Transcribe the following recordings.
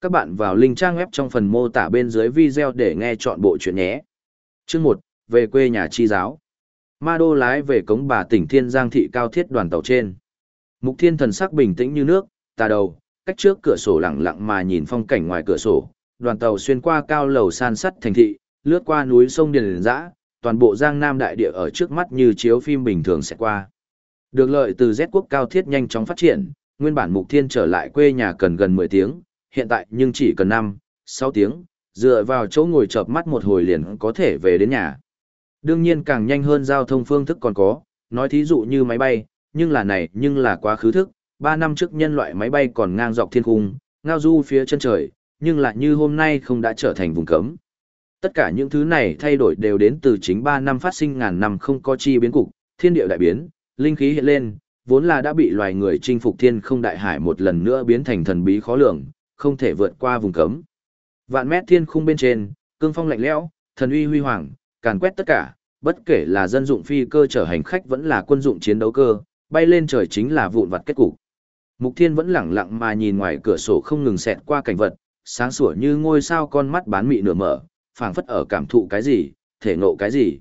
Các bạn vào link trang web trong phần mô tả bên dưới video để nghe chọn bộ chuyện nhé. Chương 1, về quê nhà chi giáo. Ma đô lái về cống bà tỉnh Thiên Giang thị cao thiết đoàn tàu trên. Mục Thiên thần sắc bình tĩnh như nước, tà đầu, cách trước cửa sổ lặng lặng mà nhìn phong cảnh ngoài cửa sổ. Đoàn tàu xuyên qua cao lầu san sắt thành thị, lướt qua núi sông điền dã, toàn bộ Giang Nam đại địa ở trước mắt như chiếu phim bình thường sẽ qua. Được lợi từ Z quốc cao thiết nhanh chóng phát triển, nguyên bản Mục Thiên trở lại quê nhà cần gần 10 tiếng, hiện tại nhưng chỉ cần 5, 6 tiếng, dựa vào chỗ ngồi chợp mắt một hồi liền có thể về đến nhà. Đương nhiên càng nhanh hơn giao thông phương thức còn có, nói thí dụ như máy bay, nhưng là này nhưng là quá khứ thức, 3 năm trước nhân loại máy bay còn ngang dọc thiên cung, ngao du phía chân trời, nhưng lại như hôm nay không đã trở thành vùng cấm. Tất cả những thứ này thay đổi đều đến từ chính 3 năm phát sinh ngàn năm không có chi biến cục, thiên địa đại biến, linh khí hiện lên, vốn là đã bị loài người chinh phục thiên không đại hải một lần nữa biến thành thần bí khó lường, không thể vượt qua vùng cấm. Vạn mét thiên khung bên trên, cương phong lạnh lẽo, thần uy huy hoàng, càn quét tất cả, bất kể là dân dụng phi cơ chở hành khách vẫn là quân dụng chiến đấu cơ, bay lên trời chính là vụn vặt kết cục. Mục Thiên vẫn lẳng lặng mà nhìn ngoài cửa sổ không ngừng xẹt qua cảnh vật, sáng sủa như ngôi sao con mắt bán mị nửa mở, phảng phất ở cảm thụ cái gì, thể ngộ cái gì.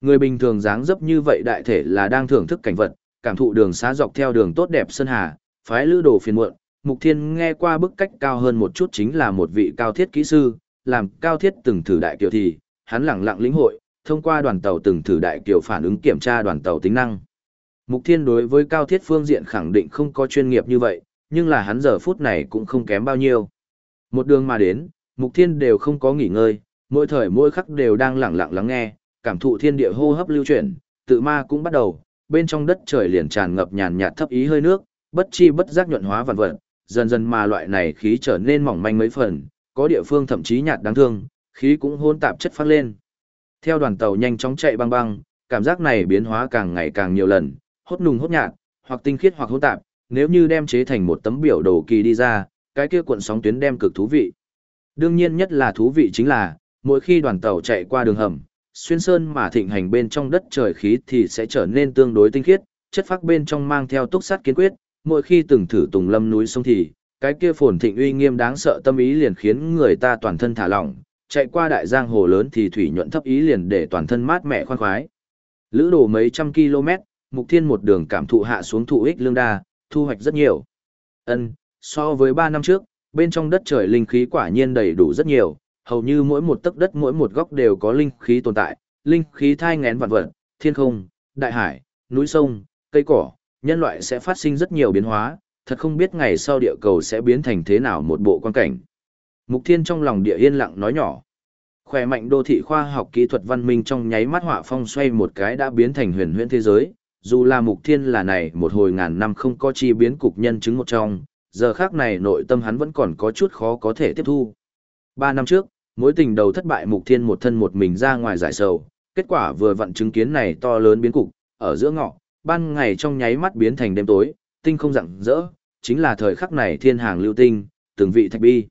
Người bình thường dáng dấp như vậy đại thể là đang thưởng thức cảnh vật, cảm thụ đường xá dọc theo đường tốt đẹp sơn hà, phái lữ đồ phiền muộn, Mục Thiên nghe qua bức cách cao hơn một chút chính là một vị cao thiết kỹ sư, làm cao thiết từng thử đại kiều thì, hắn lẳng lặng lĩnh hội, thông qua đoàn tàu từng thử đại kiều phản ứng kiểm tra đoàn tàu tính năng. Mục Thiên đối với cao thiết phương diện khẳng định không có chuyên nghiệp như vậy, nhưng là hắn giờ phút này cũng không kém bao nhiêu. Một đường mà đến, Mục Thiên đều không có nghỉ ngơi, mỗi thời mỗi khắc đều đang lặng lặng lắng nghe, cảm thụ thiên địa hô hấp lưu chuyển, tự ma cũng bắt đầu, bên trong đất trời liền tràn ngập nhàn nhạt thấp ý hơi nước, bất chi bất giác nhuận hóa vạn vật, dần dần mà loại này khí trở nên mỏng manh mấy phần, có địa phương thậm chí nhạt đáng thương, khí cũng hôn tạp chất phát lên. Theo đoàn tàu nhanh chóng chạy băng băng, cảm giác này biến hóa càng ngày càng nhiều lần, hốt nùng hốt nhạt, hoặc tinh khiết hoặc hỗn tạp, nếu như đem chế thành một tấm biểu đồ kỳ đi ra, cái kia cuộn sóng tuyến đem cực thú vị. Đương nhiên nhất là thú vị chính là, mỗi khi đoàn tàu chạy qua đường hầm, xuyên sơn mà thịnh hành bên trong đất trời khí thì sẽ trở nên tương đối tinh khiết, chất phác bên trong mang theo túc sát kiên quyết, mỗi khi từng thử tùng lâm núi sông thì, cái kia phồn thịnh uy nghiêm đáng sợ tâm ý liền khiến người ta toàn thân thả lỏng, chạy qua đại giang hồ lớn thì thủy nhuận thấp ý liền để toàn thân mát mẻ khoan khoái. Lữ đồ mấy trăm km, mục thiên một đường cảm thụ hạ xuống thụ ích lương đa, thu hoạch rất nhiều. Ân, so với 3 năm trước, bên trong đất trời linh khí quả nhiên đầy đủ rất nhiều, hầu như mỗi một tấc đất mỗi một góc đều có linh khí tồn tại, linh khí thai ngén vạn vật, thiên không, đại hải, núi sông, cây cỏ, nhân loại sẽ phát sinh rất nhiều biến hóa, thật không biết ngày sau địa cầu sẽ biến thành thế nào một bộ quan cảnh. Mục Thiên trong lòng địa yên lặng nói nhỏ. Khỏe mạnh đô thị khoa học kỹ thuật văn minh trong nháy mắt họa phong xoay một cái đã biến thành huyền huyễn thế giới, dù là Mục Thiên là này một hồi ngàn năm không có chi biến cục nhân chứng một trong, giờ khác này nội tâm hắn vẫn còn có chút khó có thể tiếp thu. Ba năm trước, mối tình đầu thất bại Mục Thiên một thân một mình ra ngoài giải sầu, kết quả vừa vặn chứng kiến này to lớn biến cục, ở giữa ngọ, ban ngày trong nháy mắt biến thành đêm tối, tinh không rạng rỡ, chính là thời khắc này thiên hàng lưu tinh, từng vị thạch bi.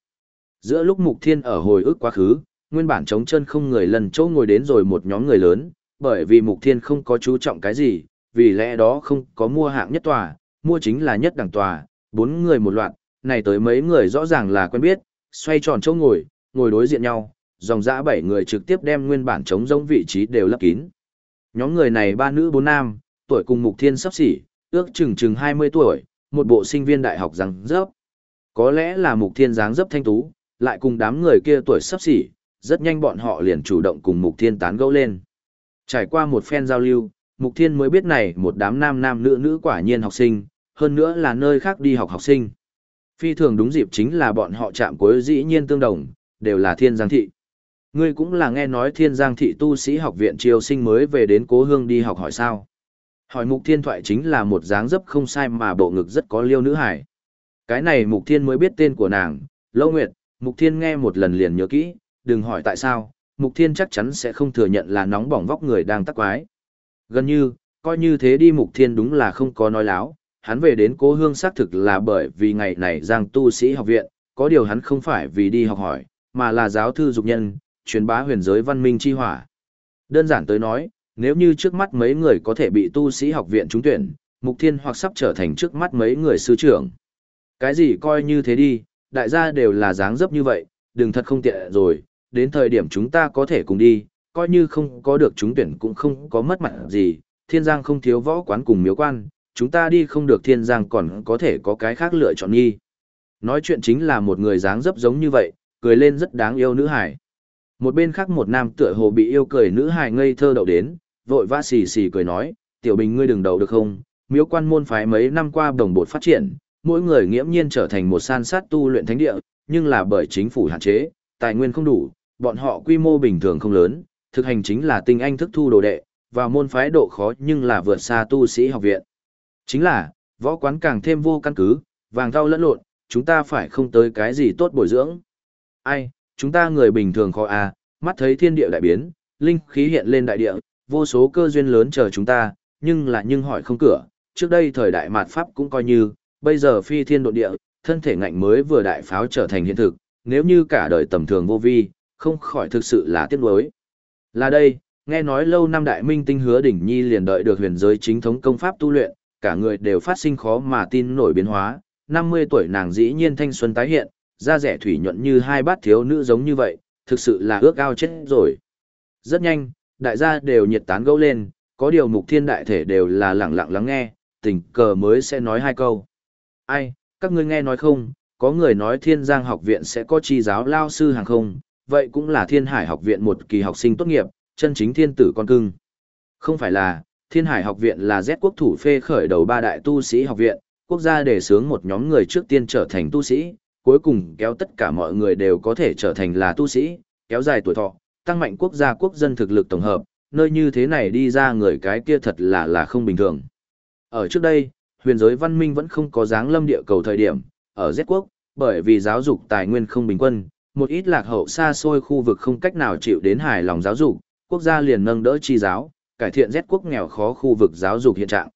Giữa lúc Mục Thiên ở hồi ức quá khứ, nguyên bản trống chân không người lần chỗ ngồi đến rồi một nhóm người lớn, bởi vì Mục Thiên không có chú trọng cái gì, vì lẽ đó không có mua hạng nhất tòa, mua chính là nhất đẳng tòa, bốn người một loạt, này tới mấy người rõ ràng là quen biết, xoay tròn chỗ ngồi, ngồi đối diện nhau, dòng dã bảy người trực tiếp đem nguyên bản trống rỗng vị trí đều lấp kín. Nhóm người này ba nữ bốn nam, tuổi cùng Mục Thiên sắp xỉ, ước chừng chừng 20 tuổi, một bộ sinh viên đại học răng dấp, Có lẽ là Mục Thiên dáng dấp thanh tú, lại cùng đám người kia tuổi sắp xỉ, rất nhanh bọn họ liền chủ động cùng Mục Thiên tán gẫu lên. Trải qua một phen giao lưu, Mục Thiên mới biết này một đám nam nam nữ nữ quả nhiên học sinh, hơn nữa là nơi khác đi học học sinh. Phi thường đúng dịp chính là bọn họ chạm cuối dĩ nhiên tương đồng, đều là thiên giang thị. Ngươi cũng là nghe nói thiên giang thị tu sĩ học viện triều sinh mới về đến cố hương đi học hỏi sao. Hỏi mục thiên thoại chính là một dáng dấp không sai mà bộ ngực rất có liêu nữ hải. Cái này mục thiên mới biết tên của nàng, Lâu Nguyệt, mục thiên nghe một lần liền nhớ kỹ, đừng hỏi tại sao, mục thiên chắc chắn sẽ không thừa nhận là nóng bỏng vóc người đang tắc quái. Gần như, coi như thế đi mục thiên đúng là không có nói láo, hắn về đến cố hương xác thực là bởi vì ngày này giang tu sĩ học viện, có điều hắn không phải vì đi học hỏi, mà là giáo thư dục nhân, truyền bá huyền giới văn minh chi hỏa. Đơn giản tới nói, nếu như trước mắt mấy người có thể bị tu sĩ học viện trúng tuyển, mục thiên hoặc sắp trở thành trước mắt mấy người sư trưởng. Cái gì coi như thế đi, đại gia đều là dáng dấp như vậy, đừng thật không tiện rồi, đến thời điểm chúng ta có thể cùng đi, coi như không có được trúng tuyển cũng không có mất mặt gì, thiên giang không thiếu võ quán cùng miếu quan, chúng ta đi không được thiên giang còn có thể có cái khác lựa chọn nghi. Nói chuyện chính là một người dáng dấp giống như vậy, cười lên rất đáng yêu nữ hải. Một bên khác một nam tựa hồ bị yêu cười nữ hải ngây thơ đậu đến, vội vã xì xì cười nói, tiểu bình ngươi đừng đầu được không, miếu quan môn phái mấy năm qua đồng bột phát triển, mỗi người nghiễm nhiên trở thành một san sát tu luyện thánh địa, nhưng là bởi chính phủ hạn chế, tài nguyên không đủ, bọn họ quy mô bình thường không lớn, thực hành chính là tinh anh thức thu đồ đệ, và môn phái độ khó nhưng là vượt xa tu sĩ học viện. Chính là, võ quán càng thêm vô căn cứ, vàng thau lẫn lộn, chúng ta phải không tới cái gì tốt bồi dưỡng. Ai, chúng ta người bình thường khó à, mắt thấy thiên địa đại biến, linh khí hiện lên đại địa, vô số cơ duyên lớn chờ chúng ta, nhưng là nhưng hỏi không cửa, trước đây thời đại mạt pháp cũng coi như, bây giờ phi thiên độ địa, thân thể ngạnh mới vừa đại pháo trở thành hiện thực, nếu như cả đời tầm thường vô vi, không khỏi thực sự là tiếc nuối. Là đây, nghe nói lâu năm đại minh tinh hứa đỉnh nhi liền đợi được huyền giới chính thống công pháp tu luyện, cả người đều phát sinh khó mà tin nổi biến hóa, 50 tuổi nàng dĩ nhiên thanh xuân tái hiện, da rẻ thủy nhuận như hai bát thiếu nữ giống như vậy, thực sự là ước ao chết rồi. Rất nhanh, đại gia đều nhiệt tán gẫu lên, có điều mục thiên đại thể đều là lặng lặng lắng nghe, tình cờ mới sẽ nói hai câu. Ai, các ngươi nghe nói không, có người nói thiên giang học viện sẽ có chi giáo lao sư hàng không, vậy cũng là thiên hải học viện một kỳ học sinh tốt nghiệp, chân chính thiên tử con cưng. Không phải là, thiên hải học viện là Z quốc thủ phê khởi đầu ba đại tu sĩ học viện, quốc gia đề xướng một nhóm người trước tiên trở thành tu sĩ, cuối cùng kéo tất cả mọi người đều có thể trở thành là tu sĩ, kéo dài tuổi thọ, tăng mạnh quốc gia quốc dân thực lực tổng hợp, nơi như thế này đi ra người cái kia thật là là không bình thường. Ở trước đây, huyền giới văn minh vẫn không có dáng lâm địa cầu thời điểm, ở Z quốc, bởi vì giáo dục tài nguyên không bình quân, một ít lạc hậu xa xôi khu vực không cách nào chịu đến hài lòng giáo dục, quốc gia liền nâng đỡ chi giáo, cải thiện Z quốc nghèo khó khu vực giáo dục hiện trạng.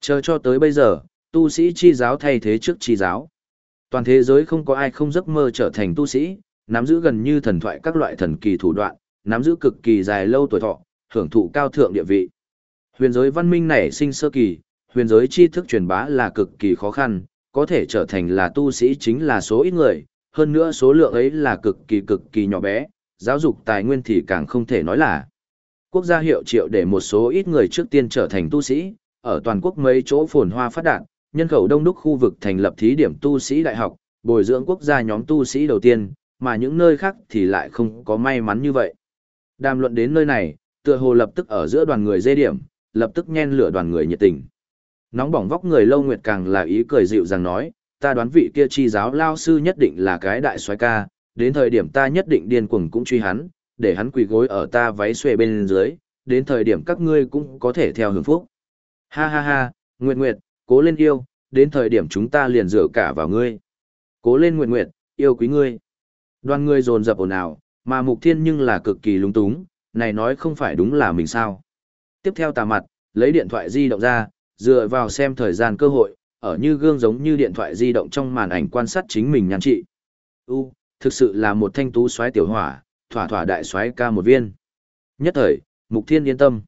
Chờ cho tới bây giờ, tu sĩ chi giáo thay thế trước chi giáo. Toàn thế giới không có ai không giấc mơ trở thành tu sĩ, nắm giữ gần như thần thoại các loại thần kỳ thủ đoạn, nắm giữ cực kỳ dài lâu tuổi thọ, hưởng thụ cao thượng địa vị. Huyền giới văn minh nảy sinh sơ kỳ, huyền giới tri thức truyền bá là cực kỳ khó khăn, có thể trở thành là tu sĩ chính là số ít người, hơn nữa số lượng ấy là cực kỳ cực kỳ nhỏ bé, giáo dục tài nguyên thì càng không thể nói là. Quốc gia hiệu triệu để một số ít người trước tiên trở thành tu sĩ, ở toàn quốc mấy chỗ phồn hoa phát đạt, nhân khẩu đông đúc khu vực thành lập thí điểm tu sĩ đại học, bồi dưỡng quốc gia nhóm tu sĩ đầu tiên, mà những nơi khác thì lại không có may mắn như vậy. Đàm luận đến nơi này, tựa hồ lập tức ở giữa đoàn người dê điểm, lập tức nhen lửa đoàn người nhiệt tình. Nóng bỏng vóc người lâu nguyệt càng là ý cười dịu rằng nói, ta đoán vị kia chi giáo lao sư nhất định là cái đại soái ca, đến thời điểm ta nhất định điên cuồng cũng truy hắn, để hắn quỳ gối ở ta váy xuề bên dưới, đến thời điểm các ngươi cũng có thể theo hưởng phúc. Ha ha ha, Nguyệt Nguyệt, cố lên yêu, đến thời điểm chúng ta liền dựa cả vào ngươi. Cố lên Nguyệt Nguyệt, yêu quý ngươi. Đoàn người dồn dập ồn ào, mà Mục Thiên nhưng là cực kỳ lúng túng, này nói không phải đúng là mình sao. Tiếp theo tà mặt, lấy điện thoại di động ra, dựa vào xem thời gian cơ hội, ở như gương giống như điện thoại di động trong màn ảnh quan sát chính mình nhan trị. U, thực sự là một thanh tú xoáy tiểu hỏa, thỏa thỏa đại xoáy ca một viên. Nhất thời, Mục Thiên yên tâm.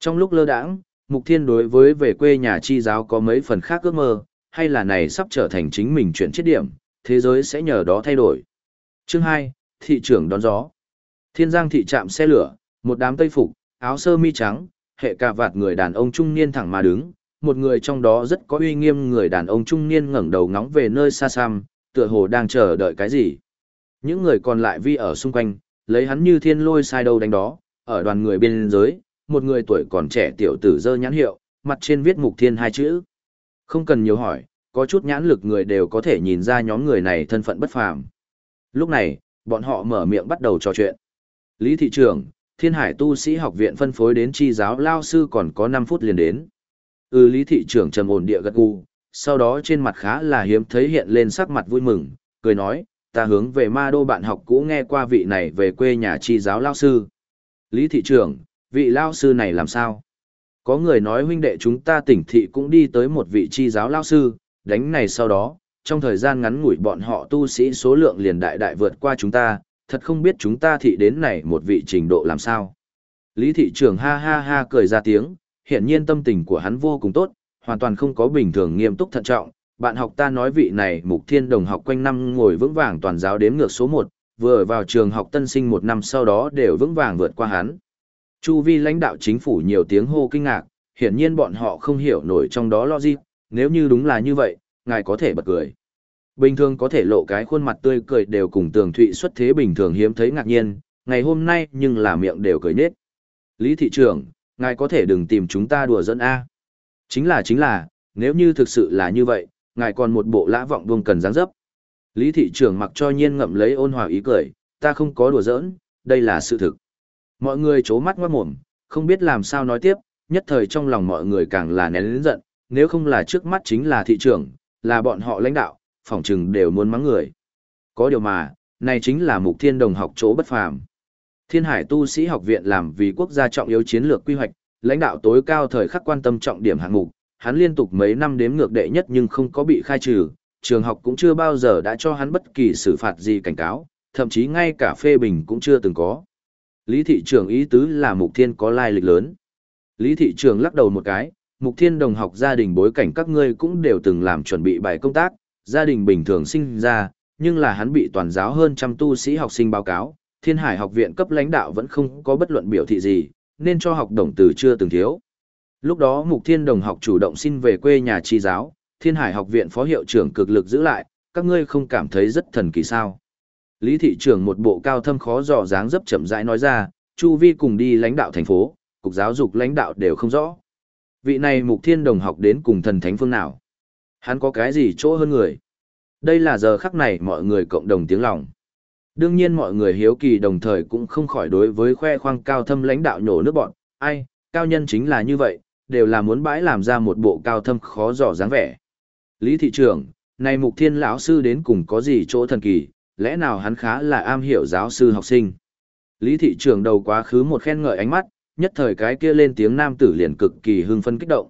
Trong lúc lơ đãng, Mục Thiên đối với về quê nhà chi giáo có mấy phần khác ước mơ, hay là này sắp trở thành chính mình chuyển chết điểm, thế giới sẽ nhờ đó thay đổi. Chương 2, thị trưởng đón gió. Thiên Giang thị trạm xe lửa, một đám tây phục, áo sơ mi trắng, hệ cà vạt người đàn ông trung niên thẳng mà đứng, một người trong đó rất có uy nghiêm người đàn ông trung niên ngẩng đầu ngóng về nơi xa xăm, tựa hồ đang chờ đợi cái gì. Những người còn lại vi ở xung quanh, lấy hắn như thiên lôi sai đâu đánh đó, ở đoàn người bên dưới, một người tuổi còn trẻ tiểu tử dơ nhãn hiệu, mặt trên viết mục thiên hai chữ. Không cần nhiều hỏi, có chút nhãn lực người đều có thể nhìn ra nhóm người này thân phận bất phàm. Lúc này, bọn họ mở miệng bắt đầu trò chuyện. Lý thị trưởng, Thiên Hải tu sĩ học viện phân phối đến chi giáo lao sư còn có 5 phút liền đến. Ừ Lý thị trưởng trầm ổn địa gật gù, sau đó trên mặt khá là hiếm thấy hiện lên sắc mặt vui mừng, cười nói, ta hướng về ma đô bạn học cũ nghe qua vị này về quê nhà chi giáo lao sư. Lý thị trưởng, vị lao sư này làm sao? Có người nói huynh đệ chúng ta tỉnh thị cũng đi tới một vị chi giáo lao sư, đánh này sau đó, trong thời gian ngắn ngủi bọn họ tu sĩ số lượng liền đại đại vượt qua chúng ta, thật không biết chúng ta thị đến này một vị trình độ làm sao. Lý thị trưởng ha ha ha cười ra tiếng, hiện nhiên tâm tình của hắn vô cùng tốt, hoàn toàn không có bình thường nghiêm túc thận trọng, bạn học ta nói vị này mục thiên đồng học quanh năm ngồi vững vàng toàn giáo đếm ngược số 1, vừa vào trường học tân sinh một năm sau đó đều vững vàng vượt qua hắn. Chu vi lãnh đạo chính phủ nhiều tiếng hô kinh ngạc, hiển nhiên bọn họ không hiểu nổi trong đó logic, nếu như đúng là như vậy, ngài có thể bật cười. Bình thường có thể lộ cái khuôn mặt tươi cười đều cùng tường thụy xuất thế bình thường hiếm thấy ngạc nhiên, ngày hôm nay nhưng là miệng đều cười nết. Lý thị trưởng, ngài có thể đừng tìm chúng ta đùa dẫn A. Chính là chính là, nếu như thực sự là như vậy, ngài còn một bộ lã vọng buông cần dáng dấp. Lý thị trưởng mặc cho nhiên ngậm lấy ôn hòa ý cười, ta không có đùa giỡn, đây là sự thực. Mọi người chố mắt ngoát mồm, không biết làm sao nói tiếp, nhất thời trong lòng mọi người càng là nén lĩnh giận, nếu không là trước mắt chính là thị trưởng, là bọn họ lãnh đạo, phòng trừng đều muốn mắng người. Có điều mà, này chính là mục thiên đồng học chỗ bất phàm. Thiên Hải Tu sĩ học viện làm vì quốc gia trọng yếu chiến lược quy hoạch, lãnh đạo tối cao thời khắc quan tâm trọng điểm hạng mục, hắn liên tục mấy năm đếm ngược đệ nhất nhưng không có bị khai trừ, trường học cũng chưa bao giờ đã cho hắn bất kỳ xử phạt gì cảnh cáo, thậm chí ngay cả phê bình cũng chưa từng có. Lý thị trưởng ý tứ là mục thiên có lai lịch lớn. Lý thị trưởng lắc đầu một cái, mục thiên đồng học gia đình bối cảnh các ngươi cũng đều từng làm chuẩn bị bài công tác, gia đình bình thường sinh ra, nhưng là hắn bị toàn giáo hơn trăm tu sĩ học sinh báo cáo, thiên hải học viện cấp lãnh đạo vẫn không có bất luận biểu thị gì, nên cho học đồng từ chưa từng thiếu. Lúc đó mục thiên đồng học chủ động xin về quê nhà tri giáo, thiên hải học viện phó hiệu trưởng cực lực giữ lại, các ngươi không cảm thấy rất thần kỳ sao. Lý thị trưởng một bộ cao thâm khó dò dáng dấp chậm rãi nói ra, Chu Vi cùng đi lãnh đạo thành phố, cục giáo dục lãnh đạo đều không rõ. Vị này mục thiên đồng học đến cùng thần thánh phương nào? Hắn có cái gì chỗ hơn người? Đây là giờ khắc này mọi người cộng đồng tiếng lòng. Đương nhiên mọi người hiếu kỳ đồng thời cũng không khỏi đối với khoe khoang cao thâm lãnh đạo nhổ nước bọn, ai, cao nhân chính là như vậy, đều là muốn bãi làm ra một bộ cao thâm khó dò dáng vẻ. Lý thị trưởng, này mục thiên lão sư đến cùng có gì chỗ thần kỳ, lẽ nào hắn khá là am hiểu giáo sư học sinh. Lý thị trưởng đầu quá khứ một khen ngợi ánh mắt, nhất thời cái kia lên tiếng nam tử liền cực kỳ hưng phấn kích động.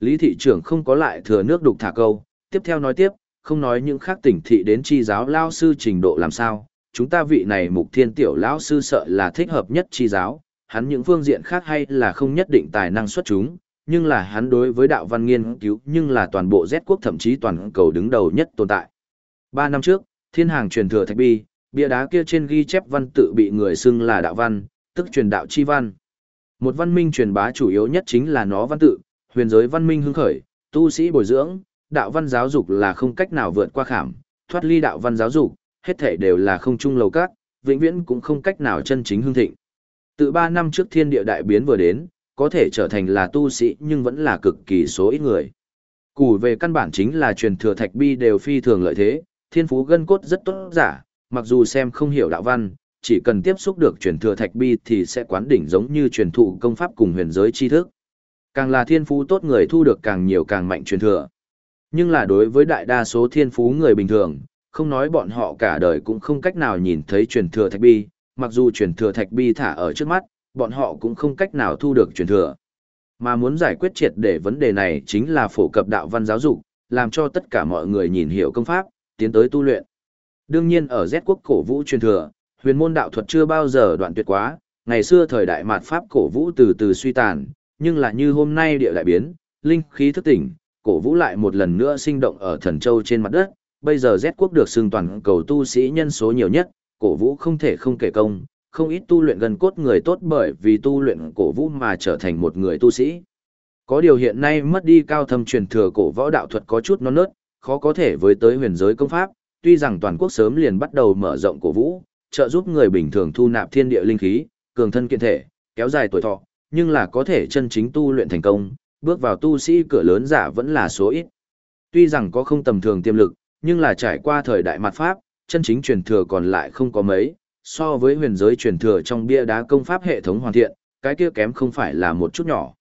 Lý thị trưởng không có lại thừa nước đục thả câu, tiếp theo nói tiếp, không nói những khác tỉnh thị đến chi giáo lao sư trình độ làm sao, chúng ta vị này mục thiên tiểu lão sư sợ là thích hợp nhất chi giáo, hắn những phương diện khác hay là không nhất định tài năng xuất chúng, nhưng là hắn đối với đạo văn nghiên cứu nhưng là toàn bộ Z quốc thậm chí toàn cầu đứng đầu nhất tồn tại. Ba năm trước, thiên hàng truyền thừa thạch bi, bia đá kia trên ghi chép văn tự bị người xưng là đạo văn, tức truyền đạo chi văn. Một văn minh truyền bá chủ yếu nhất chính là nó văn tự, huyền giới văn minh hưng khởi, tu sĩ bồi dưỡng, đạo văn giáo dục là không cách nào vượt qua khảm, thoát ly đạo văn giáo dục, hết thể đều là không trung lầu các, vĩnh viễn cũng không cách nào chân chính hưng thịnh. Từ 3 năm trước thiên địa đại biến vừa đến, có thể trở thành là tu sĩ nhưng vẫn là cực kỳ số ít người. Củ về căn bản chính là truyền thừa thạch bi đều phi thường lợi thế, thiên phú gân cốt rất tốt giả, mặc dù xem không hiểu đạo văn, chỉ cần tiếp xúc được truyền thừa thạch bi thì sẽ quán đỉnh giống như truyền thụ công pháp cùng huyền giới tri thức. Càng là thiên phú tốt người thu được càng nhiều càng mạnh truyền thừa. Nhưng là đối với đại đa số thiên phú người bình thường, không nói bọn họ cả đời cũng không cách nào nhìn thấy truyền thừa thạch bi, mặc dù truyền thừa thạch bi thả ở trước mắt, bọn họ cũng không cách nào thu được truyền thừa. Mà muốn giải quyết triệt để vấn đề này chính là phổ cập đạo văn giáo dục, làm cho tất cả mọi người nhìn hiểu công pháp, tiến tới tu luyện. Đương nhiên ở Z quốc cổ vũ truyền thừa, huyền môn đạo thuật chưa bao giờ đoạn tuyệt quá, ngày xưa thời đại mạt pháp cổ vũ từ từ suy tàn, nhưng là như hôm nay địa đại biến, linh khí thức tỉnh, cổ vũ lại một lần nữa sinh động ở thần châu trên mặt đất, bây giờ Z quốc được xưng toàn cầu tu sĩ nhân số nhiều nhất, cổ vũ không thể không kể công, không ít tu luyện gần cốt người tốt bởi vì tu luyện cổ vũ mà trở thành một người tu sĩ. Có điều hiện nay mất đi cao thâm truyền thừa cổ võ đạo thuật có chút non nớt, khó có thể với tới huyền giới công pháp, tuy rằng toàn quốc sớm liền bắt đầu mở rộng cổ vũ, trợ giúp người bình thường thu nạp thiên địa linh khí, cường thân kiện thể, kéo dài tuổi thọ, nhưng là có thể chân chính tu luyện thành công, bước vào tu sĩ cửa lớn giả vẫn là số ít. Tuy rằng có không tầm thường tiềm lực, nhưng là trải qua thời đại mặt pháp, chân chính truyền thừa còn lại không có mấy, so với huyền giới truyền thừa trong bia đá công pháp hệ thống hoàn thiện, cái kia kém không phải là một chút nhỏ.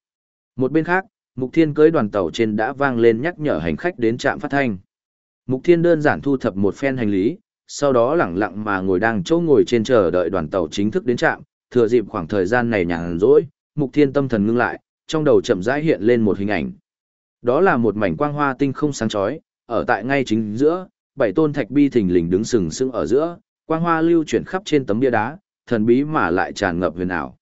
Một bên khác, Mục Thiên cưới đoàn tàu trên đã vang lên nhắc nhở hành khách đến trạm phát thanh. Mục Thiên đơn giản thu thập một phen hành lý, sau đó lẳng lặng mà ngồi đang chỗ ngồi trên chờ đợi đoàn tàu chính thức đến trạm, thừa dịp khoảng thời gian này nhàn rỗi, Mục Thiên tâm thần ngưng lại, trong đầu chậm rãi hiện lên một hình ảnh. Đó là một mảnh quang hoa tinh không sáng chói, ở tại ngay chính giữa, bảy tôn thạch bi thình lình đứng sừng sững ở giữa, quang hoa lưu chuyển khắp trên tấm bia đá, thần bí mà lại tràn ngập huyền ảo.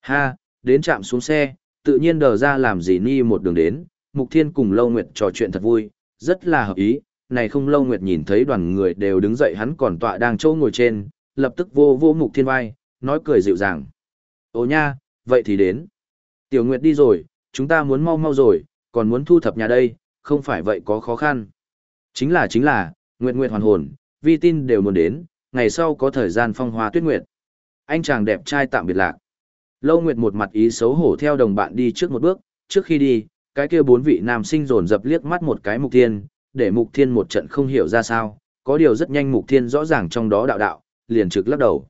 Ha, đến trạm xuống xe, tự nhiên đờ ra làm gì ni một đường đến, Mục Thiên cùng Lâu Nguyệt trò chuyện thật vui, rất là hợp ý, này không lâu Nguyệt nhìn thấy đoàn người đều đứng dậy hắn còn tọa đang chỗ ngồi trên, lập tức vô vô mục thiên vai, nói cười dịu dàng. Ồ nha, vậy thì đến. Tiểu Nguyệt đi rồi, chúng ta muốn mau mau rồi, còn muốn thu thập nhà đây, không phải vậy có khó khăn. Chính là chính là, Nguyệt Nguyệt hoàn hồn, vi tin đều muốn đến, ngày sau có thời gian phong hoa tuyết nguyệt. Anh chàng đẹp trai tạm biệt lạc. Lâu Nguyệt một mặt ý xấu hổ theo đồng bạn đi trước một bước, trước khi đi, cái kia bốn vị nam sinh dồn dập liếc mắt một cái mục thiên, để mục thiên một trận không hiểu ra sao, có điều rất nhanh mục thiên rõ ràng trong đó đạo đạo, liền trực lắc đầu.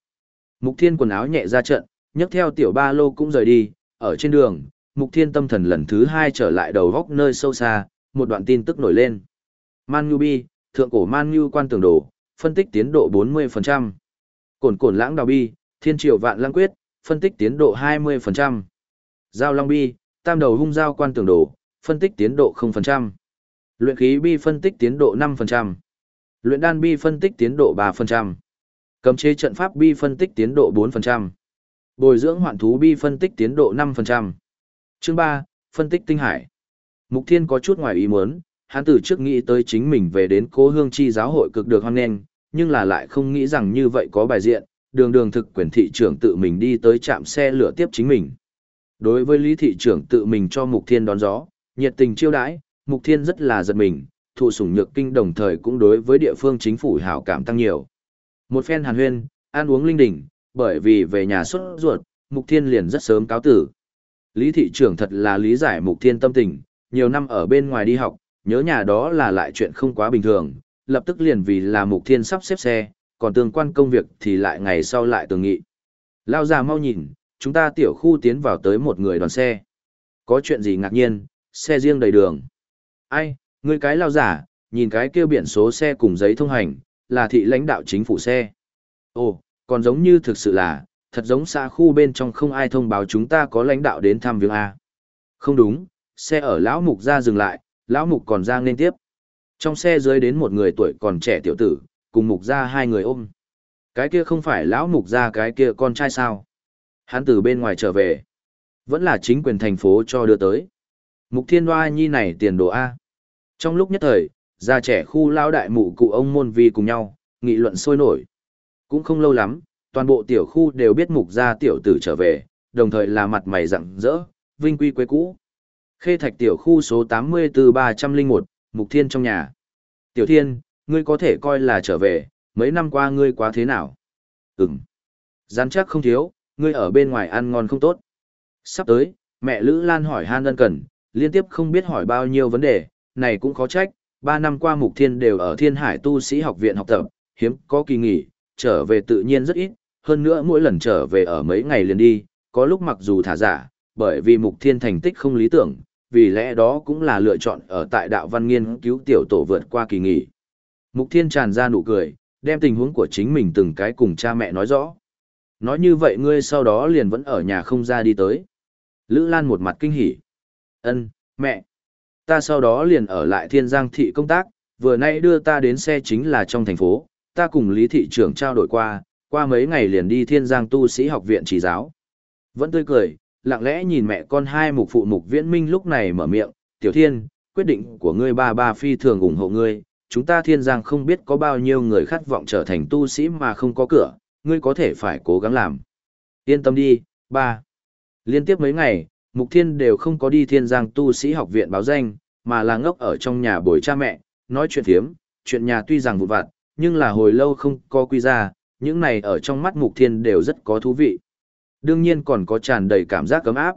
Mục thiên quần áo nhẹ ra trận, nhấc theo tiểu ba lô cũng rời đi, ở trên đường, mục thiên tâm thần lần thứ hai trở lại đầu góc nơi sâu xa, một đoạn tin tức nổi lên. Man Nhu Bi, thượng cổ Man Nhu quan tường đồ, phân tích tiến độ 40%. Cổn cổn lãng đào bi, thiên triều vạn lãng quyết, phân tích tiến độ 20%. Giao long bi, tam đầu hung giao quan tường đồ, phân tích tiến độ 0%. Luyện khí bi phân tích tiến độ 5%. Luyện đan bi phân tích tiến độ 3%. Cấm chế trận pháp bi phân tích tiến độ 4%. Bồi dưỡng hoạn thú bi phân tích tiến độ 5%. Chương 3, phân tích tinh hải. Mục Thiên có chút ngoài ý muốn, hắn từ trước nghĩ tới chính mình về đến cố hương chi giáo hội cực được hoan nghênh, nhưng là lại không nghĩ rằng như vậy có bài diện, đường đường thực quyền thị trưởng tự mình đi tới trạm xe lửa tiếp chính mình. Đối với lý thị trưởng tự mình cho Mục Thiên đón gió, nhiệt tình chiêu đãi, Mục Thiên rất là giật mình, thụ sủng nhược kinh đồng thời cũng đối với địa phương chính phủ hảo cảm tăng nhiều. Một phen hàn huyên, ăn uống linh đỉnh, bởi vì về nhà xuất ruột, Mục Thiên liền rất sớm cáo tử. Lý thị trưởng thật là lý giải Mục Thiên tâm tình, nhiều năm ở bên ngoài đi học, nhớ nhà đó là lại chuyện không quá bình thường, lập tức liền vì là Mục Thiên sắp xếp xe, còn tương quan công việc thì lại ngày sau lại tường nghị. Lao già mau nhìn, chúng ta tiểu khu tiến vào tới một người đoàn xe. Có chuyện gì ngạc nhiên, xe riêng đầy đường. Ai, người cái lao giả, nhìn cái kêu biển số xe cùng giấy thông hành, là thị lãnh đạo chính phủ xe. Ồ, còn giống như thực sự là, thật giống xa khu bên trong không ai thông báo chúng ta có lãnh đạo đến thăm viếng A. Không đúng, xe ở lão mục ra dừng lại, lão mục còn ra nên tiếp. Trong xe dưới đến một người tuổi còn trẻ tiểu tử, cùng mục ra hai người ôm. Cái kia không phải lão mục ra cái kia con trai sao? Hắn từ bên ngoài trở về. Vẫn là chính quyền thành phố cho đưa tới. Mục thiên hoa nhi này tiền đồ A. Trong lúc nhất thời, già trẻ khu lao đại mụ cụ ông môn vi cùng nhau, nghị luận sôi nổi. Cũng không lâu lắm, toàn bộ tiểu khu đều biết mục gia tiểu tử trở về, đồng thời là mặt mày rạng rỡ, vinh quy quê cũ. Khê thạch tiểu khu số 84301, mục thiên trong nhà. Tiểu thiên, ngươi có thể coi là trở về, mấy năm qua ngươi quá thế nào? Ừm. Gián chắc không thiếu, ngươi ở bên ngoài ăn ngon không tốt. Sắp tới, mẹ Lữ Lan hỏi han ân cần, liên tiếp không biết hỏi bao nhiêu vấn đề, này cũng khó trách, ba năm qua Mục Thiên đều ở Thiên Hải Tu Sĩ Học Viện học tập, hiếm có kỳ nghỉ, trở về tự nhiên rất ít, hơn nữa mỗi lần trở về ở mấy ngày liền đi, có lúc mặc dù thả giả, bởi vì Mục Thiên thành tích không lý tưởng, vì lẽ đó cũng là lựa chọn ở tại đạo văn nghiên cứu tiểu tổ vượt qua kỳ nghỉ. Mục Thiên tràn ra nụ cười, đem tình huống của chính mình từng cái cùng cha mẹ nói rõ. Nói như vậy ngươi sau đó liền vẫn ở nhà không ra đi tới. Lữ Lan một mặt kinh hỉ. Ân, mẹ. Ta sau đó liền ở lại Thiên Giang thị công tác, vừa nay đưa ta đến xe chính là trong thành phố, ta cùng Lý thị trưởng trao đổi qua, qua mấy ngày liền đi Thiên Giang tu sĩ học viện chỉ giáo. Vẫn tươi cười, lặng lẽ nhìn mẹ con hai mục phụ mục viễn minh lúc này mở miệng, Tiểu Thiên, quyết định của ngươi ba ba phi thường ủng hộ ngươi, chúng ta Thiên Giang không biết có bao nhiêu người khát vọng trở thành tu sĩ mà không có cửa, ngươi có thể phải cố gắng làm. Yên tâm đi, ba. Liên tiếp mấy ngày, Mục Thiên đều không có đi Thiên Giang tu sĩ học viện báo danh, mà là ngốc ở trong nhà bồi cha mẹ, nói chuyện thiếm, chuyện nhà tuy rằng vụn vặt, nhưng là hồi lâu không có quy ra, những này ở trong mắt Mục Thiên đều rất có thú vị. Đương nhiên còn có tràn đầy cảm giác cấm áp.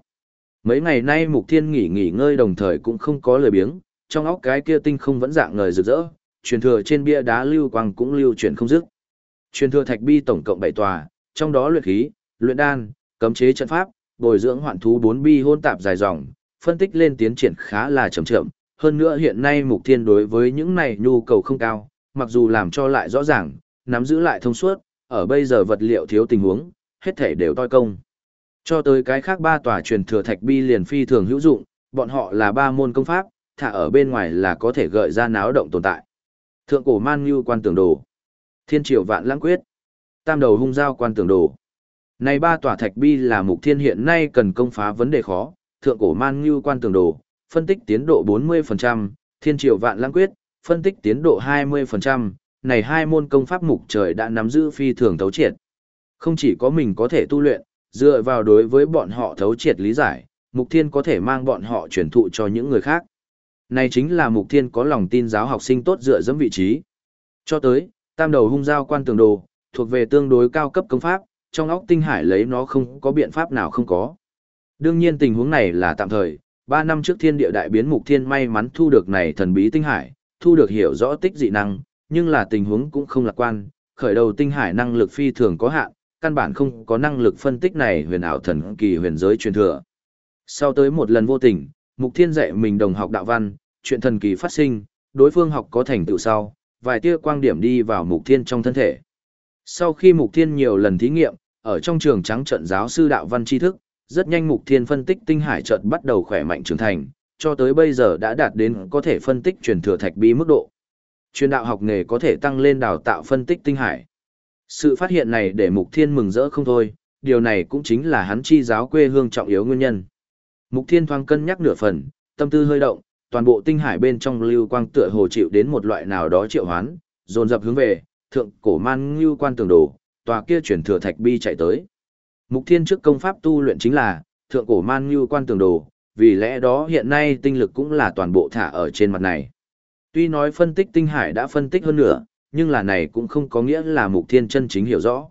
Mấy ngày nay Mục Thiên nghỉ nghỉ ngơi đồng thời cũng không có lời biếng, trong óc cái kia tinh không vẫn dạng ngời rực rỡ, truyền thừa trên bia đá lưu quang cũng lưu chuyển không dứt. Truyền thừa thạch bi tổng cộng 7 tòa, trong đó luyện khí, luyện đan, cấm chế trận pháp, bồi dưỡng hoạn thú 4 bi hôn tạp dài dòng, phân tích lên tiến triển khá là chậm chậm, hơn nữa hiện nay mục thiên đối với những này nhu cầu không cao, mặc dù làm cho lại rõ ràng, nắm giữ lại thông suốt, ở bây giờ vật liệu thiếu tình huống, hết thể đều toi công. Cho tới cái khác ba tòa truyền thừa thạch bi liền phi thường hữu dụng, bọn họ là ba môn công pháp, thả ở bên ngoài là có thể gợi ra náo động tồn tại. Thượng cổ man như quan tưởng đồ, thiên triều vạn lãng quyết, tam đầu hung giao quan tưởng đồ. Này ba tòa thạch bi là mục thiên hiện nay cần công phá vấn đề khó, thượng cổ man như quan tường đồ, phân tích tiến độ 40%, thiên triều vạn lãng quyết, phân tích tiến độ 20%, này hai môn công pháp mục trời đã nắm giữ phi thường thấu triệt. Không chỉ có mình có thể tu luyện, dựa vào đối với bọn họ thấu triệt lý giải, Mục Thiên có thể mang bọn họ truyền thụ cho những người khác. Này chính là Mục Thiên có lòng tin giáo học sinh tốt dựa dẫm vị trí. Cho tới, tam đầu hung giao quan tường đồ, thuộc về tương đối cao cấp công pháp, trong óc tinh hải lấy nó không có biện pháp nào không có. Đương nhiên tình huống này là tạm thời, 3 năm trước thiên địa đại biến Mục Thiên may mắn thu được này thần bí tinh hải, thu được hiểu rõ tích dị năng, nhưng là tình huống cũng không lạc quan, khởi đầu tinh hải năng lực phi thường có hạn, căn bản không có năng lực phân tích này huyền ảo thần kỳ huyền giới truyền thừa. Sau tới một lần vô tình, Mục Thiên dạy mình đồng học đạo văn, chuyện thần kỳ phát sinh, đối phương học có thành tựu sau, vài tia quang điểm đi vào Mục Thiên trong thân thể. Sau khi Mục Thiên nhiều lần thí nghiệm, ở trong trường trắng trận giáo sư đạo văn tri thức, rất nhanh Mục Thiên phân tích tinh hải trận bắt đầu khỏe mạnh trưởng thành, cho tới bây giờ đã đạt đến có thể phân tích truyền thừa thạch bí mức độ. Truyền đạo học nghề có thể tăng lên đào tạo phân tích tinh hải. Sự phát hiện này để Mục Thiên mừng rỡ không thôi, điều này cũng chính là hắn chi giáo quê hương trọng yếu nguyên nhân. Mục Thiên thoáng cân nhắc nửa phần, tâm tư hơi động, toàn bộ tinh hải bên trong lưu quang tựa hồ chịu đến một loại nào đó triệu hoán, dồn dập hướng về, thượng cổ man lưu quan tường đồ, tòa kia chuyển thừa thạch bi chạy tới. Mục Thiên trước công pháp tu luyện chính là thượng cổ man như quan tường đồ, vì lẽ đó hiện nay tinh lực cũng là toàn bộ thả ở trên mặt này. Tuy nói phân tích tinh hải đã phân tích hơn nữa, nhưng là này cũng không có nghĩa là Mục Thiên chân chính hiểu rõ.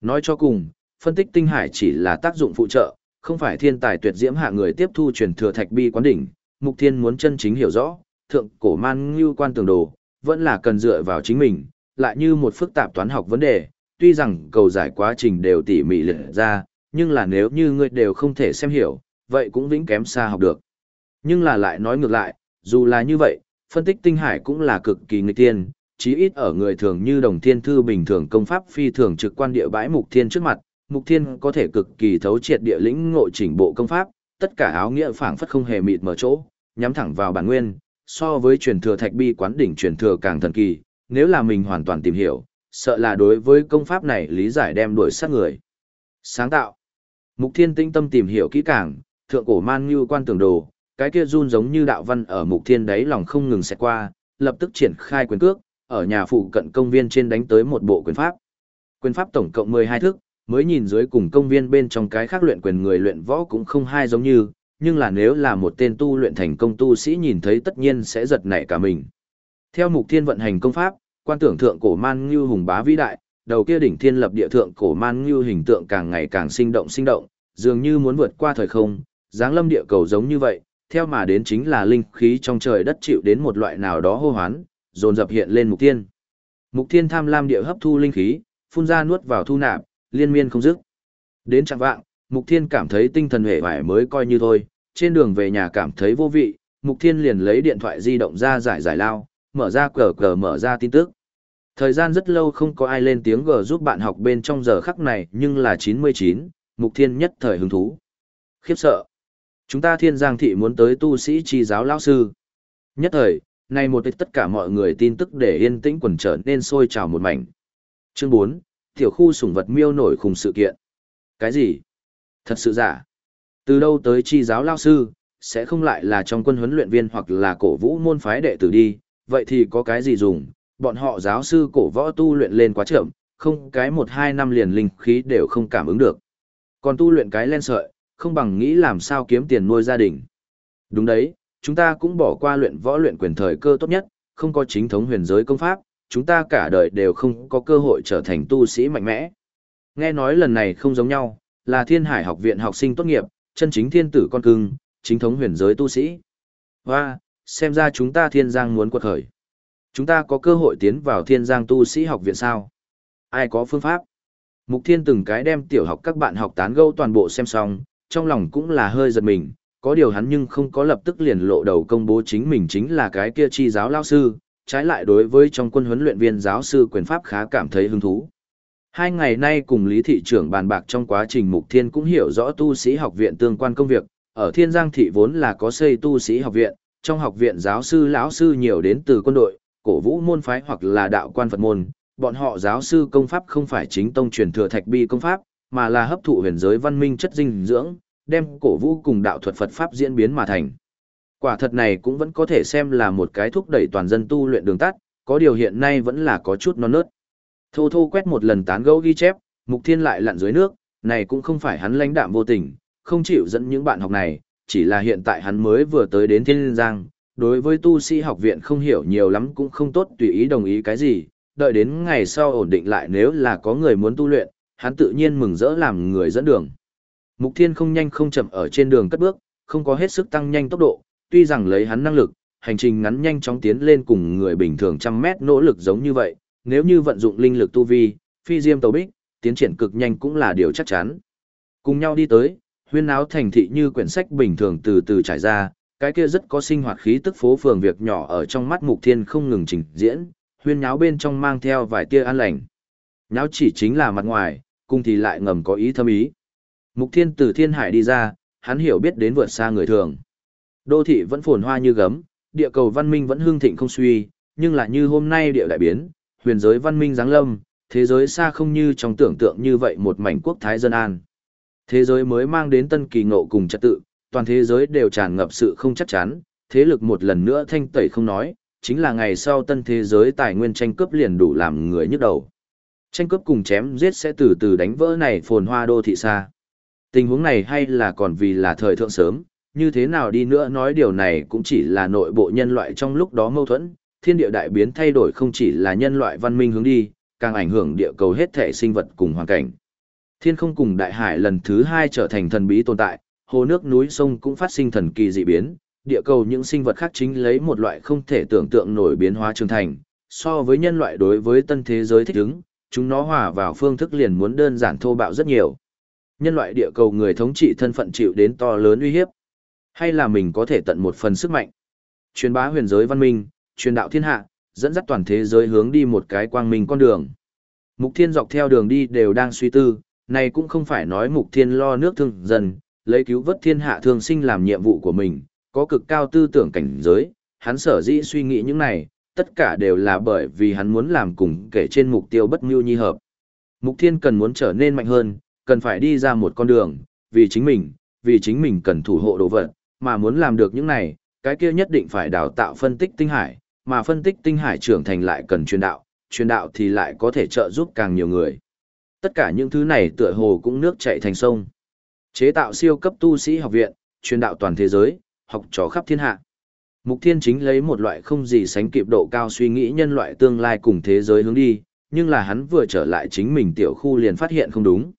Nói cho cùng, phân tích tinh hải chỉ là tác dụng phụ trợ, không phải thiên tài tuyệt diễm hạ người tiếp thu truyền thừa thạch bi quán đỉnh, Mục Thiên muốn chân chính hiểu rõ, thượng cổ man như quan tường đồ, vẫn là cần dựa vào chính mình, lại như một phức tạp toán học vấn đề, tuy rằng cầu giải quá trình đều tỉ mỉ liệt ra, nhưng là nếu như ngươi đều không thể xem hiểu, vậy cũng vĩnh kém xa học được. Nhưng là lại nói ngược lại, dù là như vậy, phân tích tinh hải cũng là cực kỳ nghịch tiên, chí ít ở người thường như đồng thiên thư bình thường công pháp phi thường trực quan địa bãi mục thiên trước mặt, mục thiên có thể cực kỳ thấu triệt địa lĩnh ngộ chỉnh bộ công pháp, tất cả áo nghĩa phảng phất không hề mịt mở chỗ, nhắm thẳng vào bản nguyên, so với truyền thừa thạch bi quán đỉnh truyền thừa càng thần kỳ, nếu là mình hoàn toàn tìm hiểu, sợ là đối với công pháp này lý giải đem đuổi sát người. Sáng tạo Mục thiên tinh tâm tìm hiểu kỹ càng, thượng cổ man như quan tường đồ, cái kia run giống như đạo văn ở mục thiên đấy lòng không ngừng xẹt qua, lập tức triển khai quyền cước, ở nhà phụ cận công viên trên đánh tới một bộ quyền pháp. Quyền pháp tổng cộng 12 thức, mới nhìn dưới cùng công viên bên trong cái khác luyện quyền người luyện võ cũng không hai giống như, nhưng là nếu là một tên tu luyện thành công tu sĩ nhìn thấy tất nhiên sẽ giật nảy cả mình. Theo mục thiên vận hành công pháp, quan tưởng thượng cổ man như hùng bá vĩ đại, đầu kia đỉnh thiên lập địa thượng cổ man như hình tượng càng ngày càng sinh động sinh động, dường như muốn vượt qua thời không, dáng lâm địa cầu giống như vậy, theo mà đến chính là linh khí trong trời đất chịu đến một loại nào đó hô hoán, dồn dập hiện lên mục thiên. Mục thiên tham lam địa hấp thu linh khí, phun ra nuốt vào thu nạp, liên miên không dứt. Đến trạng vạng, mục thiên cảm thấy tinh thần hệ vải mới coi như thôi, trên đường về nhà cảm thấy vô vị, mục thiên liền lấy điện thoại di động ra giải giải lao, mở ra cờ cờ mở ra tin tức. Thời gian rất lâu không có ai lên tiếng gờ giúp bạn học bên trong giờ khắc này nhưng là 99, mục thiên nhất thời hứng thú. Khiếp sợ. Chúng ta thiên giang thị muốn tới tu sĩ chi giáo lão sư. Nhất thời, này một tất cả mọi người tin tức để yên tĩnh quần trở nên sôi trào một mảnh. Chương 4, tiểu khu sủng vật miêu nổi khùng sự kiện. Cái gì? Thật sự giả. Từ đâu tới chi giáo lao sư, sẽ không lại là trong quân huấn luyện viên hoặc là cổ vũ môn phái đệ tử đi, vậy thì có cái gì dùng, bọn họ giáo sư cổ võ tu luyện lên quá chậm, không cái một hai năm liền linh khí đều không cảm ứng được. Còn tu luyện cái len sợi, không bằng nghĩ làm sao kiếm tiền nuôi gia đình. Đúng đấy, chúng ta cũng bỏ qua luyện võ luyện quyền thời cơ tốt nhất, không có chính thống huyền giới công pháp, chúng ta cả đời đều không có cơ hội trở thành tu sĩ mạnh mẽ. Nghe nói lần này không giống nhau, là thiên hải học viện học sinh tốt nghiệp, chân chính thiên tử con cưng, chính thống huyền giới tu sĩ. Và, xem ra chúng ta thiên giang muốn quật khởi. Chúng ta có cơ hội tiến vào thiên giang tu sĩ học viện sao? Ai có phương pháp? Mục thiên từng cái đem tiểu học các bạn học tán gẫu toàn bộ xem xong, trong lòng cũng là hơi giật mình, có điều hắn nhưng không có lập tức liền lộ đầu công bố chính mình chính là cái kia chi giáo lao sư, trái lại đối với trong quân huấn luyện viên giáo sư quyền pháp khá cảm thấy hứng thú. Hai ngày nay cùng Lý Thị trưởng bàn bạc trong quá trình Mục Thiên cũng hiểu rõ tu sĩ học viện tương quan công việc, ở Thiên Giang Thị vốn là có xây tu sĩ học viện, trong học viện giáo sư lão sư nhiều đến từ quân đội, cổ vũ môn phái hoặc là đạo quan Phật môn, bọn họ giáo sư công pháp không phải chính tông truyền thừa thạch bi công pháp, mà là hấp thụ huyền giới văn minh chất dinh dưỡng, đem cổ vũ cùng đạo thuật Phật pháp diễn biến mà thành. Quả thật này cũng vẫn có thể xem là một cái thúc đẩy toàn dân tu luyện đường tắt, có điều hiện nay vẫn là có chút non nớt. Thô thô quét một lần tán gẫu ghi chép, Mục Thiên lại lặn dưới nước, này cũng không phải hắn lãnh đạm vô tình, không chịu dẫn những bạn học này, chỉ là hiện tại hắn mới vừa tới đến Thiên Giang, đối với tu sĩ học viện không hiểu nhiều lắm cũng không tốt tùy ý đồng ý cái gì, đợi đến ngày sau ổn định lại nếu là có người muốn tu luyện, hắn tự nhiên mừng rỡ làm người dẫn đường. Mục Thiên không nhanh không chậm ở trên đường cất bước, không có hết sức tăng nhanh tốc độ, tuy rằng lấy hắn năng lực, hành trình ngắn nhanh chóng tiến lên cùng người bình thường trăm mét nỗ lực giống như vậy, nếu như vận dụng linh lực tu vi, phi diêm tàu bích, tiến triển cực nhanh cũng là điều chắc chắn. Cùng nhau đi tới, huyên áo thành thị như quyển sách bình thường từ từ trải ra, cái kia rất có sinh hoạt khí tức phố phường việc nhỏ ở trong mắt mục thiên không ngừng trình diễn, huyên nháo bên trong mang theo vài tia an lành. Nháo chỉ chính là mặt ngoài, cùng thì lại ngầm có ý thâm ý. Mục thiên từ thiên hải đi ra, hắn hiểu biết đến vượt xa người thường. Đô thị vẫn phồn hoa như gấm, địa cầu văn minh vẫn hương thịnh không suy, nhưng là như hôm nay địa đại biến, huyền giới văn minh giáng lâm, thế giới xa không như trong tưởng tượng như vậy một mảnh quốc thái dân an. Thế giới mới mang đến tân kỳ ngộ cùng trật tự, toàn thế giới đều tràn ngập sự không chắc chắn, thế lực một lần nữa thanh tẩy không nói, chính là ngày sau tân thế giới tài nguyên tranh cướp liền đủ làm người nhức đầu. Tranh cướp cùng chém giết sẽ từ từ đánh vỡ này phồn hoa đô thị xa. Tình huống này hay là còn vì là thời thượng sớm, như thế nào đi nữa nói điều này cũng chỉ là nội bộ nhân loại trong lúc đó mâu thuẫn, thiên địa đại biến thay đổi không chỉ là nhân loại văn minh hướng đi, càng ảnh hưởng địa cầu hết thể sinh vật cùng hoàn cảnh. Thiên không cùng đại hải lần thứ hai trở thành thần bí tồn tại, hồ nước núi sông cũng phát sinh thần kỳ dị biến, địa cầu những sinh vật khác chính lấy một loại không thể tưởng tượng nổi biến hóa trưởng thành, so với nhân loại đối với tân thế giới thích ứng, chúng nó hòa vào phương thức liền muốn đơn giản thô bạo rất nhiều. Nhân loại địa cầu người thống trị thân phận chịu đến to lớn uy hiếp, hay là mình có thể tận một phần sức mạnh. Truyền bá huyền giới văn minh, truyền đạo thiên hạ, dẫn dắt toàn thế giới hướng đi một cái quang minh con đường. Mục Thiên dọc theo đường đi đều đang suy tư, này cũng không phải nói Mục Thiên lo nước thương dân lấy cứu vớt thiên hạ thương sinh làm nhiệm vụ của mình, có cực cao tư tưởng cảnh giới, hắn sở dĩ suy nghĩ những này, tất cả đều là bởi vì hắn muốn làm cùng kể trên mục tiêu bất mưu nhi hợp. Mục Thiên cần muốn trở nên mạnh hơn, cần phải đi ra một con đường, vì chính mình, vì chính mình cần thủ hộ đồ vật, mà muốn làm được những này, cái kia nhất định phải đào tạo phân tích tinh hải, mà phân tích tinh hải trưởng thành lại cần truyền đạo, truyền đạo thì lại có thể trợ giúp càng nhiều người. Tất cả những thứ này tựa hồ cũng nước chảy thành sông. Chế tạo siêu cấp tu sĩ học viện, truyền đạo toàn thế giới, học trò khắp thiên hạ. Mục Thiên chính lấy một loại không gì sánh kịp độ cao suy nghĩ nhân loại tương lai cùng thế giới hướng đi, nhưng là hắn vừa trở lại chính mình tiểu khu liền phát hiện không đúng.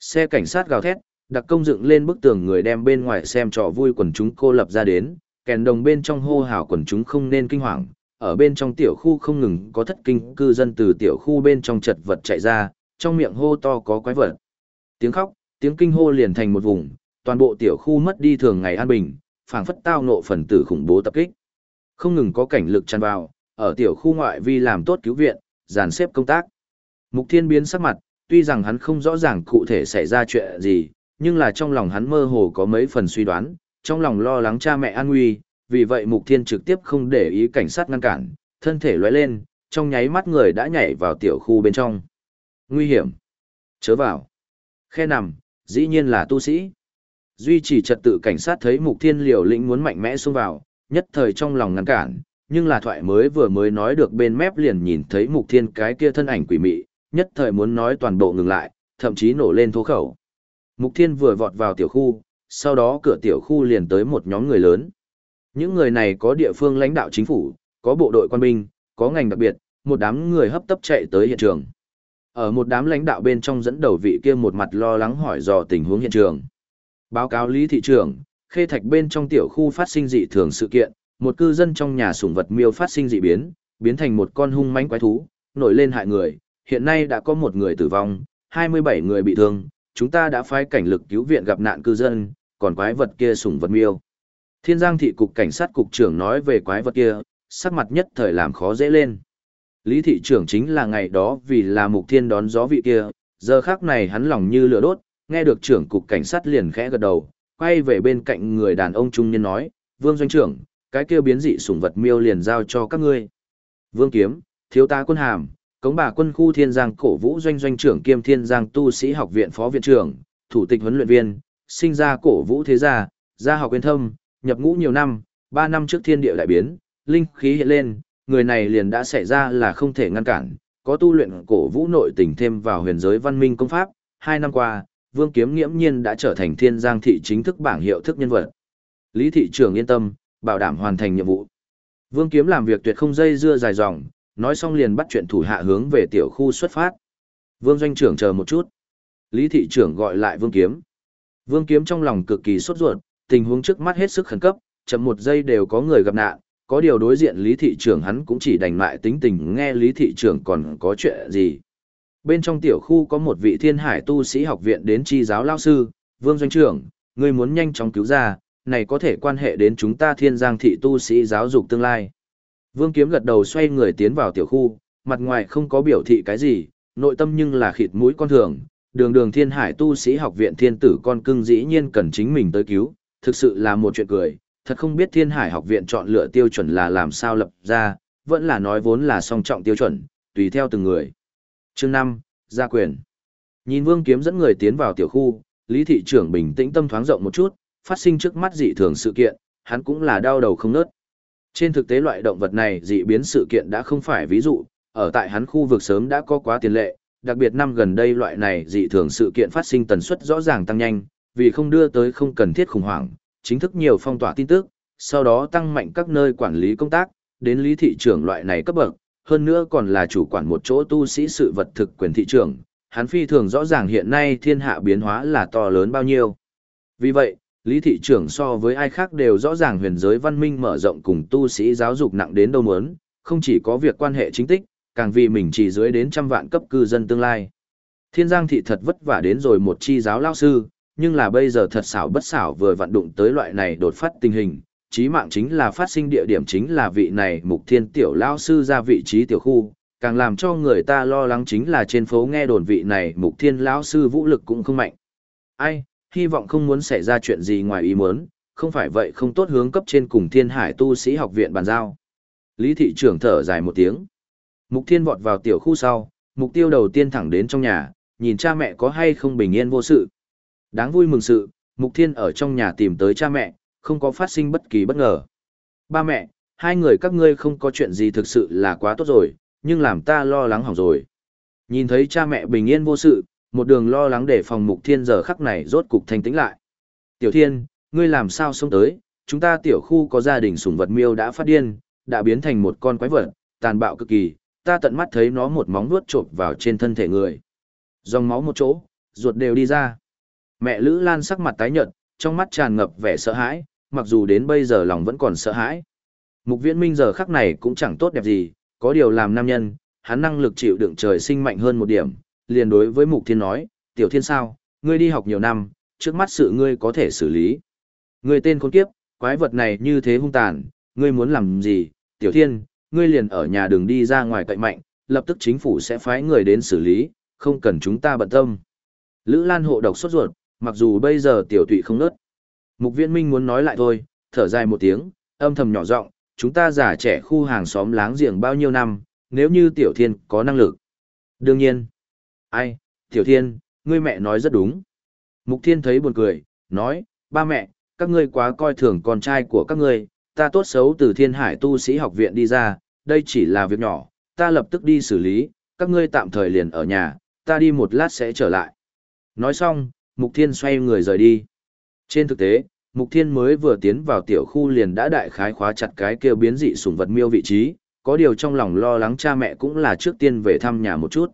Xe cảnh sát gào thét, đặc công dựng lên bức tường người đem bên ngoài xem trò vui quần chúng cô lập ra đến, kèn đồng bên trong hô hào quần chúng không nên kinh hoàng, ở bên trong tiểu khu không ngừng có thất kinh cư dân từ tiểu khu bên trong chật vật chạy ra, trong miệng hô to có quái vật. Tiếng khóc, tiếng kinh hô liền thành một vùng, toàn bộ tiểu khu mất đi thường ngày an bình, phảng phất tao nộ phần tử khủng bố tập kích. Không ngừng có cảnh lực tràn vào, ở tiểu khu ngoại vi làm tốt cứu viện, dàn xếp công tác. Mục Thiên biến sắc mặt, tuy rằng hắn không rõ ràng cụ thể xảy ra chuyện gì, nhưng là trong lòng hắn mơ hồ có mấy phần suy đoán, trong lòng lo lắng cha mẹ an nguy, vì vậy Mục Thiên trực tiếp không để ý cảnh sát ngăn cản, thân thể lóe lên, trong nháy mắt người đã nhảy vào tiểu khu bên trong. Nguy hiểm. Chớ vào. Khe nằm, dĩ nhiên là tu sĩ. Duy trì trật tự cảnh sát thấy Mục Thiên liều lĩnh muốn mạnh mẽ xông vào, nhất thời trong lòng ngăn cản, nhưng là thoại mới vừa mới nói được bên mép liền nhìn thấy Mục Thiên cái kia thân ảnh quỷ mị, nhất thời muốn nói toàn bộ ngừng lại, thậm chí nổ lên thô khẩu. Mục Thiên vừa vọt vào tiểu khu, sau đó cửa tiểu khu liền tới một nhóm người lớn. Những người này có địa phương lãnh đạo chính phủ, có bộ đội quan binh, có ngành đặc biệt, một đám người hấp tấp chạy tới hiện trường. Ở một đám lãnh đạo bên trong dẫn đầu vị kia một mặt lo lắng hỏi dò tình huống hiện trường. Báo cáo lý thị trưởng, khê thạch bên trong tiểu khu phát sinh dị thường sự kiện, một cư dân trong nhà sủng vật miêu phát sinh dị biến, biến thành một con hung mãnh quái thú, nổi lên hại người, hiện nay đã có một người tử vong, 27 người bị thương, chúng ta đã phái cảnh lực cứu viện gặp nạn cư dân, còn quái vật kia sủng vật miêu. Thiên Giang thị cục cảnh sát cục trưởng nói về quái vật kia, sắc mặt nhất thời làm khó dễ lên. Lý thị trưởng chính là ngày đó vì là mục thiên đón gió vị kia, giờ khác này hắn lòng như lửa đốt, nghe được trưởng cục cảnh sát liền khẽ gật đầu, quay về bên cạnh người đàn ông trung niên nói, Vương Doanh trưởng, cái kia biến dị sủng vật miêu liền giao cho các ngươi. Vương Kiếm, thiếu tá quân hàm, cống bà quân khu Thiên Giang cổ vũ doanh doanh trưởng kiêm Thiên Giang tu sĩ học viện phó viện trưởng, thủ tịch huấn luyện viên, sinh ra cổ vũ thế gia, gia học quyên thâm, nhập ngũ nhiều năm, ba năm trước thiên địa đại biến, linh khí hiện lên, người này liền đã xảy ra là không thể ngăn cản, có tu luyện cổ vũ nội tình thêm vào huyền giới văn minh công pháp, hai năm qua, Vương Kiếm nghiễm nhiên đã trở thành thiên giang thị chính thức bảng hiệu thức nhân vật. Lý thị trưởng yên tâm, bảo đảm hoàn thành nhiệm vụ. Vương Kiếm làm việc tuyệt không dây dưa dài dòng, nói xong liền bắt chuyện thủ hạ hướng về tiểu khu xuất phát. Vương doanh trưởng chờ một chút. Lý thị trưởng gọi lại Vương Kiếm. Vương Kiếm trong lòng cực kỳ sốt ruột, tình huống trước mắt hết sức khẩn cấp, chậm một giây đều có người gặp nạn, có điều đối diện Lý thị trưởng hắn cũng chỉ đành lại tính tình nghe Lý thị trưởng còn có chuyện gì. Bên trong tiểu khu có một vị thiên hải tu sĩ học viện đến chi giáo lao sư, Vương Doanh trưởng, người muốn nhanh chóng cứu ra, này có thể quan hệ đến chúng ta thiên giang thị tu sĩ giáo dục tương lai. Vương Kiếm gật đầu xoay người tiến vào tiểu khu, mặt ngoài không có biểu thị cái gì, nội tâm nhưng là khịt mũi con thường, đường đường thiên hải tu sĩ học viện thiên tử con cưng dĩ nhiên cần chính mình tới cứu, thực sự là một chuyện cười, thật không biết thiên hải học viện chọn lựa tiêu chuẩn là làm sao lập ra, vẫn là nói vốn là song trọng tiêu chuẩn, tùy theo từng người. Chương năm gia quyền. Nhìn Vương Kiếm dẫn người tiến vào tiểu khu, Lý thị trưởng bình tĩnh tâm thoáng rộng một chút, phát sinh trước mắt dị thường sự kiện, hắn cũng là đau đầu không nớt. Trên thực tế loại động vật này dị biến sự kiện đã không phải ví dụ, ở tại hắn khu vực sớm đã có quá tiền lệ, đặc biệt năm gần đây loại này dị thường sự kiện phát sinh tần suất rõ ràng tăng nhanh, vì không đưa tới không cần thiết khủng hoảng, chính thức nhiều phong tỏa tin tức, sau đó tăng mạnh các nơi quản lý công tác, đến lý thị trưởng loại này cấp bậc, hơn nữa còn là chủ quản một chỗ tu sĩ sự vật thực quyền thị trưởng, hắn phi thường rõ ràng hiện nay thiên hạ biến hóa là to lớn bao nhiêu. Vì vậy, lý thị trưởng so với ai khác đều rõ ràng huyền giới văn minh mở rộng cùng tu sĩ giáo dục nặng đến đâu muốn, không chỉ có việc quan hệ chính tích, càng vì mình chỉ dưới đến trăm vạn cấp cư dân tương lai. Thiên Giang thị thật vất vả đến rồi một chi giáo lao sư, nhưng là bây giờ thật xảo bất xảo vừa vận đụng tới loại này đột phát tình hình, chí mạng chính là phát sinh địa điểm chính là vị này mục thiên tiểu lao sư ra vị trí tiểu khu, càng làm cho người ta lo lắng chính là trên phố nghe đồn vị này mục thiên lão sư vũ lực cũng không mạnh. Ai, hy vọng không muốn xảy ra chuyện gì ngoài ý muốn, không phải vậy không tốt hướng cấp trên cùng thiên hải tu sĩ học viện bàn giao. Lý thị trưởng thở dài một tiếng. Mục thiên vọt vào tiểu khu sau, mục tiêu đầu tiên thẳng đến trong nhà, nhìn cha mẹ có hay không bình yên vô sự. Đáng vui mừng sự, Mục Thiên ở trong nhà tìm tới cha mẹ, không có phát sinh bất kỳ bất ngờ. Ba mẹ, hai người các ngươi không có chuyện gì thực sự là quá tốt rồi, nhưng làm ta lo lắng hỏng rồi. Nhìn thấy cha mẹ bình yên vô sự, một đường lo lắng để phòng Mục Thiên giờ khắc này rốt cục thanh tĩnh lại. Tiểu Thiên, ngươi làm sao xông tới, chúng ta tiểu khu có gia đình sủng vật miêu đã phát điên, đã biến thành một con quái vật, tàn bạo cực kỳ, ta tận mắt thấy nó một móng vuốt chộp vào trên thân thể người. Dòng máu một chỗ, ruột đều đi ra. Mẹ Lữ Lan sắc mặt tái nhợt, trong mắt tràn ngập vẻ sợ hãi, mặc dù đến bây giờ lòng vẫn còn sợ hãi. Mục Viễn Minh giờ khắc này cũng chẳng tốt đẹp gì, có điều làm nam nhân, hắn năng lực chịu đựng trời sinh mạnh hơn một điểm, liền đối với Mục Thiên nói, "Tiểu Thiên sao, ngươi đi học nhiều năm, trước mắt sự ngươi có thể xử lý. Ngươi tên con kiếp, quái vật này như thế hung tàn, ngươi muốn làm gì? Tiểu Thiên, ngươi liền ở nhà đừng đi ra ngoài cậy mạnh, lập tức chính phủ sẽ phái người đến xử lý, không cần chúng ta bận tâm." Lữ Lan hộ độc sốt ruột, mặc dù bây giờ tiểu tụy không nớt. Mục viễn minh muốn nói lại thôi, thở dài một tiếng, âm thầm nhỏ giọng chúng ta già trẻ khu hàng xóm láng giềng bao nhiêu năm, nếu như tiểu thiên có năng lực. Đương nhiên. Ai, tiểu thiên, ngươi mẹ nói rất đúng. Mục thiên thấy buồn cười, nói, ba mẹ, các ngươi quá coi thường con trai của các ngươi, ta tốt xấu từ thiên hải tu sĩ học viện đi ra, đây chỉ là việc nhỏ, ta lập tức đi xử lý, các ngươi tạm thời liền ở nhà, ta đi một lát sẽ trở lại. Nói xong, Mục Thiên xoay người rời đi. Trên thực tế, Mục Thiên mới vừa tiến vào tiểu khu liền đã đại khái khóa chặt cái kêu biến dị sủng vật miêu vị trí, có điều trong lòng lo lắng cha mẹ cũng là trước tiên về thăm nhà một chút.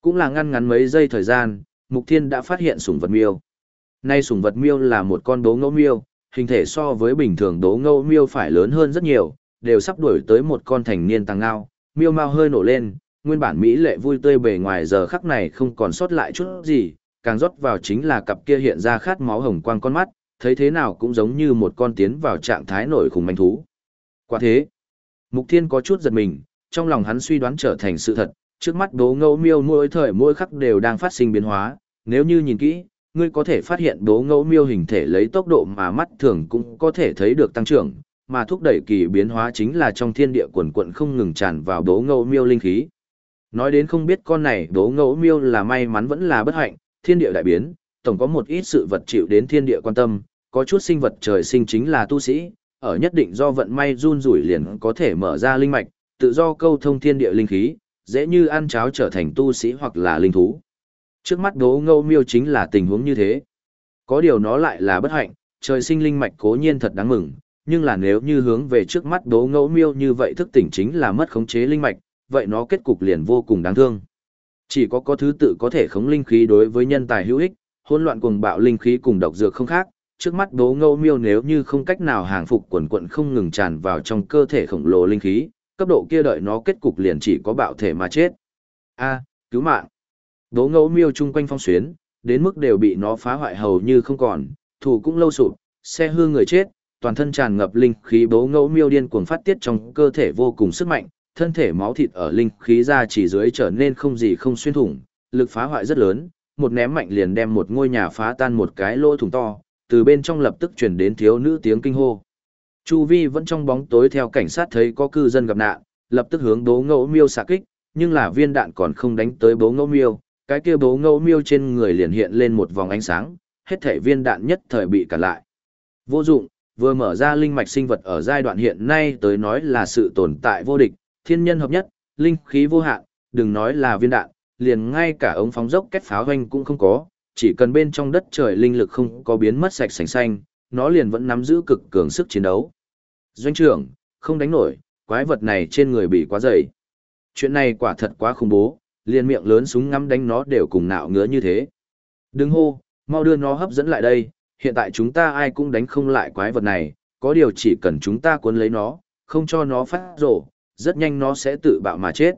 Cũng là ngăn ngắn mấy giây thời gian, Mục Thiên đã phát hiện sủng vật miêu. Nay sủng vật miêu là một con đố ngẫu miêu, hình thể so với bình thường đố ngẫu miêu phải lớn hơn rất nhiều, đều sắp đuổi tới một con thành niên tăng ngao. Miêu mau hơi nổ lên, nguyên bản mỹ lệ vui tươi bề ngoài giờ khắc này không còn sót lại chút gì, càng rót vào chính là cặp kia hiện ra khát máu hồng quang con mắt, thấy thế nào cũng giống như một con tiến vào trạng thái nổi khủng manh thú. Quả thế, Mục Thiên có chút giật mình, trong lòng hắn suy đoán trở thành sự thật, trước mắt đố ngẫu miêu mỗi thời mỗi khắc đều đang phát sinh biến hóa, nếu như nhìn kỹ, ngươi có thể phát hiện đố ngẫu miêu hình thể lấy tốc độ mà mắt thường cũng có thể thấy được tăng trưởng, mà thúc đẩy kỳ biến hóa chính là trong thiên địa quần quận không ngừng tràn vào đố ngẫu miêu linh khí. Nói đến không biết con này đố ngẫu miêu là may mắn vẫn là bất hạnh, thiên địa đại biến, tổng có một ít sự vật chịu đến thiên địa quan tâm, có chút sinh vật trời sinh chính là tu sĩ, ở nhất định do vận may run rủi liền có thể mở ra linh mạch, tự do câu thông thiên địa linh khí, dễ như ăn cháo trở thành tu sĩ hoặc là linh thú. Trước mắt đố ngâu miêu chính là tình huống như thế. Có điều nó lại là bất hạnh, trời sinh linh mạch cố nhiên thật đáng mừng, nhưng là nếu như hướng về trước mắt đố ngẫu miêu như vậy thức tỉnh chính là mất khống chế linh mạch, vậy nó kết cục liền vô cùng đáng thương. Chỉ có có thứ tự có thể khống linh khí đối với nhân tài hữu ích, hỗn loạn cuồng bạo linh khí cùng độc dược không khác, trước mắt Đỗ Ngâu miêu nếu như không cách nào hàng phục quần quận không ngừng tràn vào trong cơ thể khổng lồ linh khí, cấp độ kia đợi nó kết cục liền chỉ có bạo thể mà chết. A, cứu mạng. Đỗ Ngâu miêu chung quanh phong xuyến, đến mức đều bị nó phá hoại hầu như không còn, thủ cũng lâu sụp, xe hư người chết, toàn thân tràn ngập linh khí Đỗ Ngâu miêu điên cuồng phát tiết trong cơ thể vô cùng sức mạnh, thân thể máu thịt ở linh khí ra chỉ dưới trở nên không gì không xuyên thủng, lực phá hoại rất lớn, một ném mạnh liền đem một ngôi nhà phá tan một cái lỗ thủng to, từ bên trong lập tức truyền đến thiếu nữ tiếng kinh hô. Chu Vi vẫn trong bóng tối theo cảnh sát thấy có cư dân gặp nạn, lập tức hướng bố ngẫu miêu xạ kích, nhưng là viên đạn còn không đánh tới bố ngẫu miêu, cái kia bố ngẫu miêu trên người liền hiện lên một vòng ánh sáng, hết thảy viên đạn nhất thời bị cản lại. Vô dụng, vừa mở ra linh mạch sinh vật ở giai đoạn hiện nay tới nói là sự tồn tại vô địch, thiên nhân hợp nhất, linh khí vô hạn, đừng nói là viên đạn, liền ngay cả ống phóng dốc kết pháo hoanh cũng không có, chỉ cần bên trong đất trời linh lực không có biến mất sạch sành xanh, nó liền vẫn nắm giữ cực cường sức chiến đấu. Doanh trưởng, không đánh nổi, quái vật này trên người bị quá dày. Chuyện này quả thật quá khủng bố, liền miệng lớn súng ngắm đánh nó đều cùng nạo ngứa như thế. Đừng hô, mau đưa nó hấp dẫn lại đây, hiện tại chúng ta ai cũng đánh không lại quái vật này, có điều chỉ cần chúng ta cuốn lấy nó, không cho nó phát rổ, rất nhanh nó sẽ tự bạo mà chết.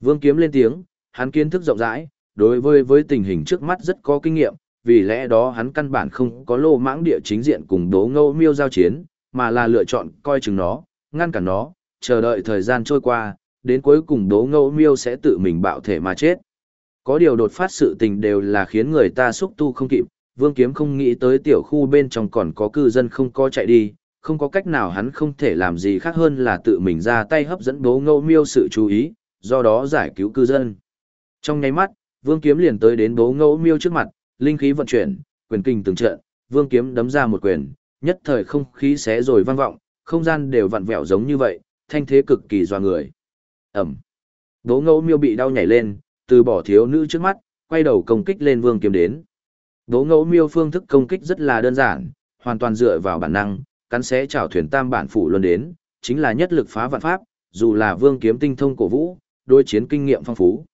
Vương Kiếm lên tiếng, hắn kiến thức rộng rãi, đối với với tình hình trước mắt rất có kinh nghiệm, vì lẽ đó hắn căn bản không có lô mãng địa chính diện cùng đố ngâu miêu giao chiến, mà là lựa chọn coi chừng nó, ngăn cản nó, chờ đợi thời gian trôi qua, đến cuối cùng đố ngâu miêu sẽ tự mình bạo thể mà chết. Có điều đột phát sự tình đều là khiến người ta xúc tu không kịp, vương kiếm không nghĩ tới tiểu khu bên trong còn có cư dân không có chạy đi, không có cách nào hắn không thể làm gì khác hơn là tự mình ra tay hấp dẫn bố ngâu miêu sự chú ý, do đó giải cứu cư dân. Trong nháy mắt, vương kiếm liền tới đến bố ngâu miêu trước mặt, linh khí vận chuyển, quyền kinh từng trận, vương kiếm đấm ra một quyền, nhất thời không khí xé rồi vang vọng, không gian đều vặn vẹo giống như vậy, thanh thế cực kỳ doa người. Ẩm. Bố ngẫu miêu bị đau nhảy lên, từ bỏ thiếu nữ trước mắt, quay đầu công kích lên vương kiếm đến. Bố ngẫu miêu phương thức công kích rất là đơn giản, hoàn toàn dựa vào bản năng, cắn xé chảo thuyền tam bản phủ luôn đến, chính là nhất lực phá vạn pháp, dù là vương kiếm tinh thông cổ vũ, đối chiến kinh nghiệm phong phú.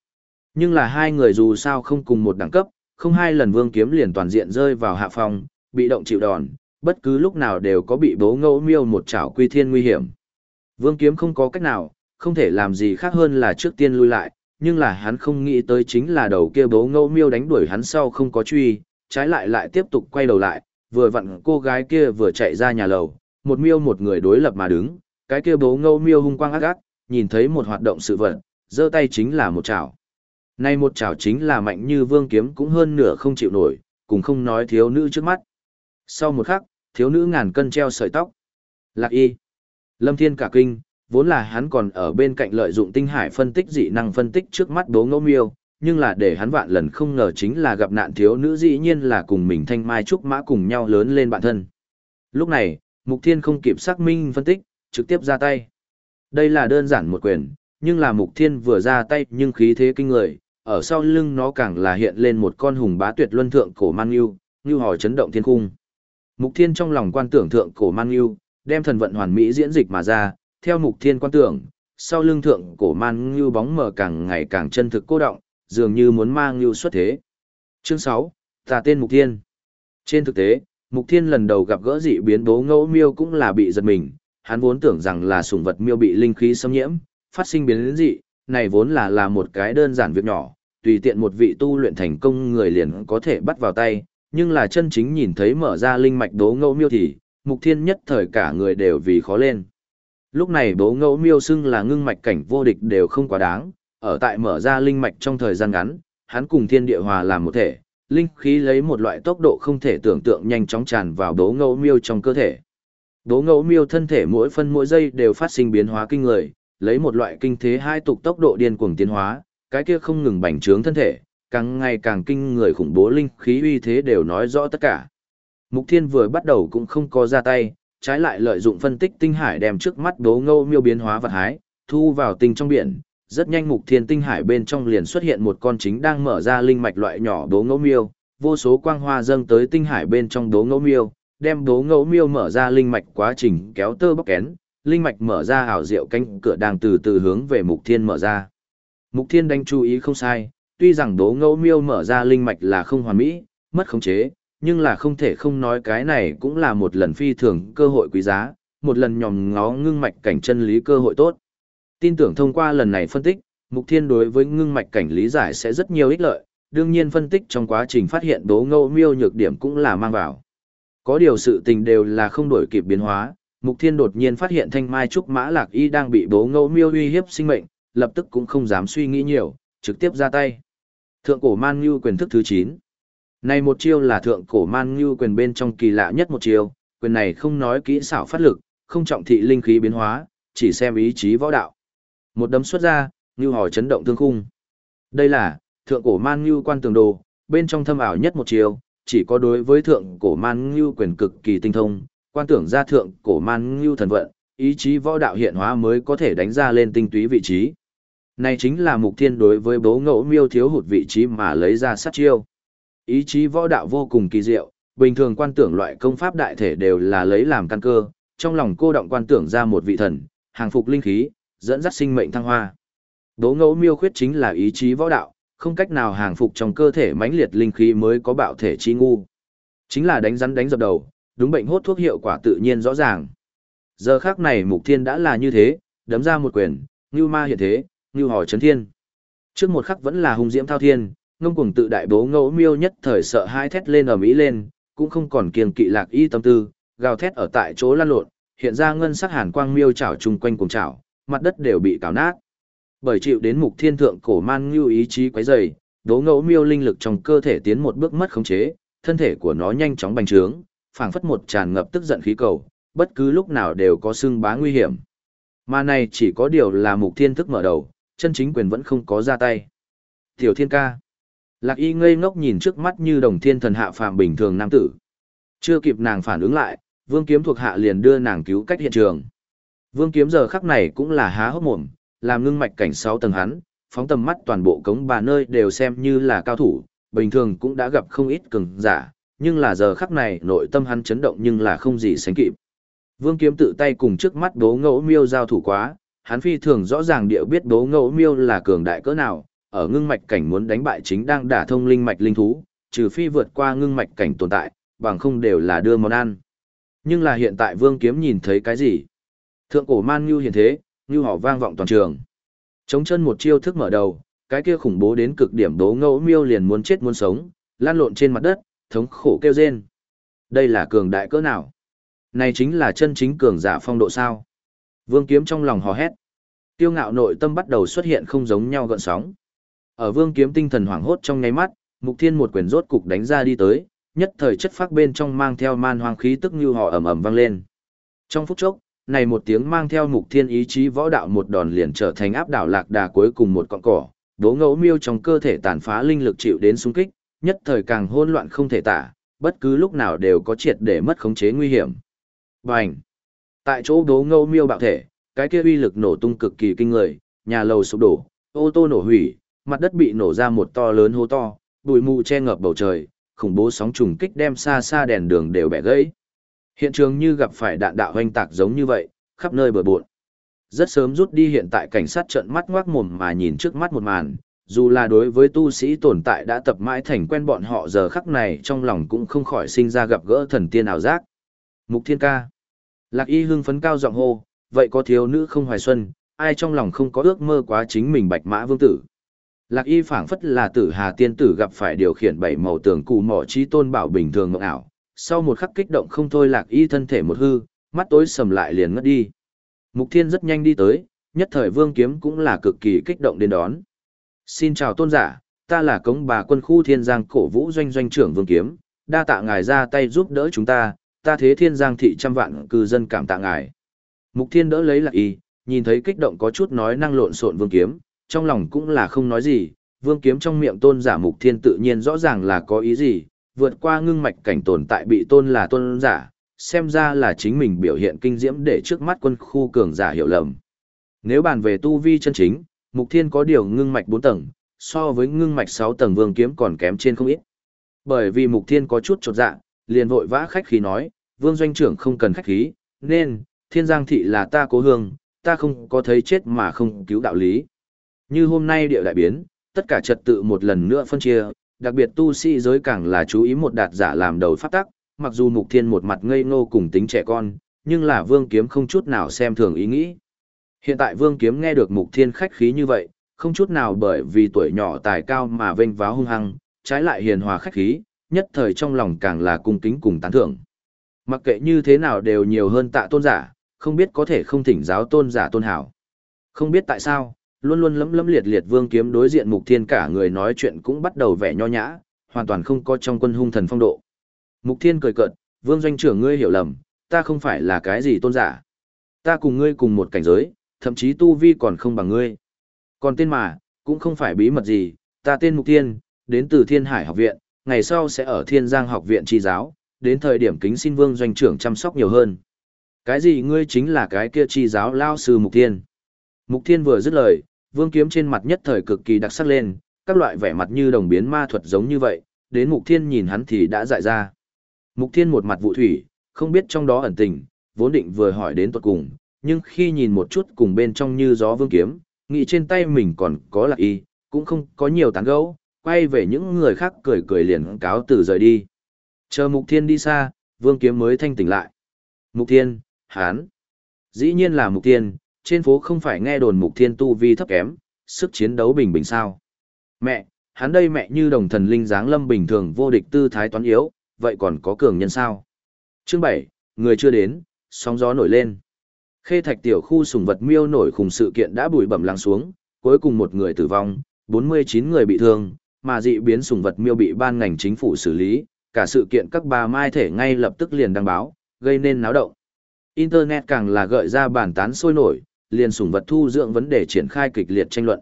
Nhưng là hai người dù sao không cùng một đẳng cấp, không hai lần vương kiếm liền toàn diện rơi vào hạ phòng, bị động chịu đòn, bất cứ lúc nào đều có bị bố ngẫu miêu một chảo quy thiên nguy hiểm. Vương kiếm không có cách nào, không thể làm gì khác hơn là trước tiên lui lại, nhưng là hắn không nghĩ tới chính là đầu kia bố ngẫu miêu đánh đuổi hắn sau không có truy, trái lại lại tiếp tục quay đầu lại, vừa vặn cô gái kia vừa chạy ra nhà lầu, một miêu một người đối lập mà đứng, cái kia bố ngâu miêu hung quang ác ác, nhìn thấy một hoạt động sự vật, giơ tay chính là một chảo. Nay một chảo chính là mạnh như vương kiếm cũng hơn nửa không chịu nổi, cùng không nói thiếu nữ trước mắt. Sau một khắc, thiếu nữ ngàn cân treo sợi tóc. Lạc y. Lâm Thiên cả kinh, vốn là hắn còn ở bên cạnh lợi dụng tinh hải phân tích dị năng phân tích trước mắt bố ngẫu miêu, nhưng là để hắn vạn lần không ngờ chính là gặp nạn thiếu nữ dĩ nhiên là cùng mình thanh mai trúc mã cùng nhau lớn lên bản thân. Lúc này, Mục Thiên không kịp xác minh phân tích, trực tiếp ra tay. Đây là đơn giản một quyền, nhưng là Mục Thiên vừa ra tay nhưng khí thế kinh người, ở sau lưng nó càng là hiện lên một con hùng bá tuyệt luân thượng cổ man yêu, như hỏi chấn động thiên cung. Mục Thiên trong lòng quan tưởng thượng cổ man yêu, đem thần vận hoàn mỹ diễn dịch mà ra, theo Mục Thiên quan tưởng, sau lưng thượng cổ man như bóng mờ càng ngày càng chân thực cô động, dường như muốn mang như xuất thế. Chương 6, tà tên Mục Thiên. Trên thực tế, Mục Thiên lần đầu gặp gỡ dị biến bố ngẫu miêu cũng là bị giật mình, hắn vốn tưởng rằng là sủng vật miêu bị linh khí xâm nhiễm, phát sinh biến dị, này vốn là là một cái đơn giản việc nhỏ, tùy tiện một vị tu luyện thành công người liền có thể bắt vào tay, nhưng là chân chính nhìn thấy mở ra linh mạch đố ngẫu miêu thì, mục thiên nhất thời cả người đều vì khó lên. Lúc này đố ngẫu miêu xưng là ngưng mạch cảnh vô địch đều không quá đáng, ở tại mở ra linh mạch trong thời gian ngắn, hắn cùng thiên địa hòa làm một thể, linh khí lấy một loại tốc độ không thể tưởng tượng nhanh chóng tràn vào đố ngẫu miêu trong cơ thể. Đố ngẫu miêu thân thể mỗi phân mỗi giây đều phát sinh biến hóa kinh người, lấy một loại kinh thế hai tục tốc độ điên cuồng tiến hóa, cái kia không ngừng bành trướng thân thể, càng ngày càng kinh người khủng bố linh khí uy thế đều nói rõ tất cả. Mục Thiên vừa bắt đầu cũng không có ra tay, trái lại lợi dụng phân tích tinh hải đem trước mắt đố ngẫu miêu biến hóa vật hái, thu vào tinh trong biển. Rất nhanh mục thiên tinh hải bên trong liền xuất hiện một con chính đang mở ra linh mạch loại nhỏ đố ngẫu miêu, vô số quang hoa dâng tới tinh hải bên trong đố ngẫu miêu, đem đố ngẫu miêu mở ra linh mạch quá trình kéo tơ bóc kén, linh mạch mở ra ảo diệu cánh cửa đang từ từ hướng về mục thiên mở ra. Mục thiên đánh chú ý không sai, tuy rằng đố ngẫu miêu mở ra linh mạch là không hoàn mỹ, mất khống chế, nhưng là không thể không nói cái này cũng là một lần phi thường cơ hội quý giá, một lần nhòm ngó ngưng mạch cảnh chân lý cơ hội tốt. Tin tưởng thông qua lần này phân tích, Mục Thiên đối với ngưng mạch cảnh lý giải sẽ rất nhiều ích lợi, đương nhiên phân tích trong quá trình phát hiện đố ngẫu miêu nhược điểm cũng là mang vào. Có điều sự tình đều là không đổi kịp biến hóa, Mục Thiên đột nhiên phát hiện Thanh Mai Trúc Mã Lạc Y đang bị đố ngẫu miêu uy hiếp sinh mệnh, lập tức cũng không dám suy nghĩ nhiều, trực tiếp ra tay. Thượng cổ man như quyền thức thứ 9. Này một chiêu là thượng cổ man như quyền bên trong kỳ lạ nhất một chiêu, quyền này không nói kỹ xảo phát lực, không trọng thị linh khí biến hóa, chỉ xem ý chí võ đạo. Một đấm xuất ra, như hỏi chấn động thương khung. Đây là, thượng cổ man như quan tường đồ, bên trong thâm ảo nhất một chiều, chỉ có đối với thượng cổ man như quyền cực kỳ tinh thông, quan tưởng ra thượng cổ man như thần vận, ý chí võ đạo hiện hóa mới có thể đánh ra lên tinh túy vị trí. Này chính là mục thiên đối với bố ngẫu miêu thiếu hụt vị trí mà lấy ra sát chiêu. Ý chí võ đạo vô cùng kỳ diệu, bình thường quan tưởng loại công pháp đại thể đều là lấy làm căn cơ, trong lòng cô động quan tưởng ra một vị thần, hàng phục linh khí, dẫn dắt sinh mệnh thăng hoa. Đố ngẫu miêu khuyết chính là ý chí võ đạo, không cách nào hàng phục trong cơ thể mãnh liệt linh khí mới có bạo thể chi ngu. Chính là đánh rắn đánh dập đầu, đúng bệnh hốt thuốc hiệu quả tự nhiên rõ ràng. Giờ khác này mục thiên đã là như thế, đấm ra một quyền, như ma hiện thế, như hỏi chấn thiên. Trước một khắc vẫn là hung diễm thao thiên, ngông cuồng tự đại bố ngẫu miêu nhất thời sợ hai thét lên ở mỹ lên, cũng không còn kiêng kỵ lạc y tâm tư, gào thét ở tại chỗ lăn lộn, hiện ra ngân sắc hàn quang miêu chảo chung quanh cùng chảo, mặt đất đều bị cào nát. Bởi chịu đến mục thiên thượng cổ man như ý chí quấy dày, đố ngẫu miêu linh lực trong cơ thể tiến một bước mất khống chế, thân thể của nó nhanh chóng bành trướng, phảng phất một tràn ngập tức giận khí cầu, bất cứ lúc nào đều có xương bá nguy hiểm. Mà này chỉ có điều là mục thiên thức mở đầu, chân chính quyền vẫn không có ra tay. Tiểu thiên ca. Lạc y ngây ngốc nhìn trước mắt như đồng thiên thần hạ phàm bình thường nam tử. Chưa kịp nàng phản ứng lại, vương kiếm thuộc hạ liền đưa nàng cứu cách hiện trường. Vương kiếm giờ khắc này cũng là há hốc mồm, làm ngưng mạch cảnh sáu tầng hắn, phóng tầm mắt toàn bộ cống bà nơi đều xem như là cao thủ, bình thường cũng đã gặp không ít cường giả, nhưng là giờ khắc này nội tâm hắn chấn động nhưng là không gì sánh kịp. Vương kiếm tự tay cùng trước mắt đố ngẫu miêu giao thủ quá, hắn phi thường rõ ràng địa biết đố ngẫu miêu là cường đại cỡ nào, ở ngưng mạch cảnh muốn đánh bại chính đang đả thông linh mạch linh thú, trừ phi vượt qua ngưng mạch cảnh tồn tại, bằng không đều là đưa món ăn. Nhưng là hiện tại Vương Kiếm nhìn thấy cái gì? Thượng cổ man như hiện thế, như họ vang vọng toàn trường. Chống chân một chiêu thức mở đầu, cái kia khủng bố đến cực điểm đố ngẫu miêu liền muốn chết muốn sống, lan lộn trên mặt đất, thống khổ kêu rên. Đây là cường đại cỡ nào? Này chính là chân chính cường giả phong độ sao? Vương Kiếm trong lòng hò hét. Tiêu ngạo nội tâm bắt đầu xuất hiện không giống nhau gợn sóng. Ở Vương Kiếm tinh thần hoảng hốt trong nháy mắt, Mục Thiên một quyền rốt cục đánh ra đi tới, nhất thời chất phát bên trong mang theo man hoang khí tức như họ ầm ầm vang lên. Trong phút chốc, này một tiếng mang theo Mục Thiên ý chí võ đạo một đòn liền trở thành áp đảo lạc đà cuối cùng một cọng cỏ, đố ngẫu miêu trong cơ thể tàn phá linh lực chịu đến xung kích, nhất thời càng hỗn loạn không thể tả, bất cứ lúc nào đều có triệt để mất khống chế nguy hiểm. Bành! Tại chỗ đố ngẫu miêu bạo thể, cái kia uy lực nổ tung cực kỳ kinh người, nhà lầu sụp đổ, ô tô nổ hủy, mặt đất bị nổ ra một to lớn hố to, bụi mù che ngập bầu trời, khủng bố sóng trùng kích đem xa xa đèn đường đều bẻ gãy. Hiện trường như gặp phải đạn đạo hoành tạc giống như vậy, khắp nơi bờ bộn. Rất sớm rút đi hiện tại cảnh sát trợn mắt ngoác mồm mà nhìn trước mắt một màn, dù là đối với tu sĩ tồn tại đã tập mãi thành quen bọn họ giờ khắc này trong lòng cũng không khỏi sinh ra gặp gỡ thần tiên ảo giác. Mục Thiên Ca Lạc y hưng phấn cao giọng hô, vậy có thiếu nữ không hoài xuân, ai trong lòng không có ước mơ quá chính mình bạch mã vương tử. Lạc y phảng phất là tử hà tiên tử gặp phải điều khiển bảy màu tường cụ mỏ trí tôn bảo bình thường ngộng ảo. Sau một khắc kích động không thôi lạc y thân thể một hư, mắt tối sầm lại liền ngất đi. Mục thiên rất nhanh đi tới, nhất thời vương kiếm cũng là cực kỳ kích động đến đón. Xin chào tôn giả, ta là cống bà quân khu thiên giang cổ vũ doanh doanh trưởng vương kiếm, đa tạ ngài ra tay giúp đỡ chúng ta, ta thế thiên giang thị trăm vạn cư dân cảm tạ ngài. Mục thiên đỡ lấy lạc y, nhìn thấy kích động có chút nói năng lộn xộn vương kiếm, trong lòng cũng là không nói gì, vương kiếm trong miệng tôn giả mục thiên tự nhiên rõ ràng là có ý gì, vượt qua ngưng mạch cảnh tồn tại bị tôn là tôn giả, xem ra là chính mình biểu hiện kinh diễm để trước mắt quân khu cường giả hiểu lầm. Nếu bàn về tu vi chân chính, Mục Thiên có điều ngưng mạch 4 tầng, so với ngưng mạch 6 tầng vương kiếm còn kém trên không ít. Bởi vì Mục Thiên có chút chột dạ, liền vội vã khách khí nói, vương doanh trưởng không cần khách khí, nên, thiên giang thị là ta cố hương, ta không có thấy chết mà không cứu đạo lý. Như hôm nay địa đại biến, tất cả trật tự một lần nữa phân chia, đặc biệt tu sĩ giới càng là chú ý một đạt giả làm đầu phát tắc, mặc dù mục thiên một mặt ngây ngô cùng tính trẻ con, nhưng là vương kiếm không chút nào xem thường ý nghĩ. Hiện tại vương kiếm nghe được mục thiên khách khí như vậy, không chút nào bởi vì tuổi nhỏ tài cao mà vênh váo hung hăng, trái lại hiền hòa khách khí, nhất thời trong lòng càng là cung kính cùng tán thưởng. Mặc kệ như thế nào đều nhiều hơn tạ tôn giả, không biết có thể không thỉnh giáo tôn giả tôn hảo. Không biết tại sao, luôn luôn lấm lấm liệt liệt vương kiếm đối diện mục thiên cả người nói chuyện cũng bắt đầu vẻ nho nhã, hoàn toàn không có trong quân hung thần phong độ. Mục thiên cười cợt, vương doanh trưởng ngươi hiểu lầm, ta không phải là cái gì tôn giả. Ta cùng ngươi cùng một cảnh giới, thậm chí tu vi còn không bằng ngươi. Còn tên mà, cũng không phải bí mật gì, ta tên Mục Thiên, đến từ Thiên Hải học viện, ngày sau sẽ ở Thiên Giang học viện tri giáo, đến thời điểm kính xin vương doanh trưởng chăm sóc nhiều hơn. Cái gì ngươi chính là cái kia tri giáo lao sư Mục Thiên. Mục Thiên vừa dứt lời, vương kiếm trên mặt nhất thời cực kỳ đặc sắc lên, các loại vẻ mặt như đồng biến ma thuật giống như vậy, đến Mục Thiên nhìn hắn thì đã dại ra. Mục Thiên một mặt vụ thủy, không biết trong đó ẩn tình, vốn định vừa hỏi đến tuật cùng, nhưng khi nhìn một chút cùng bên trong như gió vương kiếm, nghĩ trên tay mình còn có lạc y, cũng không có nhiều tán gẫu, quay về những người khác cười cười liền cáo từ rời đi. Chờ Mục Thiên đi xa, vương kiếm mới thanh tỉnh lại. Mục Thiên, hán. Dĩ nhiên là Mục Thiên, trên phố không phải nghe đồn Mục Thiên tu vi thấp kém, sức chiến đấu bình bình sao. Mẹ, hắn đây mẹ như đồng thần linh dáng lâm bình thường vô địch tư thái toán yếu, vậy còn có cường nhân sao? Chương bảy người chưa đến, sóng gió nổi lên. Khê thạch tiểu khu sùng vật miêu nổi khủng sự kiện đã bùi bẩm lắng xuống, cuối cùng một người tử vong, 49 người bị thương, mà dị biến sùng vật miêu bị ban ngành chính phủ xử lý, cả sự kiện các bà mai thể ngay lập tức liền đăng báo, gây nên náo động. Internet càng là gợi ra bàn tán sôi nổi, liền sùng vật thu dưỡng vấn đề triển khai kịch liệt tranh luận.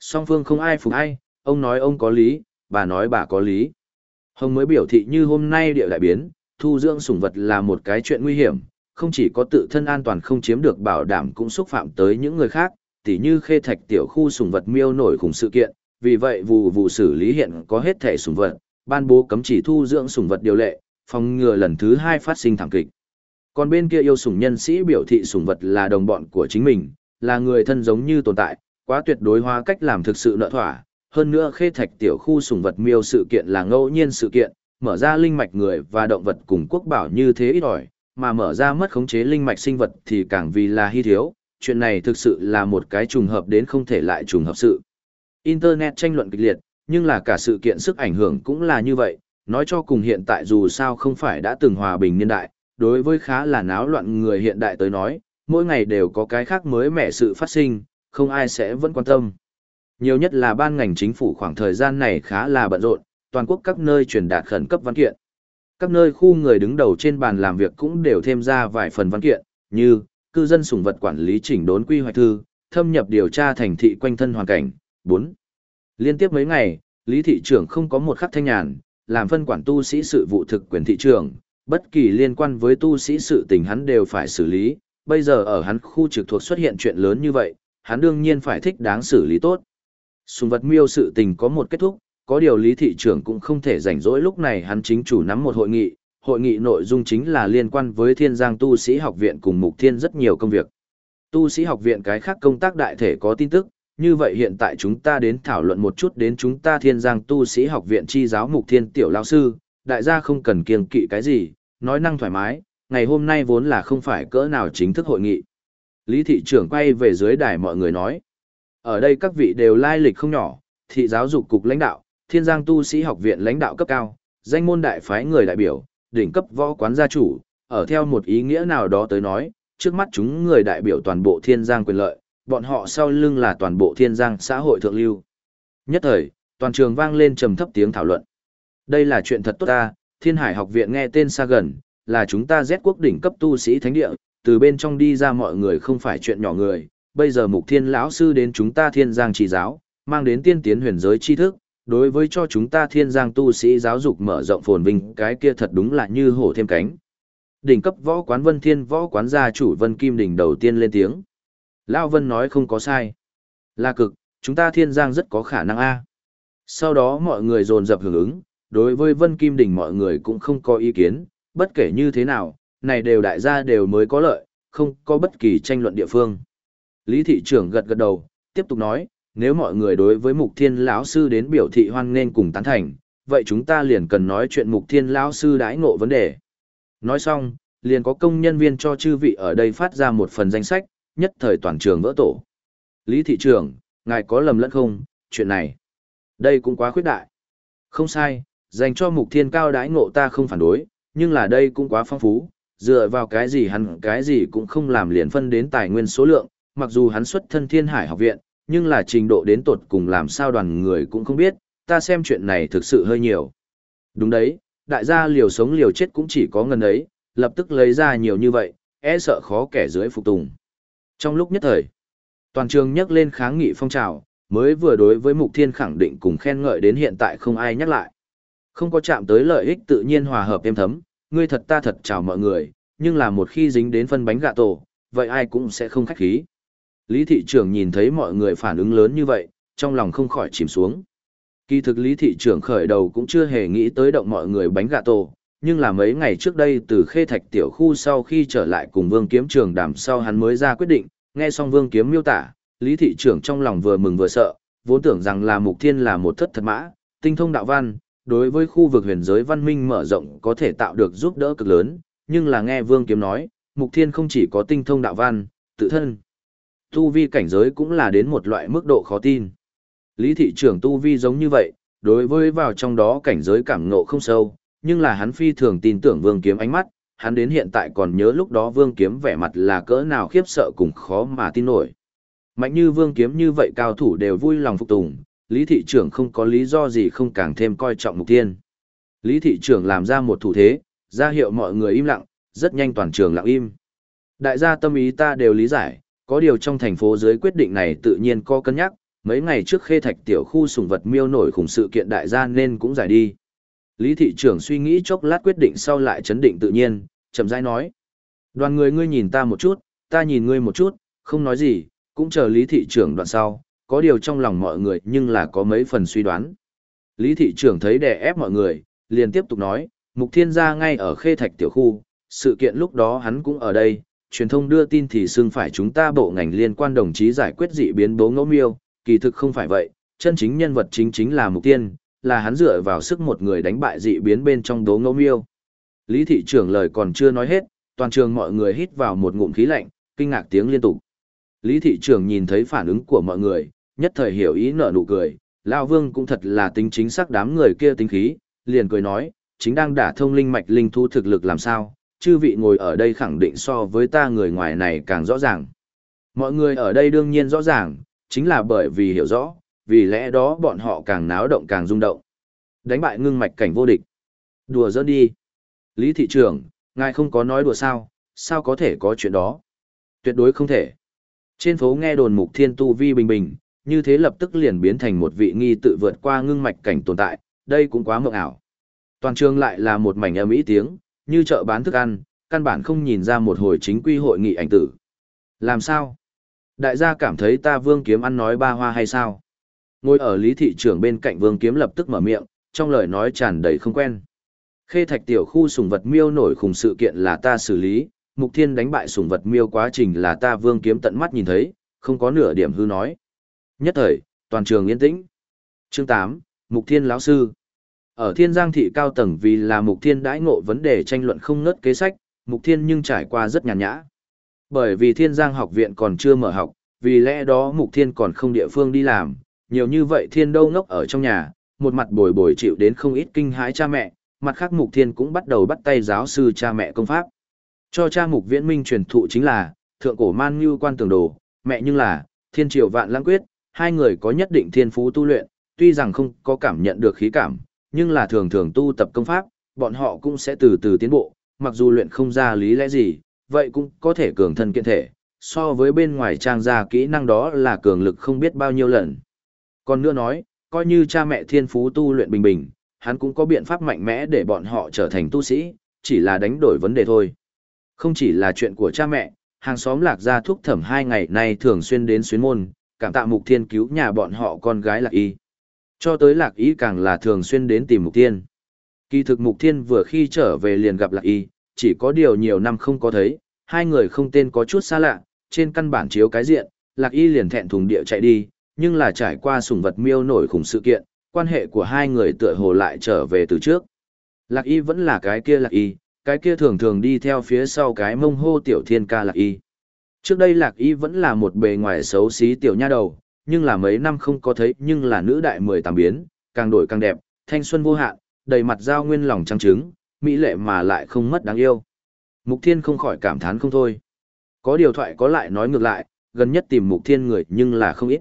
Song phương không ai phục ai, ông nói ông có lý, bà nói bà có lý. Hồng mới biểu thị như hôm nay địa đại biến, thu dưỡng sủng vật là một cái chuyện nguy hiểm, không chỉ có tự thân an toàn không chiếm được bảo đảm cũng xúc phạm tới những người khác, tỉ như khê thạch tiểu khu sủng vật miêu nổi khủng sự kiện, vì vậy vụ vụ xử lý hiện có hết thể sủng vật, ban bố cấm chỉ thu dưỡng sủng vật điều lệ, phòng ngừa lần thứ hai phát sinh thảm kịch. Còn bên kia yêu sủng nhân sĩ biểu thị sủng vật là đồng bọn của chính mình, là người thân giống như tồn tại, quá tuyệt đối hóa cách làm thực sự nợ thỏa, hơn nữa khê thạch tiểu khu sùng vật miêu sự kiện là ngẫu nhiên sự kiện, mở ra linh mạch người và động vật cùng quốc bảo như thế ít ỏi, mà mở ra mất khống chế linh mạch sinh vật thì càng vì là hy thiếu, chuyện này thực sự là một cái trùng hợp đến không thể lại trùng hợp sự. Internet tranh luận kịch liệt, nhưng là cả sự kiện sức ảnh hưởng cũng là như vậy, nói cho cùng hiện tại dù sao không phải đã từng hòa bình niên đại, đối với khá là náo loạn người hiện đại tới nói, mỗi ngày đều có cái khác mới mẻ sự phát sinh, không ai sẽ vẫn quan tâm. Nhiều nhất là ban ngành chính phủ khoảng thời gian này khá là bận rộn, toàn quốc các nơi truyền đạt khẩn cấp văn kiện. Các nơi khu người đứng đầu trên bàn làm việc cũng đều thêm ra vài phần văn kiện, như cư dân sủng vật quản lý chỉnh đốn quy hoạch thư, thâm nhập điều tra thành thị quanh thân hoàn cảnh. 4. Liên tiếp mấy ngày, Lý thị trưởng không có một khắc thanh nhàn, làm phân quản tu sĩ sự vụ thực quyền thị trưởng, bất kỳ liên quan với tu sĩ sự tình hắn đều phải xử lý, bây giờ ở hắn khu trực thuộc xuất hiện chuyện lớn như vậy, hắn đương nhiên phải thích đáng xử lý tốt. Sùng vật miêu sự tình có một kết thúc, có điều lý thị trưởng cũng không thể rảnh rỗi lúc này hắn chính chủ nắm một hội nghị, hội nghị nội dung chính là liên quan với thiên giang tu sĩ học viện cùng mục thiên rất nhiều công việc. Tu sĩ học viện cái khác công tác đại thể có tin tức, như vậy hiện tại chúng ta đến thảo luận một chút đến chúng ta thiên giang tu sĩ học viện chi giáo mục thiên tiểu lao sư, đại gia không cần kiêng kỵ cái gì, nói năng thoải mái, ngày hôm nay vốn là không phải cỡ nào chính thức hội nghị. Lý thị trưởng quay về dưới đài mọi người nói. Ở đây các vị đều lai lịch không nhỏ, thị giáo dục cục lãnh đạo, thiên giang tu sĩ học viện lãnh đạo cấp cao, danh môn đại phái người đại biểu, đỉnh cấp võ quán gia chủ, ở theo một ý nghĩa nào đó tới nói, trước mắt chúng người đại biểu toàn bộ thiên giang quyền lợi, bọn họ sau lưng là toàn bộ thiên giang xã hội thượng lưu. Nhất thời, toàn trường vang lên trầm thấp tiếng thảo luận. Đây là chuyện thật tốt ta, thiên hải học viện nghe tên xa gần, là chúng ta Z quốc đỉnh cấp tu sĩ thánh địa, từ bên trong đi ra mọi người không phải chuyện nhỏ người, bây giờ mục thiên lão sư đến chúng ta thiên giang chỉ giáo, mang đến tiên tiến huyền giới tri thức, đối với cho chúng ta thiên giang tu sĩ giáo dục mở rộng phồn vinh cái kia thật đúng là như hổ thêm cánh. Đỉnh cấp võ quán Vân Thiên võ quán gia chủ Vân Kim Đình đầu tiên lên tiếng. Lão Vân nói không có sai. Là cực, chúng ta thiên giang rất có khả năng A. Sau đó mọi người dồn dập hưởng ứng, đối với Vân Kim Đình mọi người cũng không có ý kiến, bất kể như thế nào, này đều đại gia đều mới có lợi, không có bất kỳ tranh luận địa phương. Lý thị trưởng gật gật đầu, tiếp tục nói, nếu mọi người đối với Mục Thiên lão sư đến biểu thị hoan nghênh cùng tán thành, vậy chúng ta liền cần nói chuyện Mục Thiên lão sư đãi ngộ vấn đề. Nói xong, liền có công nhân viên cho chư vị ở đây phát ra một phần danh sách, nhất thời toàn trường vỡ tổ. Lý thị trưởng, ngài có lầm lẫn không, chuyện này. Đây cũng quá khuyết đại. Không sai, dành cho mục thiên cao đãi ngộ ta không phản đối, nhưng là đây cũng quá phong phú, dựa vào cái gì hắn cái gì cũng không làm liền phân đến tài nguyên số lượng, mặc dù hắn xuất thân thiên hải học viện, nhưng là trình độ đến tột cùng làm sao đoàn người cũng không biết, ta xem chuyện này thực sự hơi nhiều. Đúng đấy, đại gia liều sống liều chết cũng chỉ có ngần ấy, lập tức lấy ra nhiều như vậy, e sợ khó kẻ dưới phục tùng. Trong lúc nhất thời, toàn trường nhắc lên kháng nghị phong trào, mới vừa đối với mục thiên khẳng định cùng khen ngợi đến hiện tại không ai nhắc lại. Không có chạm tới lợi ích tự nhiên hòa hợp êm thấm, ngươi thật ta thật chào mọi người, nhưng là một khi dính đến phân bánh gạ tổ, vậy ai cũng sẽ không khách khí. Lý thị trưởng nhìn thấy mọi người phản ứng lớn như vậy, trong lòng không khỏi chìm xuống. Kỳ thực lý thị trưởng khởi đầu cũng chưa hề nghĩ tới động mọi người bánh gạ tổ, nhưng là mấy ngày trước đây từ khê thạch tiểu khu sau khi trở lại cùng vương kiếm trường đàm sau hắn mới ra quyết định, nghe xong vương kiếm miêu tả, lý thị trưởng trong lòng vừa mừng vừa sợ, vốn tưởng rằng là mục thiên là một thất thật mã, tinh thông đạo văn, đối với khu vực huyền giới văn minh mở rộng có thể tạo được giúp đỡ cực lớn, nhưng là nghe vương kiếm nói, mục thiên không chỉ có tinh thông đạo văn, tự thân. Tu vi cảnh giới cũng là đến một loại mức độ khó tin. Lý thị trưởng tu vi giống như vậy, đối với vào trong đó cảnh giới cảm ngộ không sâu, nhưng là hắn phi thường tin tưởng vương kiếm ánh mắt, hắn đến hiện tại còn nhớ lúc đó vương kiếm vẻ mặt là cỡ nào khiếp sợ cùng khó mà tin nổi. Mạnh như vương kiếm như vậy cao thủ đều vui lòng phục tùng, lý thị trưởng không có lý do gì không càng thêm coi trọng mục tiên. Lý thị trưởng làm ra một thủ thế, ra hiệu mọi người im lặng, rất nhanh toàn trường lặng im. Đại gia tâm ý ta đều lý giải, có điều trong thành phố dưới quyết định này tự nhiên có cân nhắc, mấy ngày trước khê thạch tiểu khu sùng vật miêu nổi khủng sự kiện đại gia nên cũng giải đi. Lý thị trưởng suy nghĩ chốc lát quyết định sau lại chấn định tự nhiên, chậm rãi nói. Đoàn người ngươi nhìn ta một chút, ta nhìn ngươi một chút, không nói gì, cũng chờ lý thị trưởng đoạn sau, có điều trong lòng mọi người nhưng là có mấy phần suy đoán. Lý thị trưởng thấy đè ép mọi người, liền tiếp tục nói, mục thiên gia ngay ở khê thạch tiểu khu, sự kiện lúc đó hắn cũng ở đây, truyền thông đưa tin thì xưng phải chúng ta bộ ngành liên quan đồng chí giải quyết dị biến bố ngẫu miêu, kỳ thực không phải vậy, chân chính nhân vật chính chính là mục tiên, là hắn dựa vào sức một người đánh bại dị biến bên trong đố ngẫu miêu. Lý thị trưởng lời còn chưa nói hết, toàn trường mọi người hít vào một ngụm khí lạnh, kinh ngạc tiếng liên tục. Lý thị trưởng nhìn thấy phản ứng của mọi người, nhất thời hiểu ý nở nụ cười, Lao Vương cũng thật là tính chính xác đám người kia tính khí, liền cười nói, chính đang đả thông linh mạch linh thu thực lực làm sao, chư vị ngồi ở đây khẳng định so với ta người ngoài này càng rõ ràng. Mọi người ở đây đương nhiên rõ ràng, chính là bởi vì hiểu rõ, vì lẽ đó bọn họ càng náo động càng rung động. Đánh bại ngưng mạch cảnh vô địch. Đùa giỡn đi. Lý thị trưởng, ngài không có nói đùa sao, sao có thể có chuyện đó? Tuyệt đối không thể. Trên phố nghe đồn mục thiên tu vi bình bình, như thế lập tức liền biến thành một vị nghi tự vượt qua ngưng mạch cảnh tồn tại, đây cũng quá mộng ảo. Toàn trường lại là một mảnh âm ý tiếng, như chợ bán thức ăn, căn bản không nhìn ra một hồi chính quy hội nghị ảnh tử. Làm sao? Đại gia cảm thấy ta vương kiếm ăn nói ba hoa hay sao? Ngồi ở lý thị trưởng bên cạnh vương kiếm lập tức mở miệng, trong lời nói tràn đầy không quen. Khê thạch tiểu khu sùng vật miêu nổi khủng sự kiện là ta xử lý, mục thiên đánh bại sùng vật miêu quá trình là ta vương kiếm tận mắt nhìn thấy, không có nửa điểm hư nói. Nhất thời, toàn trường yên tĩnh. Chương 8, Mục Thiên lão sư. Ở Thiên Giang thị cao tầng vì là Mục Thiên đãi ngộ vấn đề tranh luận không ngớt kế sách, Mục Thiên nhưng trải qua rất nhàn nhã. Bởi vì Thiên Giang học viện còn chưa mở học, vì lẽ đó Mục Thiên còn không địa phương đi làm, nhiều như vậy Thiên đâu ngốc ở trong nhà, một mặt bồi bồi chịu đến không ít kinh hãi cha mẹ, mặt khác Mục Thiên cũng bắt đầu bắt tay giáo sư cha mẹ công pháp. Cho cha Mục Viễn Minh truyền thụ chính là, thượng cổ man như quan tường đồ, mẹ nhưng là, thiên triều vạn lãng quyết, hai người có nhất định thiên phú tu luyện, tuy rằng không có cảm nhận được khí cảm, nhưng là thường thường tu tập công pháp, bọn họ cũng sẽ từ từ tiến bộ, mặc dù luyện không ra lý lẽ gì, vậy cũng có thể cường thân kiện thể, so với bên ngoài trang ra kỹ năng đó là cường lực không biết bao nhiêu lần. Còn nữa nói, coi như cha mẹ thiên phú tu luyện bình bình, hắn cũng có biện pháp mạnh mẽ để bọn họ trở thành tu sĩ, chỉ là đánh đổi vấn đề thôi. Không chỉ là chuyện của cha mẹ, hàng xóm lạc gia thúc thẩm hai ngày nay thường xuyên đến xuyến môn, cảm tạ mục thiên cứu nhà bọn họ con gái lạc y. Cho tới lạc y càng là thường xuyên đến tìm mục thiên. Kỳ thực mục thiên vừa khi trở về liền gặp lạc y, chỉ có điều nhiều năm không có thấy, hai người không tên có chút xa lạ, trên căn bản chiếu cái diện, lạc y liền thẹn thùng địa chạy đi, nhưng là trải qua sùng vật miêu nổi khủng sự kiện, quan hệ của hai người tựa hồ lại trở về từ trước. Lạc y vẫn là cái kia lạc y, cái kia thường thường đi theo phía sau cái mông hô tiểu thiên ca lạc y. Trước đây lạc y vẫn là một bề ngoài xấu xí tiểu nha đầu, nhưng là mấy năm không có thấy nhưng là nữ đại mười tám biến, càng đổi càng đẹp, thanh xuân vô hạn, đầy mặt giao nguyên lòng trăng trứng, mỹ lệ mà lại không mất đáng yêu. Mục thiên không khỏi cảm thán không thôi. Có điều thoại có lại nói ngược lại, gần nhất tìm mục thiên người nhưng là không ít.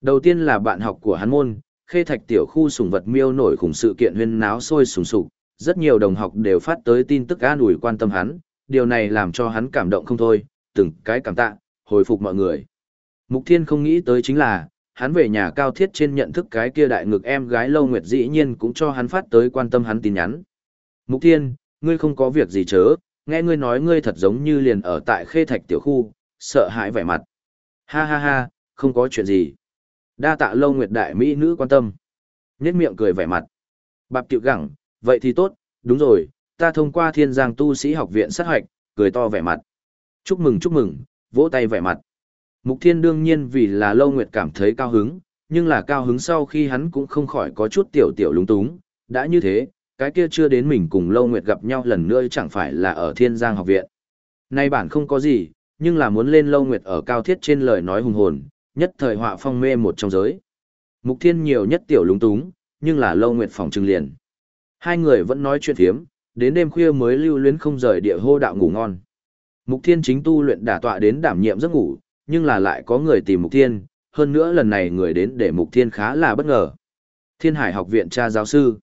Đầu tiên là bạn học của hắn môn, khê thạch tiểu khu sùng vật miêu nổi khủng sự kiện huyên náo sôi sùng sục, rất nhiều đồng học đều phát tới tin tức an ủi quan tâm hắn, điều này làm cho hắn cảm động không thôi, từng cái cảm tạ, hồi phục mọi người. Mục Thiên không nghĩ tới chính là, hắn về nhà cao thiết trên nhận thức cái kia đại ngực em gái Lâu Nguyệt dĩ nhiên cũng cho hắn phát tới quan tâm hắn tin nhắn. Mục Thiên, ngươi không có việc gì chớ, nghe ngươi nói ngươi thật giống như liền ở tại khê thạch tiểu khu, sợ hãi vẻ mặt. Ha ha ha, không có chuyện gì. Đa tạ Lâu Nguyệt đại mỹ nữ quan tâm. Nhết miệng cười vẻ mặt. Bạp tiệu gẳng, vậy thì tốt, đúng rồi, ta thông qua thiên giang tu sĩ học viện sát hoạch, cười to vẻ mặt. Chúc mừng chúc mừng, vỗ tay vẻ mặt. Mục thiên đương nhiên vì là lâu nguyệt cảm thấy cao hứng, nhưng là cao hứng sau khi hắn cũng không khỏi có chút tiểu tiểu lúng túng. Đã như thế, cái kia chưa đến mình cùng lâu nguyệt gặp nhau lần nữa chẳng phải là ở thiên giang học viện. Nay bản không có gì, nhưng là muốn lên lâu nguyệt ở cao thiết trên lời nói hùng hồn, nhất thời họa phong mê một trong giới. Mục thiên nhiều nhất tiểu lúng túng, nhưng là lâu nguyệt phòng trừng liền. Hai người vẫn nói chuyện phiếm, đến đêm khuya mới lưu luyến không rời địa hô đạo ngủ ngon. Mục Thiên chính tu luyện đả tọa đến đảm nhiệm giấc ngủ, nhưng là lại có người tìm Mục Thiên, hơn nữa lần này người đến để Mục Thiên khá là bất ngờ. Thiên Hải học viện cha giáo sư.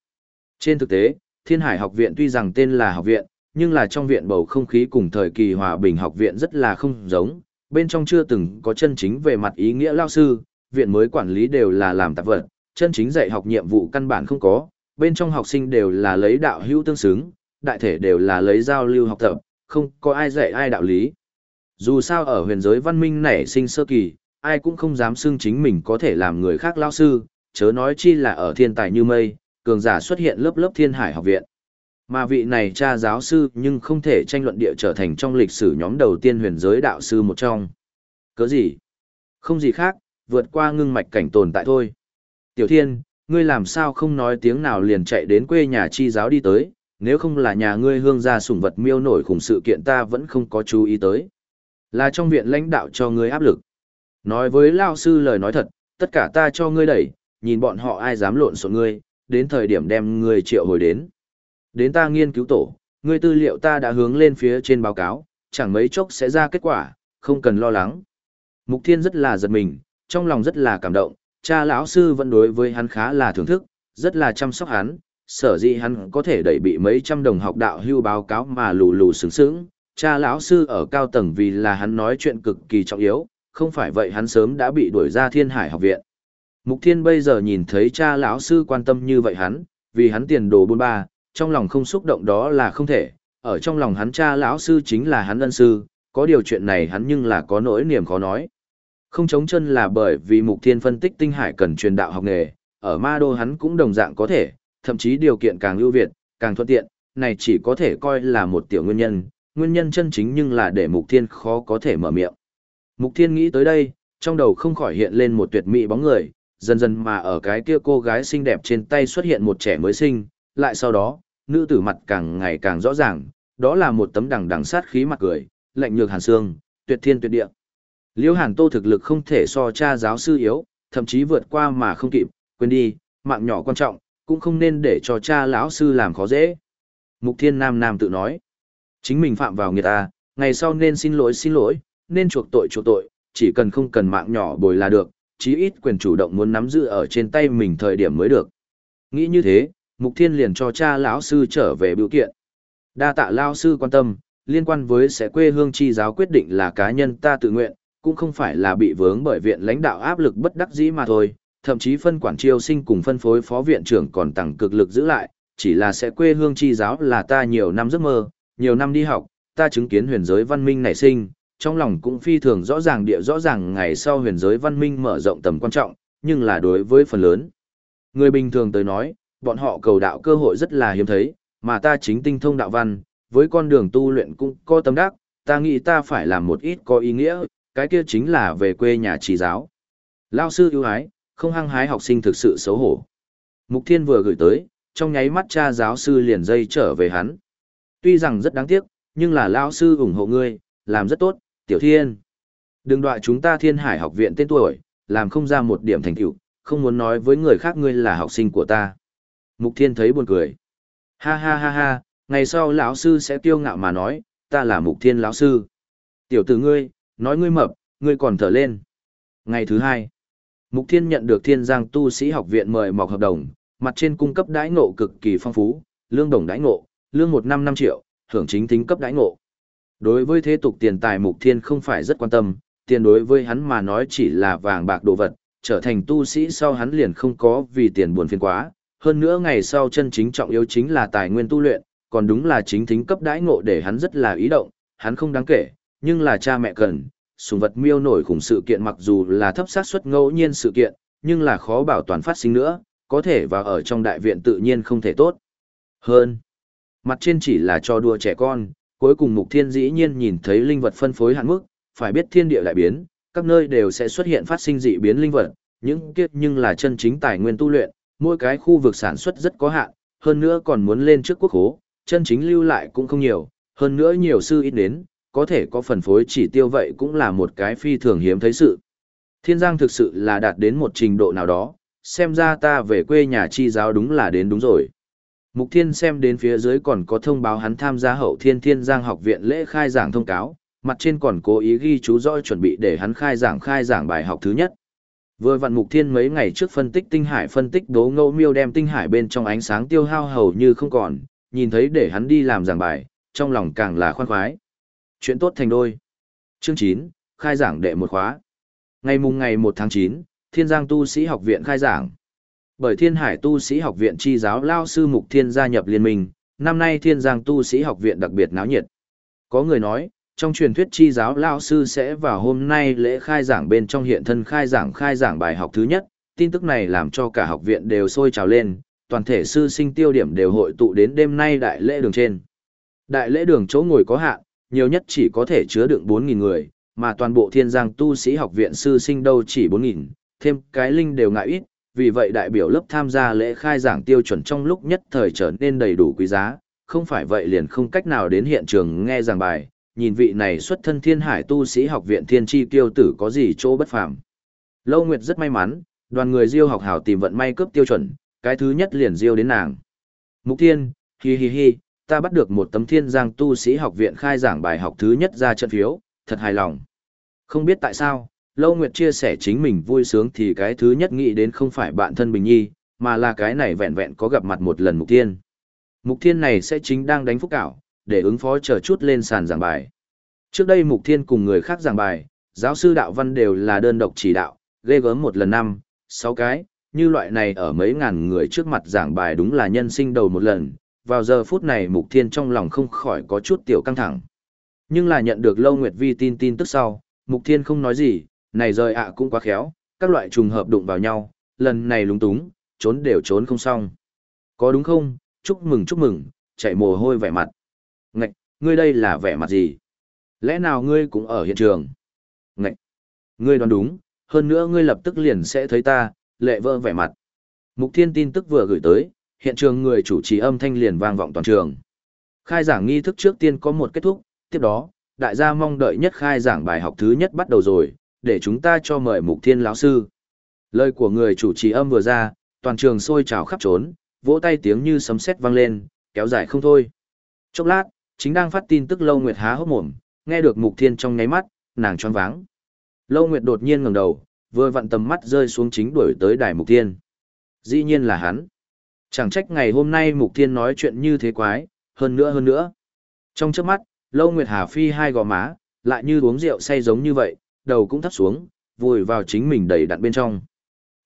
Trên thực tế, Thiên Hải học viện tuy rằng tên là học viện, nhưng là trong viện bầu không khí cùng thời kỳ hòa bình học viện rất là không giống, bên trong chưa từng có chân chính về mặt ý nghĩa lao sư, viện mới quản lý đều là làm tạp vật, chân chính dạy học nhiệm vụ căn bản không có, bên trong học sinh đều là lấy đạo hữu tương xứng, đại thể đều là lấy giao lưu học tập, không có ai dạy ai đạo lý. Dù sao ở huyền giới văn minh nảy sinh sơ kỳ, ai cũng không dám xưng chính mình có thể làm người khác lao sư, chớ nói chi là ở thiên tài như mây, cường giả xuất hiện lớp lớp thiên hải học viện. Mà vị này cha giáo sư nhưng không thể tranh luận địa trở thành trong lịch sử nhóm đầu tiên huyền giới đạo sư một trong. Cớ gì? Không gì khác, vượt qua ngưng mạch cảnh tồn tại thôi. Tiểu thiên, ngươi làm sao không nói tiếng nào liền chạy đến quê nhà chi giáo đi tới, nếu không là nhà ngươi hương gia sủng vật miêu nổi khủng sự kiện ta vẫn không có chú ý tới. Là trong viện lãnh đạo cho ngươi áp lực. Nói với lao sư lời nói thật, tất cả ta cho ngươi đẩy, nhìn bọn họ ai dám lộn xộn ngươi, đến thời điểm đem ngươi triệu hồi đến. Đến ta nghiên cứu tổ, ngươi tư liệu ta đã hướng lên phía trên báo cáo, chẳng mấy chốc sẽ ra kết quả, không cần lo lắng. Mục Thiên rất là giật mình, trong lòng rất là cảm động, cha lão sư vẫn đối với hắn khá là thưởng thức, rất là chăm sóc hắn, sở dĩ hắn có thể đẩy bị mấy trăm đồng học đạo hưu báo cáo mà lù lù sướng sướng. Cha lão sư ở cao tầng vì là hắn nói chuyện cực kỳ trọng yếu, không phải vậy hắn sớm đã bị đuổi ra Thiên Hải học viện. Mục Thiên bây giờ nhìn thấy cha lão sư quan tâm như vậy hắn, vì hắn tiền đồ bôn ba, trong lòng không xúc động đó là không thể, ở trong lòng hắn cha lão sư chính là hắn ân sư, có điều chuyện này hắn nhưng là có nỗi niềm khó nói. Không chống chân là bởi vì Mục Thiên phân tích tinh hải cần truyền đạo học nghề, ở Ma Đô hắn cũng đồng dạng có thể, thậm chí điều kiện càng ưu việt, càng thuận tiện, này chỉ có thể coi là một tiểu nguyên nhân, nguyên nhân chân chính nhưng là để Mục Thiên khó có thể mở miệng. Mục Thiên nghĩ tới đây, trong đầu không khỏi hiện lên một tuyệt mỹ bóng người, dần dần mà ở cái kia cô gái xinh đẹp trên tay xuất hiện một trẻ mới sinh, lại sau đó, nữ tử mặt càng ngày càng rõ ràng, đó là một tấm đằng đằng sát khí mặt cười, lạnh nhược hàn xương, tuyệt thiên tuyệt địa. Liễu Hàn Tô thực lực không thể so cha giáo sư yếu, thậm chí vượt qua mà không kịp, quên đi, mạng nhỏ quan trọng, cũng không nên để cho cha lão sư làm khó dễ. Mục Thiên Nam Nam tự nói, chính mình phạm vào người ta, à, ngày sau nên xin lỗi xin lỗi, nên chuộc tội chuộc tội, chỉ cần không cần mạng nhỏ bồi là được, chí ít quyền chủ động muốn nắm giữ ở trên tay mình thời điểm mới được. Nghĩ như thế, Mục Thiên liền cho cha lão sư trở về biểu kiện. Đa tạ lão sư quan tâm, liên quan với sẽ quê hương chi giáo quyết định là cá nhân ta tự nguyện, cũng không phải là bị vướng bởi viện lãnh đạo áp lực bất đắc dĩ mà thôi, thậm chí phân quản triều sinh cùng phân phối phó viện trưởng còn tăng cực lực giữ lại, chỉ là sẽ quê hương chi giáo là ta nhiều năm giấc mơ, nhiều năm đi học, ta chứng kiến huyền giới văn minh nảy sinh, trong lòng cũng phi thường rõ ràng địa rõ ràng ngày sau huyền giới văn minh mở rộng tầm quan trọng, nhưng là đối với phần lớn. Người bình thường tới nói, bọn họ cầu đạo cơ hội rất là hiếm thấy, mà ta chính tinh thông đạo văn, với con đường tu luyện cũng có tâm đắc, ta nghĩ ta phải làm một ít có ý nghĩa, cái kia chính là về quê nhà trì giáo. Lao sư ưu ái, không hăng hái học sinh thực sự xấu hổ. Mục Thiên vừa gửi tới, trong nháy mắt cha giáo sư liền dây trở về hắn. Tuy rằng rất đáng tiếc, nhưng là lão sư ủng hộ ngươi, làm rất tốt, Tiểu Thiên. Đừng đọa chúng ta Thiên Hải học viện tên tuổi, làm không ra một điểm thành tựu, không muốn nói với người khác ngươi là học sinh của ta. Mục Thiên thấy buồn cười. Ha ha ha ha, ngày sau lão sư sẽ kiêu ngạo mà nói, ta là Mục Thiên lão sư. Tiểu tử ngươi, nói ngươi mập, ngươi còn thở lên. Ngày thứ hai, Mục Thiên nhận được Thiên Giang Tu sĩ học viện mời mọc hợp đồng, mặt trên cung cấp đãi ngộ cực kỳ phong phú, lương đồng đãi ngộ, lương một năm năm triệu, hưởng chính tính cấp đãi ngộ. Đối với thế tục tiền tài Mục Thiên không phải rất quan tâm, tiền đối với hắn mà nói chỉ là vàng bạc đồ vật, trở thành tu sĩ sau hắn liền không có vì tiền buồn phiền quá. Hơn nữa ngày sau chân chính trọng yếu chính là tài nguyên tu luyện, còn đúng là chính thính cấp đãi ngộ để hắn rất là ý động, hắn không đáng kể, nhưng là cha mẹ cần, sùng vật miêu nổi khủng sự kiện mặc dù là thấp xác suất ngẫu nhiên sự kiện, nhưng là khó bảo toàn phát sinh nữa, có thể và ở trong đại viện tự nhiên không thể tốt. Hơn, mặt trên chỉ là cho đùa trẻ con, cuối cùng mục thiên dĩ nhiên nhìn thấy linh vật phân phối hạn mức, phải biết thiên địa lại biến, các nơi đều sẽ xuất hiện phát sinh dị biến linh vật, những kiếp nhưng là chân chính tài nguyên tu luyện, mỗi cái khu vực sản xuất rất có hạn, hơn nữa còn muốn lên trước quốc hố, chân chính lưu lại cũng không nhiều, hơn nữa nhiều sư ít đến, có thể có phần phối chỉ tiêu vậy cũng là một cái phi thường hiếm thấy sự. Thiên Giang thực sự là đạt đến một trình độ nào đó, xem ra ta về quê nhà chi giáo đúng là đến đúng rồi. Mục Thiên xem đến phía dưới còn có thông báo hắn tham gia hậu thiên thiên giang học viện lễ khai giảng thông cáo, mặt trên còn cố ý ghi chú rõ chuẩn bị để hắn khai giảng khai giảng bài học thứ nhất. Vừa vặn Mục Thiên mấy ngày trước phân tích tinh hải phân tích đố ngẫu miêu đem tinh hải bên trong ánh sáng tiêu hao hầu như không còn, nhìn thấy để hắn đi làm giảng bài, trong lòng càng là khoan khoái. Chuyện tốt thành đôi. Chương 9, khai giảng đệ một khóa. Ngày mùng ngày 1 tháng 9, Thiên Giang Tu Sĩ Học viện khai giảng. Bởi Thiên Hải Tu Sĩ Học viện chi giáo lao sư Mục Thiên gia nhập liên minh, năm nay Thiên Giang Tu Sĩ Học viện đặc biệt náo nhiệt. Có người nói, trong truyền thuyết chi giáo lao sư sẽ vào hôm nay lễ khai giảng bên trong hiện thân khai giảng khai giảng bài học thứ nhất, tin tức này làm cho cả học viện đều sôi trào lên, toàn thể sư sinh tiêu điểm đều hội tụ đến đêm nay đại lễ đường trên. Đại lễ đường chỗ ngồi có hạn, nhiều nhất chỉ có thể chứa đựng 4.000 người, mà toàn bộ thiên giang tu sĩ học viện sư sinh đâu chỉ 4.000, thêm cái linh đều ngại ít, vì vậy đại biểu lớp tham gia lễ khai giảng tiêu chuẩn trong lúc nhất thời trở nên đầy đủ quý giá, không phải vậy liền không cách nào đến hiện trường nghe giảng bài, nhìn vị này xuất thân thiên hải tu sĩ học viện thiên tri tiêu tử có gì chỗ bất phàm. Lâu Nguyệt rất may mắn, đoàn người diêu học hảo tìm vận may cướp tiêu chuẩn, cái thứ nhất liền diêu đến nàng. Mục Thiên, hi hi hi, ta bắt được một tấm thiên giang tu sĩ học viện khai giảng bài học thứ nhất ra trận phiếu, thật hài lòng. Không biết tại sao, Lâu Nguyệt chia sẻ chính mình vui sướng thì cái thứ nhất nghĩ đến không phải bạn thân Bình Nhi, mà là cái này vẹn vẹn có gặp mặt một lần Mục Thiên. Mục Thiên này sẽ chính đang đánh phúc cảo, để ứng phó chờ chút lên sàn giảng bài. Trước đây Mục Thiên cùng người khác giảng bài, giáo sư đạo văn đều là đơn độc chỉ đạo, ghê gớm một lần năm, sáu cái, như loại này ở mấy ngàn người trước mặt giảng bài đúng là nhân sinh đầu một lần, vào giờ phút này Mục Thiên trong lòng không khỏi có chút tiểu căng thẳng. Nhưng là nhận được Lâu Nguyệt Vi tin tin tức sau, Mục Thiên không nói gì, này rời ạ cũng quá khéo, các loại trùng hợp đụng vào nhau, lần này lúng túng, trốn đều trốn không xong. Có đúng không, chúc mừng chúc mừng, chạy mồ hôi vẻ mặt. Ngạch, ngươi đây là vẻ mặt gì? Lẽ nào ngươi cũng ở hiện trường? Ngạch, ngươi đoán đúng, hơn nữa ngươi lập tức liền sẽ thấy ta, lệ vơ vẻ mặt. Mục Thiên tin tức vừa gửi tới, hiện trường người chủ trì âm thanh liền vang vọng toàn trường. Khai giảng nghi thức trước tiên có một kết thúc, tiếp đó, đại gia mong đợi nhất khai giảng bài học thứ nhất bắt đầu rồi, để chúng ta cho mời Mục Thiên lão sư. Lời của người chủ trì âm vừa ra, toàn trường sôi trào khắp trốn, vỗ tay tiếng như sấm sét vang lên, kéo dài không thôi. Chốc lát, chính đang phát tin tức Lâu Nguyệt há hốc mồm, nghe được Mục Thiên trong nháy mắt, nàng choáng váng. Lâu Nguyệt đột nhiên ngẩng đầu, vừa vặn tầm mắt rơi xuống chính đuổi tới đài Mục Thiên. Dĩ nhiên là hắn. Chẳng trách ngày hôm nay Mục Thiên nói chuyện như thế quái, hơn nữa hơn nữa. Trong chớp mắt, Lâu Nguyệt Hà phi hai gò má, lại như uống rượu say giống như vậy, đầu cũng thấp xuống, vùi vào chính mình đầy đặn bên trong.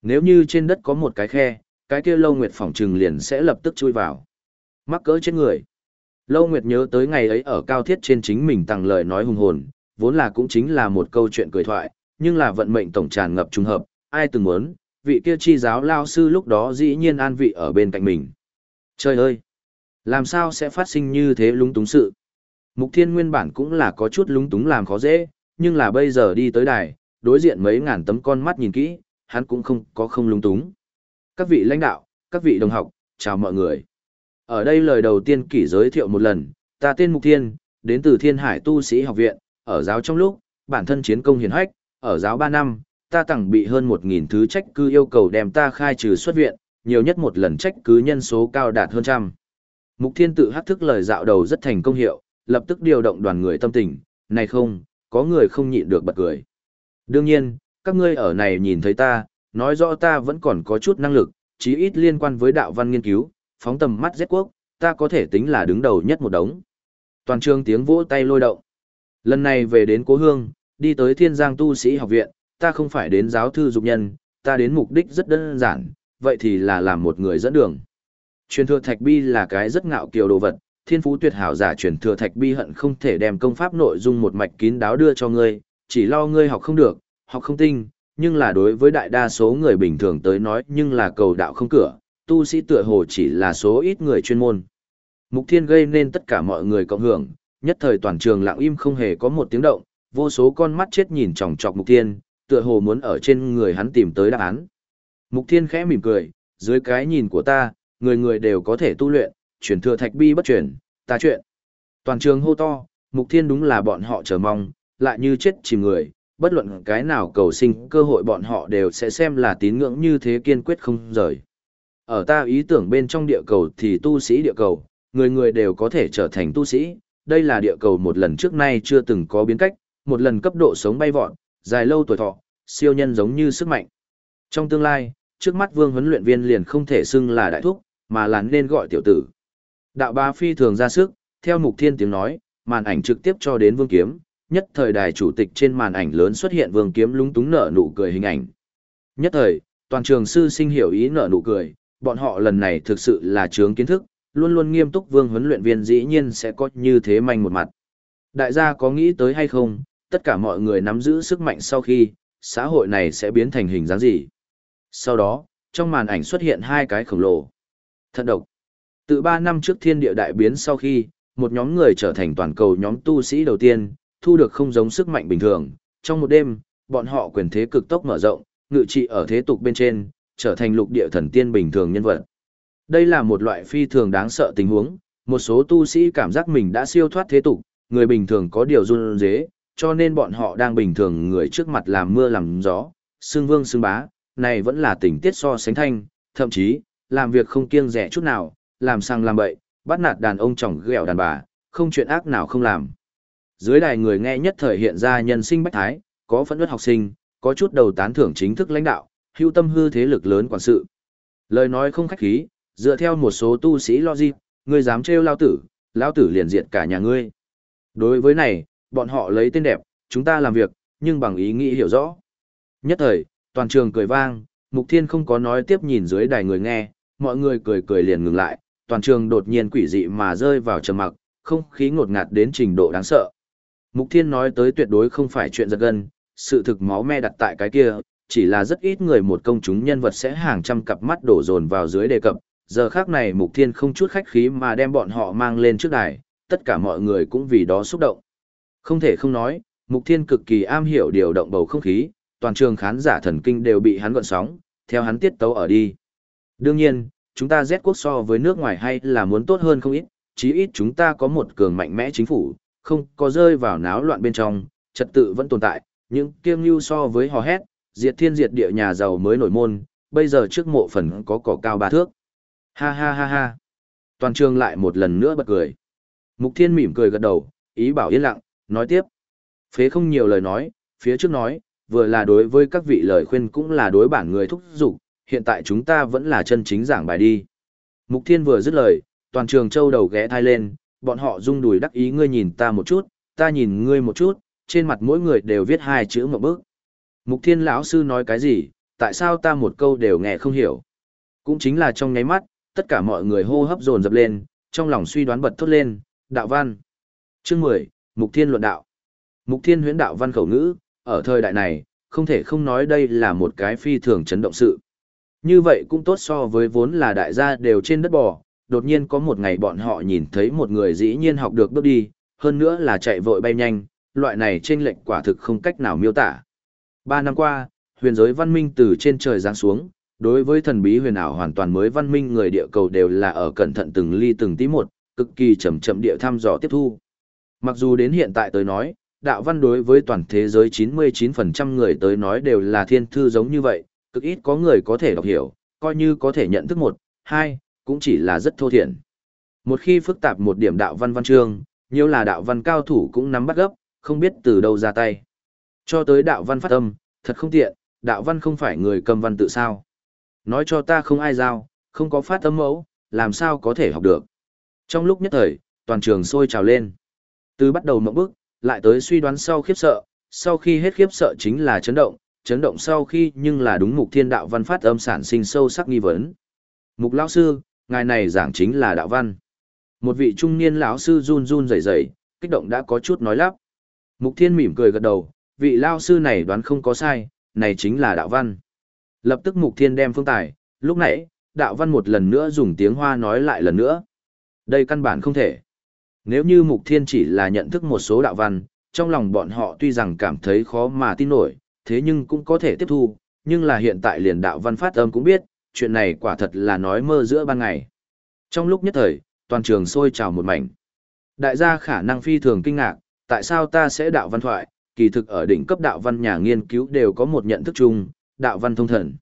Nếu như trên đất có một cái khe, cái kia Lâu Nguyệt phỏng trừng liền sẽ lập tức chui vào. Mắc cỡ trên người. Lâu Nguyệt nhớ tới ngày ấy ở cao thiết trên chính mình tặng lời nói hùng hồn, vốn là cũng chính là một câu chuyện cười thoại, nhưng là vận mệnh tổng tràn ngập trùng hợp, ai từng muốn, vị kia chi giáo lao sư lúc đó dĩ nhiên an vị ở bên cạnh mình. Trời ơi! Làm sao sẽ phát sinh như thế lúng túng sự? Mục Thiên nguyên bản cũng là có chút lúng túng làm khó dễ, nhưng là bây giờ đi tới đài, đối diện mấy ngàn tấm con mắt nhìn kỹ, hắn cũng không có không lúng túng. Các vị lãnh đạo, các vị đồng học, chào mọi người. Ở đây lời đầu tiên kỷ giới thiệu một lần, ta tên Mục Thiên, đến từ Thiên Hải Tu Sĩ Học Viện, ở giáo trong lúc, bản thân chiến công hiển hách, ở giáo 3 năm, ta tặng bị hơn 1.000 thứ trách cứ yêu cầu đem ta khai trừ xuất viện, nhiều nhất một lần trách cứ nhân số cao đạt hơn trăm. Mục Thiên tự hát thức lời dạo đầu rất thành công hiệu, lập tức điều động đoàn người tâm tình, này không, có người không nhịn được bật cười. Đương nhiên, các ngươi ở này nhìn thấy ta, nói rõ ta vẫn còn có chút năng lực, chí ít liên quan với đạo văn nghiên cứu, phóng tầm mắt giết quốc, ta có thể tính là đứng đầu nhất một đống. Toàn trường tiếng vỗ tay lôi động. Lần này về đến cố hương, đi tới thiên giang tu sĩ học viện, ta không phải đến giáo thư dục nhân, ta đến mục đích rất đơn giản, vậy thì là làm một người dẫn đường. Truyền thừa thạch bi là cái rất ngạo kiều đồ vật, thiên phú tuyệt hảo giả truyền thừa thạch bi hận không thể đem công pháp nội dung một mạch kín đáo đưa cho ngươi, chỉ lo ngươi học không được, học không tinh, nhưng là đối với đại đa số người bình thường tới nói nhưng là cầu đạo không cửa, tu sĩ tựa hồ chỉ là số ít người chuyên môn. Mục thiên gây nên tất cả mọi người cộng hưởng, nhất thời toàn trường lặng im không hề có một tiếng động, vô số con mắt chết nhìn chòng chọc mục thiên, tựa hồ muốn ở trên người hắn tìm tới đáp án. Mục thiên khẽ mỉm cười, dưới cái nhìn của ta, người người đều có thể tu luyện, chuyển thừa thạch bi bất chuyển, ta chuyện. Toàn trường hô to, mục thiên đúng là bọn họ chờ mong, lại như chết chìm người, bất luận cái nào cầu sinh cơ hội bọn họ đều sẽ xem là tín ngưỡng như thế kiên quyết không rời. Ở ta ý tưởng bên trong địa cầu thì tu sĩ địa cầu, người người đều có thể trở thành tu sĩ, đây là địa cầu một lần trước nay chưa từng có biến cách, một lần cấp độ sống bay vọt, dài lâu tuổi thọ, siêu nhân giống như sức mạnh. Trong tương lai, trước mắt vương huấn luyện viên liền không thể xưng là đại thúc, mà là nên gọi tiểu tử. Đạo ba phi thường ra sức, theo mục thiên tiếng nói, màn ảnh trực tiếp cho đến vương kiếm, nhất thời đài chủ tịch trên màn ảnh lớn xuất hiện vương kiếm lúng túng nở nụ cười hình ảnh. Nhất thời, toàn trường sư sinh hiểu ý nở nụ cười, bọn họ lần này thực sự là trướng kiến thức, luôn luôn nghiêm túc vương huấn luyện viên dĩ nhiên sẽ có như thế manh một mặt. Đại gia có nghĩ tới hay không, tất cả mọi người nắm giữ sức mạnh sau khi, xã hội này sẽ biến thành hình dáng gì. Sau đó, trong màn ảnh xuất hiện hai cái khổng lồ. Thật độc. Từ 3 năm trước thiên địa đại biến sau khi, một nhóm người trở thành toàn cầu nhóm tu sĩ đầu tiên, thu được không giống sức mạnh bình thường. Trong một đêm, bọn họ quyền thế cực tốc mở rộng, ngự trị ở thế tục bên trên, trở thành lục địa thần tiên bình thường nhân vật. Đây là một loại phi thường đáng sợ tình huống, một số tu sĩ cảm giác mình đã siêu thoát thế tục, người bình thường có điều run dế, cho nên bọn họ đang bình thường người trước mặt làm mưa làm gió, xương vương xương bá, này vẫn là tình tiết so sánh thanh, thậm chí, làm việc không kiêng rẻ chút nào, làm sang làm bậy, bắt nạt đàn ông chồng ghẹo đàn bà, không chuyện ác nào không làm. Dưới đài người nghe nhất thời hiện ra nhân sinh bách thái, có phẫn nộ học sinh, có chút đầu tán thưởng chính thức lãnh đạo, hưu tâm hư thế lực lớn quản sự. Lời nói không khách khí, dựa theo một số tu sĩ logic, ngươi dám trêu lao tử, lao tử liền diệt cả nhà ngươi. Đối với này, bọn họ lấy tên đẹp, chúng ta làm việc, nhưng bằng ý nghĩ hiểu rõ. Nhất thời, toàn trường cười vang, Mục Thiên không có nói tiếp nhìn dưới đài người nghe, mọi người cười cười liền ngừng lại, toàn trường đột nhiên quỷ dị mà rơi vào trầm mặc, không khí ngột ngạt đến trình độ đáng sợ. Mục Thiên nói tới tuyệt đối không phải chuyện giật gân, sự thực máu me đặt tại cái kia, chỉ là rất ít người một công chúng nhân vật sẽ hàng trăm cặp mắt đổ dồn vào dưới đề cập. Giờ khác này Mục Thiên không chút khách khí mà đem bọn họ mang lên trước đài, tất cả mọi người cũng vì đó xúc động. Không thể không nói, Mục Thiên cực kỳ am hiểu điều động bầu không khí, toàn trường khán giả thần kinh đều bị hắn gọn sóng, theo hắn tiết tấu ở đi. Đương nhiên, chúng ta Z quốc so với nước ngoài hay là muốn tốt hơn không ít, chí ít chúng ta có một cường mạnh mẽ chính phủ, không có rơi vào náo loạn bên trong, trật tự vẫn tồn tại, nhưng kiêng lưu so với hò hét, diệt thiên diệt địa nhà giàu mới nổi môn, bây giờ trước mộ phần có cỏ cao ba thước. Ha ha ha ha. Toàn trường lại một lần nữa bật cười. Mục thiên mỉm cười gật đầu, ý bảo yên lặng, nói tiếp. Phế không nhiều lời nói, phía trước nói, vừa là đối với các vị lời khuyên cũng là đối bản người thúc giục, hiện tại chúng ta vẫn là chân chính giảng bài đi. Mục Thiên vừa dứt lời, toàn trường châu đầu ghé thai lên, bọn họ rung đùi đắc ý ngươi nhìn ta một chút, ta nhìn ngươi một chút, trên mặt mỗi người đều viết hai chữ một bước. Mục Thiên lão sư nói cái gì, tại sao ta một câu đều nghe không hiểu. Cũng chính là trong nháy mắt, tất cả mọi người hô hấp dồn dập lên, trong lòng suy đoán bật thốt lên, Đạo văn. Chương 10, Mục Thiên luận đạo. Mục Thiên huyễn đạo văn khẩu ngữ, ở thời đại này, không thể không nói đây là một cái phi thường chấn động sự. Như vậy cũng tốt so với vốn là đại gia đều trên đất bò, đột nhiên có một ngày bọn họ nhìn thấy một người dĩ nhiên học được bước đi, hơn nữa là chạy vội bay nhanh, loại này trên lệnh quả thực không cách nào miêu tả. Ba năm qua, huyền giới văn minh từ trên trời giáng xuống, đối với thần bí huyền ảo hoàn toàn mới văn minh người địa cầu đều là ở cẩn thận từng ly từng tí một, cực kỳ chậm chậm địa thăm dò tiếp thu. Mặc dù đến hiện tại tới nói, đạo văn đối với toàn thế giới 99% người tới nói đều là thiên thư giống như vậy, cực ít có người có thể đọc hiểu, coi như có thể nhận thức một, hai, cũng chỉ là rất thô thiển. Một khi phức tạp một điểm đạo văn văn chương, nhiều là đạo văn cao thủ cũng nắm bắt gấp, không biết từ đâu ra tay. Cho tới đạo văn phát âm, thật không tiện, đạo văn không phải người cầm văn tự sao. Nói cho ta không ai giao, không có phát âm mẫu, làm sao có thể học được. Trong lúc nhất thời, toàn trường sôi trào lên. Từ bắt đầu mộng bức, lại tới suy đoán sau khiếp sợ, sau khi hết khiếp sợ chính là chấn động, chấn động sau khi nhưng là đúng mục thiên đạo văn phát âm sản sinh sâu sắc nghi vấn. Mục lão sư, ngài này giảng chính là đạo văn. Một vị trung niên lão sư run run rẩy rẩy, kích động đã có chút nói lắp. Mục thiên mỉm cười gật đầu, vị lão sư này đoán không có sai, này chính là đạo văn. Lập tức mục thiên đem phương tài, lúc nãy, đạo văn một lần nữa dùng tiếng hoa nói lại lần nữa. Đây căn bản không thể. Nếu như mục thiên chỉ là nhận thức một số đạo văn, trong lòng bọn họ tuy rằng cảm thấy khó mà tin nổi, thế nhưng cũng có thể tiếp thu, nhưng là hiện tại liền đạo văn phát âm cũng biết, chuyện này quả thật là nói mơ giữa ban ngày. Trong lúc nhất thời, toàn trường sôi trào một mảnh. Đại gia khả năng phi thường kinh ngạc, tại sao ta sẽ đạo văn thoại, kỳ thực ở đỉnh cấp đạo văn nhà nghiên cứu đều có một nhận thức chung, đạo văn thông thần.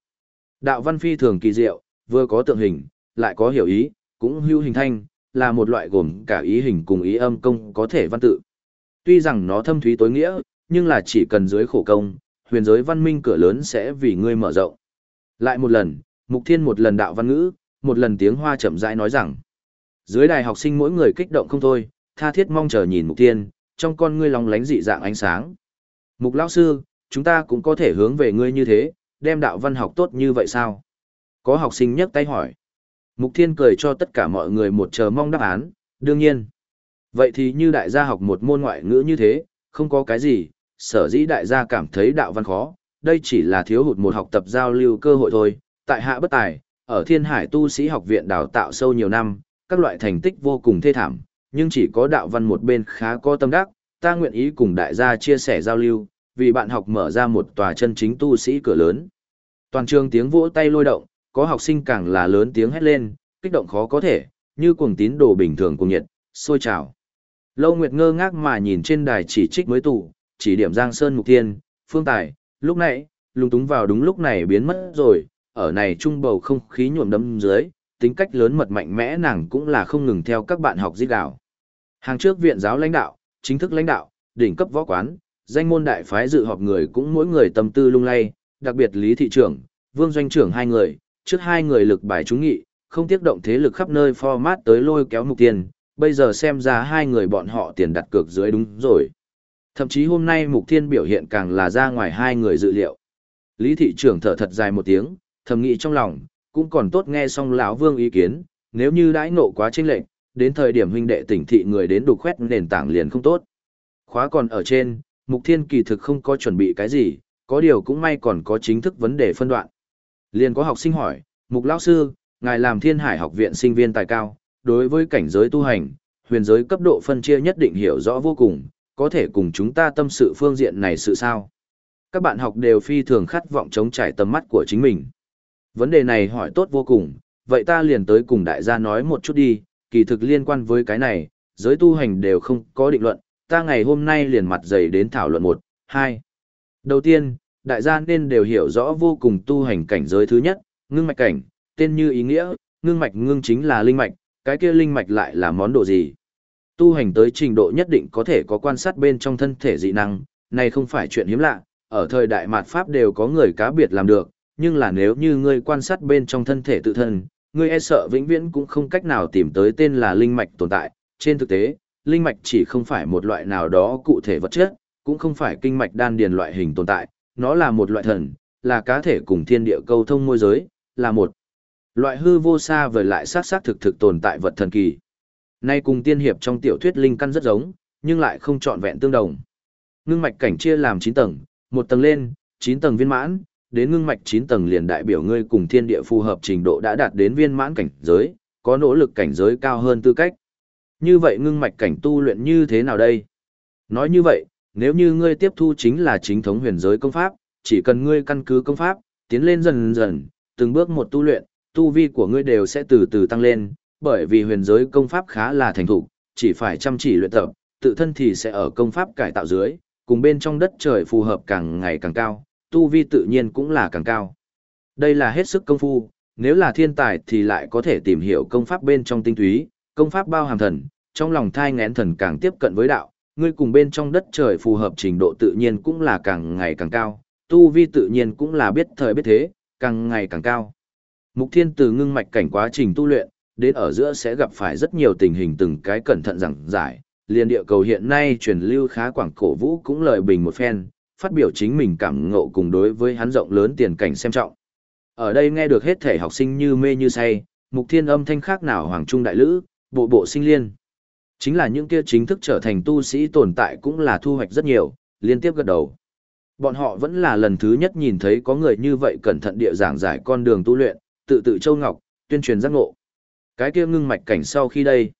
Đạo văn phi thường kỳ diệu, vừa có tượng hình, lại có hiểu ý, cũng hữu hình thanh, là một loại gồm cả ý hình cùng ý âm công có thể văn tự. Tuy rằng nó thâm thúy tối nghĩa, nhưng là chỉ cần dưới khổ công, huyền giới văn minh cửa lớn sẽ vì ngươi mở rộng. Lại một lần, Mục Thiên một lần đạo văn ngữ, một lần tiếng hoa chậm rãi nói rằng. Dưới đài học sinh mỗi người kích động không thôi, tha thiết mong chờ nhìn Mục Thiên, trong con ngươi lòng lánh dị dạng ánh sáng. Mục lão sư, chúng ta cũng có thể hướng về ngươi như thế, đem đạo văn học tốt như vậy sao? Có học sinh nhấc tay hỏi. Mục Thiên cười cho tất cả mọi người một chờ mong đáp án, đương nhiên. Vậy thì như đại gia học một môn ngoại ngữ như thế, không có cái gì, sở dĩ đại gia cảm thấy đạo văn khó, đây chỉ là thiếu hụt một học tập giao lưu cơ hội thôi. Tại hạ bất tài, ở Thiên Hải Tu sĩ học viện đào tạo sâu nhiều năm, các loại thành tích vô cùng thê thảm, nhưng chỉ có đạo văn một bên khá có tâm đắc, ta nguyện ý cùng đại gia chia sẻ giao lưu, vì bạn học mở ra một tòa chân chính tu sĩ cửa lớn. Toàn trường tiếng vỗ tay lôi động, có học sinh càng là lớn tiếng hét lên, kích động khó có thể, như cuồng tín đồ bình thường cùng nhiệt, sôi trào. Lâu Nguyệt ngơ ngác mà nhìn trên đài chỉ trích mới tủ, chỉ điểm Giang Sơn Mục Thiên, Phương Tài, lúc nãy, lung túng vào đúng lúc này biến mất rồi, ở này trung bầu không khí nhuộm đấm dưới, tính cách lớn mật mạnh mẽ nàng cũng là không ngừng theo các bạn học giết đảo. Hàng trước viện giáo lãnh đạo, chính thức lãnh đạo, đỉnh cấp võ quán, danh môn đại phái dự họp người cũng mỗi người tâm tư lung lay, đặc biệt Lý thị trưởng, Vương doanh trưởng hai người, trước hai người lực bài trúng nghị, không tiếc động thế lực khắp nơi format tới lôi kéo mục tiền, bây giờ xem ra hai người bọn họ tiền đặt cược dưới đúng rồi. Thậm chí hôm nay mục thiên biểu hiện càng là ra ngoài hai người dự liệu. Lý thị trưởng thở thật dài một tiếng, thầm nghĩ trong lòng, cũng còn tốt nghe xong lão vương ý kiến, nếu như đãi nộ quá chênh lệnh, đến thời điểm huynh đệ tỉnh thị người đến đục khoét nền tảng liền không tốt. Khóa còn ở trên, mục thiên kỳ thực không có chuẩn bị cái gì, có điều cũng may còn có chính thức vấn đề phân đoạn. Liền có học sinh hỏi, mục lão sư, ngài làm thiên hải học viện sinh viên tài cao, đối với cảnh giới tu hành, huyền giới cấp độ phân chia nhất định hiểu rõ vô cùng, có thể cùng chúng ta tâm sự phương diện này sự sao. Các bạn học đều phi thường khát vọng chống trải tầm mắt của chính mình. Vấn đề này hỏi tốt vô cùng, vậy ta liền tới cùng đại gia nói một chút đi, kỳ thực liên quan với cái này, giới tu hành đều không có định luận, ta ngày hôm nay liền mặt dày đến thảo luận một, hai. Đầu tiên, đại gia nên đều hiểu rõ vô cùng tu hành cảnh giới thứ nhất, ngưng mạch cảnh, tên như ý nghĩa, ngưng mạch ngưng chính là linh mạch, cái kia linh mạch lại là món đồ gì? Tu hành tới trình độ nhất định có thể có quan sát bên trong thân thể dị năng, này không phải chuyện hiếm lạ, ở thời đại mạt Pháp đều có người cá biệt làm được, nhưng là nếu như ngươi quan sát bên trong thân thể tự thân, ngươi e sợ vĩnh viễn cũng không cách nào tìm tới tên là linh mạch tồn tại. Trên thực tế, linh mạch chỉ không phải một loại nào đó cụ thể vật chất, cũng không phải kinh mạch đan điền loại hình tồn tại, nó là một loại thần, là cá thể cùng thiên địa câu thông môi giới, là một loại hư vô xa vời lại sát sát thực thực tồn tại vật thần kỳ. Nay cùng tiên hiệp trong tiểu thuyết linh căn rất giống, nhưng lại không trọn vẹn tương đồng. Ngưng mạch cảnh chia làm 9 tầng, một tầng lên, 9 tầng viên mãn, đến ngưng mạch 9 tầng liền đại biểu ngươi cùng thiên địa phù hợp trình độ đã đạt đến viên mãn cảnh giới, có nỗ lực cảnh giới cao hơn tư cách. Như vậy ngưng mạch cảnh tu luyện như thế nào đây? Nói như vậy, nếu như ngươi tiếp thu chính là chính thống huyền giới công pháp, chỉ cần ngươi căn cứ công pháp, tiến lên dần dần, từng bước một tu luyện, tu vi của ngươi đều sẽ từ từ tăng lên, bởi vì huyền giới công pháp khá là thành thục, chỉ phải chăm chỉ luyện tập, tự thân thì sẽ ở công pháp cải tạo dưới, cùng bên trong đất trời phù hợp càng ngày càng cao, tu vi tự nhiên cũng là càng cao. Đây là hết sức công phu, nếu là thiên tài thì lại có thể tìm hiểu công pháp bên trong tinh túy, công pháp bao hàm thần, trong lòng thai ngén thần càng tiếp cận với đạo, ngươi cùng bên trong đất trời phù hợp trình độ tự nhiên cũng là càng ngày càng cao, tu vi tự nhiên cũng là biết thời biết thế, càng ngày càng cao. Mục Thiên từ ngưng mạch cảnh quá trình tu luyện, đến ở giữa sẽ gặp phải rất nhiều tình hình từng cái cẩn thận giảng giải, liền địa cầu hiện nay truyền lưu khá quảng cổ vũ cũng lời bình một phen, phát biểu chính mình cảm ngộ cùng đối với hắn rộng lớn tiền cảnh xem trọng. Ở đây nghe được hết thể học sinh như mê như say, Mục Thiên âm thanh khác nào hoàng trung đại lữ, bộ bộ sinh liên. Chính là những kia chính thức trở thành tu sĩ tồn tại cũng là thu hoạch rất nhiều, liên tiếp gật đầu. Bọn họ vẫn là lần thứ nhất nhìn thấy có người như vậy cẩn thận địa giảng giải con đường tu luyện, tự tự châu ngọc, tuyên truyền giác ngộ. Cái kia ngưng mạch cảnh sau khi đây.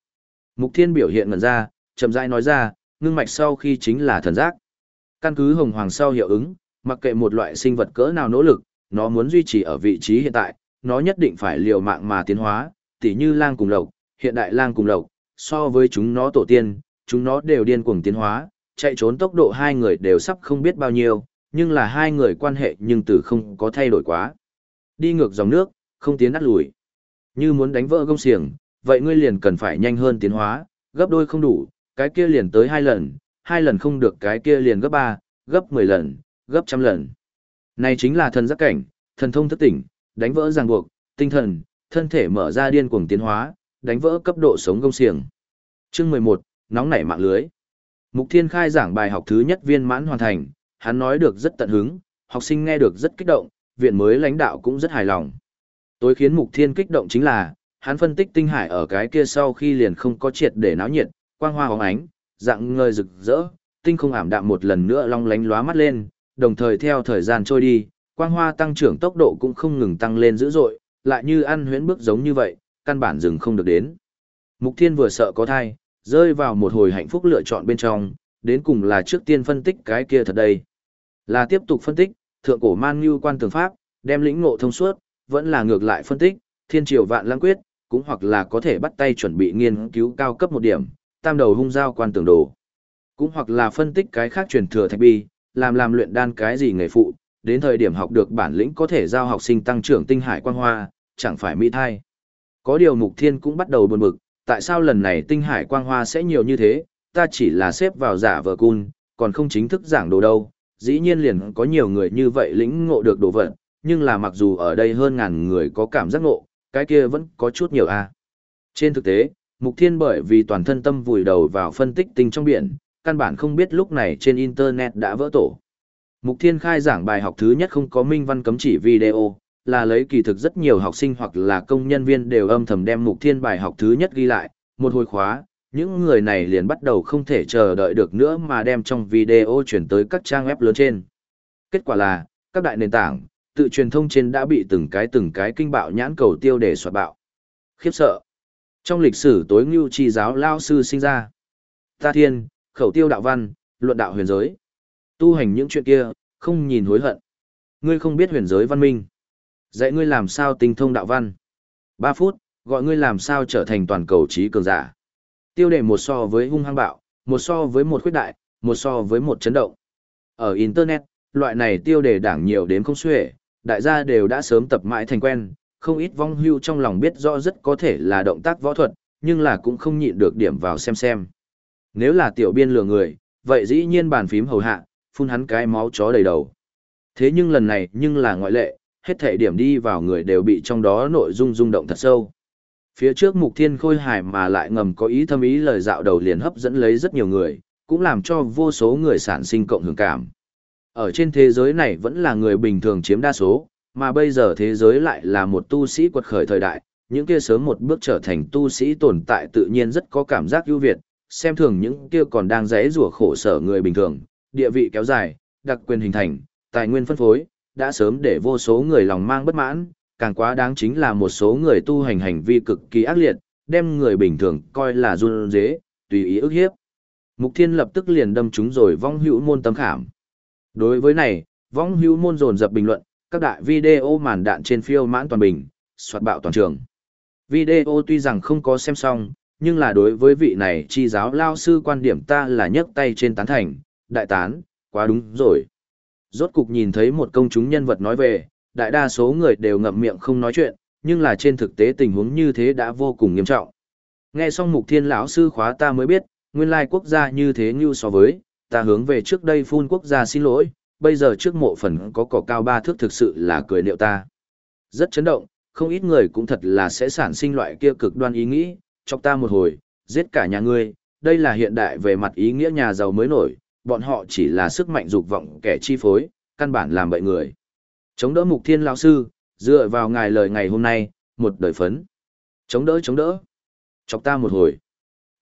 Mục Thiên biểu hiện ngẩn ra, chậm rãi nói ra, ngưng mạch sau khi chính là thần giác. Căn cứ hồng hoàng sau hiệu ứng, mặc kệ một loại sinh vật cỡ nào nỗ lực, nó muốn duy trì ở vị trí hiện tại, nó nhất định phải liều mạng mà tiến hóa, tỉ như lang cùng lộc, hiện đại lang cùng lộc, so với chúng nó tổ tiên, chúng nó đều điên cuồng tiến hóa, chạy trốn tốc độ hai người đều sắp không biết bao nhiêu, nhưng là hai người quan hệ nhưng từ không có thay đổi quá. Đi ngược dòng nước, không tiến nát lùi. Như muốn đánh vỡ gông xiềng, vậy ngươi liền cần phải nhanh hơn tiến hóa, gấp đôi không đủ, cái kia liền tới hai lần, hai lần không được cái kia liền gấp ba, gấp mười lần, gấp trăm lần. Này chính là thần giác cảnh, thần thông thức tỉnh, đánh vỡ ràng buộc, tinh thần, thân thể mở ra điên cuồng tiến hóa, đánh vỡ cấp độ sống gông xiềng. Chương 11, nóng nảy mạng lưới. Mục Thiên khai giảng bài học thứ nhất viên mãn hoàn thành, hắn nói được rất tận hứng, học sinh nghe được rất kích động, viện mới lãnh đạo cũng rất hài lòng. Tối khiến Mục Thiên kích động chính là, hắn phân tích tinh hải ở cái kia sau khi liền không có triệt để náo nhiệt, quang hoa hóng ánh, dạng ngời rực rỡ, tinh không ảm đạm một lần nữa long lánh lóa mắt lên, đồng thời theo thời gian trôi đi, quang hoa tăng trưởng tốc độ cũng không ngừng tăng lên dữ dội, lại như ăn huyễn bước giống như vậy, căn bản dừng không được đến. Mục Thiên vừa sợ có thai, rơi vào một hồi hạnh phúc lựa chọn bên trong, đến cùng là trước tiên phân tích cái kia thật đây. Là tiếp tục phân tích, thượng cổ man như quan tường pháp, đem lĩnh ngộ thông suốt, vẫn là ngược lại phân tích, thiên triều vạn lãng quyết, cũng hoặc là có thể bắt tay chuẩn bị nghiên cứu cao cấp một điểm, tam đầu hung giao quan tường đồ. Cũng hoặc là phân tích cái khác truyền thừa thạch bi, làm làm luyện đan cái gì nghề phụ, đến thời điểm học được bản lĩnh có thể giao học sinh tăng trưởng tinh hải quan hoa, chẳng phải mỹ thai. Có điều mục thiên cũng bắt đầu buồn bực, tại sao lần này tinh hải quang hoa sẽ nhiều như thế, ta chỉ là xếp vào giả vờ cun, còn không chính thức giảng đồ đâu, dĩ nhiên liền có nhiều người như vậy lĩnh ngộ được đồ vật, nhưng là mặc dù ở đây hơn ngàn người có cảm giác ngộ, cái kia vẫn có chút nhiều a. Trên thực tế, Mục Thiên bởi vì toàn thân tâm vùi đầu vào phân tích tinh trong biển, căn bản không biết lúc này trên Internet đã vỡ tổ. Mục Thiên khai giảng bài học thứ nhất không có minh văn cấm chỉ video, là lấy kỳ thực rất nhiều học sinh hoặc là công nhân viên đều âm thầm đem Mục Thiên bài học thứ nhất ghi lại, một hồi khóa, những người này liền bắt đầu không thể chờ đợi được nữa mà đem trong video chuyển tới các trang web lớn trên. Kết quả là, các đại nền tảng, tự truyền thông trên đã bị từng cái từng cái kinh bạo nhãn cầu tiêu để soạt bạo. Khiếp sợ. Trong lịch sử tối ngưu chi giáo lao sư sinh ra. Ta thiên, khẩu tiêu đạo văn, luận đạo huyền giới. Tu hành những chuyện kia, không nhìn hối hận. Ngươi không biết huyền giới văn minh. Dạy ngươi làm sao tinh thông đạo văn. 3 phút, gọi ngươi làm sao trở thành toàn cầu trí cường giả. Tiêu đề một so với hung hăng bạo, một so với một khuyết đại, một so với một chấn động. Ở Internet, loại này tiêu đề đảng nhiều đến không xuể, đại gia đều đã sớm tập mãi thành quen, không ít vong hưu trong lòng biết rõ rất có thể là động tác võ thuật, nhưng là cũng không nhịn được điểm vào xem xem. Nếu là tiểu biên lừa người, vậy dĩ nhiên bàn phím hầu hạ, phun hắn cái máu chó đầy đầu. Thế nhưng lần này nhưng là ngoại lệ, hết thể điểm đi vào người đều bị trong đó nội dung rung động thật sâu. Phía trước mục thiên khôi hài mà lại ngầm có ý thâm ý lời dạo đầu liền hấp dẫn lấy rất nhiều người, cũng làm cho vô số người sản sinh cộng hưởng cảm. Ở trên thế giới này vẫn là người bình thường chiếm đa số, mà bây giờ thế giới lại là một tu sĩ quật khởi thời đại, những kia sớm một bước trở thành tu sĩ tồn tại tự nhiên rất có cảm giác ưu việt, xem thường những kia còn đang rẽ rủa khổ sở người bình thường, địa vị kéo dài, đặc quyền hình thành, tài nguyên phân phối, đã sớm để vô số người lòng mang bất mãn, càng quá đáng chính là một số người tu hành hành vi cực kỳ ác liệt, đem người bình thường coi là run dế, tùy ý ức hiếp. Mục Thiên lập tức liền đâm chúng rồi vong hữu môn tâm khảm. Đối với này, vong hữu môn dồn dập bình luận, các đại video màn đạn trên phiêu mãn toàn bình, soạt bạo toàn trường. Video tuy rằng không có xem xong, nhưng là đối với vị này chi giáo lao sư quan điểm ta là nhấc tay trên tán thành, đại tán, quá đúng rồi. Rốt cục nhìn thấy một công chúng nhân vật nói về, đại đa số người đều ngậm miệng không nói chuyện, nhưng là trên thực tế tình huống như thế đã vô cùng nghiêm trọng. Nghe xong mục thiên lão sư khóa ta mới biết, nguyên lai quốc gia như thế như so với, ta hướng về trước đây phun quốc gia xin lỗi, bây giờ trước mộ phần có cỏ cao ba thước thực sự là cười niệu ta. Rất chấn động, không ít người cũng thật là sẽ sản sinh loại kia cực đoan ý nghĩ, chọc ta một hồi, giết cả nhà ngươi, đây là hiện đại về mặt ý nghĩa nhà giàu mới nổi, bọn họ chỉ là sức mạnh dục vọng kẻ chi phối, căn bản làm bậy người. Chống đỡ mục thiên lão sư, dựa vào ngài lời ngày hôm nay, một đời phấn. Chống đỡ chống đỡ. Chọc ta một hồi.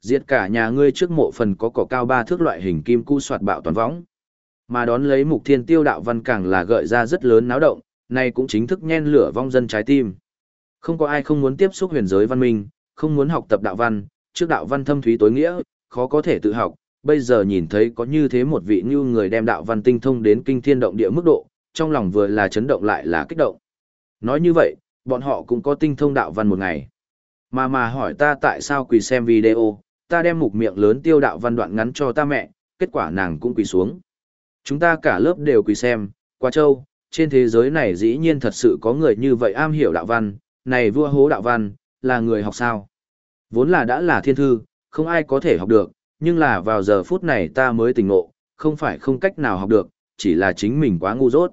Diệt cả nhà ngươi trước mộ phần có cỏ cao ba thước loại hình kim cu soạt bạo toàn võng. Mà đón lấy mục thiên tiêu đạo văn càng là gợi ra rất lớn náo động, này cũng chính thức nhen lửa vong dân trái tim. Không có ai không muốn tiếp xúc huyền giới văn minh, không muốn học tập đạo văn, trước đạo văn thâm thúy tối nghĩa, khó có thể tự học, bây giờ nhìn thấy có như thế một vị như người đem đạo văn tinh thông đến kinh thiên động địa mức độ, trong lòng vừa là chấn động lại là kích động. Nói như vậy, bọn họ cũng có tinh thông đạo văn một ngày. Mà mà hỏi ta tại sao quỳ xem video, ta đem mục miệng lớn tiêu đạo văn đoạn ngắn cho ta mẹ, kết quả nàng cũng quỳ xuống. Chúng ta cả lớp đều quỳ xem, qua châu, trên thế giới này dĩ nhiên thật sự có người như vậy am hiểu đạo văn, này vua hố đạo văn, là người học sao. Vốn là đã là thiên thư, không ai có thể học được, nhưng là vào giờ phút này ta mới tỉnh ngộ, không phải không cách nào học được, chỉ là chính mình quá ngu dốt.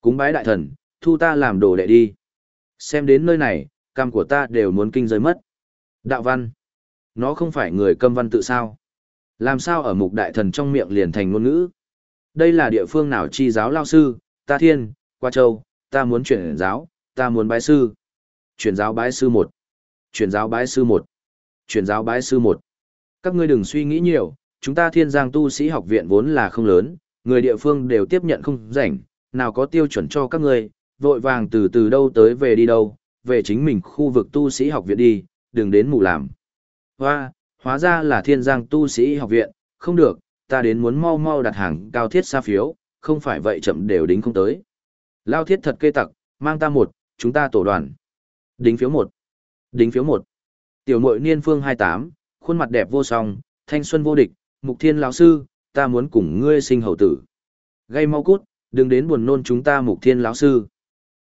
Cúng bái đại thần, thu ta làm đồ đệ đi. Xem đến nơi này, cam của ta đều muốn kinh rơi mất. Đạo văn. Nó không phải người câm văn tự sao. Làm sao ở mục đại thần trong miệng liền thành ngôn ngữ. Đây là địa phương nào chi giáo lao sư, ta thiên, qua châu, ta muốn chuyển giáo, ta muốn bái sư. Chuyển giáo bái sư một. Chuyển giáo bái sư một. Chuyển giáo bái sư một. Các ngươi đừng suy nghĩ nhiều, chúng ta thiên giang tu sĩ học viện vốn là không lớn, người địa phương đều tiếp nhận không rảnh, nào có tiêu chuẩn cho các ngươi, vội vàng từ từ đâu tới về đi đâu, về chính mình khu vực tu sĩ học viện đi, đừng đến mù làm. Hoa, hóa ra là thiên giang tu sĩ học viện, không được, ta đến muốn mau mau đặt hàng cao thiết xa phiếu, không phải vậy chậm đều đính không tới. Lao thiết thật kê tặc, mang ta một, chúng ta tổ đoàn. Đính phiếu một. Đính phiếu một. Tiểu mội niên phương 28, khuôn mặt đẹp vô song, thanh xuân vô địch, mục thiên lão sư, ta muốn cùng ngươi sinh hậu tử. Gây mau cút, đừng đến buồn nôn chúng ta mục thiên lão sư.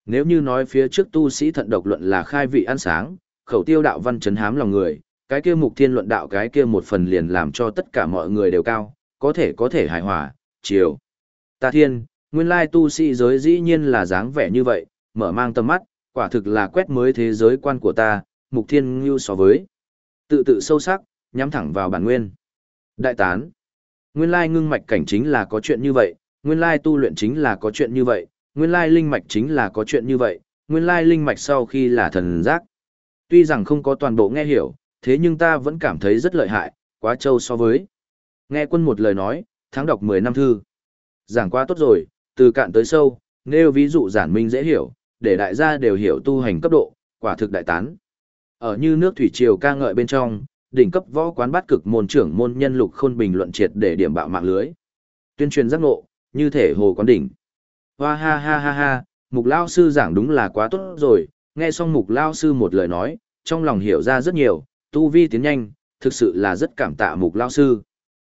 Nếu như nói phía trước tu sĩ thận độc luận là khai vị ăn sáng, khẩu tiêu đạo văn chấn hám lòng người, cái kia mục thiên luận đạo cái kia một phần liền làm cho tất cả mọi người đều cao, có thể có thể hài hòa, chiều. Ta thiên, nguyên lai tu sĩ giới dĩ nhiên là dáng vẻ như vậy, mở mang tầm mắt, quả thực là quét mới thế giới quan của ta, mục thiên như so với. Tự tự sâu sắc, nhắm thẳng vào bản nguyên. Đại tán. Nguyên lai ngưng mạch cảnh chính là có chuyện như vậy, nguyên lai tu luyện chính là có chuyện như vậy, nguyên lai linh mạch chính là có chuyện như vậy, nguyên lai linh mạch sau khi là thần giác. Tuy rằng không có toàn bộ nghe hiểu, thế nhưng ta vẫn cảm thấy rất lợi hại, quá trâu so với. Nghe quân một lời nói, tháng đọc 10 năm thư. Giảng qua tốt rồi, từ cạn tới sâu, nêu ví dụ giản minh dễ hiểu, để đại gia đều hiểu tu hành cấp độ, quả thực đại tán. Ở như nước thủy triều ca ngợi bên trong, đỉnh cấp võ quán bát cực môn trưởng môn nhân lục khôn bình luận triệt để điểm bạo mạng lưới. Tuyên truyền giác ngộ, như thể hồ quán đỉnh. Hoa ha ha ha ha, mục lao sư giảng đúng là quá tốt rồi, nghe xong mục lao sư một lời nói, trong lòng hiểu ra rất nhiều, tu vi tiến nhanh, thực sự là rất cảm tạ mục lao sư.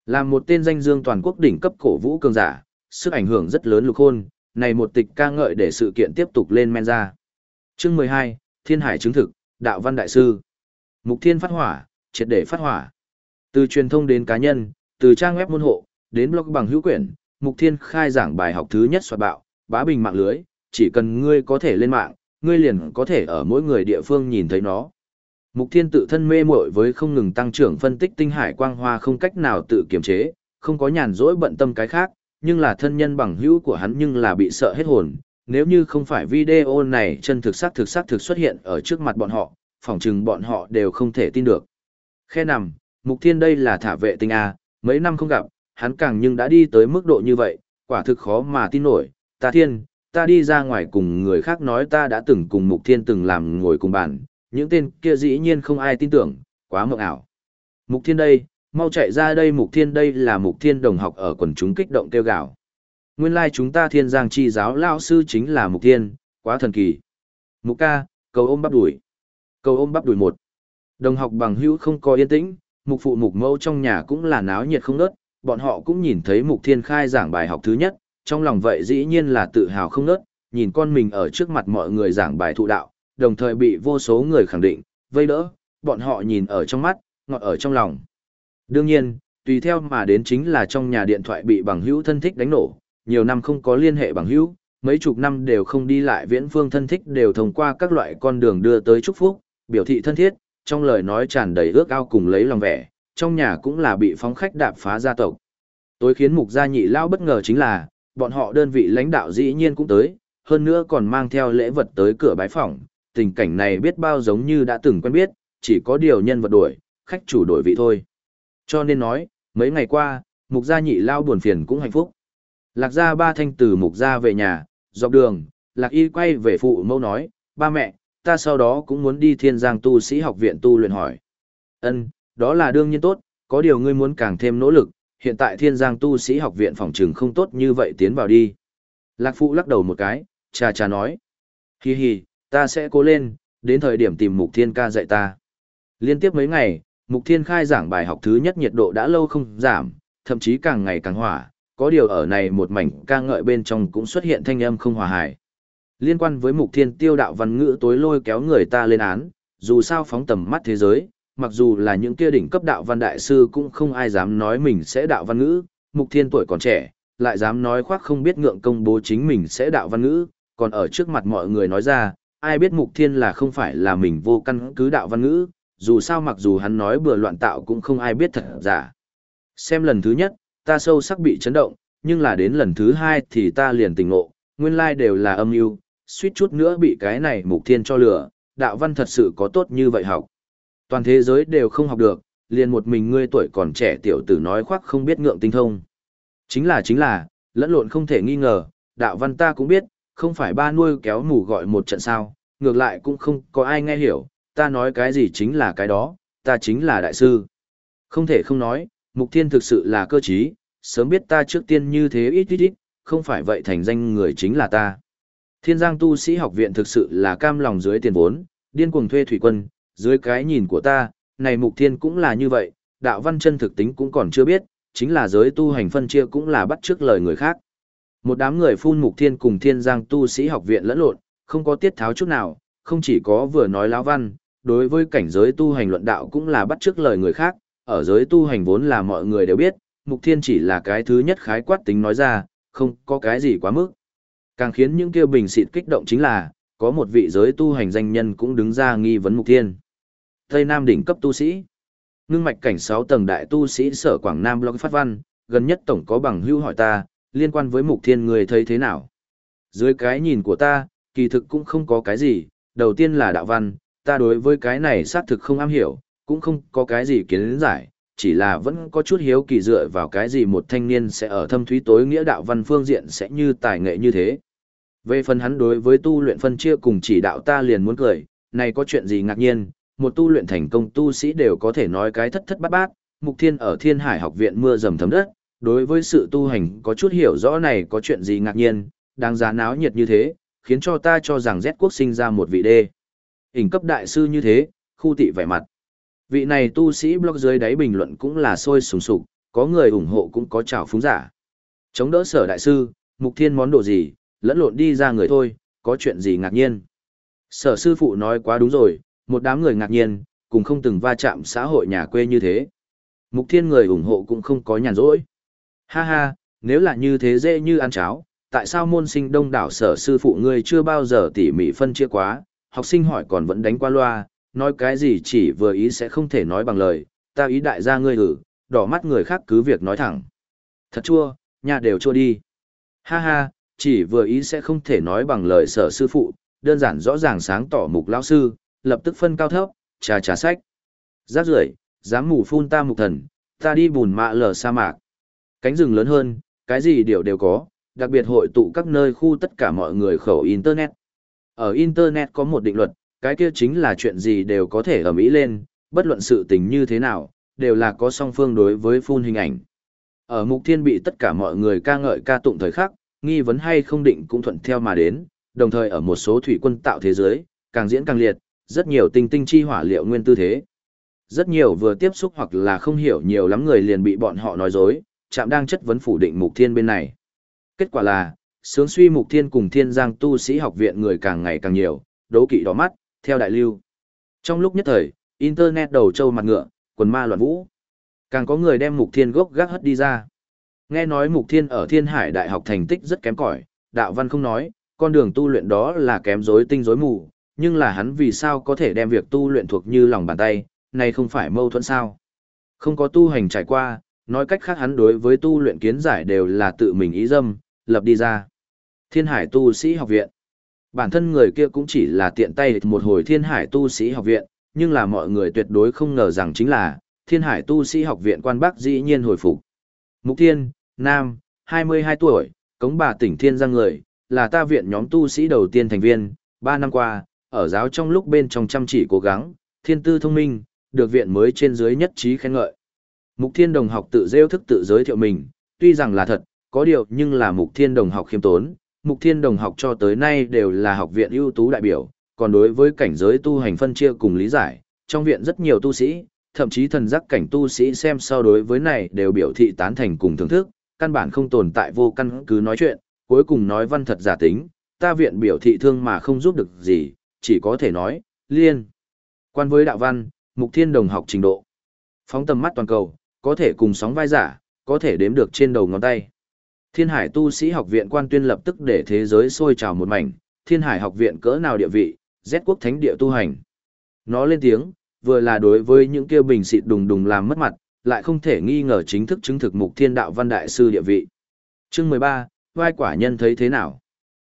Là một tên danh dương toàn quốc đỉnh cấp cổ vũ cường giả, sức ảnh hưởng rất lớn lục khôn, này một tịch ca ngợi để sự kiện tiếp tục lên men ra. Chương 12, Thiên Hải chứng thực, Đạo Văn Đại Sư. Mục Thiên phát hỏa, triệt để phát hỏa. Từ truyền thông đến cá nhân, từ trang web môn hộ, đến blog bằng hữu quyển, Mục Thiên khai giảng bài học thứ nhất soạt bạo, bá bình mạng lưới, chỉ cần ngươi có thể lên mạng, ngươi liền có thể ở mỗi người địa phương nhìn thấy nó. Mục Thiên tự thân mê muội với không ngừng tăng trưởng phân tích tinh hải quang hoa không cách nào tự kiềm chế, không có nhàn rỗi bận tâm cái khác, nhưng là thân nhân bằng hữu của hắn nhưng là bị sợ hết hồn. Nếu như không phải video này chân thực sắc thực sắc thực xuất hiện ở trước mặt bọn họ, phỏng chừng bọn họ đều không thể tin được. Khe nằm, Mục Thiên đây là thả vệ tinh A, mấy năm không gặp, hắn càng nhưng đã đi tới mức độ như vậy, quả thực khó mà tin nổi. Ta thiên, ta đi ra ngoài cùng người khác nói ta đã từng cùng Mục Thiên từng làm ngồi cùng bàn, những tên kia dĩ nhiên không ai tin tưởng, quá mộng ảo. Mục Thiên đây, mau chạy ra đây Mục Thiên đây là Mục Thiên đồng học ở quần chúng kích động kêu gào. Nguyên lai like chúng ta thiên giang chi giáo lao sư chính là Mục Thiên, quá thần kỳ. Mục ca, cầu ôm bắp đuổi. Cầu ôm bắp đuổi một. Đồng học bằng hữu không có yên tĩnh, mục phụ mục mẫu trong nhà cũng là náo nhiệt không nớt, bọn họ cũng nhìn thấy mục thiên khai giảng bài học thứ nhất, trong lòng vậy dĩ nhiên là tự hào không nớt, nhìn con mình ở trước mặt mọi người giảng bài thụ đạo, đồng thời bị vô số người khẳng định, vây đỡ, bọn họ nhìn ở trong mắt, ngọt ở trong lòng. Đương nhiên, tùy theo mà đến chính là trong nhà điện thoại bị bằng hữu thân thích đánh nổ, nhiều năm không có liên hệ bằng hữu, mấy chục năm đều không đi lại viễn phương thân thích đều thông qua các loại con đường đưa tới chúc phúc, biểu thị thân thiết, trong lời nói tràn đầy ước ao cùng lấy lòng vẻ, trong nhà cũng là bị phóng khách đạp phá gia tộc. Tối khiến mục gia nhị lao bất ngờ chính là, bọn họ đơn vị lãnh đạo dĩ nhiên cũng tới, hơn nữa còn mang theo lễ vật tới cửa bái phỏng, tình cảnh này biết bao giống như đã từng quen biết, chỉ có điều nhân vật đổi, khách chủ đổi vị thôi. Cho nên nói, mấy ngày qua, mục gia nhị lao buồn phiền cũng hạnh phúc. Lạc gia ba thanh từ mục gia về nhà, dọc đường, lạc y quay về phụ mâu nói, ba mẹ, ta sau đó cũng muốn đi thiên giang tu sĩ học viện tu luyện hỏi. Ân, đó là đương nhiên tốt, có điều ngươi muốn càng thêm nỗ lực, hiện tại thiên giang tu sĩ học viện phòng trường không tốt như vậy tiến vào đi. Lạc phụ lắc đầu một cái, cha cha nói. Hi hi, ta sẽ cố lên, đến thời điểm tìm mục thiên ca dạy ta. Liên tiếp mấy ngày, mục thiên khai giảng bài học thứ nhất nhiệt độ đã lâu không giảm, thậm chí càng ngày càng hỏa, có điều ở này một mảnh ca ngợi bên trong cũng xuất hiện thanh âm không hòa hài. Liên quan với mục thiên tiêu đạo văn ngữ tối lôi kéo người ta lên án, dù sao phóng tầm mắt thế giới, mặc dù là những kia đỉnh cấp đạo văn đại sư cũng không ai dám nói mình sẽ đạo văn ngữ, mục thiên tuổi còn trẻ, lại dám nói khoác không biết ngượng công bố chính mình sẽ đạo văn ngữ, còn ở trước mặt mọi người nói ra, ai biết mục thiên là không phải là mình vô căn cứ đạo văn ngữ, dù sao mặc dù hắn nói bừa loạn tạo cũng không ai biết thật giả. Xem lần thứ nhất, ta sâu sắc bị chấn động, nhưng là đến lần thứ hai thì ta liền tỉnh ngộ, nguyên lai đều là âm mưu, suýt chút nữa bị cái này mục thiên cho lửa, đạo văn thật sự có tốt như vậy học. Toàn thế giới đều không học được, liền một mình ngươi tuổi còn trẻ tiểu tử nói khoác không biết ngượng tinh thông. Chính là chính là, lẫn lộn không thể nghi ngờ, đạo văn ta cũng biết, không phải ba nuôi kéo mù gọi một trận sao, ngược lại cũng không có ai nghe hiểu, ta nói cái gì chính là cái đó, ta chính là đại sư. Không thể không nói, mục thiên thực sự là cơ trí, sớm biết ta trước tiên như thế ít ít ít, không phải vậy thành danh người chính là ta. Thiên Giang tu sĩ học viện thực sự là cam lòng dưới tiền vốn, điên cuồng thuê thủy quân, dưới cái nhìn của ta, này mục thiên cũng là như vậy, đạo văn chân thực tính cũng còn chưa biết, chính là giới tu hành phân chia cũng là bắt trước lời người khác. Một đám người phun mục thiên cùng thiên giang tu sĩ học viện lẫn lộn, không có tiết tháo chút nào, không chỉ có vừa nói lão văn, đối với cảnh giới tu hành luận đạo cũng là bắt trước lời người khác, ở giới tu hành vốn là mọi người đều biết, mục thiên chỉ là cái thứ nhất khái quát tính nói ra, không có cái gì quá mức. Càng khiến những kia bình xịt kích động chính là, có một vị giới tu hành danh nhân cũng đứng ra nghi vấn mục thiên. Tây Nam đỉnh cấp tu sĩ. Ngưng mạch cảnh 6 tầng đại tu sĩ sở Quảng Nam blog phát văn, gần nhất tổng có bằng hưu hỏi ta, liên quan với mục thiên người thấy thế nào. Dưới cái nhìn của ta, kỳ thực cũng không có cái gì, đầu tiên là đạo văn, ta đối với cái này xác thực không am hiểu, cũng không có cái gì kiến giải, chỉ là vẫn có chút hiếu kỳ dựa vào cái gì một thanh niên sẽ ở thâm thúy tối nghĩa đạo văn phương diện sẽ như tài nghệ như thế. Về phần hắn đối với tu luyện phân chia cùng chỉ đạo ta liền muốn cười, này có chuyện gì ngạc nhiên, một tu luyện thành công tu sĩ đều có thể nói cái thất thất bát bát, mục thiên ở thiên hải học viện mưa dầm thấm đất, đối với sự tu hành có chút hiểu rõ này có chuyện gì ngạc nhiên, đáng giá náo nhiệt như thế, khiến cho ta cho rằng Z quốc sinh ra một vị đê. Hình cấp đại sư như thế, khu tị vẻ mặt. Vị này tu sĩ blog dưới đáy bình luận cũng là sôi sùng sục, có người ủng hộ cũng có chào phúng giả. Chống đỡ sở đại sư, mục thiên món đồ gì, lẫn lộn đi ra người thôi, có chuyện gì ngạc nhiên. Sở sư phụ nói quá đúng rồi, một đám người ngạc nhiên, cùng không từng va chạm xã hội nhà quê như thế. Mục thiên người ủng hộ cũng không có nhàn rỗi. Ha ha, nếu là như thế dễ như ăn cháo, tại sao môn sinh đông đảo sở sư phụ ngươi chưa bao giờ tỉ mỉ phân chia quá, học sinh hỏi còn vẫn đánh qua loa, nói cái gì chỉ vừa ý sẽ không thể nói bằng lời, ta ý đại gia ngươi ử, đỏ mắt người khác cứ việc nói thẳng. Thật chua, nhà đều chua đi. Ha ha, chỉ vừa ý sẽ không thể nói bằng lời sở sư phụ, đơn giản rõ ràng sáng tỏ mục lão sư, lập tức phân cao thấp, trà trà sách. Giác rưởi, dám mù phun ta mục thần, ta đi bùn mạ lở sa mạc. Cánh rừng lớn hơn, cái gì đều đều có, đặc biệt hội tụ các nơi khu tất cả mọi người khẩu Internet. Ở Internet có một định luật, cái kia chính là chuyện gì đều có thể ở ý lên, bất luận sự tình như thế nào, đều là có song phương đối với phun hình ảnh. Ở mục thiên bị tất cả mọi người ca ngợi ca tụng thời khắc, nghi vấn hay không định cũng thuận theo mà đến, đồng thời ở một số thủy quân tạo thế giới, càng diễn càng liệt, rất nhiều tinh tinh chi hỏa liệu nguyên tư thế. Rất nhiều vừa tiếp xúc hoặc là không hiểu nhiều lắm người liền bị bọn họ nói dối, chạm đang chất vấn phủ định mục thiên bên này. Kết quả là, sướng suy mục thiên cùng thiên giang tu sĩ học viện người càng ngày càng nhiều, đố kỵ đỏ mắt, theo đại lưu. Trong lúc nhất thời, Internet đầu trâu mặt ngựa, quần ma loạn vũ. Càng có người đem mục thiên gốc gác hất đi ra. Nghe nói mục thiên ở thiên hải đại học thành tích rất kém cỏi, đạo văn không nói, con đường tu luyện đó là kém rối tinh rối mù, nhưng là hắn vì sao có thể đem việc tu luyện thuộc như lòng bàn tay, này không phải mâu thuẫn sao. Không có tu hành trải qua, nói cách khác hắn đối với tu luyện kiến giải đều là tự mình ý dâm, lập đi ra. Thiên hải tu sĩ học viện. Bản thân người kia cũng chỉ là tiện tay một hồi thiên hải tu sĩ học viện, nhưng là mọi người tuyệt đối không ngờ rằng chính là, thiên hải tu sĩ học viện quan bắc dĩ nhiên hồi phục. Mục Thiên, Nam, 22 tuổi, cống bà tỉnh Thiên Giang người, là ta viện nhóm tu sĩ đầu tiên thành viên, 3 năm qua, ở giáo trong lúc bên trong chăm chỉ cố gắng, thiên tư thông minh, được viện mới trên dưới nhất trí khen ngợi. Mục Thiên đồng học tự rêu thức tự giới thiệu mình, tuy rằng là thật, có điều nhưng là Mục Thiên đồng học khiêm tốn, Mục Thiên đồng học cho tới nay đều là học viện ưu tú đại biểu, còn đối với cảnh giới tu hành phân chia cùng lý giải, trong viện rất nhiều tu sĩ, thậm chí thần giác cảnh tu sĩ xem so đối với này đều biểu thị tán thành cùng thưởng thức, căn bản không tồn tại vô căn cứ nói chuyện, cuối cùng nói văn thật giả tính, ta viện biểu thị thương mà không giúp được gì, chỉ có thể nói, liên. Quan với đạo văn, mục thiên đồng học trình độ. Phóng tầm mắt toàn cầu, có thể cùng sóng vai giả, có thể đếm được trên đầu ngón tay. Thiên Hải tu sĩ học viện quan tuyên lập tức để thế giới sôi trào một mảnh, Thiên Hải học viện cỡ nào địa vị, Z quốc thánh địa tu hành. Nó lên tiếng, vừa là đối với những kêu bình xịt đùng đùng làm mất mặt, lại không thể nghi ngờ chính thức chứng thực mục thiên đạo văn đại sư địa vị. Chương 13, vai quả nhân thấy thế nào?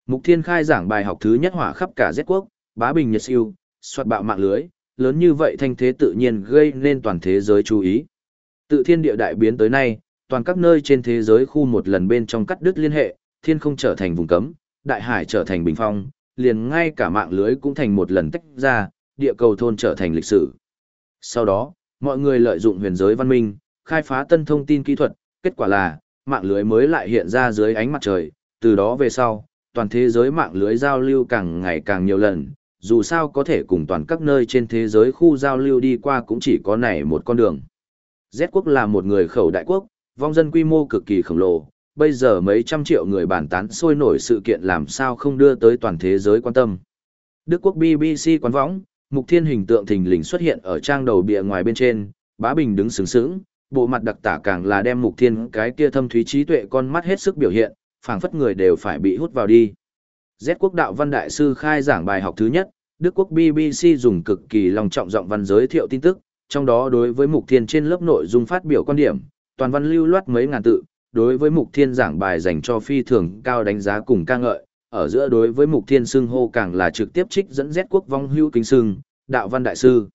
Mục thiên khai giảng bài học thứ nhất hỏa khắp cả Z quốc, bá bình nhật siêu, soạt bạo mạng lưới, lớn như vậy thanh thế tự nhiên gây nên toàn thế giới chú ý. Tự thiên địa đại biến tới nay, toàn các nơi trên thế giới khu một lần bên trong cắt đứt liên hệ, thiên không trở thành vùng cấm, đại hải trở thành bình phong, liền ngay cả mạng lưới cũng thành một lần tách ra, địa cầu thôn trở thành lịch sử. Sau đó, mọi người lợi dụng huyền giới văn minh, khai phá tân thông tin kỹ thuật, kết quả là, mạng lưới mới lại hiện ra dưới ánh mặt trời, từ đó về sau, toàn thế giới mạng lưới giao lưu càng ngày càng nhiều lần, dù sao có thể cùng toàn các nơi trên thế giới khu giao lưu đi qua cũng chỉ có này một con đường. Z quốc là một người khẩu đại quốc, vong dân quy mô cực kỳ khổng lồ, bây giờ mấy trăm triệu người bàn tán sôi nổi sự kiện làm sao không đưa tới toàn thế giới quan tâm. Đức quốc BBC quán võng, Mục Thiên hình tượng thình lình xuất hiện ở trang đầu bìa ngoài bên trên, Bá Bình đứng sướng sướng, bộ mặt đặc tả càng là đem Mục Thiên cái kia thâm thúy trí tuệ con mắt hết sức biểu hiện, phảng phất người đều phải bị hút vào đi. Z quốc đạo văn đại sư khai giảng bài học thứ nhất, Đức quốc BBC dùng cực kỳ lòng trọng giọng văn giới thiệu tin tức, trong đó đối với Mục Thiên trên lớp nội dung phát biểu quan điểm, toàn văn lưu loát mấy ngàn tự, đối với Mục Thiên giảng bài dành cho phi thường cao đánh giá cùng ca ngợi, ở giữa đối với Mục Thiên xưng hô càng là trực tiếp trích dẫn rét quốc vong hưu kính xưng, đạo văn đại sư.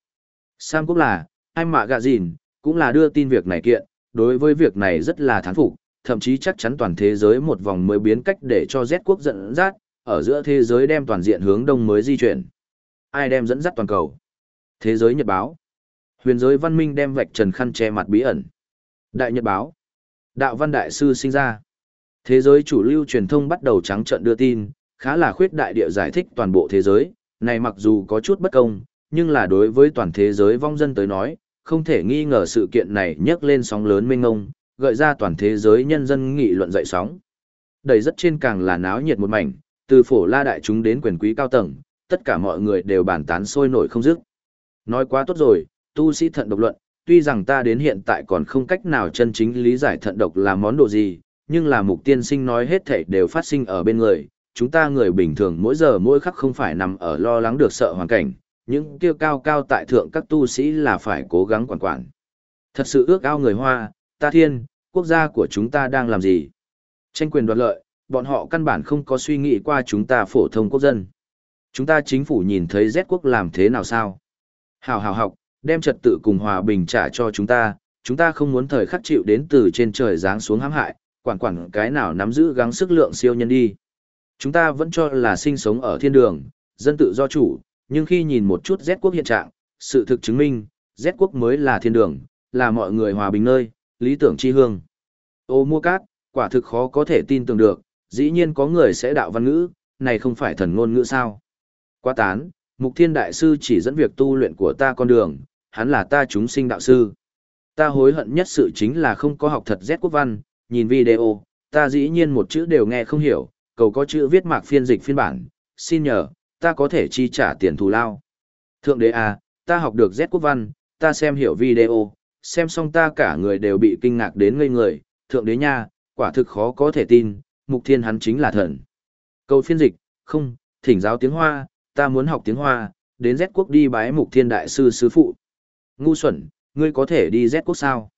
Sam quốc là, anh mạ gạ dìn, cũng là đưa tin việc này kiện, đối với việc này rất là thán phục, thậm chí chắc chắn toàn thế giới một vòng mới biến cách để cho Z quốc dẫn dắt, ở giữa thế giới đem toàn diện hướng đông mới di chuyển. Ai đem dẫn dắt toàn cầu? Thế giới Nhật báo. Huyền giới văn minh đem vạch trần khăn che mặt bí ẩn. Đại Nhật báo. Đạo văn đại sư sinh ra. Thế giới chủ lưu truyền thông bắt đầu trắng trợn đưa tin, khá là khuyết đại địa giải thích toàn bộ thế giới, này mặc dù có chút bất công, nhưng là đối với toàn thế giới vong dân tới nói, không thể nghi ngờ sự kiện này nhấc lên sóng lớn mênh ngông, gợi ra toàn thế giới nhân dân nghị luận dậy sóng. Đầy rất trên càng là náo nhiệt một mảnh, từ phổ la đại chúng đến quyền quý cao tầng, tất cả mọi người đều bàn tán sôi nổi không dứt. Nói quá tốt rồi, tu sĩ thận độc luận, tuy rằng ta đến hiện tại còn không cách nào chân chính lý giải thận độc là món đồ gì, nhưng là mục tiên sinh nói hết thảy đều phát sinh ở bên người, chúng ta người bình thường mỗi giờ mỗi khắc không phải nằm ở lo lắng được sợ hoàn cảnh, những kêu cao cao tại thượng các tu sĩ là phải cố gắng quản quản. Thật sự ước ao người Hoa, ta thiên, quốc gia của chúng ta đang làm gì? Tranh quyền đoạt lợi, bọn họ căn bản không có suy nghĩ qua chúng ta phổ thông quốc dân. Chúng ta chính phủ nhìn thấy Z quốc làm thế nào sao? Hào hào học, đem trật tự cùng hòa bình trả cho chúng ta, chúng ta không muốn thời khắc chịu đến từ trên trời giáng xuống hãm hại, quản quản cái nào nắm giữ gắng sức lượng siêu nhân đi. Chúng ta vẫn cho là sinh sống ở thiên đường, dân tự do chủ, nhưng khi nhìn một chút Z quốc hiện trạng, sự thực chứng minh, Z quốc mới là thiên đường, là mọi người hòa bình nơi, lý tưởng chi hương. Ô mua cát, quả thực khó có thể tin tưởng được, dĩ nhiên có người sẽ đạo văn ngữ, này không phải thần ngôn ngữ sao. Quá tán, mục thiên đại sư chỉ dẫn việc tu luyện của ta con đường, hắn là ta chúng sinh đạo sư. Ta hối hận nhất sự chính là không có học thật Z quốc văn, nhìn video, ta dĩ nhiên một chữ đều nghe không hiểu, cầu có chữ viết mạc phiên dịch phiên bản, xin nhờ, ta có thể chi trả tiền thù lao. Thượng đế à, ta học được Z quốc văn, ta xem hiểu video, xem xong ta cả người đều bị kinh ngạc đến ngây người, thượng đế nha, quả thực khó có thể tin, mục thiên hắn chính là thần. Cầu phiên dịch, không, thỉnh giáo tiếng Hoa, ta muốn học tiếng Hoa, đến Z quốc đi bái mục thiên đại sư sư phụ. Ngu xuẩn, ngươi có thể đi Z quốc sao?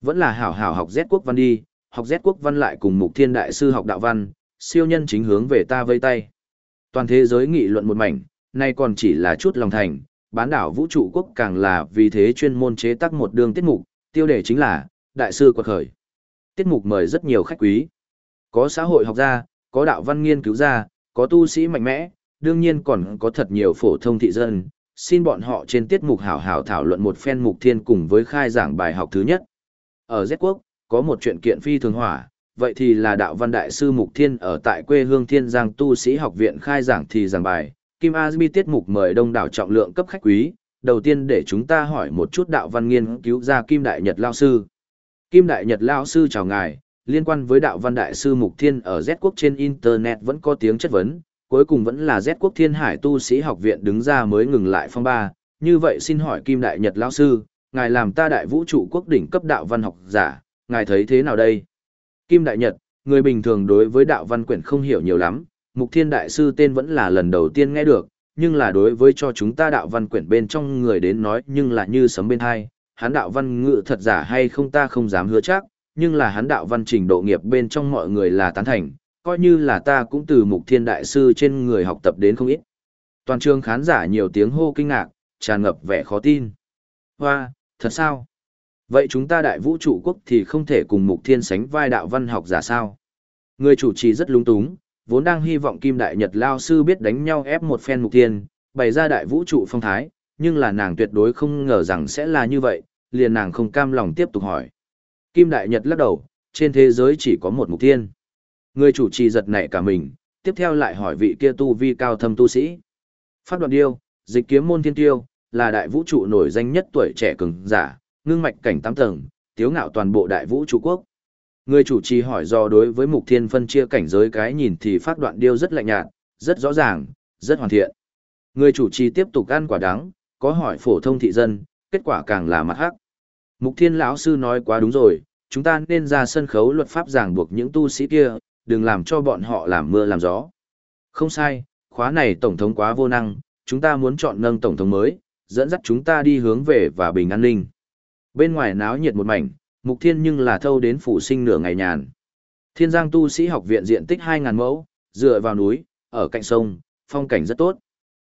Vẫn là hảo hảo học Z quốc văn đi, học Z quốc văn lại cùng mục thiên đại sư học đạo văn, siêu nhân chính hướng về ta vây tay. Toàn thế giới nghị luận một mảnh, nay còn chỉ là chút lòng thành, bán đảo vũ trụ quốc càng là vì thế chuyên môn chế tác một đường tiết mục, tiêu đề chính là Đại sư quật khởi. Tiết mục mời rất nhiều khách quý. Có xã hội học gia, có đạo văn nghiên cứu gia, có tu sĩ mạnh mẽ, đương nhiên còn có thật nhiều phổ thông thị dân. Xin bọn họ trên tiết mục hảo hảo thảo luận một phen mục thiên cùng với khai giảng bài học thứ nhất. Ở Z quốc, có một chuyện kiện phi thường hỏa, vậy thì là đạo văn đại sư Mục Thiên ở tại quê hương Thiên Giang tu sĩ học viện khai giảng thì giảng bài, Kim Azmi tiết mục mời đông đảo trọng lượng cấp khách quý, đầu tiên để chúng ta hỏi một chút đạo văn nghiên cứu ra Kim Đại Nhật Lao Sư. Kim Đại Nhật Lao Sư chào ngài, liên quan với đạo văn đại sư Mục Thiên ở Z quốc trên Internet vẫn có tiếng chất vấn, cuối cùng vẫn là Z quốc Thiên Hải tu sĩ học viện đứng ra mới ngừng lại phong ba, như vậy xin hỏi Kim Đại Nhật Lao Sư, ngài làm ta đại vũ trụ quốc đỉnh cấp đạo văn học giả, ngài thấy thế nào đây? Kim Đại Nhật, người bình thường đối với đạo văn quyển không hiểu nhiều lắm, Mục Thiên Đại Sư tên vẫn là lần đầu tiên nghe được, nhưng là đối với cho chúng ta đạo văn quyển bên trong người đến nói nhưng là như sấm bên hai, hắn đạo văn ngự thật giả hay không ta không dám hứa chắc, nhưng là hắn đạo văn trình độ nghiệp bên trong mọi người là tán thành, coi như là ta cũng từ Mục Thiên Đại Sư trên người học tập đến không ít. Toàn trường khán giả nhiều tiếng hô kinh ngạc, tràn ngập vẻ khó tin. Hoa, thật sao? Vậy chúng ta đại vũ trụ quốc thì không thể cùng mục thiên sánh vai đạo văn học giả sao? Người chủ trì rất lung túng, vốn đang hy vọng Kim Đại Nhật Lao Sư biết đánh nhau ép một phen mục thiên, bày ra đại vũ trụ phong thái, nhưng là nàng tuyệt đối không ngờ rằng sẽ là như vậy, liền nàng không cam lòng tiếp tục hỏi. Kim Đại Nhật lắc đầu, trên thế giới chỉ có một mục thiên. Người chủ trì giật nảy cả mình, tiếp theo lại hỏi vị kia tu vi cao thâm tu sĩ. Phát đoạn điêu, dịch kiếm môn thiên tiêu, là đại vũ trụ nổi danh nhất tuổi trẻ cường giả, ngưng mạch cảnh tám tầng, tiếu ngạo toàn bộ đại vũ trụ quốc. Người chủ trì hỏi do đối với mục thiên phân chia cảnh giới cái nhìn thì phát đoạn điêu rất lạnh nhạt, rất rõ ràng, rất hoàn thiện. Người chủ trì tiếp tục ăn quả đắng, có hỏi phổ thông thị dân, kết quả càng là mặt hắc. Mục thiên lão sư nói quá đúng rồi, chúng ta nên ra sân khấu luật pháp giảng buộc những tu sĩ kia, đừng làm cho bọn họ làm mưa làm gió. Không sai, khóa này tổng thống quá vô năng, chúng ta muốn chọn nâng tổng thống mới, dẫn dắt chúng ta đi hướng về và bình an ninh. Bên ngoài náo nhiệt một mảnh, mục thiên nhưng là thâu đến phủ sinh nửa ngày nhàn. Thiên Giang tu sĩ học viện diện tích 2.000 mẫu, dựa vào núi, ở cạnh sông, phong cảnh rất tốt.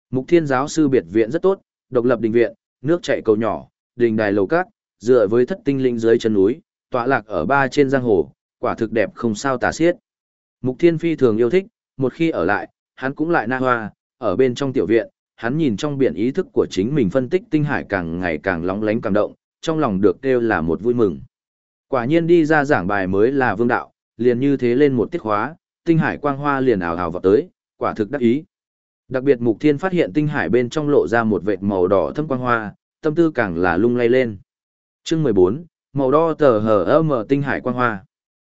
Mục thiên giáo sư biệt viện rất tốt, độc lập đình viện, nước chảy cầu nhỏ, đình đài lầu cát, dựa với thất tinh linh dưới chân núi, tọa lạc ở ba trên giang hồ, quả thực đẹp không sao tả xiết. Mục thiên phi thường yêu thích, một khi ở lại, hắn cũng lại na hoa, ở bên trong tiểu viện, hắn nhìn trong biển ý thức của chính mình phân tích tinh hải càng ngày càng lóng lánh cảm động, trong lòng được kêu là một vui mừng. Quả nhiên đi ra giảng bài mới là vương đạo, liền như thế lên một tiết khóa, tinh hải quang hoa liền ảo ảo vào tới, quả thực đắc ý. Đặc biệt Mục Thiên phát hiện tinh hải bên trong lộ ra một vệt màu đỏ thâm quang hoa, tâm tư càng là lung lay lên. Chương 14, màu đỏ tờ hở mở tinh hải quang hoa.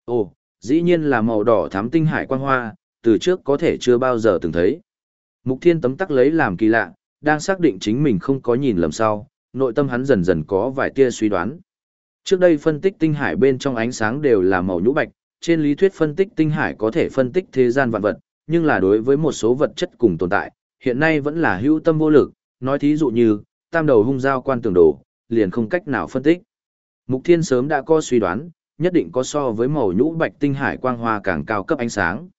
Ồ, dĩ nhiên là màu đỏ thắm tinh hải quang hoa, từ trước có thể chưa bao giờ từng thấy. Mục Thiên tấm tắc lấy làm kỳ lạ, đang xác định chính mình không có nhìn lầm sau, nội tâm hắn dần dần có vài tia suy đoán. Trước đây phân tích tinh hải bên trong ánh sáng đều là màu nhũ bạch, trên lý thuyết phân tích tinh hải có thể phân tích thế gian vạn vật, nhưng là đối với một số vật chất cùng tồn tại, hiện nay vẫn là hữu tâm vô lực, nói thí dụ như, tam đầu hung giao quan tường đồ, liền không cách nào phân tích. Mục Thiên sớm đã có suy đoán, nhất định có so với màu nhũ bạch tinh hải quang hoa càng cao cấp ánh sáng.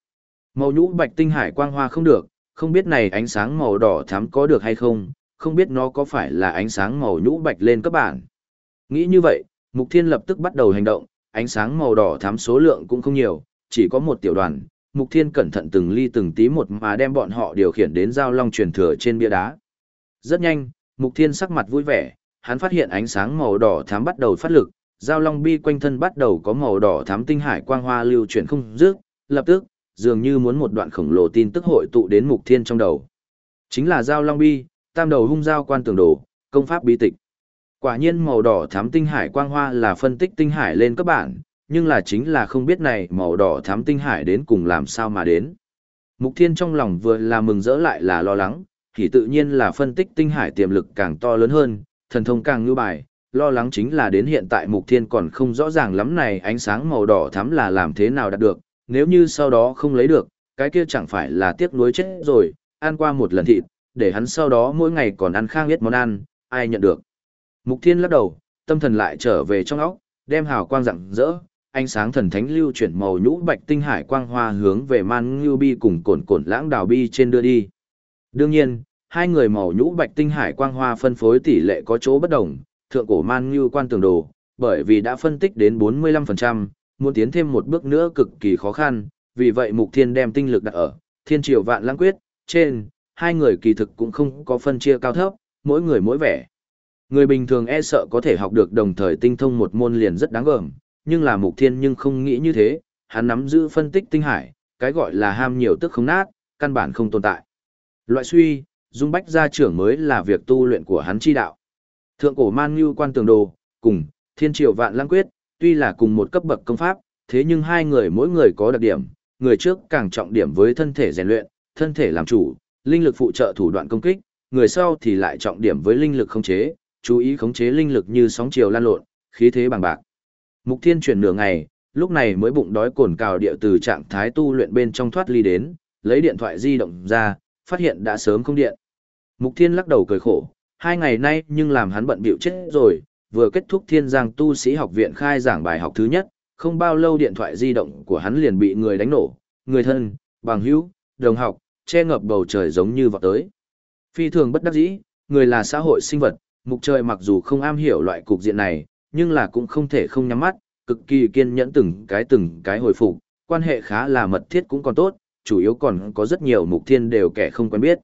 Màu nhũ bạch tinh hải quang hoa không được, không biết này ánh sáng màu đỏ thắm có được hay không, không biết nó có phải là ánh sáng màu nhũ bạch lên các bạn. Nghĩ như vậy, Mục Thiên lập tức bắt đầu hành động, ánh sáng màu đỏ thắm số lượng cũng không nhiều, chỉ có một tiểu đoàn. Mục Thiên cẩn thận từng ly từng tí một mà đem bọn họ điều khiển đến giao long truyền thừa trên bia đá. Rất nhanh, Mục Thiên sắc mặt vui vẻ, hắn phát hiện ánh sáng màu đỏ thắm bắt đầu phát lực, giao long bi quanh thân bắt đầu có màu đỏ thắm tinh hải quang hoa lưu chuyển không dứt, lập tức, dường như muốn một đoạn khổng lồ tin tức hội tụ đến Mục Thiên trong đầu. Chính là giao long bi, tam đầu hung giao quan tường đồ, công pháp bí tịch. Quả nhiên màu đỏ thám tinh hải quang hoa là phân tích tinh hải lên các bạn, nhưng là chính là không biết này màu đỏ thám tinh hải đến cùng làm sao mà đến. Mục Thiên trong lòng vừa là mừng rỡ lại là lo lắng, thì tự nhiên là phân tích tinh hải tiềm lực càng to lớn hơn, thần thông càng ngư bài, lo lắng chính là đến hiện tại Mục Thiên còn không rõ ràng lắm này ánh sáng màu đỏ thắm là làm thế nào đạt được, nếu như sau đó không lấy được, cái kia chẳng phải là tiếc nuối chết rồi, ăn qua một lần thịt, để hắn sau đó mỗi ngày còn ăn khang biết món ăn, ai nhận được. Mục Thiên lắc đầu, tâm thần lại trở về trong óc, đem hào quang rạng rỡ, ánh sáng thần thánh lưu chuyển màu nhũ bạch tinh hải quang hoa hướng về Man Ngưu Bi cùng cồn cồn lãng đào bi trên đưa đi. Đương nhiên, hai người màu nhũ bạch tinh hải quang hoa phân phối tỷ lệ có chỗ bất đồng, thượng cổ Man như quan tường đồ, bởi vì đã phân tích đến 45%, muốn tiến thêm một bước nữa cực kỳ khó khăn, vì vậy Mục Thiên đem tinh lực đặt ở Thiên Triều Vạn Lãng Quyết trên, hai người kỳ thực cũng không có phân chia cao thấp, mỗi người mỗi vẻ. Người bình thường e sợ có thể học được đồng thời tinh thông một môn liền rất đáng gờm, nhưng là mục thiên nhưng không nghĩ như thế, hắn nắm giữ phân tích tinh hải, cái gọi là ham nhiều tức không nát, căn bản không tồn tại. Loại suy, dung bách gia trưởng mới là việc tu luyện của hắn chi đạo. Thượng cổ man như quan tường đồ, cùng, thiên triều vạn lang quyết, tuy là cùng một cấp bậc công pháp, thế nhưng hai người mỗi người có đặc điểm, người trước càng trọng điểm với thân thể rèn luyện, thân thể làm chủ, linh lực phụ trợ thủ đoạn công kích, người sau thì lại trọng điểm với linh lực khống chế, chú ý khống chế linh lực như sóng chiều lan lộn, khí thế bằng bạc. Mục Thiên chuyển nửa ngày, lúc này mới bụng đói cồn cào địa từ trạng thái tu luyện bên trong thoát ly đến, lấy điện thoại di động ra, phát hiện đã sớm không điện. Mục Thiên lắc đầu cười khổ, hai ngày nay nhưng làm hắn bận bịu chết rồi, vừa kết thúc Thiên Giang tu sĩ học viện khai giảng bài học thứ nhất, không bao lâu điện thoại di động của hắn liền bị người đánh nổ, người thân, bằng hữu, đồng học, che ngập bầu trời giống như vọt tới. Phi thường bất đắc dĩ, người là xã hội sinh vật, mục trời mặc dù không am hiểu loại cục diện này, nhưng là cũng không thể không nhắm mắt, cực kỳ kiên nhẫn từng cái từng cái hồi phục, quan hệ khá là mật thiết cũng còn tốt, chủ yếu còn có rất nhiều mục thiên đều kẻ không quen biết.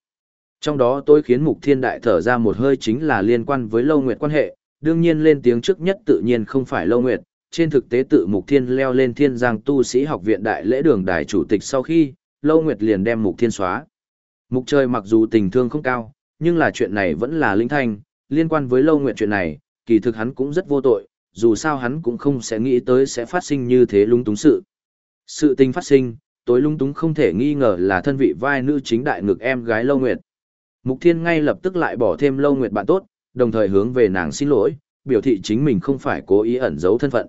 Trong đó tôi khiến mục thiên đại thở ra một hơi chính là liên quan với lâu nguyệt quan hệ, đương nhiên lên tiếng trước nhất tự nhiên không phải lâu nguyệt, trên thực tế tự mục thiên leo lên thiên giang tu sĩ học viện đại lễ đường đài chủ tịch sau khi, lâu nguyệt liền đem mục thiên xóa. Mục trời mặc dù tình thương không cao, nhưng là chuyện này vẫn là linh thanh, liên quan với lâu nguyệt chuyện này, kỳ thực hắn cũng rất vô tội, dù sao hắn cũng không sẽ nghĩ tới sẽ phát sinh như thế lung túng sự. Sự tình phát sinh, tối lung túng không thể nghi ngờ là thân vị vai nữ chính đại ngực em gái lâu nguyệt. Mục thiên ngay lập tức lại bỏ thêm lâu nguyệt bạn tốt, đồng thời hướng về nàng xin lỗi, biểu thị chính mình không phải cố ý ẩn giấu thân phận.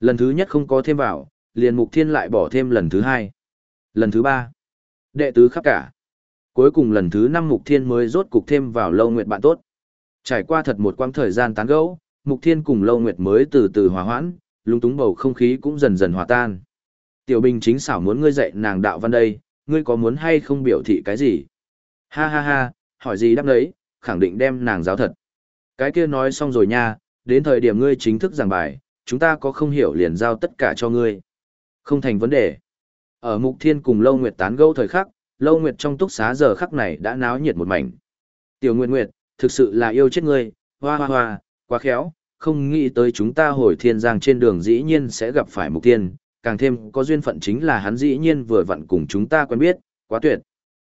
Lần thứ nhất không có thêm vào, liền mục thiên lại bỏ thêm lần thứ hai. Lần thứ ba, đệ tứ khắp cả. Cuối cùng lần thứ năm Mục Thiên mới rốt cục thêm vào Lâu Nguyệt bạn tốt. Trải qua thật một quãng thời gian tán gẫu, Mục Thiên cùng Lâu Nguyệt mới từ từ hòa hoãn, lung túng bầu không khí cũng dần dần hòa tan. Tiểu Bình chính xảo muốn ngươi dạy nàng đạo văn đây, ngươi có muốn hay không biểu thị cái gì? Ha ha ha, hỏi gì đáp đấy, khẳng định đem nàng giáo thật. Cái kia nói xong rồi nha, đến thời điểm ngươi chính thức giảng bài, chúng ta có không hiểu liền giao tất cả cho ngươi. Không thành vấn đề. Ở Mục Thiên cùng Lâu Nguyệt tán gẫu thời khắc, Lâu Nguyệt trong túc xá giờ khắc này đã náo nhiệt một mảnh. Tiểu Nguyệt Nguyệt, thực sự là yêu chết ngươi, hoa hoa hoa, quá khéo, không nghĩ tới chúng ta hồi thiên giang trên đường dĩ nhiên sẽ gặp phải Mục Thiên, càng thêm có duyên phận chính là hắn dĩ nhiên vừa vặn cùng chúng ta quen biết, quá tuyệt.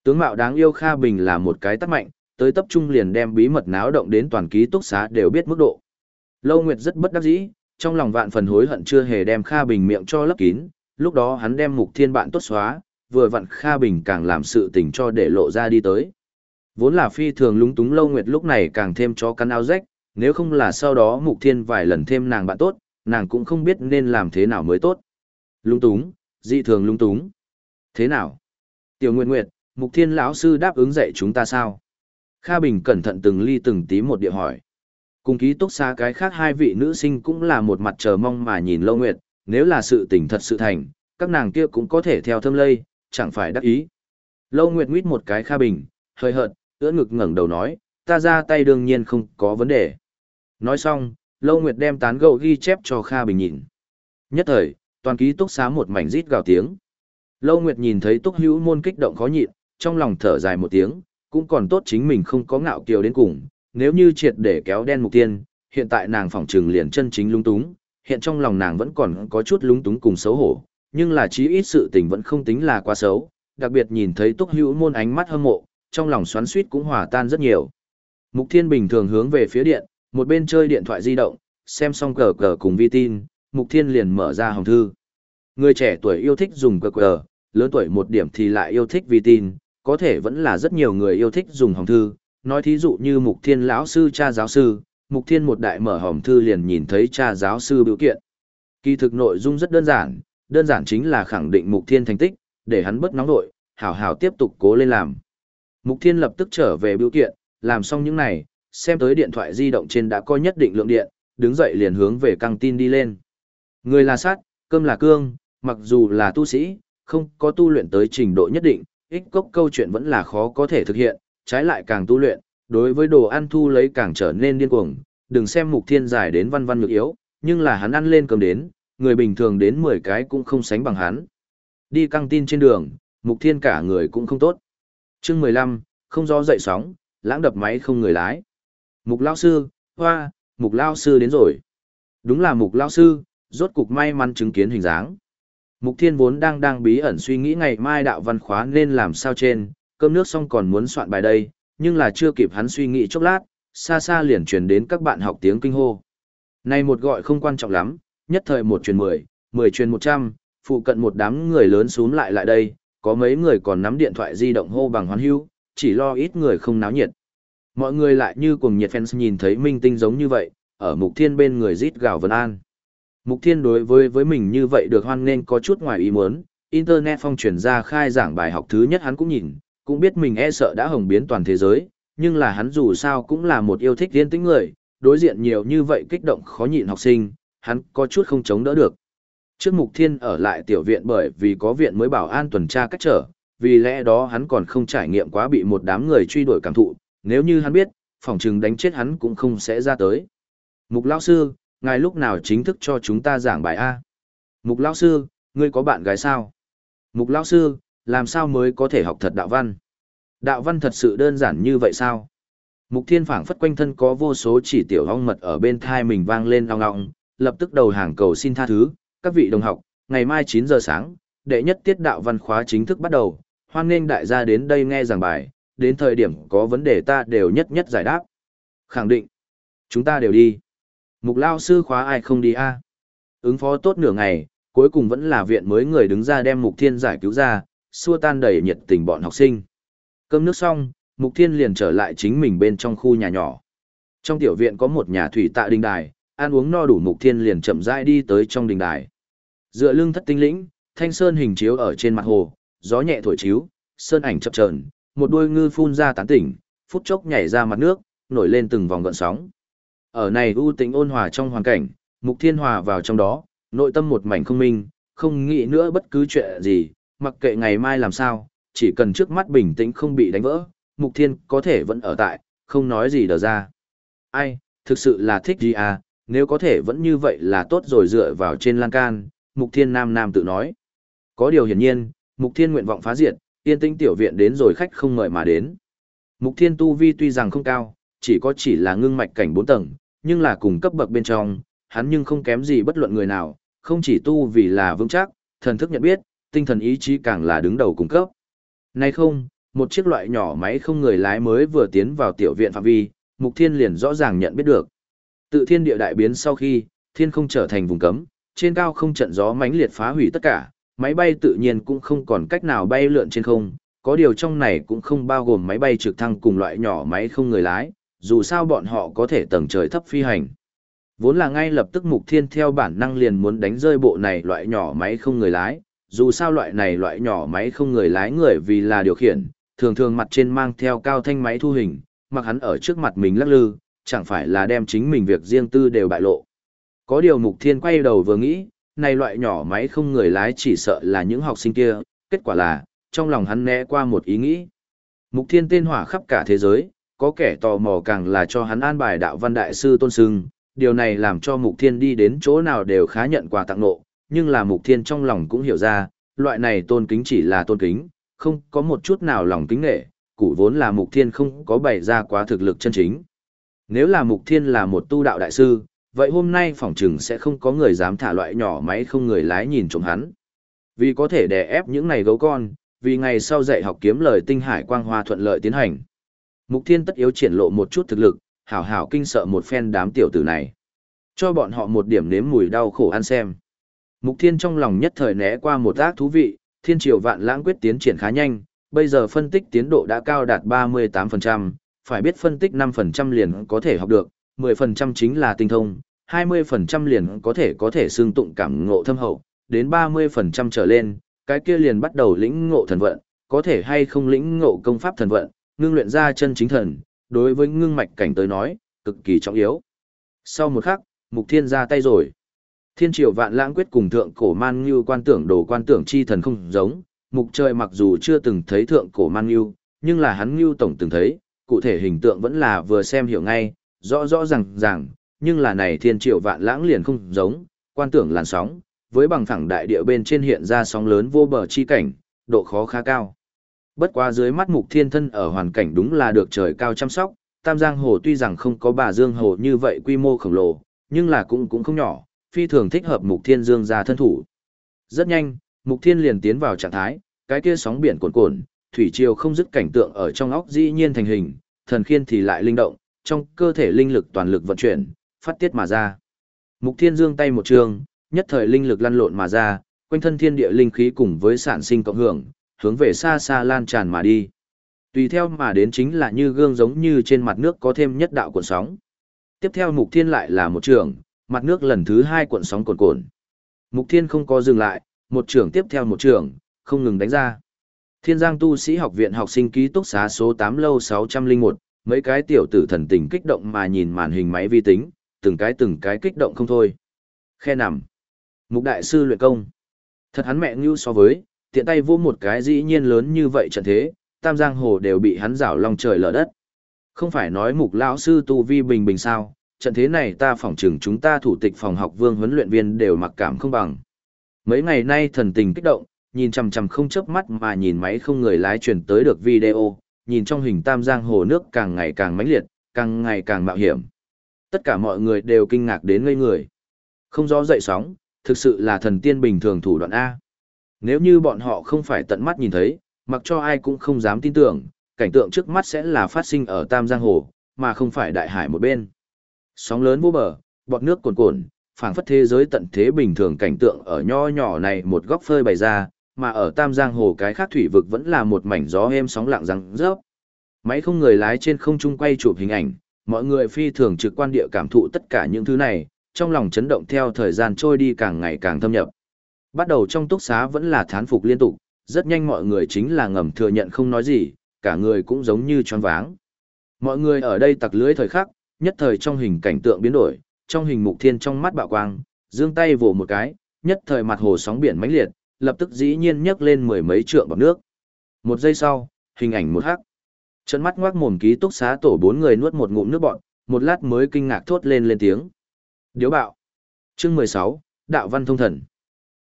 Tướng mạo đáng yêu Kha Bình là một cái tắt mạnh, tới tập trung liền đem bí mật náo động đến toàn ký túc xá đều biết mức độ. Lâu Nguyệt rất bất đắc dĩ, trong lòng vạn phần hối hận chưa hề đem Kha Bình miệng cho lấp kín, lúc đó hắn đem mục thiên bạn tốt xóa, vừa vặn Kha Bình càng làm sự tình cho để lộ ra đi tới. Vốn là phi thường lúng túng lâu nguyệt lúc này càng thêm cho căn áo rách, nếu không là sau đó mục thiên vài lần thêm nàng bạn tốt, nàng cũng không biết nên làm thế nào mới tốt. Lúng túng, dị thường lúng túng. Thế nào? Tiểu Nguyệt Nguyệt, mục thiên lão sư đáp ứng dạy chúng ta sao? Kha Bình cẩn thận từng ly từng tí một địa hỏi. Cùng ký túc xa cái khác hai vị nữ sinh cũng là một mặt chờ mong mà nhìn Lâu Nguyệt, nếu là sự tình thật sự thành, các nàng kia cũng có thể theo thâm lây, chẳng phải đắc ý. Lâu Nguyệt nguyết một cái kha bình, hơi hợt, ưỡn ngực ngẩng đầu nói, ta ra tay đương nhiên không có vấn đề. Nói xong, Lâu Nguyệt đem tán gẫu ghi chép cho Kha Bình nhìn. Nhất thời, toàn ký túc xá một mảnh rít gào tiếng. Lâu Nguyệt nhìn thấy túc hữu môn kích động khó nhịn, trong lòng thở dài một tiếng, cũng còn tốt chính mình không có ngạo kiều đến cùng, nếu như triệt để kéo đen mục tiên, hiện tại nàng phỏng trừng liền chân chính lung túng, hiện trong lòng nàng vẫn còn có chút lung túng cùng xấu hổ, nhưng là chí ít sự tình vẫn không tính là quá xấu, đặc biệt nhìn thấy túc hữu môn ánh mắt hâm mộ, trong lòng xoắn suýt cũng hòa tan rất nhiều. Mục Thiên bình thường hướng về phía điện, một bên chơi điện thoại di động, xem xong cờ cờ cùng vi tin, Mục Thiên liền mở ra hồng thư. Người trẻ tuổi yêu thích dùng cờ cờ, lớn tuổi một điểm thì lại yêu thích vi tin, có thể vẫn là rất nhiều người yêu thích dùng hồng thư. Nói thí dụ như Mục Thiên lão sư cha giáo sư, Mục Thiên một đại mở hồng thư liền nhìn thấy cha giáo sư biểu kiện. Kỳ thực nội dung rất đơn giản, đơn giản chính là khẳng định Mục Thiên thành tích, để hắn bất nóng nội, hảo hảo tiếp tục cố lên làm. Mục Thiên lập tức trở về biểu kiện, làm xong những này, xem tới điện thoại di động trên đã có nhất định lượng điện, đứng dậy liền hướng về căng tin đi lên. Người là sát, cơm là cương, mặc dù là tu sĩ, không có tu luyện tới trình độ nhất định, ích cốc câu chuyện vẫn là khó có thể thực hiện, trái lại càng tu luyện, đối với đồ ăn thu lấy càng trở nên điên cuồng, đừng xem mục thiên dài đến văn văn nhược yếu, nhưng là hắn ăn lên cơm đến, người bình thường đến 10 cái cũng không sánh bằng hắn. Đi căng tin trên đường, mục thiên cả người cũng không tốt. chương 15, không gió dậy sóng, lãng đập máy không người lái. Mục lao sư, hoa, mục lao sư đến rồi. Đúng là mục lao sư, rốt cục may mắn chứng kiến hình dáng. Mục thiên vốn đang đang bí ẩn suy nghĩ ngày mai đạo văn khóa nên làm sao trên, cơm nước xong còn muốn soạn bài đây, nhưng là chưa kịp hắn suy nghĩ chốc lát, xa xa liền truyền đến các bạn học tiếng kinh hô. Này một gọi không quan trọng lắm, nhất thời một truyền mười, mười truyền một trăm, phụ cận một đám người lớn xuống lại lại đây, có mấy người còn nắm điện thoại di động hô bằng hoan hưu, chỉ lo ít người không náo nhiệt. Mọi người lại như cuồng nhiệt fans nhìn thấy minh tinh giống như vậy, ở Mục Thiên bên người rít gào vân an. Mục Thiên đối với với mình như vậy được hoan nghênh có chút ngoài ý muốn, Internet phong truyền ra khai giảng bài học thứ nhất hắn cũng nhìn, cũng biết mình e sợ đã hồng biến toàn thế giới, nhưng là hắn dù sao cũng là một yêu thích tiên tính người, đối diện nhiều như vậy kích động khó nhịn học sinh, hắn có chút không chống đỡ được. Trước Mục Thiên ở lại tiểu viện bởi vì có viện mới bảo an tuần tra cách trở, vì lẽ đó hắn còn không trải nghiệm quá bị một đám người truy đuổi cảm thụ, nếu như hắn biết, phòng trừng đánh chết hắn cũng không sẽ ra tới. Mục lão sư, ngài lúc nào chính thức cho chúng ta giảng bài A? Mục lão sư, ngươi có bạn gái sao? Mục lão sư, làm sao mới có thể học thật đạo văn? Đạo văn thật sự đơn giản như vậy sao? Mục thiên phảng phất quanh thân có vô số chỉ tiểu hong mật ở bên thai mình vang lên ong ong, lập tức đầu hàng cầu xin tha thứ, các vị đồng học, ngày mai 9 giờ sáng, đệ nhất tiết đạo văn khóa chính thức bắt đầu, hoan nghênh đại gia đến đây nghe giảng bài, đến thời điểm có vấn đề ta đều nhất nhất giải đáp. Khẳng định, chúng ta đều đi. Mục lao sư khóa ai không đi a? Ứng phó tốt nửa ngày, cuối cùng vẫn là viện mới người đứng ra đem Mục Thiên giải cứu ra, xua tan đầy nhiệt tình bọn học sinh. Cơm nước xong, Mục Thiên liền trở lại chính mình bên trong khu nhà nhỏ. Trong tiểu viện có một nhà thủy tạ đình đài, ăn uống no đủ Mục Thiên liền chậm rãi đi tới trong đình đài. Dựa lưng thất tinh lĩnh, thanh sơn hình chiếu ở trên mặt hồ, gió nhẹ thổi chiếu, sơn ảnh chập chờn, một đuôi ngư phun ra tán tỉnh, phút chốc nhảy ra mặt nước, nổi lên từng vòng gợn sóng. Ở này ưu tĩnh ôn hòa trong hoàn cảnh, Mục Thiên hòa vào trong đó, nội tâm một mảnh không minh, không nghĩ nữa bất cứ chuyện gì, mặc kệ ngày mai làm sao, chỉ cần trước mắt bình tĩnh không bị đánh vỡ, Mục Thiên có thể vẫn ở tại, không nói gì đờ ra. Ai, thực sự là thích gì à, nếu có thể vẫn như vậy là tốt rồi dựa vào trên lan can, Mục Thiên Nam Nam tự nói. Có điều hiển nhiên, Mục Thiên nguyện vọng phá diệt, yên tĩnh tiểu viện đến rồi khách không mời mà đến. Mục Thiên tu vi tuy rằng không cao, chỉ có chỉ là ngưng mạch cảnh 4 tầng, nhưng là cùng cấp bậc bên trong, hắn nhưng không kém gì bất luận người nào, không chỉ tu vì là vững chắc, thần thức nhận biết, tinh thần ý chí càng là đứng đầu cung cấp. Nay không, một chiếc loại nhỏ máy không người lái mới vừa tiến vào tiểu viện phạm vi, Mục Thiên liền rõ ràng nhận biết được. Tự thiên địa đại biến sau khi, thiên không trở thành vùng cấm, trên cao không trận gió mãnh liệt phá hủy tất cả, máy bay tự nhiên cũng không còn cách nào bay lượn trên không, có điều trong này cũng không bao gồm máy bay trực thăng cùng loại nhỏ máy không người lái, dù sao bọn họ có thể tầng trời thấp phi hành. Vốn là ngay lập tức Mục Thiên theo bản năng liền muốn đánh rơi bộ này loại nhỏ máy không người lái, dù sao loại này loại nhỏ máy không người lái người vì là điều khiển, thường thường mặt trên mang theo cao thanh máy thu hình, mặc hắn ở trước mặt mình lắc lư, chẳng phải là đem chính mình việc riêng tư đều bại lộ. Có điều Mục Thiên quay đầu vừa nghĩ, này loại nhỏ máy không người lái chỉ sợ là những học sinh kia, kết quả là, trong lòng hắn né qua một ý nghĩ. Mục thiên tên hỏa khắp cả thế giới, có kẻ tò mò càng là cho hắn an bài đạo văn đại sư tôn sưng, điều này làm cho mục thiên đi đến chỗ nào đều khá nhận quà tặng nộ, nhưng là mục thiên trong lòng cũng hiểu ra, loại này tôn kính chỉ là tôn kính, không có một chút nào lòng kính nghệ, củ vốn là mục thiên không có bày ra quá thực lực chân chính. Nếu là mục thiên là một tu đạo đại sư, vậy hôm nay phỏng chừng sẽ không có người dám thả loại nhỏ máy không người lái nhìn trộm hắn. Vì có thể đè ép những này gấu con, vì ngày sau dạy học kiếm lời tinh hải quang hoa thuận lợi tiến hành. Mục Thiên tất yếu triển lộ một chút thực lực, hảo hảo kinh sợ một phen đám tiểu tử này. Cho bọn họ một điểm nếm mùi đau khổ ăn xem. Mục Thiên trong lòng nhất thời né qua một ác thú vị, thiên triều vạn lãng quyết tiến triển khá nhanh, bây giờ phân tích tiến độ đã cao đạt 38%, phải biết phân tích 5% liền có thể học được, 10% chính là tinh thông, 20% liền có thể có thể xương tụng cảm ngộ thâm hậu, đến 30% trở lên, cái kia liền bắt đầu lĩnh ngộ thần vận, có thể hay không lĩnh ngộ công pháp thần vận, ngưng luyện ra chân chính thần, đối với ngưng mạch cảnh tới nói, cực kỳ trọng yếu. Sau một khắc, Mục Thiên ra tay rồi. Thiên triều vạn lãng quyết cùng thượng cổ man như quan tưởng đồ quan tưởng chi thần không giống, mục trời mặc dù chưa từng thấy thượng cổ man như, nhưng là hắn như tổng từng thấy, cụ thể hình tượng vẫn là vừa xem hiểu ngay, rõ rõ ràng ràng, nhưng là này thiên triều vạn lãng liền không giống, quan tưởng làn sóng, với bằng phẳng đại địa bên trên hiện ra sóng lớn vô bờ chi cảnh, độ khó khá cao. Bất quá dưới mắt mục thiên thân ở hoàn cảnh đúng là được trời cao chăm sóc, Tam Giang Hồ tuy rằng không có bà Dương Hồ như vậy quy mô khổng lồ, nhưng là cũng cũng không nhỏ, phi thường thích hợp mục thiên dương ra thân thủ. Rất nhanh, mục thiên liền tiến vào trạng thái, cái kia sóng biển cuồn cuộn, thủy triều không dứt cảnh tượng ở trong óc dĩ nhiên thành hình, thần khiên thì lại linh động, trong cơ thể linh lực toàn lực vận chuyển, phát tiết mà ra. Mục thiên dương tay một trường, nhất thời linh lực lăn lộn mà ra, quanh thân thiên địa linh khí cùng với sản sinh cộng hưởng, hướng về xa xa lan tràn mà đi. Tùy theo mà đến chính là như gương giống như trên mặt nước có thêm nhất đạo cuộn sóng. Tiếp theo mục thiên lại là một trường, mặt nước lần thứ hai cuộn sóng cuộn cuộn. Mục thiên không có dừng lại, một trường tiếp theo một trường, không ngừng đánh ra. Thiên Giang tu sĩ học viện học sinh ký túc xá số 8 lâu 601, mấy cái tiểu tử thần tình kích động mà nhìn màn hình máy vi tính, từng cái từng cái kích động không thôi. Khe nằm. Mục đại sư luyện công. Thật hắn mẹ như so với, tiện tay vô một cái dĩ nhiên lớn như vậy trận thế, tam giang hồ đều bị hắn rảo lòng trời lở đất. Không phải nói mục lão sư tu vi bình bình sao, trận thế này ta phỏng chừng chúng ta thủ tịch phòng học vương huấn luyện viên đều mặc cảm không bằng. Mấy ngày nay thần tình kích động, nhìn chằm chằm không chớp mắt mà nhìn máy không người lái truyền tới được video, nhìn trong hình tam giang hồ nước càng ngày càng mãnh liệt, càng ngày càng mạo hiểm. Tất cả mọi người đều kinh ngạc đến ngây người. Không rõ dậy sóng, thực sự là thần tiên bình thường thủ đoạn A. Nếu như bọn họ không phải tận mắt nhìn thấy, mặc cho ai cũng không dám tin tưởng, cảnh tượng trước mắt sẽ là phát sinh ở Tam Giang Hồ, mà không phải đại hải một bên. Sóng lớn vô bờ, bọt nước cuồn cuộn, phảng phất thế giới tận thế bình thường cảnh tượng ở nho nhỏ này một góc phơi bày ra, mà ở Tam Giang Hồ cái khác thủy vực vẫn là một mảnh gió êm sóng lặng răng rớp. Máy không người lái trên không trung quay chụp hình ảnh, mọi người phi thường trực quan địa cảm thụ tất cả những thứ này, trong lòng chấn động theo thời gian trôi đi càng ngày càng thâm nhập. Bắt đầu trong túc xá vẫn là thán phục liên tục, rất nhanh mọi người chính là ngầm thừa nhận không nói gì, cả người cũng giống như choáng váng. Mọi người ở đây tặc lưới thời khắc, nhất thời trong hình cảnh tượng biến đổi, trong hình mục thiên trong mắt bạo quang, giương tay vồ một cái, nhất thời mặt hồ sóng biển mãnh liệt, lập tức dĩ nhiên nhấc lên mười mấy trượng bọt nước. Một giây sau, hình ảnh một hắc. Trận mắt ngoác mồm ký túc xá tổ bốn người nuốt một ngụm nước bọt, một lát mới kinh ngạc thốt lên lên tiếng. Điếu bạo. Chương mười sáu Đạo văn thông thần.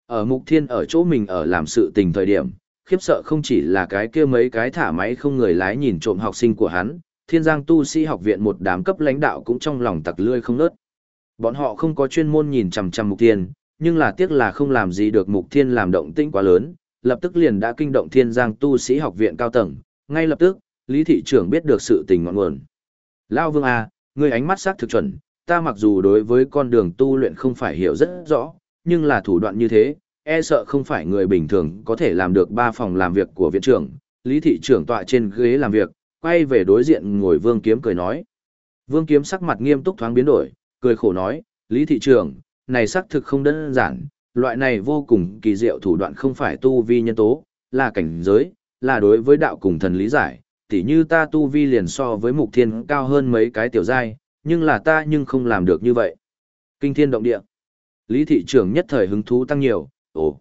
Ở mục thiên ở chỗ mình ở làm sự tình thời điểm, khiếp sợ không chỉ là cái kia mấy cái thả máy không người lái nhìn trộm học sinh của hắn, thiên giang tu sĩ học viện một đám cấp lãnh đạo cũng trong lòng tặc lươi không nớt. Bọn họ không có chuyên môn nhìn chằm chằm mục thiên, nhưng là tiếc là không làm gì được mục thiên làm động tĩnh quá lớn, lập tức liền đã kinh động thiên giang tu sĩ học viện cao tầng, ngay lập tức, lý thị trưởng biết được sự tình ngọn nguồn. Lao vương A, à, người ánh mắt sắc thực chuẩn, ta mặc dù đối với con đường tu luyện không phải hiểu rất rõ, nhưng là thủ đoạn như thế, e sợ không phải người bình thường có thể làm được ba phòng làm việc của viện trưởng. Lý thị trưởng tọa trên ghế làm việc, quay về đối diện ngồi Vương Kiếm cười nói. Vương Kiếm sắc mặt nghiêm túc thoáng biến đổi, cười khổ nói, Lý thị trưởng, này xác thực không đơn giản, loại này vô cùng kỳ diệu thủ đoạn không phải tu vi nhân tố, là cảnh giới, là đối với đạo cùng thần lý giải, tỉ như ta tu vi liền so với mục thiên cao hơn mấy cái tiểu giai, nhưng là ta nhưng không làm được như vậy. Kinh thiên động địa. Lý thị trưởng nhất thời hứng thú tăng nhiều, ồ.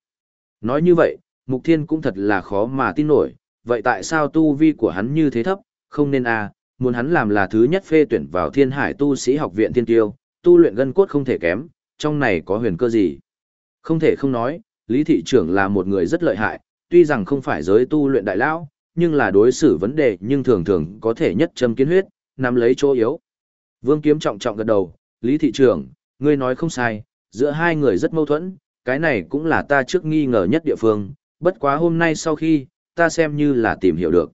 Nói như vậy, Mục Thiên cũng thật là khó mà tin nổi, vậy tại sao tu vi của hắn như thế thấp, không nên à, muốn hắn làm là thứ nhất phê tuyển vào thiên hải tu sĩ học viện thiên tiêu, tu luyện gân cốt không thể kém, trong này có huyền cơ gì. Không thể không nói, Lý Thị trưởng là một người rất lợi hại, tuy rằng không phải giới tu luyện đại lão, nhưng là đối xử vấn đề nhưng thường thường có thể nhất châm kiến huyết, nắm lấy chỗ yếu. Vương Kiếm trọng trọng gật đầu, Lý Thị trưởng, ngươi nói không sai, giữa hai người rất mâu thuẫn, cái này cũng là ta trước nghi ngờ nhất địa phương, bất quá hôm nay sau khi, ta xem như là tìm hiểu được.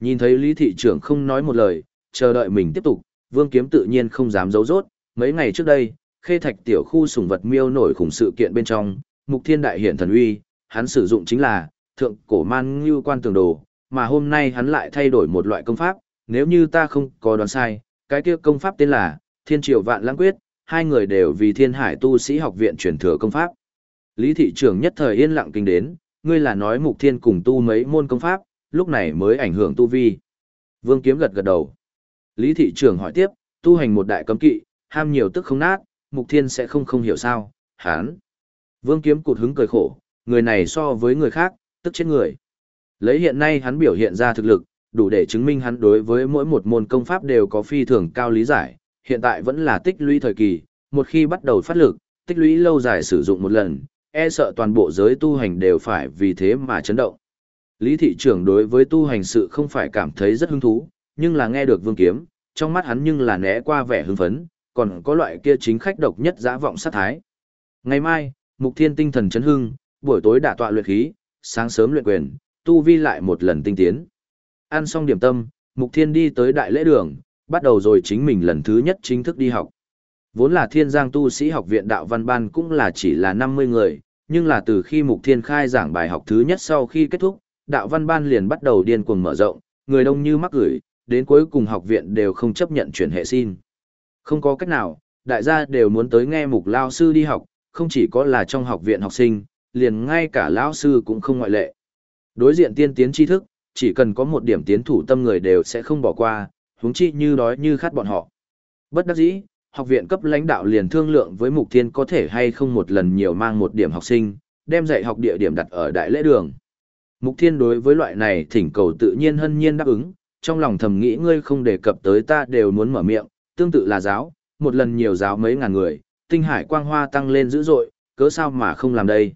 Nhìn thấy Lý Thị trưởng không nói một lời, chờ đợi mình tiếp tục, Vương Kiếm tự nhiên không dám giấu rốt, mấy ngày trước đây, khê thạch tiểu khu sùng vật miêu nổi khủng sự kiện bên trong, mục thiên đại hiển thần uy, hắn sử dụng chính là thượng cổ man như quan tường đồ, mà hôm nay hắn lại thay đổi một loại công pháp, nếu như ta không có đoán sai, cái kia công pháp tên là Thiên Triều Vạn Lãng Quyết, hai người đều vì Thiên Hải Tu sĩ học viện truyền thừa công pháp. Lý thị trưởng nhất thời yên lặng kinh đến, ngươi là nói Mục Thiên cùng tu mấy môn công pháp, lúc này mới ảnh hưởng tu vi. Vương Kiếm gật gật đầu. Lý thị trưởng hỏi tiếp, tu hành một đại cấm kỵ, ham nhiều tức không nát, Mục Thiên sẽ không không hiểu sao, hán. Vương Kiếm cụt hứng cười khổ, người này so với người khác, tức chết người. Lấy hiện nay hắn biểu hiện ra thực lực, đủ để chứng minh hắn đối với mỗi một môn công pháp đều có phi thường cao lý giải, hiện tại vẫn là tích lũy thời kỳ, một khi bắt đầu phát lực, tích lũy lâu dài sử dụng một lần, e sợ toàn bộ giới tu hành đều phải vì thế mà chấn động. Lý thị trưởng đối với tu hành sự không phải cảm thấy rất hứng thú, nhưng là nghe được vương kiếm, trong mắt hắn nhưng là né qua vẻ hưng phấn, còn có loại kia chính khách độc nhất dã vọng sát thái. Ngày mai, mục thiên tinh thần chấn hưng, buổi tối đả tọa luyện khí, sáng sớm luyện quyền, tu vi lại một lần tinh tiến. Ăn xong điểm tâm, mục thiên đi tới đại lễ đường, bắt đầu rồi chính mình lần thứ nhất chính thức đi học. Vốn là thiên giang tu sĩ học viện đạo văn ban cũng là chỉ là 50 người, nhưng là từ khi mục thiên khai giảng bài học thứ nhất sau khi kết thúc, đạo văn ban liền bắt đầu điên cuồng mở rộng, người đông như mắc gửi, đến cuối cùng học viện đều không chấp nhận chuyển hệ xin. Không có cách nào, đại gia đều muốn tới nghe mục lao sư đi học, không chỉ có là trong học viện học sinh, liền ngay cả lão sư cũng không ngoại lệ. Đối diện tiên tiến tri thức, chỉ cần có một điểm tiến thủ tâm người đều sẽ không bỏ qua, huống chi như đói như khát bọn họ. Bất đắc dĩ, học viện cấp lãnh đạo liền thương lượng với mục thiên có thể hay không một lần nhiều mang một điểm học sinh, đem dạy học địa điểm đặt ở đại lễ đường. Mục thiên đối với loại này thỉnh cầu tự nhiên hân nhiên đáp ứng, trong lòng thầm nghĩ ngươi không đề cập tới ta đều muốn mở miệng, tương tự là giáo, một lần nhiều giáo mấy ngàn người, tinh hải quang hoa tăng lên dữ dội, cớ sao mà không làm đây.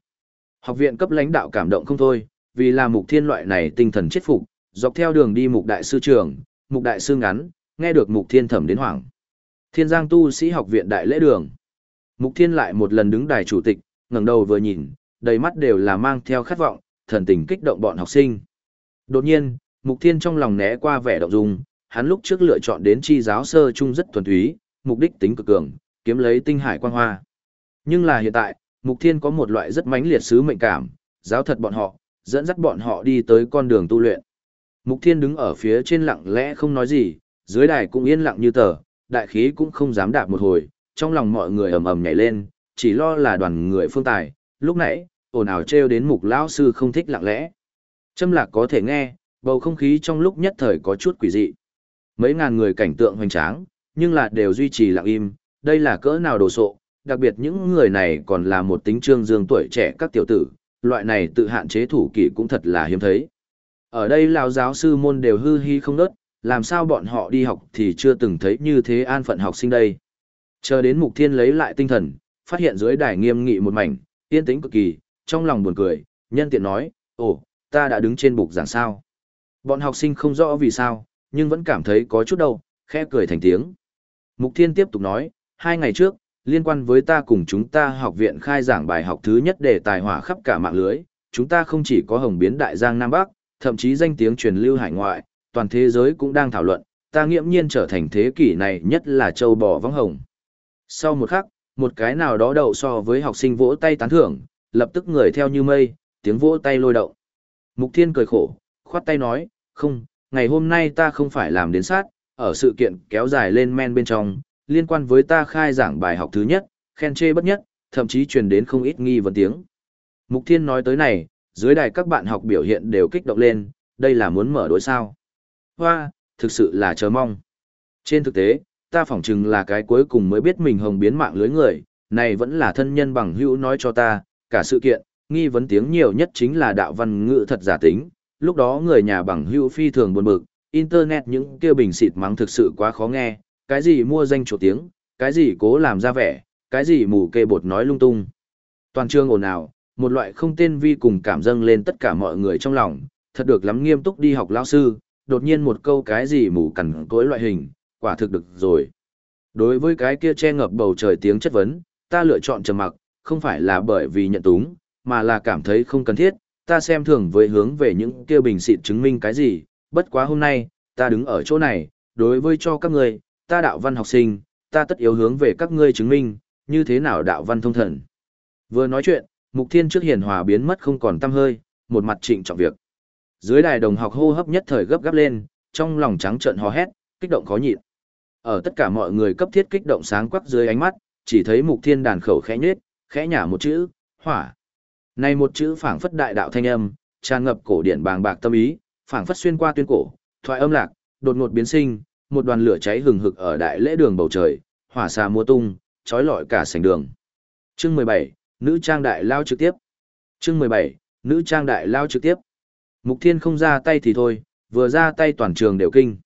Học viện cấp lãnh đạo cảm động không thôi, vì là mục thiên loại này tinh thần chết phục, dọc theo đường đi mục đại sư trưởng mục đại sư ngắn, nghe được mục thiên thẩm đến hoảng. Thiên giang tu sĩ học viện đại lễ đường. Mục thiên lại một lần đứng đài chủ tịch, ngẩng đầu vừa nhìn, đầy mắt đều là mang theo khát vọng, thần tình kích động bọn học sinh. Đột nhiên, mục thiên trong lòng né qua vẻ động dung, hắn lúc trước lựa chọn đến chi giáo sơ trung rất thuần túy, mục đích tính cực cường, kiếm lấy tinh hải quang hoa. Nhưng là hiện tại, mục thiên có một loại rất mãnh liệt sứ mệnh cảm, giáo thật bọn họ, dẫn dắt bọn họ đi tới con đường tu luyện. Mục Thiên đứng ở phía trên lặng lẽ không nói gì, dưới đài cũng yên lặng như tờ, đại khí cũng không dám đạp một hồi, trong lòng mọi người ầm ầm nhảy lên, chỉ lo là đoàn người phương tài, lúc nãy, ồn ào trêu đến mục lão sư không thích lặng lẽ. Châm lạc có thể nghe, bầu không khí trong lúc nhất thời có chút quỷ dị. Mấy ngàn người cảnh tượng hoành tráng, nhưng là đều duy trì lặng im, đây là cỡ nào đồ sộ, đặc biệt những người này còn là một tính trương dương tuổi trẻ các tiểu tử, loại này tự hạn chế thủ kỷ cũng thật là hiếm thấy. Ở đây lão giáo sư môn đều hư hi không đớt, làm sao bọn họ đi học thì chưa từng thấy như thế an phận học sinh đây. Chờ đến mục thiên lấy lại tinh thần, phát hiện dưới đài nghiêm nghị một mảnh, yên tĩnh cực kỳ, trong lòng buồn cười, nhân tiện nói, ồ, ta đã đứng trên bục giảng sao. Bọn học sinh không rõ vì sao, nhưng vẫn cảm thấy có chút đâu, khẽ cười thành tiếng. Mục thiên tiếp tục nói, hai ngày trước, liên quan với ta cùng chúng ta học viện khai giảng bài học thứ nhất để tài hỏa khắp cả mạng lưới, chúng ta không chỉ có hồng biến đại giang Nam Bắc, thậm chí danh tiếng truyền lưu hải ngoại, toàn thế giới cũng đang thảo luận, ta nghiễm nhiên trở thành thế kỷ này nhất là châu bò vắng hồng. Sau một khắc, một cái nào đó đậu so với học sinh vỗ tay tán thưởng, lập tức người theo như mây, tiếng vỗ tay lôi động. Mục Thiên cười khổ, khoát tay nói, không, ngày hôm nay ta không phải làm đến sát, ở sự kiện kéo dài lên men bên trong, liên quan với ta khai giảng bài học thứ nhất, khen chê bất nhất, thậm chí truyền đến không ít nghi vấn tiếng. Mục Thiên nói tới này, dưới đài các bạn học biểu hiện đều kích động lên, đây là muốn mở đối sao. Hoa, thực sự là chờ mong. Trên thực tế, ta phỏng chừng là cái cuối cùng mới biết mình hồng biến mạng lưới người, này vẫn là thân nhân bằng hữu nói cho ta, cả sự kiện, nghi vấn tiếng nhiều nhất chính là đạo văn ngữ thật giả tính, lúc đó người nhà bằng hữu phi thường buồn bực, internet những kêu bình xịt mắng thực sự quá khó nghe, cái gì mua danh chỗ tiếng, cái gì cố làm ra vẻ, cái gì mù kê bột nói lung tung. Toàn trường ồn ào, một loại không tên vi cùng cảm dâng lên tất cả mọi người trong lòng, thật được lắm nghiêm túc đi học lao sư, đột nhiên một câu cái gì mù cằn cối loại hình, quả thực được rồi. Đối với cái kia che ngập bầu trời tiếng chất vấn, ta lựa chọn trầm mặc, không phải là bởi vì nhận túng, mà là cảm thấy không cần thiết, ta xem thường với hướng về những kia bình xịt chứng minh cái gì, bất quá hôm nay, ta đứng ở chỗ này, đối với cho các người ta đạo văn học sinh, ta tất yếu hướng về các ngươi chứng minh, như thế nào đạo văn thông thần. Vừa nói chuyện, Mục Thiên trước hiền hòa biến mất không còn tâm hơi, một mặt trịnh trọng việc. Dưới đài đồng học hô hấp nhất thời gấp gáp lên, trong lòng trắng trợn hò hét, kích động khó nhịn. Ở tất cả mọi người cấp thiết kích động sáng quắc dưới ánh mắt, chỉ thấy Mục Thiên đàn khẩu khẽ nhếch, khẽ nhả một chữ, hỏa. Này một chữ phảng phất đại đạo thanh âm, tràn ngập cổ điển bàng bạc tâm ý, phảng phất xuyên qua tuyên cổ, thoại âm lạc, đột ngột biến sinh, một đoàn lửa cháy hừng hực ở đại lễ đường bầu trời, hỏa xà mua tung, trói lọi cả sảnh đường. Chương 17, nữ trang đại lao trực tiếp. Chương 17, nữ trang đại lao trực tiếp. Mục Thiên không ra tay thì thôi, vừa ra tay toàn trường đều kinh.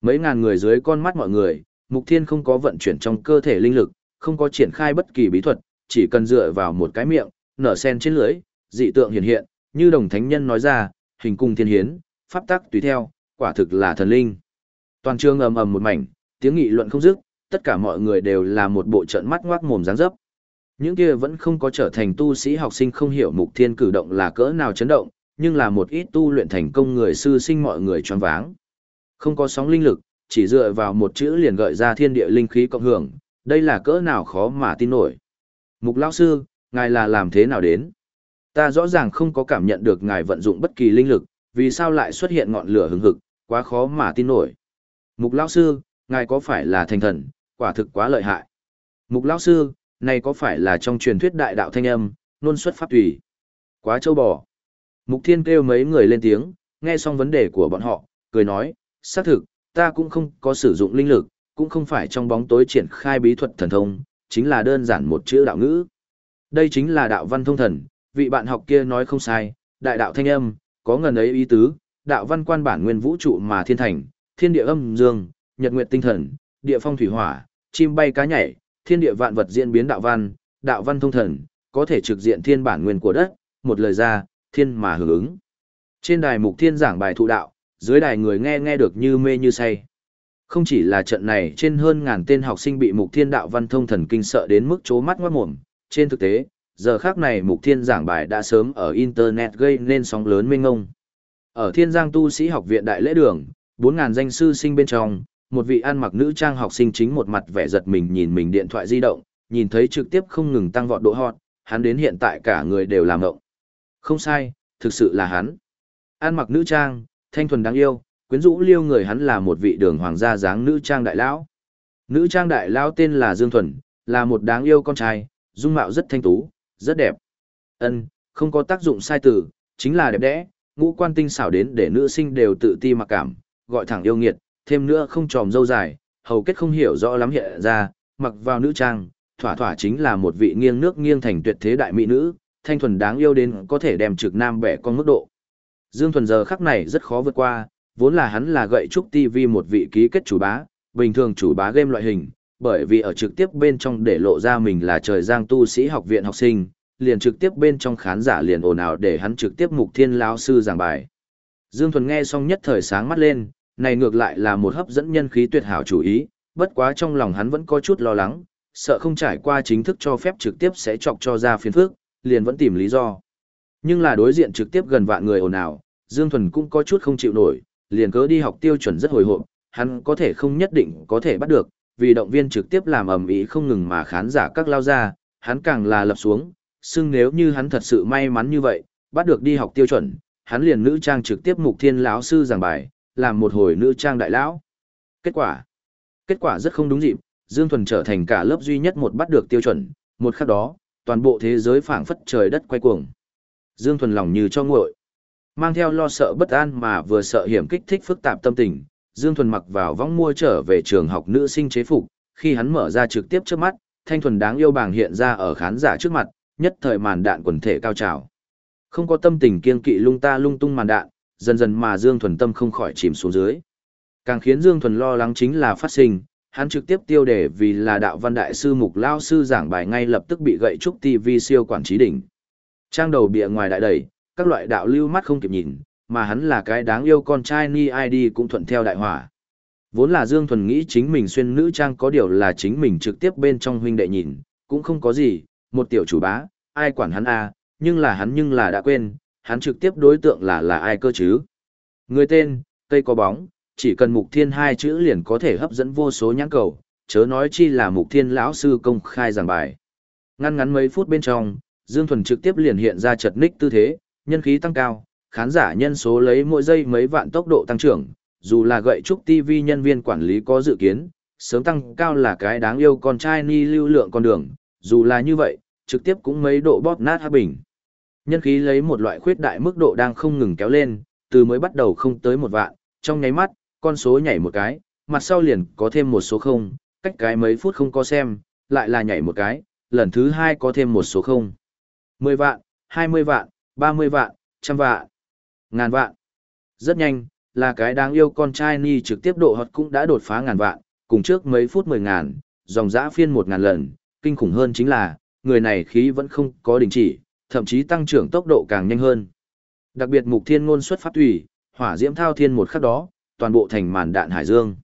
Mấy ngàn người dưới con mắt mọi người, Mục Thiên không có vận chuyển trong cơ thể linh lực, không có triển khai bất kỳ bí thuật, chỉ cần dựa vào một cái miệng, nở sen trên lưới, dị tượng hiện hiện, như đồng thánh nhân nói ra, hình cung thiên hiến, pháp tắc tùy theo, quả thực là thần linh. Toàn trường ầm ầm một mảnh, tiếng nghị luận không dứt, tất cả mọi người đều là một bộ trận mắt ngoác mồm dáng dấp. Những kia vẫn không có trở thành tu sĩ học sinh không hiểu mục thiên cử động là cỡ nào chấn động, nhưng là một ít tu luyện thành công người sư sinh mọi người choáng váng. Không có sóng linh lực, chỉ dựa vào một chữ liền gợi ra thiên địa linh khí cộng hưởng, đây là cỡ nào khó mà tin nổi. Mục lão sư, ngài là làm thế nào đến? Ta rõ ràng không có cảm nhận được ngài vận dụng bất kỳ linh lực, vì sao lại xuất hiện ngọn lửa hừng hực, quá khó mà tin nổi. Mục lão sư, ngài có phải là thành thần, quả thực quá lợi hại. Mục lão sư, này có phải là trong truyền thuyết đại đạo thanh âm, nôn xuất pháp tùy. Quá châu bò. Mục thiên kêu mấy người lên tiếng, nghe xong vấn đề của bọn họ, cười nói, xác thực, ta cũng không có sử dụng linh lực, cũng không phải trong bóng tối triển khai bí thuật thần thông, chính là đơn giản một chữ đạo ngữ. Đây chính là đạo văn thông thần, vị bạn học kia nói không sai, đại đạo thanh âm, có ngần ấy ý tứ, đạo văn quan bản nguyên vũ trụ mà thiên thành, thiên địa âm dương, nhật nguyệt tinh thần, địa phong thủy hỏa, chim bay cá nhảy, thiên địa vạn vật diễn biến đạo văn, đạo văn thông thần, có thể trực diện thiên bản nguyên của đất, một lời ra, thiên mà hưởng ứng. Trên đài mục thiên giảng bài thụ đạo, dưới đài người nghe nghe được như mê như say. Không chỉ là trận này trên hơn ngàn tên học sinh bị mục thiên đạo văn thông thần kinh sợ đến mức chố mắt ngoát mồm, trên thực tế, giờ khác này mục thiên giảng bài đã sớm ở Internet gây nên sóng lớn mênh ngông. Ở Thiên Giang Tu Sĩ Học viện Đại Lễ Đường, 4.000 danh sư sinh bên trong, một vị ăn mặc nữ trang học sinh chính một mặt vẻ giật mình nhìn mình điện thoại di động, nhìn thấy trực tiếp không ngừng tăng vọt độ hot, hắn đến hiện tại cả người đều làm ngộng. Không sai, thực sự là hắn. Ăn mặc nữ trang, thanh thuần đáng yêu, quyến rũ liêu người hắn là một vị đường hoàng gia dáng nữ trang đại lão. Nữ trang đại lão tên là Dương Thuần, là một đáng yêu con trai, dung mạo rất thanh tú, rất đẹp. Ân, không có tác dụng sai từ, chính là đẹp đẽ, ngũ quan tinh xảo đến để nữ sinh đều tự ti mặc cảm, gọi thẳng yêu nghiệt, thêm nữa không tròm dâu dài, hầu kết không hiểu rõ lắm hiện ra, mặc vào nữ trang, thỏa thỏa chính là một vị nghiêng nước nghiêng thành tuyệt thế đại mỹ nữ, thanh thuần đáng yêu đến có thể đem trực nam bẻ con mức độ. Dương Thuần giờ khắc này rất khó vượt qua, vốn là hắn là gậy trúc TV một vị ký kết chủ bá, bình thường chủ bá game loại hình, bởi vì ở trực tiếp bên trong để lộ ra mình là trời giang tu sĩ học viện học sinh, liền trực tiếp bên trong khán giả liền ồn ào để hắn trực tiếp mục thiên lão sư giảng bài. Dương Thuần nghe xong nhất thời sáng mắt lên, này ngược lại là một hấp dẫn nhân khí tuyệt hảo chủ ý, bất quá trong lòng hắn vẫn có chút lo lắng, sợ không trải qua chính thức cho phép trực tiếp sẽ chọc cho ra phiền phức, liền vẫn tìm lý do. Nhưng là đối diện trực tiếp gần vạn người ồn ào, Dương Thuần cũng có chút không chịu nổi, liền cớ đi học tiêu chuẩn rất hồi hộp, hắn có thể không nhất định có thể bắt được, vì động viên trực tiếp làm ầm ĩ không ngừng mà khán giả các lao ra, hắn càng là lập xuống, xưng nếu như hắn thật sự may mắn như vậy, bắt được đi học tiêu chuẩn, hắn liền nữ trang trực tiếp mục thiên lão sư giảng bài, làm một hồi nữ trang đại lão. Kết quả? Kết quả rất không đúng dịp, Dương Thuần trở thành cả lớp duy nhất một bắt được tiêu chuẩn, một khắc đó, toàn bộ thế giới phảng phất trời đất quay cuồng. Dương Thuần lòng như cho nguội. Mang theo lo sợ bất an mà vừa sợ hiểm kích thích phức tạp tâm tình, Dương Thuần mặc vào vong mua trở về trường học nữ sinh chế phục, khi hắn mở ra trực tiếp trước mắt, thanh thuần đáng yêu bảng hiện ra ở khán giả trước mặt, nhất thời màn đạn quần thể cao trào. Không có tâm tình kiên kỵ lung ta lung tung màn đạn, dần dần mà Dương Thuần tâm không khỏi chìm xuống dưới. Càng khiến Dương Thuần lo lắng chính là phát sinh, hắn trực tiếp tiêu đề vì là đạo văn đại sư mục lao sư giảng bài ngay lập tức bị gậy trúc TV siêu quản trí đỉnh. Trang đầu bịa ngoài đại đầy, các loại đạo lưu mắt không kịp nhìn, mà hắn là cái đáng yêu con trai ni ID cũng thuận theo đại hỏa. Vốn là Dương Thuần nghĩ chính mình xuyên nữ trang có điều là chính mình trực tiếp bên trong huynh đệ nhìn, cũng không có gì, một tiểu chủ bá, ai quản hắn à, nhưng là hắn nhưng là đã quên, hắn trực tiếp đối tượng là là ai cơ chứ. Người tên, cây có bóng, chỉ cần mục thiên hai chữ liền có thể hấp dẫn vô số nhãn cầu, chớ nói chi là mục thiên lão sư công khai giảng bài. Ngăn ngắn mấy phút bên trong, Dương Thuần trực tiếp liền hiện ra chật ních tư thế, nhân khí tăng cao, khán giả nhân số lấy mỗi giây mấy vạn tốc độ tăng trưởng, dù là gậy trúc TV nhân viên quản lý có dự kiến, sớm tăng cao là cái đáng yêu con trai ni lưu lượng con đường, dù là như vậy, trực tiếp cũng mấy độ bóp nát hạ bình. Nhân khí lấy một loại khuyết đại mức độ đang không ngừng kéo lên, từ mới bắt đầu không tới một vạn, trong nháy mắt, con số nhảy một cái, mặt sau liền có thêm một số không, cách cái mấy phút không có xem, lại là nhảy một cái, lần thứ hai có thêm một số không. 10 vạn, 20 vạn, 30 vạn, trăm vạn, ngàn vạn. Rất nhanh, là cái đáng yêu con trai ni trực tiếp độ hot cũng đã đột phá ngàn vạn, cùng trước mấy phút 10 ngàn, dòng dã phiên một ngàn lần, kinh khủng hơn chính là, người này khí vẫn không có đình chỉ, thậm chí tăng trưởng tốc độ càng nhanh hơn. Đặc biệt mục thiên ngôn xuất phát thủy hỏa diễm thao thiên một khắc đó, toàn bộ thành màn đạn hải dương.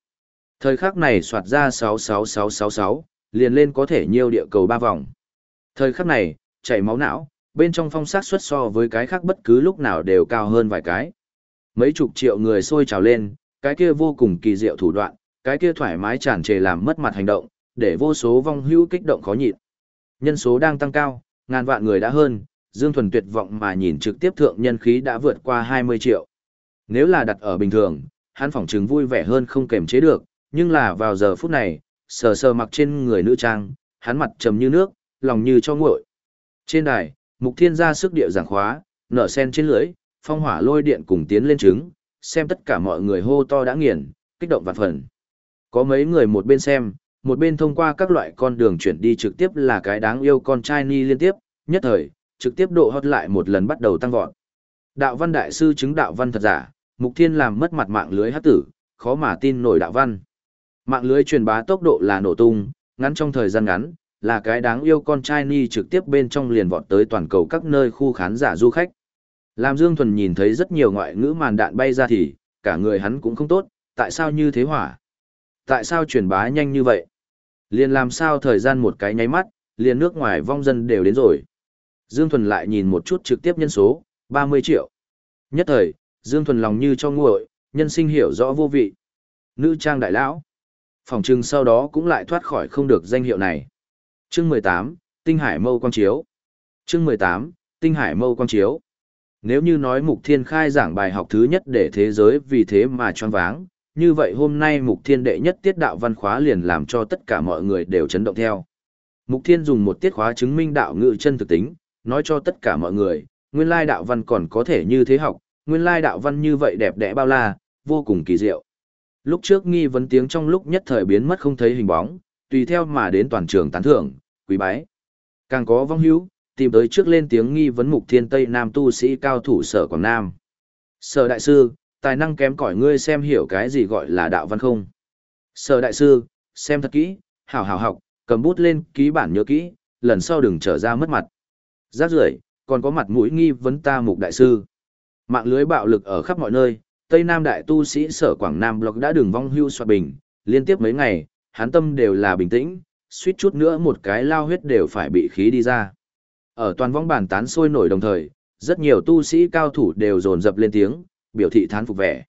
Thời khắc này soạt ra 66666, liền lên có thể nhiều địa cầu ba vòng. Thời khắc này, chảy máu não, bên trong phong sát xuất so với cái khác bất cứ lúc nào đều cao hơn vài cái. Mấy chục triệu người sôi trào lên, cái kia vô cùng kỳ diệu thủ đoạn, cái kia thoải mái tràn trề làm mất mặt hành động, để vô số vong hữu kích động khó nhịn. Nhân số đang tăng cao, ngàn vạn người đã hơn, Dương Thuần tuyệt vọng mà nhìn trực tiếp thượng nhân khí đã vượt qua 20 triệu. Nếu là đặt ở bình thường, hắn phỏng chứng vui vẻ hơn không kềm chế được, nhưng là vào giờ phút này, sờ sờ mặc trên người nữ trang, hắn mặt trầm như nước, lòng như cho nguội. Trên đài, Mục Thiên ra sức địa giảng khóa, nở sen trên lưỡi, phong hỏa lôi điện cùng tiến lên trứng, xem tất cả mọi người hô to đã nghiền, kích động vạn phần. Có mấy người một bên xem, một bên thông qua các loại con đường chuyển đi trực tiếp là cái đáng yêu con trai ni liên tiếp, nhất thời, trực tiếp độ hot lại một lần bắt đầu tăng vọt. Đạo văn đại sư chứng đạo văn thật giả, Mục Thiên làm mất mặt mạng lưới hát tử, khó mà tin nổi đạo văn. Mạng lưới truyền bá tốc độ là nổ tung, ngắn trong thời gian ngắn, là cái đáng yêu con trai ni trực tiếp bên trong liền vọt tới toàn cầu các nơi khu khán giả du khách. Làm Dương Thuần nhìn thấy rất nhiều ngoại ngữ màn đạn bay ra thì, cả người hắn cũng không tốt, tại sao như thế hỏa? Tại sao truyền bá nhanh như vậy? Liền làm sao thời gian một cái nháy mắt, liền nước ngoài vong dân đều đến rồi. Dương Thuần lại nhìn một chút trực tiếp nhân số, 30 triệu. Nhất thời, Dương Thuần lòng như cho nguội, nhân sinh hiểu rõ vô vị. Nữ trang đại lão. Phòng trưng sau đó cũng lại thoát khỏi không được danh hiệu này. Chương 18, Tinh Hải Mâu Quang Chiếu. Chương 18, Tinh Hải Mâu Quang Chiếu. Nếu như nói Mục Thiên khai giảng bài học thứ nhất để thế giới vì thế mà choáng váng, như vậy hôm nay Mục Thiên đệ nhất tiết đạo văn khóa liền làm cho tất cả mọi người đều chấn động theo. Mục Thiên dùng một tiết khóa chứng minh đạo ngữ chân thực tính, nói cho tất cả mọi người, nguyên lai đạo văn còn có thể như thế học, nguyên lai đạo văn như vậy đẹp đẽ bao la, vô cùng kỳ diệu. Lúc trước nghi vấn tiếng trong lúc nhất thời biến mất không thấy hình bóng, tùy theo mà đến toàn trường tán thưởng, quý bái. Càng có vong hữu, tìm tới trước lên tiếng nghi vấn mục thiên Tây Nam tu sĩ cao thủ sở Quảng Nam. Sở đại sư, tài năng kém cỏi ngươi xem hiểu cái gì gọi là đạo văn không? Sở đại sư, xem thật kỹ, hảo hảo học, cầm bút lên, ký bản nhớ kỹ, lần sau đừng trở ra mất mặt. Rác rưởi, còn có mặt mũi nghi vấn ta mục đại sư. Mạng lưới bạo lực ở khắp mọi nơi, Tây Nam đại tu sĩ sở Quảng Nam blog đã đường vong hưu xoạt bình, liên tiếp mấy ngày, hắn tâm đều là bình tĩnh, suýt chút nữa một cái lao huyết đều phải bị khí đi ra. Ở toàn vong bàn tán sôi nổi đồng thời, rất nhiều tu sĩ cao thủ đều dồn dập lên tiếng, biểu thị thán phục vẻ.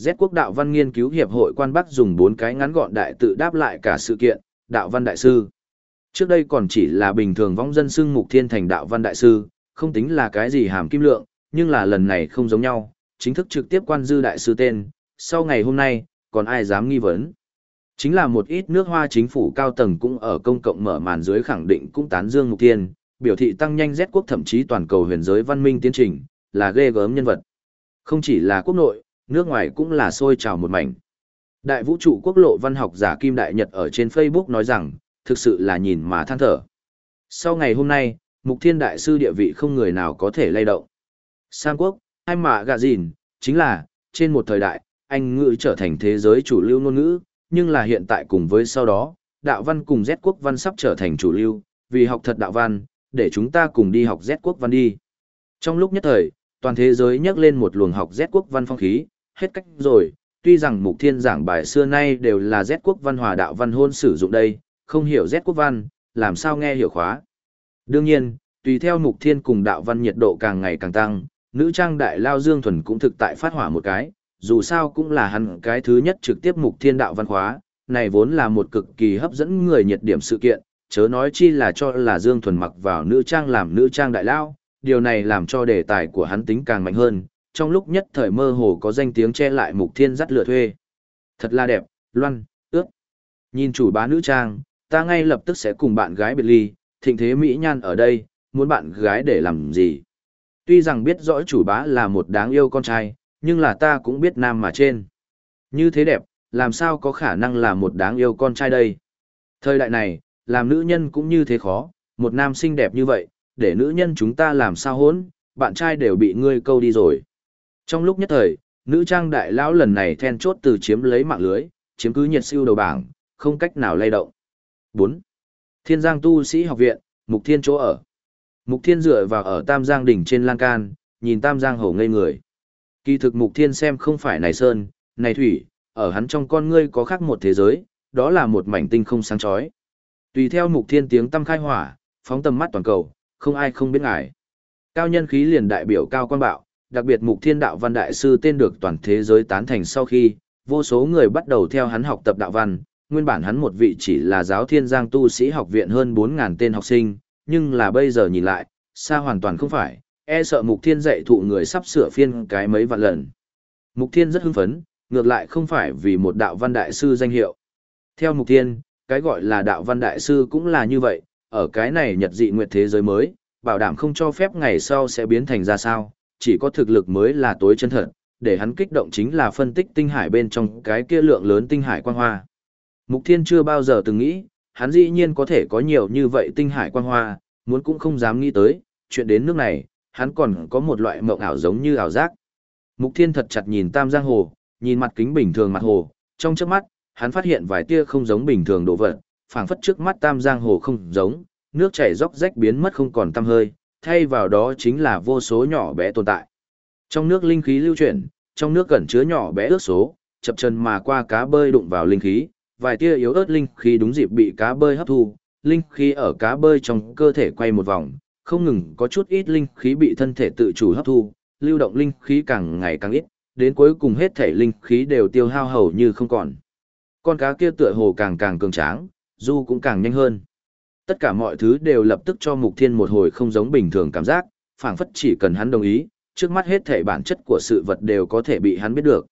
Z quốc đạo văn nghiên cứu hiệp hội quan bắc dùng bốn cái ngắn gọn đại tự đáp lại cả sự kiện, đạo văn đại sư. Trước đây còn chỉ là bình thường vong dân xưng mục thiên thành đạo văn đại sư, không tính là cái gì hàm kim lượng, nhưng là lần này không giống nhau, chính thức trực tiếp quan dư đại sư tên, sau ngày hôm nay, còn ai dám nghi vấn. Chính là một ít nước hoa chính phủ cao tầng cũng ở công cộng mở màn dưới khẳng định cũng tán dương mục thiên, biểu thị tăng nhanh Z quốc thậm chí toàn cầu huyền giới văn minh tiến trình, là ghê gớm nhân vật. Không chỉ là quốc nội, nước ngoài cũng là sôi trào một mảnh. Đại vũ trụ quốc lộ văn học giả Kim Đại Nhật ở trên Facebook nói rằng, thực sự là nhìn mà than thở. Sau ngày hôm nay, Mục Thiên Đại Sư địa vị không người nào có thể lay động. Sam quốc, hai mạ gạ gìn, chính là, trên một thời đại, Anh ngữ trở thành thế giới chủ lưu ngôn ngữ, nhưng là hiện tại cùng với sau đó, đạo văn cùng Z quốc văn sắp trở thành chủ lưu, vì học thật đạo văn, để chúng ta cùng đi học Z quốc văn đi. Trong lúc nhất thời, toàn thế giới nhắc lên một luồng học Z quốc văn phong khí, hết cách rồi, tuy rằng mục thiên giảng bài xưa nay đều là Z quốc văn hòa đạo văn hôn sử dụng đây, không hiểu Z quốc văn, làm sao nghe hiểu khóa. Đương nhiên, tùy theo mục thiên cùng đạo văn nhiệt độ càng ngày càng tăng, nữ trang đại lao dương thuần cũng thực tại phát hỏa một cái, dù sao cũng là hắn cái thứ nhất trực tiếp mục thiên đạo văn khóa, này vốn là một cực kỳ hấp dẫn người nhiệt điểm sự kiện, chớ nói chi là cho là Dương Thuần mặc vào nữ trang làm nữ trang đại lao, điều này làm cho đề tài của hắn tính càng mạnh hơn, trong lúc nhất thời mơ hồ có danh tiếng che lại mục thiên dắt lửa thuê. Thật là đẹp, loan, ước. Nhìn chủ bá nữ trang, ta ngay lập tức sẽ cùng bạn gái biệt ly, thịnh thế Mỹ Nhan ở đây, muốn bạn gái để làm gì. Tuy rằng biết rõ chủ bá là một đáng yêu con trai, nhưng là ta cũng biết nam mà trên. Như thế đẹp, làm sao có khả năng là một đáng yêu con trai đây. Thời đại này, làm nữ nhân cũng như thế khó, một nam xinh đẹp như vậy, để nữ nhân chúng ta làm sao hốn, bạn trai đều bị ngươi câu đi rồi. Trong lúc nhất thời, nữ trang đại lão lần này then chốt từ chiếm lấy mạng lưới, chiếm cứ nhiệt siêu đầu bảng, không cách nào lay động. 4. Thiên Giang Tu Sĩ Học Viện, Mục Thiên chỗ ở. Mục Thiên dựa vào ở Tam Giang đỉnh trên lan can, nhìn Tam Giang hổ ngây người. Kỳ thực Mục Thiên xem không phải này sơn, này thủy, ở hắn trong con ngươi có khác một thế giới, đó là một mảnh tinh không sáng chói. Tùy theo Mục Thiên tiếng tâm khai hỏa, phóng tầm mắt toàn cầu, không ai không biết ngài. Cao nhân khí liền đại biểu cao quan bạo, đặc biệt Mục Thiên Đạo Văn Đại Sư tên được toàn thế giới tán thành sau khi, vô số người bắt đầu theo hắn học tập đạo văn, nguyên bản hắn một vị chỉ là giáo thiên giang tu sĩ học viện hơn 4.000 tên học sinh, nhưng là bây giờ nhìn lại, xa hoàn toàn không phải, e sợ Mục Thiên dạy thụ người sắp sửa phiên cái mấy vạn lần. Mục Thiên rất hưng phấn, ngược lại không phải vì một đạo văn đại sư danh hiệu. Theo Mục Thiên, cái gọi là đạo văn đại sư cũng là như vậy, ở cái này nhật dị nguyệt thế giới mới, bảo đảm không cho phép ngày sau sẽ biến thành ra sao, chỉ có thực lực mới là tối chân thật, để hắn kích động chính là phân tích tinh hải bên trong cái kia lượng lớn tinh hải quang hoa. Mục Thiên chưa bao giờ từng nghĩ, hắn dĩ nhiên có thể có nhiều như vậy tinh hải quang hoa, muốn cũng không dám nghĩ tới, chuyện đến nước này, hắn còn có một loại mộng ảo giống như ảo giác. Mục Thiên thật chặt nhìn Tam Giang Hồ, nhìn mặt kính bình thường mặt hồ, trong trước mắt, hắn phát hiện vài tia không giống bình thường đồ vật, phảng phất trước mắt Tam Giang Hồ không giống, nước chảy róc rách biến mất không còn tăm hơi, thay vào đó chính là vô số nhỏ bé tồn tại. Trong nước linh khí lưu chuyển, trong nước cẩn chứa nhỏ bé ước số, chập chân mà qua cá bơi đụng vào linh khí, vài tia yếu ớt linh khí đúng dịp bị cá bơi hấp thu, linh khí ở cá bơi trong cơ thể quay một vòng, không ngừng có chút ít linh khí bị thân thể tự chủ hấp thu, lưu động linh khí càng ngày càng ít, đến cuối cùng hết thể linh khí đều tiêu hao hầu như không còn. Con cá kia tựa hồ càng càng cường tráng, du cũng càng nhanh hơn. Tất cả mọi thứ đều lập tức cho Mục Thiên một hồi không giống bình thường cảm giác, phảng phất chỉ cần hắn đồng ý, trước mắt hết thể bản chất của sự vật đều có thể bị hắn biết được.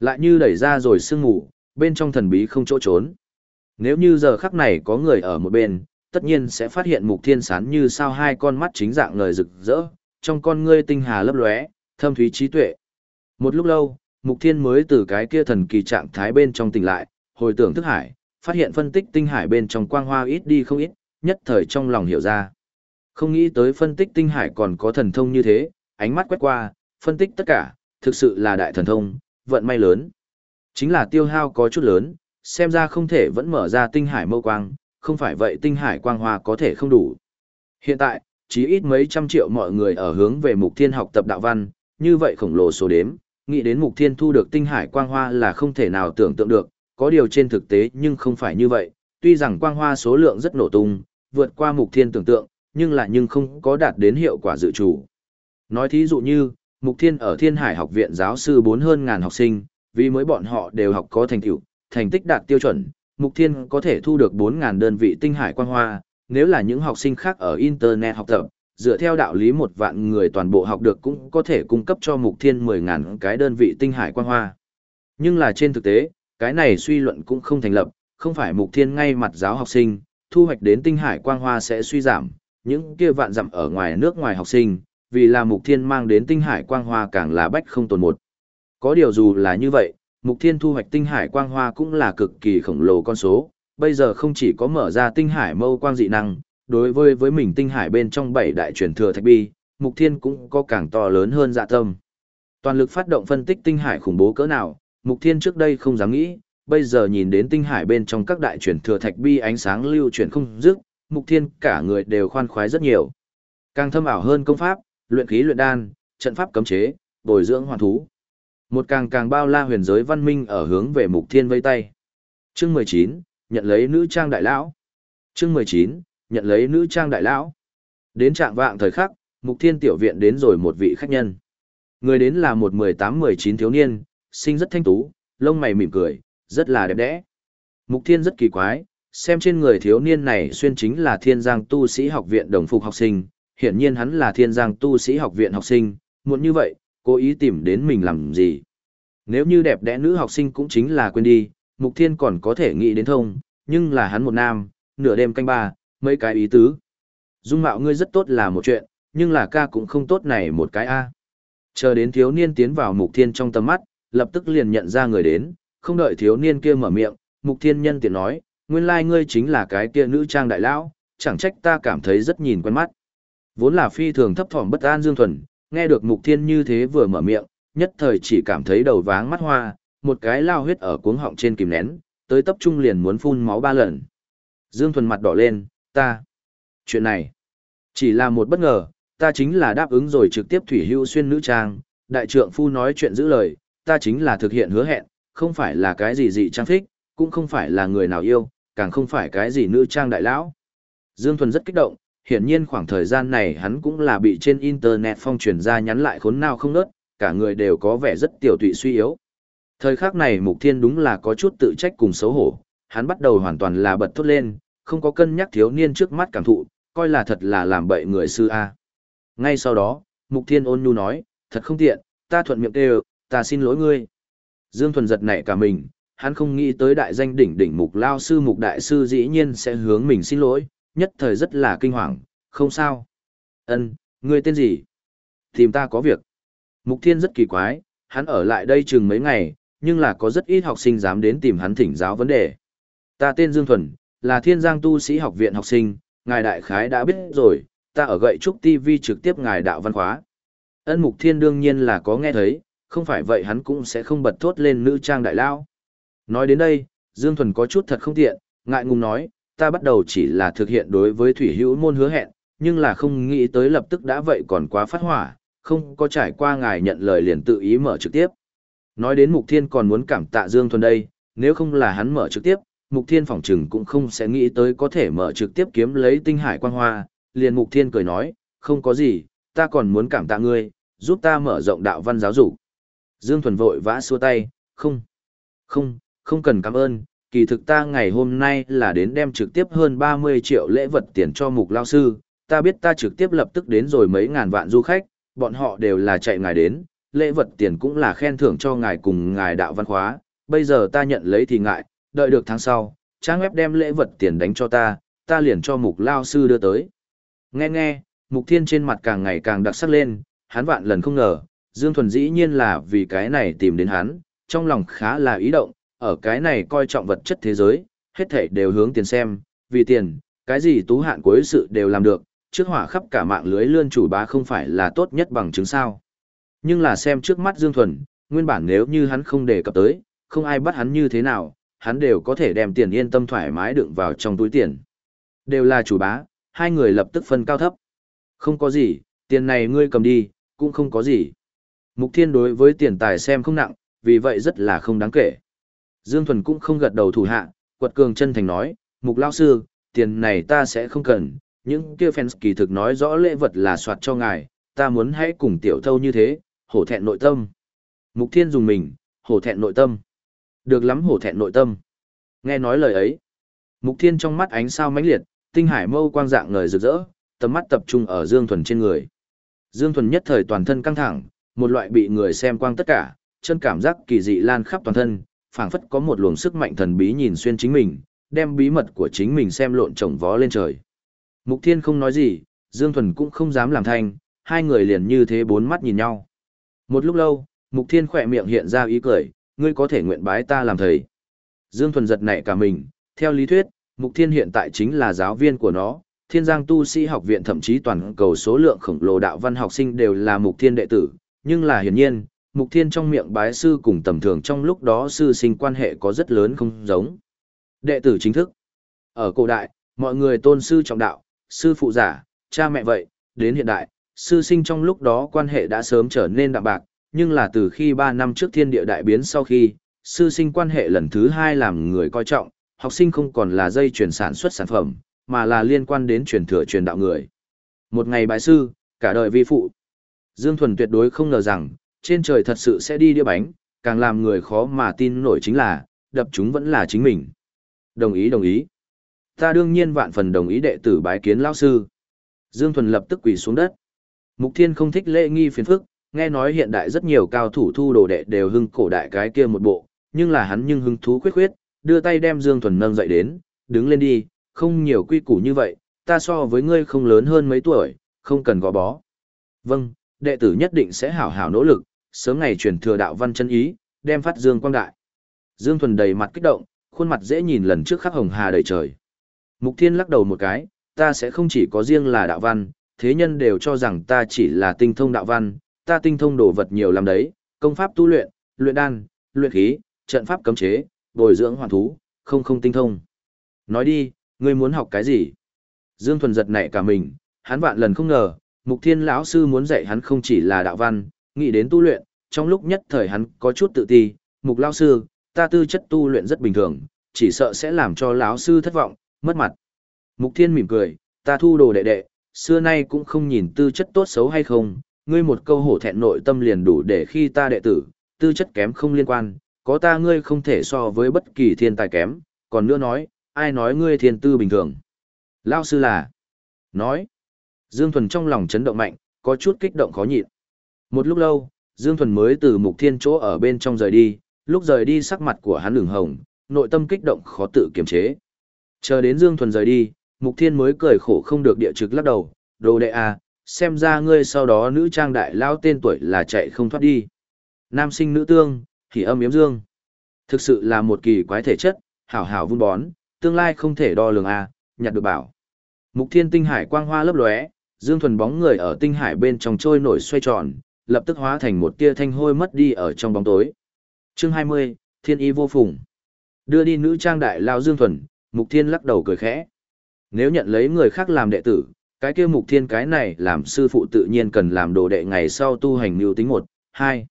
Lại như đẩy ra rồi sương ngủ, bên trong thần bí không chỗ trốn. Nếu như giờ khắc này có người ở một bên, tất nhiên sẽ phát hiện Mục Thiên sán như sao hai con mắt chính dạng ngời rực rỡ, trong con ngươi tinh hà lấp lóe, thâm thúy trí tuệ. Một lúc lâu, Mục Thiên mới từ cái kia thần kỳ trạng thái bên trong tỉnh lại, hồi tưởng thức hải, phát hiện phân tích tinh hải bên trong quang hoa ít đi không ít, nhất thời trong lòng hiểu ra. Không nghĩ tới phân tích tinh hải còn có thần thông như thế, ánh mắt quét qua, phân tích tất cả, thực sự là đại thần thông, vận may lớn. Chính là tiêu hao có chút lớn, xem ra không thể vẫn mở ra tinh hải mâu quang, không phải vậy tinh hải quang hoa có thể không đủ. Hiện tại, chỉ ít mấy trăm triệu mọi người ở hướng về mục thiên học tập đạo văn, như vậy khổng lồ số đếm, nghĩ đến mục thiên thu được tinh hải quang hoa là không thể nào tưởng tượng được, có điều trên thực tế nhưng không phải như vậy, tuy rằng quang hoa số lượng rất nổ tung, vượt qua mục thiên tưởng tượng, nhưng lại nhưng không có đạt đến hiệu quả dự chủ. Nói thí dụ như, mục thiên ở thiên hải học viện giáo sư bốn hơn ngàn học sinh, vì mới bọn họ đều học có thành tựu, thành tích đạt tiêu chuẩn, mục thiên có thể thu được 4.000 đơn vị tinh hải quang hoa, nếu là những học sinh khác ở Internet học tập, dựa theo đạo lý một vạn người toàn bộ học được cũng có thể cung cấp cho mục thiên 10.000 cái đơn vị tinh hải quang hoa. Nhưng là trên thực tế, cái này suy luận cũng không thành lập, không phải mục thiên ngay mặt giáo học sinh, thu hoạch đến tinh hải quang hoa sẽ suy giảm, những kia vạn dặm ở ngoài nước ngoài học sinh, vì là mục thiên mang đến tinh hải quang hoa càng là bách không tồn một. Có điều dù là như vậy, mục thiên thu hoạch tinh hải quang hoa cũng là cực kỳ khổng lồ con số, bây giờ không chỉ có mở ra tinh hải mâu quang dị năng, đối với với mình tinh hải bên trong bảy đại truyền thừa thạch bi, Mục Thiên cũng có càng to lớn hơn dạ tâm. Toàn lực phát động phân tích tinh hải khủng bố cỡ nào, Mục Thiên trước đây không dám nghĩ, bây giờ nhìn đến tinh hải bên trong các đại chuyển thừa thạch bi ánh sáng lưu chuyển không dứt, Mục Thiên cả người đều khoan khoái rất nhiều. Càng thâm ảo hơn công pháp, luyện khí luyện đan, trận pháp cấm chế, bồi dưỡng hoàn thú. Một càng càng bao la huyền giới văn minh ở hướng về Mục Thiên vây tay. Chương 19, nhận lấy nữ trang đại lão. Chương 19, nhận lấy nữ trang đại lão. Đến trạng vạng thời khắc, Mục Thiên tiểu viện đến rồi một vị khách nhân. Người đến là một 18-19 thiếu niên, sinh rất thanh tú, lông mày mỉm cười, rất là đẹp đẽ. Mục Thiên rất kỳ quái, xem trên người thiếu niên này xuyên chính là Thiên Giang Tu Sĩ Học viện đồng phục học sinh, hiển nhiên hắn là Thiên Giang Tu Sĩ Học viện học sinh, muốn như vậy, cố ý tìm đến mình làm gì. Nếu như đẹp đẽ nữ học sinh cũng chính là quên đi, Mục Thiên còn có thể nghĩ đến thông, nhưng là hắn một nam, nửa đêm canh ba, mấy cái ý tứ. Dung mạo ngươi rất tốt là một chuyện, nhưng là ca cũng không tốt này một cái a. Chờ đến thiếu niên tiến vào Mục Thiên trong tầm mắt, lập tức liền nhận ra người đến, không đợi thiếu niên kia mở miệng, Mục Thiên nhân tiện nói, nguyên lai ngươi chính là cái kia nữ trang đại lão, chẳng trách ta cảm thấy rất nhìn quen mắt. Vốn là phi thường thấp thỏm bất an Dương Thuần, nghe được Mục Thiên như thế vừa mở miệng, nhất thời chỉ cảm thấy đầu váng mắt hoa, một cái lao huyết ở cuống họng trên kìm nén, tới tập trung liền muốn phun máu ba lần. Dương Thuần mặt đỏ lên, ta. Chuyện này, chỉ là một bất ngờ, ta chính là đáp ứng rồi trực tiếp thủy hưu xuyên nữ trang, đại trượng phu nói chuyện giữ lời, ta chính là thực hiện hứa hẹn, không phải là cái gì dị trang thích, cũng không phải là người nào yêu, càng không phải cái gì nữ trang đại lão. Dương Thuần rất kích động, hiển nhiên khoảng thời gian này hắn cũng là bị trên internet phong truyền ra nhắn lại khốn nào không nớt, cả người đều có vẻ rất tiểu tụy suy yếu. Thời khắc này Mục Thiên đúng là có chút tự trách cùng xấu hổ, hắn bắt đầu hoàn toàn là bật thốt lên, không có cân nhắc thiếu niên trước mắt cảm thụ, coi là thật là làm bậy người sư A. Ngay sau đó, Mục Thiên ôn nhu nói, thật không tiện, ta thuận miệng đều, ta xin lỗi ngươi. Dương Thuần giật nảy cả mình, hắn không nghĩ tới đại danh đỉnh đỉnh Mục Lao Sư Mục Đại Sư dĩ nhiên sẽ hướng mình xin lỗi, nhất thời rất là kinh hoàng, không sao. ân ngươi tên gì? Tìm ta có việc. Mục Thiên rất kỳ quái, hắn ở lại đây chừng mấy ngày, nhưng là có rất ít học sinh dám đến tìm hắn thỉnh giáo vấn đề. Ta tên Dương Thuần, là Thiên Giang Tu Sĩ Học viện học sinh, ngài đại khái đã biết rồi, ta ở gậy trúc TV trực tiếp ngài đạo văn khóa. Ân Mục Thiên đương nhiên là có nghe thấy, không phải vậy hắn cũng sẽ không bật thốt lên nữ trang đại lao. Nói đến đây, Dương Thuần có chút thật không tiện, ngại ngùng nói, ta bắt đầu chỉ là thực hiện đối với Thủy Hữu môn hứa hẹn, nhưng là không nghĩ tới lập tức đã vậy còn quá phát hỏa, không có trải qua ngài nhận lời liền tự ý mở trực tiếp. Nói đến Mục Thiên còn muốn cảm tạ Dương Thuần đây, nếu không là hắn mở trực tiếp, Mục Thiên phỏng trừng cũng không sẽ nghĩ tới có thể mở trực tiếp kiếm lấy tinh hải quang hoa, liền Mục Thiên cười nói, không có gì, ta còn muốn cảm tạ ngươi, giúp ta mở rộng đạo văn giáo dục. Dương Thuần vội vã xua tay, không, không, không cần cảm ơn, kỳ thực ta ngày hôm nay là đến đem trực tiếp hơn 30 triệu lễ vật tiền cho Mục Lao Sư, ta biết ta trực tiếp lập tức đến rồi mấy ngàn vạn du khách, bọn họ đều là chạy ngài đến, lễ vật tiền cũng là khen thưởng cho ngài cùng ngài đạo văn khóa, bây giờ ta nhận lấy thì ngại, đợi được tháng sau, trang web đem lễ vật tiền đánh cho ta, ta liền cho mục lao sư đưa tới. Nghe nghe, mục thiên trên mặt càng ngày càng đặc sắc lên, hắn vạn lần không ngờ, Dương Thuần dĩ nhiên là vì cái này tìm đến hắn, trong lòng khá là ý động, ở cái này coi trọng vật chất thế giới, hết thảy đều hướng tiền xem, vì tiền, cái gì tú hạn cuối sự đều làm được, trước hỏa khắp cả mạng lưới lươn chủ bá không phải là tốt nhất bằng chứng sao. Nhưng là xem trước mắt Dương Thuần, nguyên bản nếu như hắn không đề cập tới, không ai bắt hắn như thế nào, hắn đều có thể đem tiền yên tâm thoải mái đựng vào trong túi tiền. Đều là chủ bá, hai người lập tức phân cao thấp. Không có gì, tiền này ngươi cầm đi, cũng không có gì. Mục Thiên đối với tiền tài xem không nặng, vì vậy rất là không đáng kể. Dương Thuần cũng không gật đầu thủ hạ, quật cường chân thành nói, Mục Lao Sư, tiền này ta sẽ không cần, những kia fans kỳ thực nói rõ lễ vật là soạt cho ngài, ta muốn hãy cùng tiểu thâu như thế, hổ thẹn nội tâm. Mục Thiên dùng mình, hổ thẹn nội tâm. Được lắm hổ thẹn nội tâm. Nghe nói lời ấy, Mục Thiên trong mắt ánh sao mãnh liệt, tinh hải mâu quang dạng ngời rực rỡ, tầm mắt tập trung ở Dương Thuần trên người. Dương Thuần nhất thời toàn thân căng thẳng, một loại bị người xem quang tất cả, chân cảm giác kỳ dị lan khắp toàn thân, phảng phất có một luồng sức mạnh thần bí nhìn xuyên chính mình, đem bí mật của chính mình xem lộn trồng vó lên trời. Mục Thiên không nói gì, Dương Thuần cũng không dám làm thanh, hai người liền như thế bốn mắt nhìn nhau. Một lúc lâu, Mục Thiên khỏe miệng hiện ra ý cười, ngươi có thể nguyện bái ta làm thầy. Dương Thuần giật nảy cả mình, theo lý thuyết, Mục Thiên hiện tại chính là giáo viên của nó, Thiên Giang Tu Sĩ Học viện thậm chí toàn cầu số lượng khổng lồ đạo văn học sinh đều là Mục Thiên đệ tử, nhưng là hiển nhiên, Mục Thiên trong miệng bái sư cùng tầm thường trong lúc đó sư sinh quan hệ có rất lớn không giống. Đệ tử chính thức. Ở cổ đại, mọi người tôn sư trọng đạo, sư phụ giả, cha mẹ vậy, đến hiện đại, sư sinh trong lúc đó quan hệ đã sớm trở nên đạm bạc, nhưng là từ khi 3 năm trước thiên địa đại biến sau khi, sư sinh quan hệ lần thứ 2 làm người coi trọng, học sinh không còn là dây chuyển sản xuất sản phẩm, mà là liên quan đến truyền thừa truyền đạo người. Một ngày bái sư, cả đời vi phụ. Dương Thuần tuyệt đối không ngờ rằng, trên trời thật sự sẽ đi đĩa bánh, càng làm người khó mà tin nổi chính là, đập chúng vẫn là chính mình. Đồng ý đồng ý. Ta đương nhiên vạn phần đồng ý đệ tử bái kiến lão sư. Dương Thuần lập tức quỳ xuống đất. Mục Thiên không thích lễ nghi phiền phức, nghe nói hiện đại rất nhiều cao thủ thu đồ đệ đều hưng cổ đại cái kia một bộ, nhưng là hắn nhưng hứng thú khuyết khuyết, đưa tay đem Dương Thuần nâng dậy đến, đứng lên đi, không nhiều quy củ như vậy, ta so với ngươi không lớn hơn mấy tuổi, không cần gò bó. Vâng, đệ tử nhất định sẽ hảo hảo nỗ lực, sớm ngày truyền thừa đạo văn chân ý, đem phát dương quang đại. Dương Thuần đầy mặt kích động, khuôn mặt dễ nhìn lần trước khắc hồng hà đầy trời. Mục Thiên lắc đầu một cái, ta sẽ không chỉ có riêng là đạo văn, thế nhân đều cho rằng ta chỉ là tinh thông đạo văn, ta tinh thông đồ vật nhiều lắm đấy, công pháp tu luyện, luyện đan, luyện khí, trận pháp cấm chế, bồi dưỡng hoàn thú, không không tinh thông. Nói đi, ngươi muốn học cái gì? Dương Thuần giật nảy cả mình, hắn vạn lần không ngờ, Mục Thiên lão sư muốn dạy hắn không chỉ là đạo văn, nghĩ đến tu luyện, trong lúc nhất thời hắn có chút tự ti, "Mục lão sư, ta tư chất tu luyện rất bình thường, chỉ sợ sẽ làm cho lão sư thất vọng, mất mặt." Mục Thiên mỉm cười, "Ta thu đồ đệ đệ, xưa nay cũng không nhìn tư chất tốt xấu hay không, ngươi một câu hổ thẹn nội tâm liền đủ để khi ta đệ tử, tư chất kém không liên quan, có ta ngươi không thể so với bất kỳ thiên tài kém, còn nữa nói, ai nói ngươi thiên tư bình thường. Lao sư là, nói, Dương Thuần trong lòng chấn động mạnh, có chút kích động khó nhịn. Một lúc lâu, Dương Thuần mới từ mục thiên chỗ ở bên trong rời đi, lúc rời đi sắc mặt của hắn đường hồng, nội tâm kích động khó tự kiềm chế. Chờ đến Dương Thuần rời đi, mục thiên mới cười khổ không được địa trực lắc đầu, đồ đệ à, xem ra ngươi sau đó nữ trang đại lao tên tuổi là chạy không thoát đi. Nam sinh nữ tương, thì âm yếm dương. Thực sự là một kỳ quái thể chất, hảo hảo vun bón, tương lai không thể đo lường a, nhặt được bảo. Mục Thiên tinh hải quang hoa lấp lóe, Dương Thuần bóng người ở tinh hải bên trong trôi nổi xoay tròn, lập tức hóa thành một tia thanh hôi mất đi ở trong bóng tối. Chương 20, Thiên Y vô phùng. Đưa đi nữ trang đại lao Dương Thuần, Mục Thiên lắc đầu cười khẽ. Nếu nhận lấy người khác làm đệ tử, cái kia Mục Thiên cái này làm sư phụ tự nhiên cần làm đồ đệ ngày sau tu hành mưu tính một, hai.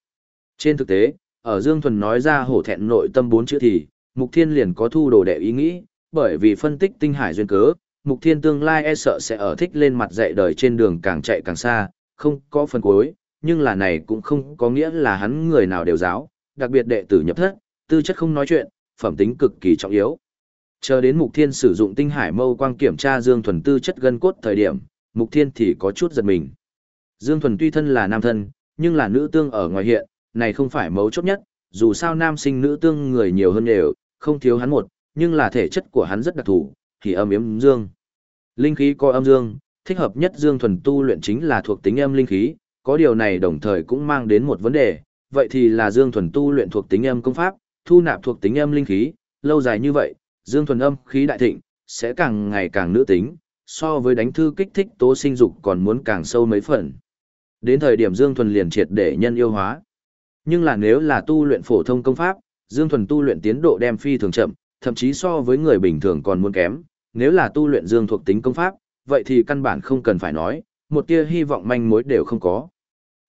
Trên thực tế, ở Dương Thuần nói ra hổ thẹn nội tâm bốn chữ thì, Mục Thiên liền có thu đồ đệ ý nghĩ, bởi vì phân tích tinh hải duyên cớ, Mục Thiên tương lai e sợ sẽ ở thích lên mặt dạy đời trên đường càng chạy càng xa, không có phần cuối, nhưng là này cũng không có nghĩa là hắn người nào đều giáo, đặc biệt đệ tử nhập thất, tư chất không nói chuyện, phẩm tính cực kỳ trọng yếu. Chờ đến Mục Thiên sử dụng tinh hải mâu quang kiểm tra Dương Thuần tư chất gân cốt thời điểm, Mục Thiên thì có chút giật mình. Dương Thuần tuy thân là nam thân, nhưng là nữ tương ở ngoài hiện, này không phải mấu chốt nhất, dù sao nam sinh nữ tương người nhiều hơn đều, không thiếu hắn một, nhưng là thể chất của hắn rất đặc thù, thì âm yếm dương. Linh khí coi âm dương, thích hợp nhất dương thuần tu luyện chính là thuộc tính âm linh khí, có điều này đồng thời cũng mang đến một vấn đề, vậy thì là dương thuần tu luyện thuộc tính âm công pháp, thu nạp thuộc tính âm linh khí, lâu dài như vậy, dương thuần âm khí đại thịnh, sẽ càng ngày càng nữ tính, so với đánh thư kích thích tố sinh dục còn muốn càng sâu mấy phần. Đến thời điểm dương thuần liền triệt để nhân yêu hóa. Nhưng là nếu là tu luyện phổ thông công pháp, Dương Thuần tu luyện tiến độ đem phi thường chậm, thậm chí so với người bình thường còn muốn kém, nếu là tu luyện dương thuộc tính công pháp, vậy thì căn bản không cần phải nói, một tia hy vọng manh mối đều không có.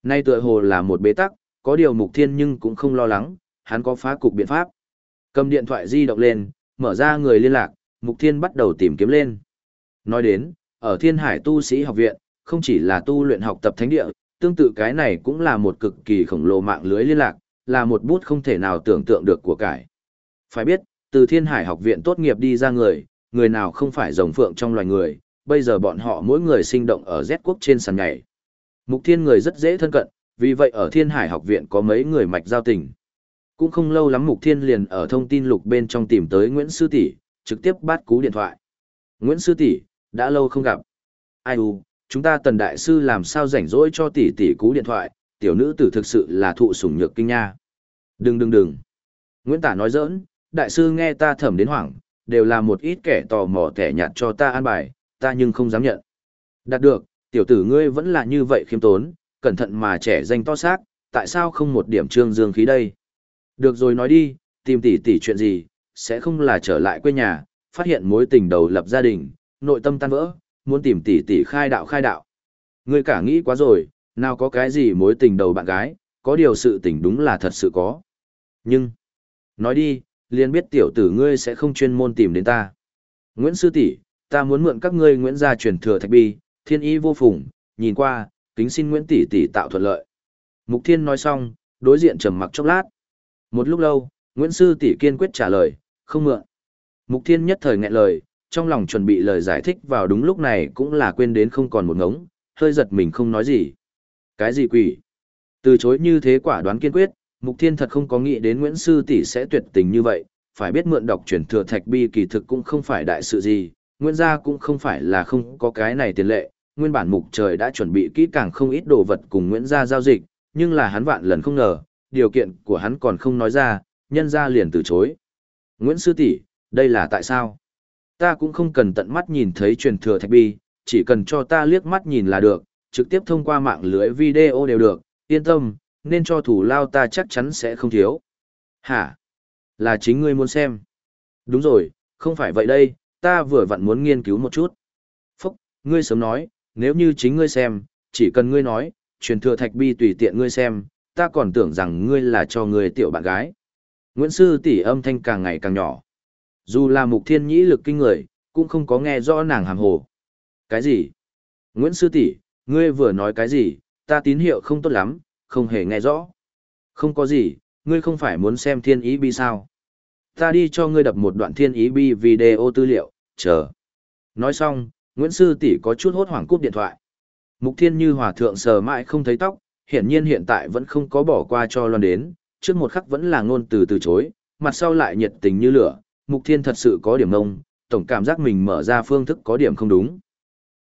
Nay tựa hồ là một bế tắc, có điều mục thiên nhưng cũng không lo lắng, hắn có phá cục biện pháp. Cầm điện thoại di động lên, mở ra người liên lạc, mục thiên bắt đầu tìm kiếm lên. Nói đến, ở thiên hải tu sĩ học viện, không chỉ là tu luyện học tập thánh địa, tương tự cái này cũng là một cực kỳ khổng lồ mạng lưới liên lạc, là một bút không thể nào tưởng tượng được của cải. Phải biết, từ thiên hải học viện tốt nghiệp đi ra người, người nào không phải rồng phượng trong loài người, bây giờ bọn họ mỗi người sinh động ở Z quốc trên sàn nhảy. Mục thiên người rất dễ thân cận, vì vậy ở thiên hải học viện có mấy người mạch giao tình. Cũng không lâu lắm Mục Thiên liền ở thông tin lục bên trong tìm tới Nguyễn Sư Tỷ, trực tiếp bắt cú điện thoại. Nguyễn Sư Tỷ, đã lâu không gặp. Ai u, chúng ta tần đại sư làm sao rảnh rỗi cho tỷ tỷ cú điện thoại, tiểu nữ tử thực sự là thụ sủng nhược kinh nha. Đừng đừng đừng. Nguyễn Tả nói giỡn, đại sư nghe ta thẩm đến hoảng, đều là một ít kẻ tò mò kẻ nhạt cho ta an bài, ta nhưng không dám nhận. Đạt được, tiểu tử ngươi vẫn là như vậy khiêm tốn, cẩn thận mà trẻ danh to xác, tại sao không một điểm trương dương khí đây? Được rồi nói đi, tìm tỷ tỷ chuyện gì, sẽ không là trở lại quê nhà, phát hiện mối tình đầu lập gia đình, nội tâm tan vỡ, muốn tìm tỷ tỷ khai đạo khai đạo. Ngươi cả nghĩ quá rồi, nào có cái gì mối tình đầu bạn gái, có điều sự tình đúng là thật sự có. Nhưng, nói đi, liền biết tiểu tử ngươi sẽ không chuyên môn tìm đến ta. Nguyễn Sư tỷ, ta muốn mượn các ngươi Nguyễn gia truyền thừa thạch bi, thiên Y vô phùng, nhìn qua, kính xin Nguyễn tỷ tỷ tạo thuận lợi. Mục Thiên nói xong, đối diện trầm mặc chốc lát. Một lúc lâu, Nguyễn Sư tỷ kiên quyết trả lời, không mượn. Mục Thiên nhất thời nghẹn lời, trong lòng chuẩn bị lời giải thích vào đúng lúc này cũng là quên đến không còn một ngống, hơi giật mình không nói gì. Cái gì quỷ? Từ chối như thế quả đoán kiên quyết, Mục Thiên thật không có nghĩ đến Nguyễn Sư tỷ sẽ tuyệt tình như vậy, phải biết mượn đọc truyền thừa thạch bi kỳ thực cũng không phải đại sự gì, Nguyễn gia cũng không phải là không có cái này tiền lệ, nguyên bản Mục Trời đã chuẩn bị kỹ càng không ít đồ vật cùng Nguyễn gia giao dịch, nhưng là hắn vạn lần không ngờ, điều kiện của hắn còn không nói ra, nhân gia liền từ chối. Nguyễn Sư tỷ, đây là tại sao? Ta cũng không cần tận mắt nhìn thấy truyền thừa thạch bi, chỉ cần cho ta liếc mắt nhìn là được, trực tiếp thông qua mạng lưới video đều được, yên tâm, nên cho thủ lao ta chắc chắn sẽ không thiếu. Hả? Là chính ngươi muốn xem. Đúng rồi, không phải vậy đây, ta vừa vặn muốn nghiên cứu một chút. Phúc, ngươi sớm nói, nếu như chính ngươi xem, chỉ cần ngươi nói, truyền thừa thạch bi tùy tiện ngươi xem, ta còn tưởng rằng ngươi là cho người tiểu bạn gái. Nguyễn Sư tỷ âm thanh càng ngày càng nhỏ. Dù là mục thiên nhĩ lực kinh người, cũng không có nghe rõ nàng hàm hồ. Cái gì? Nguyễn Sư tỷ, ngươi vừa nói cái gì, ta tín hiệu không tốt lắm, không hề nghe rõ. Không có gì, ngươi không phải muốn xem thiên ý bi sao? Ta đi cho ngươi đập một đoạn thiên ý bi video tư liệu, chờ. Nói xong, Nguyễn Sư tỷ có chút hốt hoảng cúp điện thoại. Mục Thiên Như hòa thượng sờ mãi không thấy tóc, hiển nhiên hiện tại vẫn không có bỏ qua cho loan đến, trước một khắc vẫn là ngôn từ từ chối, mặt sau lại nhiệt tình như lửa, Mục Thiên thật sự có điểm ngông, tổng cảm giác mình mở ra phương thức có điểm không đúng.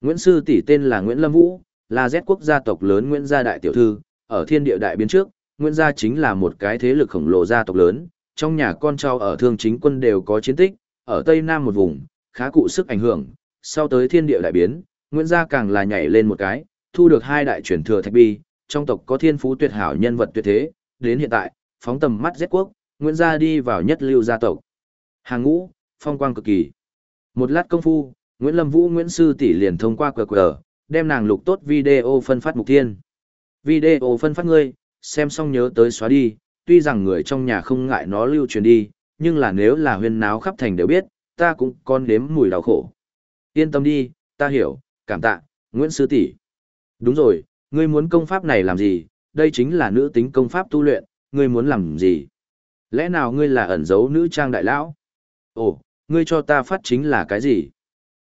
Nguyễn Sư tỷ tên là Nguyễn Lâm Vũ, là Z quốc gia tộc lớn Nguyễn gia đại tiểu thư, ở thiên địa đại biến trước, Nguyễn gia chính là một cái thế lực khổng lồ gia tộc lớn, trong nhà con cháu ở thương chính quân đều có chiến tích, ở Tây Nam một vùng, khá cụ sức ảnh hưởng, sau tới thiên địa đại biến, Nguyễn gia càng là nhảy lên một cái, thu được hai đại truyền thừa thạch bi, trong tộc có thiên phú tuyệt hảo nhân vật tuyệt thế, đến hiện tại, phóng tầm mắt giết quốc, Nguyễn gia đi vào nhất lưu gia tộc. Hàng ngũ, phong quang cực kỳ. Một lát công phu, Nguyễn Lâm Vũ Nguyễn Sư tỷ liền thông qua QR, đem nàng lục tốt video phân phát mục tiên, Video phân phát ngươi, xem xong nhớ tới xóa đi, tuy rằng người trong nhà không ngại nó lưu truyền đi, nhưng là nếu là huyên náo khắp thành đều biết, ta cũng con đếm mùi đau khổ. Yên tâm đi, ta hiểu, cảm tạ, Nguyễn Sư tỷ. Đúng rồi, ngươi muốn công pháp này làm gì, đây chính là nữ tính công pháp tu luyện, ngươi muốn làm gì? Lẽ nào ngươi là ẩn giấu nữ trang đại lão? Ồ, ngươi cho ta phát chính là cái gì?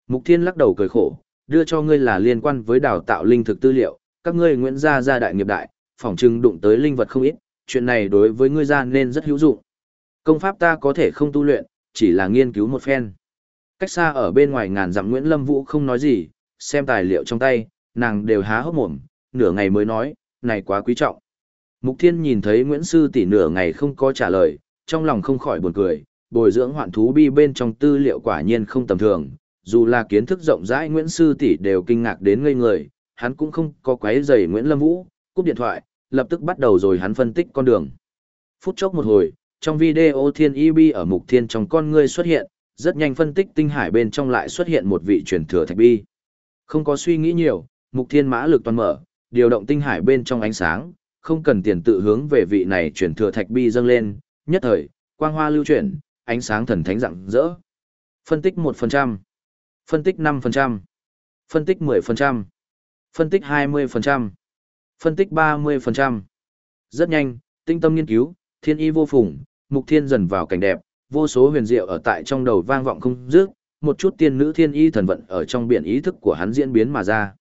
Mục Thiên lắc đầu cười khổ, đưa cho ngươi là liên quan với đào tạo linh thực tư liệu, các ngươi Nguyễn gia gia đại nghiệp đại, phỏng chừng đụng tới linh vật không ít, chuyện này đối với ngươi gia nên rất hữu dụng. Công pháp ta có thể không tu luyện, chỉ là nghiên cứu một phen. Cách xa ở bên ngoài ngàn dặm Nguyễn Lâm Vũ không nói gì, xem tài liệu trong tay, nàng đều há hốc mồm, nửa ngày mới nói, này quá quý trọng. Mục Thiên nhìn thấy Nguyễn Sư tỷ nửa ngày không có trả lời, trong lòng không khỏi buồn cười, bồi dưỡng hoạn thú bi bên trong tư liệu quả nhiên không tầm thường, dù là kiến thức rộng rãi Nguyễn Sư tỷ đều kinh ngạc đến ngây người, hắn cũng không có quấy rầy Nguyễn Lâm Vũ, cúp điện thoại, lập tức bắt đầu rồi hắn phân tích con đường. Phút chốc một hồi, trong video Thiên Y Bi ở mục thiên trong con ngươi xuất hiện, rất nhanh phân tích tinh hải bên trong lại xuất hiện một vị truyền thừa thạch bi. Không có suy nghĩ nhiều, mục thiên mã lực toàn mở, điều động tinh hải bên trong ánh sáng, không cần tiền tự hướng về vị này truyền thừa thạch bi dâng lên, nhất thời, quang hoa lưu chuyển, ánh sáng thần thánh rạng rỡ. Phân tích 1%, phân tích 5%, phân tích 10%, phân tích 20%, phân tích 30%. Rất nhanh, tinh tâm nghiên cứu, thiên y vô phùng, mục thiên dần vào cảnh đẹp, vô số huyền diệu ở tại trong đầu vang vọng không dứt, một chút tiên nữ thiên y thần vận ở trong biển ý thức của hắn diễn biến mà ra.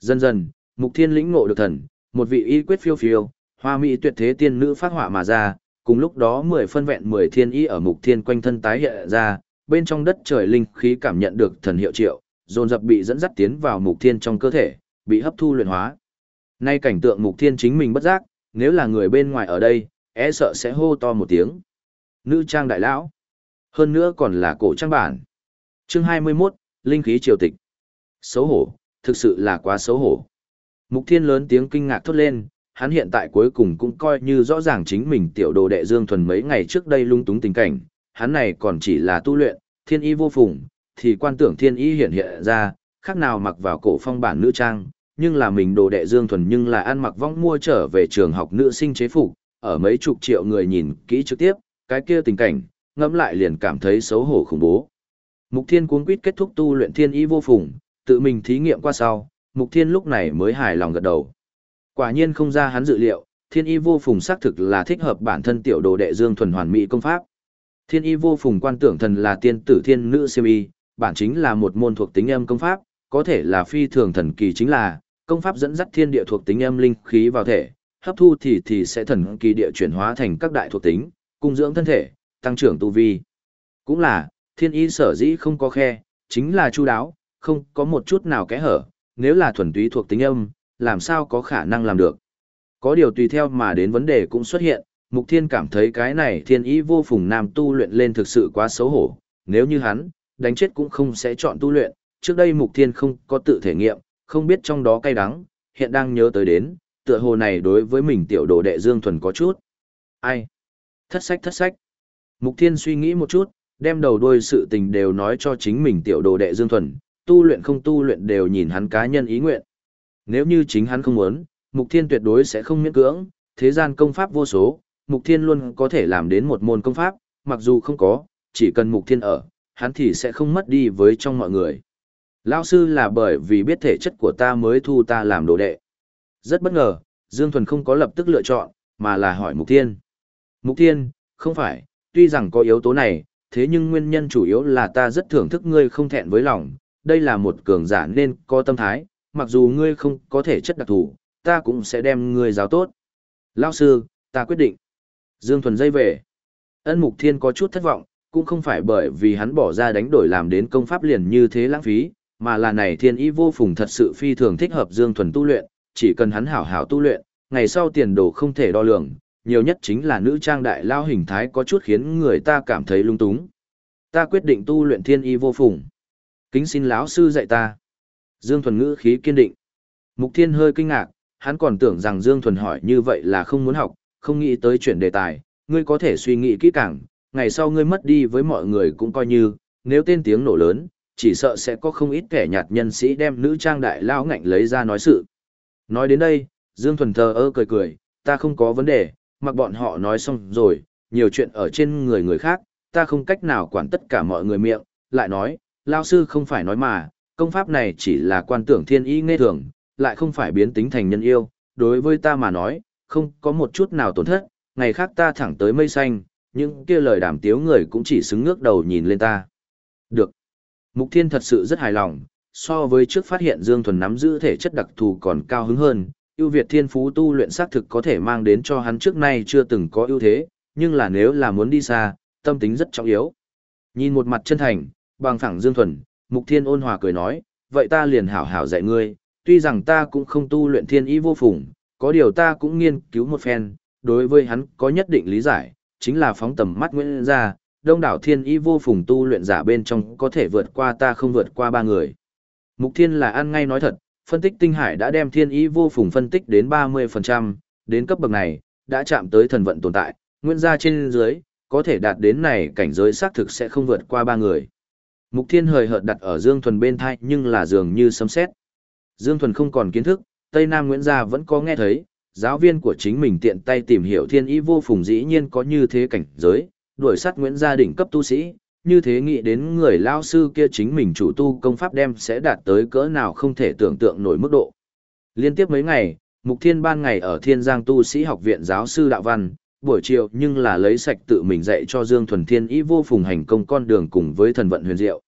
Dần dần, mục thiên lĩnh ngộ được thần, một vị y quyết phiêu phiêu, hoa mỹ tuyệt thế tiên nữ phát họa mà ra, cùng lúc đó mười phân vẹn mười thiên y ở mục thiên quanh thân tái hiện ra, bên trong đất trời linh khí cảm nhận được thần hiệu triệu, dồn dập bị dẫn dắt tiến vào mục thiên trong cơ thể, bị hấp thu luyện hóa. Nay cảnh tượng mục thiên chính mình bất giác, nếu là người bên ngoài ở đây, e sợ sẽ hô to một tiếng. Nữ trang đại lão. Hơn nữa còn là cổ trang bản. Chương 21, Linh khí triều tịch. Xấu hổ, thực sự là quá xấu hổ. Mục Thiên lớn tiếng kinh ngạc thốt lên, hắn hiện tại cuối cùng cũng coi như rõ ràng chính mình tiểu đồ đệ Dương Thuần mấy ngày trước đây lung túng tình cảnh, hắn này còn chỉ là tu luyện, thiên y vô phùng, thì quan tưởng thiên y hiện hiện ra, khác nào mặc vào cổ phong bản nữ trang, nhưng là mình đồ đệ Dương Thuần nhưng là ăn mặc vong mua trở về trường học nữ sinh chế phục, ở mấy chục triệu người nhìn kỹ trực tiếp, cái kia tình cảnh, ngẫm lại liền cảm thấy xấu hổ khủng bố. Mục Thiên cuống quýt kết thúc tu luyện thiên y vô phùng, tự mình thí nghiệm qua sau, Mục Thiên lúc này mới hài lòng gật đầu. Quả nhiên không ra hắn dự liệu, thiên y vô phùng xác thực là thích hợp bản thân tiểu đồ đệ Dương Thuần hoàn mỹ công pháp. Thiên y vô phùng quan tưởng thần là tiên tử thiên nữ siêu y, bản chính là một môn thuộc tính âm công pháp, có thể là phi thường thần kỳ chính là, công pháp dẫn dắt thiên địa thuộc tính âm linh khí vào thể, hấp thu thì thì sẽ thần kỳ địa chuyển hóa thành các đại thuộc tính, cung dưỡng thân thể, tăng trưởng tu vi. Cũng là, thiên y sở dĩ không có khe, chính là chu đáo, không có một chút nào kẽ hở, nếu là thuần túy thuộc tính âm, làm sao có khả năng làm được. Có điều tùy theo mà đến vấn đề cũng xuất hiện, Mục Thiên cảm thấy cái này thiên ý vô phùng nam tu luyện lên thực sự quá xấu hổ, nếu như hắn, đánh chết cũng không sẽ chọn tu luyện, trước đây Mục Thiên không có tự thể nghiệm, không biết trong đó cay đắng, hiện đang nhớ tới đến, tựa hồ này đối với mình tiểu đồ đệ Dương Thuần có chút. Ai? Thất sách thất sách. Mục Thiên suy nghĩ một chút, đem đầu đuôi sự tình đều nói cho chính mình tiểu đồ đệ Dương Thuần, tu luyện không tu luyện đều nhìn hắn cá nhân ý nguyện. Nếu như chính hắn không muốn, Mục Thiên tuyệt đối sẽ không miễn cưỡng, thế gian công pháp vô số, Mục Thiên luôn có thể làm đến một môn công pháp, mặc dù không có, chỉ cần Mục Thiên ở, hắn thì sẽ không mất đi với trong mọi người. Lão sư là bởi vì biết thể chất của ta mới thu ta làm đồ đệ. Rất bất ngờ, Dương Thuần không có lập tức lựa chọn, mà là hỏi Mục Thiên. Mục Thiên, không phải, tuy rằng có yếu tố này, thế nhưng nguyên nhân chủ yếu là ta rất thưởng thức ngươi không thẹn với lòng, đây là một cường giả nên có tâm thái, mặc dù ngươi không có thể chất đặc thù, ta cũng sẽ đem ngươi giáo tốt. Lão sư, ta quyết định. Dương Thuần dây về. Ân Mục Thiên có chút thất vọng, cũng không phải bởi vì hắn bỏ ra đánh đổi làm đến công pháp liền như thế lãng phí, mà là này thiên ý vô phùng thật sự phi thường thích hợp Dương Thuần tu luyện, chỉ cần hắn hảo hảo tu luyện, ngày sau tiền đồ không thể đo lường, nhiều nhất chính là nữ trang đại lao hình thái có chút khiến người ta cảm thấy lung túng. Ta quyết định tu luyện thiên y vô phùng. Kính xin lão sư dạy ta. Dương Thuần ngữ khí kiên định. Mục Thiên hơi kinh ngạc, hắn còn tưởng rằng Dương Thuần hỏi như vậy là không muốn học, không nghĩ tới chuyển đề tài, ngươi có thể suy nghĩ kỹ càng, ngày sau ngươi mất đi với mọi người cũng coi như, nếu tên tiếng nổ lớn, chỉ sợ sẽ có không ít kẻ nhạt nhân sĩ đem nữ trang đại lao ngạnh lấy ra nói sự. Nói đến đây, Dương Thuần thờ ơ cười cười, ta không có vấn đề, mặc bọn họ nói xong rồi, nhiều chuyện ở trên người người khác, ta không cách nào quản tất cả mọi người miệng, lại nói, lao sư không phải nói mà, công pháp này chỉ là quan tưởng thiên ý nghe thường, lại không phải biến tính thành nhân yêu, đối với ta mà nói, không có một chút nào tổn thất, ngày khác ta thẳng tới mây xanh, những kia lời đàm tiếu người cũng chỉ xứng ngước đầu nhìn lên ta. Được. Mục Thiên thật sự rất hài lòng, so với trước phát hiện Dương Thuần nắm giữ thể chất đặc thù còn cao hứng hơn, ưu việt thiên phú tu luyện xác thực có thể mang đến cho hắn trước nay chưa từng có ưu thế, nhưng là nếu là muốn đi xa, tâm tính rất trọng yếu. Nhìn một mặt chân thành, bằng phẳng Dương Thuần, Mục Thiên ôn hòa cười nói, vậy ta liền hảo hảo dạy ngươi, tuy rằng ta cũng không tu luyện thiên ý vô phùng, có điều ta cũng nghiên cứu một phen, đối với hắn có nhất định lý giải, chính là phóng tầm mắt Nguyễn ra, đông đảo thiên ý vô phùng tu luyện giả bên trong có thể vượt qua ta không vượt qua ba người. Mục Thiên là ăn ngay nói thật, phân tích tinh hải đã đem thiên ý vô phùng phân tích đến 30%, đến cấp bậc này, đã chạm tới thần vận tồn tại, nguyên gia trên dưới, có thể đạt đến này cảnh giới xác thực sẽ không vượt qua ba người. Mục Thiên hời hợt đặt ở Dương Thuần bên thai nhưng là dường như sấm sét. Dương Thuần không còn kiến thức, Tây Nam Nguyễn Gia vẫn có nghe thấy, giáo viên của chính mình tiện tay tìm hiểu thiên ý vô phùng dĩ nhiên có như thế cảnh giới, đuổi sát Nguyễn Gia đỉnh cấp tu sĩ, như thế nghĩ đến người lao sư kia chính mình chủ tu công pháp đem sẽ đạt tới cỡ nào không thể tưởng tượng nổi mức độ. Liên tiếp mấy ngày, Mục Thiên ban ngày ở Thiên Giang tu sĩ học viện giáo sư đạo văn, buổi chiều nhưng là lấy sạch tự mình dạy cho Dương Thuần Thiên ý vô phùng hành công con đường cùng với thần vận huyền diệu.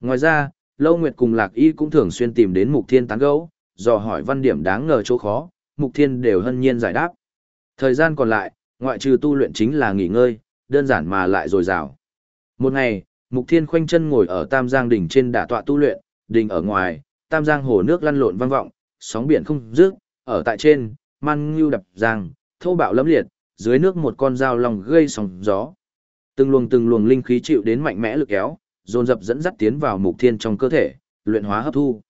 Ngoài ra, Lâu Nguyệt cùng Lạc Y cũng thường xuyên tìm đến Mục Thiên tán gẫu, dò hỏi văn điểm đáng ngờ chỗ khó, Mục Thiên đều hân nhiên giải đáp. Thời gian còn lại, ngoại trừ tu luyện chính là nghỉ ngơi, đơn giản mà lại dồi dào. Một ngày, Mục Thiên khoanh chân ngồi ở Tam Giang đỉnh trên đả tọa tu luyện, đỉnh ở ngoài, Tam Giang hồ nước lăn lộn vang vọng, sóng biển không dứt, ở tại trên, man ngưu đập giang, thô bạo lẫm liệt, dưới nước một con dao lòng gây sóng gió. Từng luồng từng luồng linh khí chịu đến mạnh mẽ lực kéo, dồn dập dẫn dắt tiến vào Mục Thiên trong cơ thể, luyện hóa hấp thu.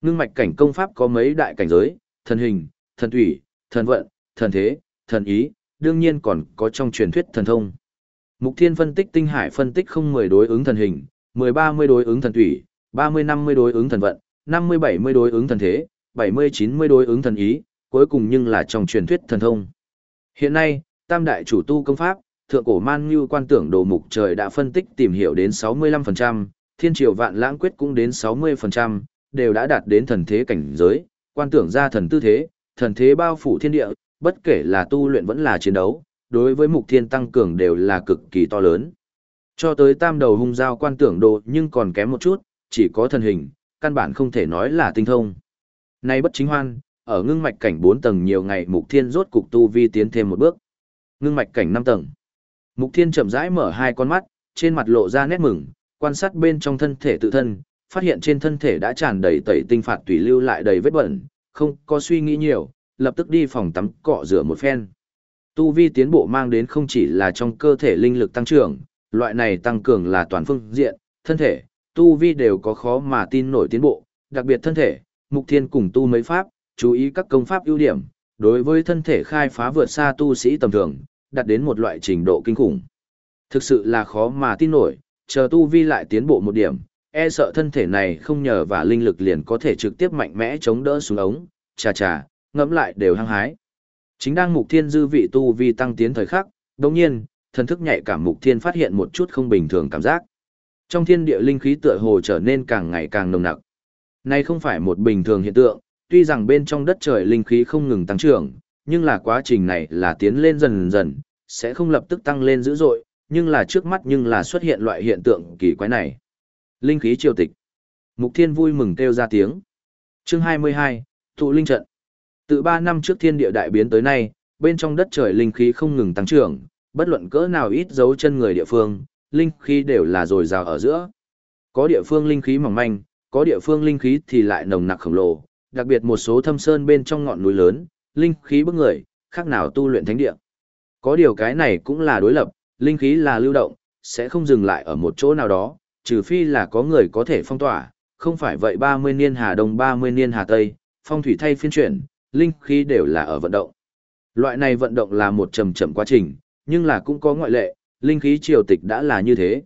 Ngưng mạch cảnh công pháp có mấy đại cảnh giới, thần hình, thần thủy, thần vận, thần thế, thần ý, đương nhiên còn có trong truyền thuyết thần thông. Mục Thiên phân tích tinh hải phân tích không 10 đối ứng thần hình, 10-30 đối ứng thần thủy, 30-50 đối ứng thần vận, 50-70 đối ứng thần thế, 70-90 đối ứng thần ý, cuối cùng nhưng là trong truyền thuyết thần thông. Hiện nay, tam đại chủ tu công pháp, thượng cổ man như quan tưởng đồ mục trời đã phân tích tìm hiểu đến 65%, thiên triều vạn lãng quyết cũng đến 60%, đều đã đạt đến thần thế cảnh giới, quan tưởng ra thần tư thế, thần thế bao phủ thiên địa, bất kể là tu luyện vẫn là chiến đấu, đối với mục thiên tăng cường đều là cực kỳ to lớn. Cho tới tam đầu hung giao quan tưởng đồ nhưng còn kém một chút, chỉ có thần hình, căn bản không thể nói là tinh thông. Nay bất chính hoan, ở ngưng mạch cảnh 4 tầng nhiều ngày mục thiên rốt cục tu vi tiến thêm một bước. Ngưng mạch cảnh 5 tầng. Mục thiên chậm rãi mở hai con mắt, trên mặt lộ ra nét mừng, quan sát bên trong thân thể tự thân, phát hiện trên thân thể đã tràn đầy tẩy tinh phạt tùy lưu lại đầy vết bẩn, không có suy nghĩ nhiều, lập tức đi phòng tắm cọ rửa một phen. Tu vi tiến bộ mang đến không chỉ là trong cơ thể linh lực tăng trưởng, loại này tăng cường là toàn phương diện, thân thể, tu vi đều có khó mà tin nổi tiến bộ, đặc biệt thân thể, mục thiên cùng tu mấy pháp, chú ý các công pháp ưu điểm, đối với thân thể khai phá vượt xa tu sĩ tầm thường, đạt đến một loại trình độ kinh khủng. Thực sự là khó mà tin nổi, chờ tu vi lại tiến bộ một điểm, e sợ thân thể này không nhờ và linh lực liền có thể trực tiếp mạnh mẽ chống đỡ xuống ống, chà chà, ngẫm lại đều hăng hái. Chính đang mục thiên dư vị tu vi tăng tiến thời khắc, đồng nhiên, thần thức nhạy cảm mục thiên phát hiện một chút không bình thường cảm giác. Trong thiên địa linh khí tựa hồ trở nên càng ngày càng nồng nặc. Này không phải một bình thường hiện tượng, tuy rằng bên trong đất trời linh khí không ngừng tăng trưởng, nhưng là quá trình này là tiến lên dần dần, sẽ không lập tức tăng lên dữ dội, nhưng là trước mắt nhưng là xuất hiện loại hiện tượng kỳ quái này. Linh khí triều tịch. Mục Thiên vui mừng kêu ra tiếng. Chương 22, thụ Linh Trận. Từ 3 năm trước thiên địa đại biến tới nay, bên trong đất trời linh khí không ngừng tăng trưởng, bất luận cỡ nào ít dấu chân người địa phương, linh khí đều là dồi dào ở giữa. Có địa phương linh khí mỏng manh, có địa phương linh khí thì lại nồng nặc khổng lồ, đặc biệt một số thâm sơn bên trong ngọn núi lớn, linh khí bức người, khác nào tu luyện thánh địa. Có điều cái này cũng là đối lập, linh khí là lưu động, sẽ không dừng lại ở một chỗ nào đó, trừ phi là có người có thể phong tỏa, không phải vậy 30 niên hà đông 30 niên hà tây, phong thủy thay phiên chuyển, linh khí đều là ở vận động. Loại này vận động là một chậm chậm quá trình, nhưng là cũng có ngoại lệ, linh khí triều tịch đã là như thế.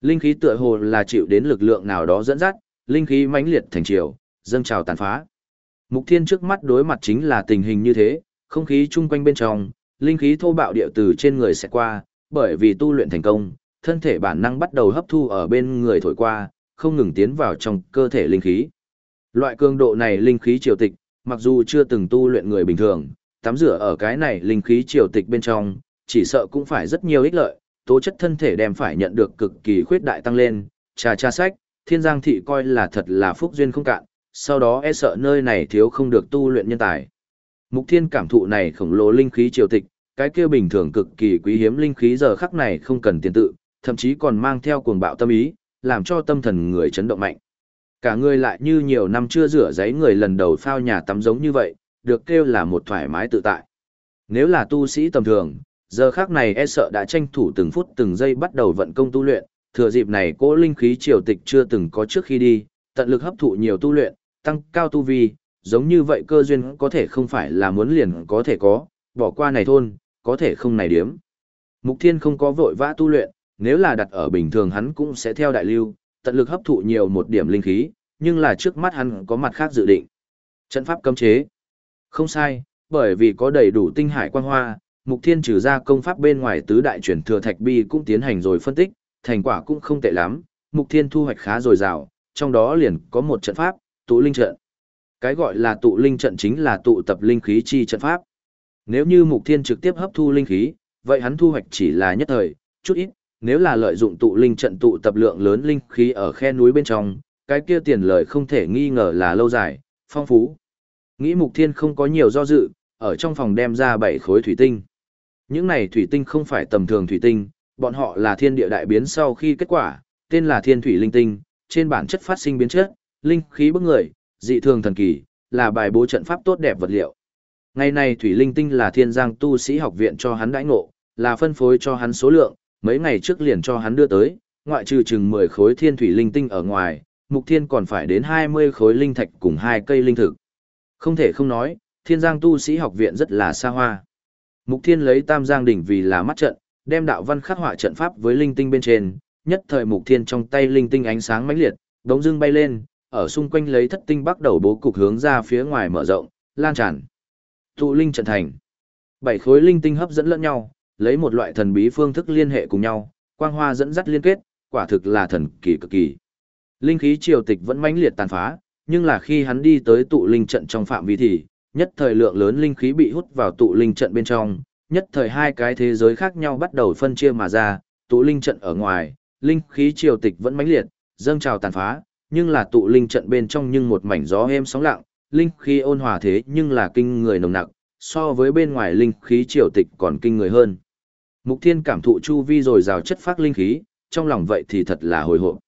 Linh khí tựa hồ là chịu đến lực lượng nào đó dẫn dắt, linh khí mãnh liệt thành triều, dâng trào tàn phá. Mục Thiên trước mắt đối mặt chính là tình hình như thế, không khí chung quanh bên trong, linh khí thô bạo địa từ trên người sẽ qua, bởi vì tu luyện thành công, thân thể bản năng bắt đầu hấp thu ở bên người thổi qua, không ngừng tiến vào trong cơ thể linh khí. Loại cường độ này linh khí triều tịch, mặc dù chưa từng tu luyện người bình thường, tắm rửa ở cái này linh khí triều tịch bên trong, chỉ sợ cũng phải rất nhiều ích lợi, tố chất thân thể đem phải nhận được cực kỳ khuyết đại tăng lên, trà trà sách, thiên giang thị coi là thật là phúc duyên không cạn, sau đó e sợ nơi này thiếu không được tu luyện nhân tài. Mục thiên cảm thụ này khổng lồ linh khí triều tịch, cái kia bình thường cực kỳ quý hiếm linh khí giờ khắc này không cần tiền tự, thậm chí còn mang theo cuồng bạo tâm ý, làm cho tâm thần người chấn động mạnh. Cả người lại như nhiều năm chưa rửa giấy người lần đầu phao nhà tắm giống như vậy, được kêu là một thoải mái tự tại. Nếu là tu sĩ tầm thường, giờ khắc này e sợ đã tranh thủ từng phút từng giây bắt đầu vận công tu luyện, thừa dịp này cỗ linh khí triều tịch chưa từng có trước khi đi, tận lực hấp thụ nhiều tu luyện, tăng cao tu vi, giống như vậy cơ duyên có thể không phải là muốn liền có thể có, bỏ qua này thôn, có thể không này điếm. Mục Thiên không có vội vã tu luyện, nếu là đặt ở bình thường hắn cũng sẽ theo đại lưu, tận lực hấp thụ nhiều một điểm linh khí, nhưng là trước mắt hắn có mặt khác dự định. Trận pháp cấm chế. Không sai, bởi vì có đầy đủ tinh hải quang hoa, Mục Thiên trừ ra công pháp bên ngoài tứ đại truyền thừa thạch bi cũng tiến hành rồi phân tích, thành quả cũng không tệ lắm, Mục Thiên thu hoạch khá dồi dào, trong đó liền có một trận pháp, tụ linh trận. Cái gọi là tụ linh trận chính là tụ tập linh khí chi trận pháp. Nếu như Mục Thiên trực tiếp hấp thu linh khí, vậy hắn thu hoạch chỉ là nhất thời, chút ít, nếu là lợi dụng tụ linh trận tụ tập lượng lớn linh khí ở khe núi bên trong, cái kia tiền lời không thể nghi ngờ là lâu dài, phong phú. Nghĩ Mục Thiên không có nhiều do dự, ở trong phòng đem ra bảy khối thủy tinh. Những này thủy tinh không phải tầm thường thủy tinh, bọn họ là thiên địa đại biến sau khi kết quả, tên là thiên thủy linh tinh, trên bản chất phát sinh biến chất, linh khí bức người, dị thường thần kỳ, là bài bố trận pháp tốt đẹp vật liệu. Ngày này thủy linh tinh là thiên giang tu sĩ học viện cho hắn đãi ngộ, là phân phối cho hắn số lượng, mấy ngày trước liền cho hắn đưa tới, ngoại trừ chừng 10 khối thiên thủy linh tinh ở ngoài, Mục Thiên còn phải đến 20 khối linh thạch cùng hai cây linh thực. Không thể không nói, Thiên Giang tu sĩ học viện rất là xa hoa. Mục Thiên lấy Tam Giang đỉnh vì là mắt trận, đem đạo văn khắc họa trận pháp với linh tinh bên trên, nhất thời Mục Thiên trong tay linh tinh ánh sáng mãnh liệt, đống dưng bay lên, ở xung quanh lấy thất tinh bắt đầu bố cục hướng ra phía ngoài mở rộng, lan tràn. Tụ linh trận thành. Bảy khối linh tinh hấp dẫn lẫn nhau, lấy một loại thần bí phương thức liên hệ cùng nhau, quang hoa dẫn dắt liên kết, quả thực là thần kỳ cực kỳ. Linh khí triều tịch vẫn mãnh liệt tàn phá, nhưng là khi hắn đi tới tụ linh trận trong phạm vi thì, nhất thời lượng lớn linh khí bị hút vào tụ linh trận bên trong, nhất thời hai cái thế giới khác nhau bắt đầu phân chia mà ra, tụ linh trận ở ngoài, linh khí triều tịch vẫn mãnh liệt, dâng trào tàn phá, nhưng là tụ linh trận bên trong nhưng một mảnh gió êm sóng lặng, linh khí ôn hòa thế nhưng là kinh người nồng nặc, so với bên ngoài linh khí triều tịch còn kinh người hơn. Mục Thiên cảm thụ chu vi rồi rào chất phát linh khí, trong lòng vậy thì thật là hồi hộp.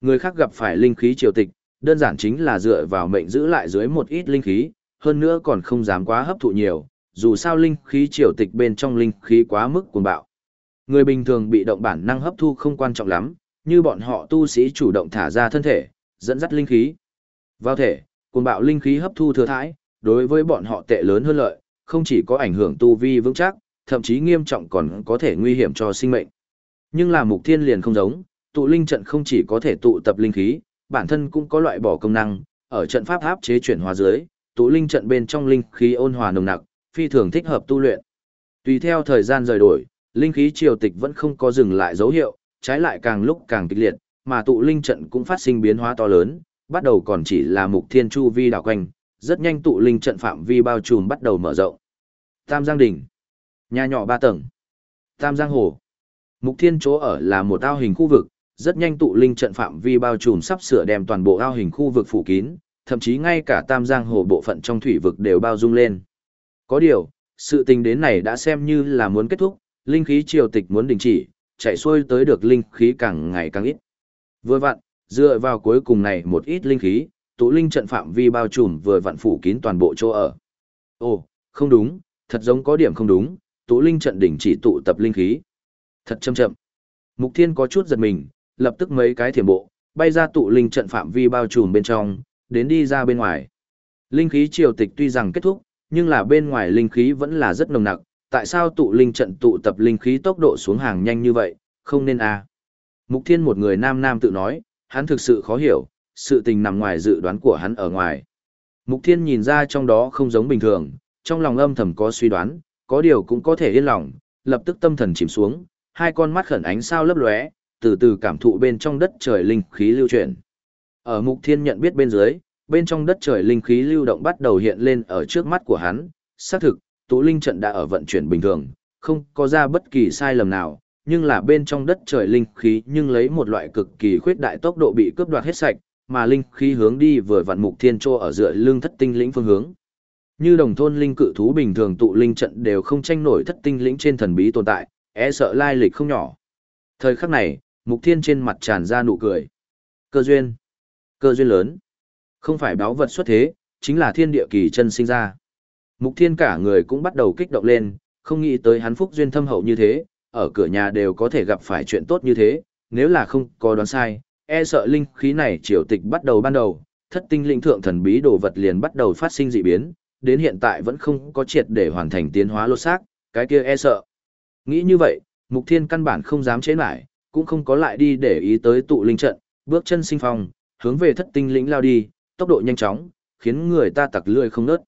Người khác gặp phải linh khí triều tịch, đơn giản chính là dựa vào mệnh giữ lại dưới một ít linh khí, hơn nữa còn không dám quá hấp thụ nhiều, dù sao linh khí triều tịch bên trong linh khí quá mức cuồng bạo. Người bình thường bị động bản năng hấp thu không quan trọng lắm, như bọn họ tu sĩ chủ động thả ra thân thể, dẫn dắt linh khí. Vào thể, cuồng bạo linh khí hấp thu thừa thãi, đối với bọn họ tệ lớn hơn lợi, không chỉ có ảnh hưởng tu vi vững chắc, thậm chí nghiêm trọng còn có thể nguy hiểm cho sinh mệnh. Nhưng là mục thiên liền không giống, tụ linh trận không chỉ có thể tụ tập linh khí, bản thân cũng có loại bỏ công năng, ở trận pháp áp chế chuyển hóa dưới, tụ linh trận bên trong linh khí ôn hòa nồng nặc, phi thường thích hợp tu luyện. Tùy theo thời gian rời đổi, linh khí triều tịch vẫn không có dừng lại dấu hiệu, trái lại càng lúc càng kịch liệt, mà tụ linh trận cũng phát sinh biến hóa to lớn, bắt đầu còn chỉ là mục thiên chu vi đảo quanh, rất nhanh tụ linh trận phạm vi bao trùm bắt đầu mở rộng. Tam Giang đỉnh, nhà nhỏ ba tầng, Tam Giang hồ. Mục thiên chỗ ở là một ao hình khu vực, rất nhanh tụ linh trận phạm vi bao trùm sắp sửa đem toàn bộ ao hình khu vực phủ kín, thậm chí ngay cả Tam Giang hồ bộ phận trong thủy vực đều bao dung lên. Có điều, sự tình đến này đã xem như là muốn kết thúc, linh khí triều tịch muốn đình chỉ, chạy xuôi tới được linh khí càng ngày càng ít. Vừa vặn, dựa vào cuối cùng này một ít linh khí, tụ linh trận phạm vi bao trùm vừa vặn phủ kín toàn bộ chỗ ở. Ồ, không đúng, thật giống có điểm không đúng, tụ linh trận đỉnh chỉ tụ tập linh khí. Thật chậm chậm. Mục Thiên có chút giật mình, lập tức mấy cái thiểm bộ, bay ra tụ linh trận phạm vi bao trùm bên trong, đến đi ra bên ngoài. Linh khí triều tịch tuy rằng kết thúc, nhưng là bên ngoài linh khí vẫn là rất nồng nặc, tại sao tụ linh trận tụ tập linh khí tốc độ xuống hàng nhanh như vậy, không nên à. Mục Thiên một người nam nam tự nói, hắn thực sự khó hiểu, sự tình nằm ngoài dự đoán của hắn ở ngoài. Mục Thiên nhìn ra trong đó không giống bình thường, trong lòng âm thầm có suy đoán, có điều cũng có thể yên lòng, lập tức tâm thần chìm xuống, hai con mắt khẩn ánh sao lấp lóe, từ từ cảm thụ bên trong đất trời linh khí lưu chuyển. Ở Mục Thiên nhận biết bên dưới, bên trong đất trời linh khí lưu động bắt đầu hiện lên ở trước mắt của hắn, xác thực, tụ linh trận đã ở vận chuyển bình thường, không có ra bất kỳ sai lầm nào, nhưng là bên trong đất trời linh khí nhưng lấy một loại cực kỳ khuyết đại tốc độ bị cướp đoạt hết sạch, mà linh khí hướng đi vừa vặn mục thiên trô ở giữa lưng thất tinh lĩnh phương hướng. Như đồng thôn linh cự thú bình thường tụ linh trận đều không tranh nổi thất tinh lĩnh trên thần bí tồn tại, e sợ lai lịch không nhỏ. Thời khắc này, mục thiên trên mặt tràn ra nụ cười. Cơ duyên. Cơ duyên lớn. Không phải báo vật xuất thế, chính là thiên địa kỳ chân sinh ra. Mục thiên cả người cũng bắt đầu kích động lên, không nghĩ tới hắn phúc duyên thâm hậu như thế, ở cửa nhà đều có thể gặp phải chuyện tốt như thế, nếu là không có đoán sai, e sợ linh khí này triều tịch bắt đầu ban đầu, thất tinh linh thượng thần bí đồ vật liền bắt đầu phát sinh dị biến, đến hiện tại vẫn không có triệt để hoàn thành tiến hóa lột xác, cái kia e sợ. Nghĩ như vậy, Mục Thiên căn bản không dám chế lại, cũng không có lại đi để ý tới tụ linh trận, bước chân sinh phong, hướng về thất tinh lĩnh lao đi, tốc độ nhanh chóng, khiến người ta tặc lưỡi không nớt.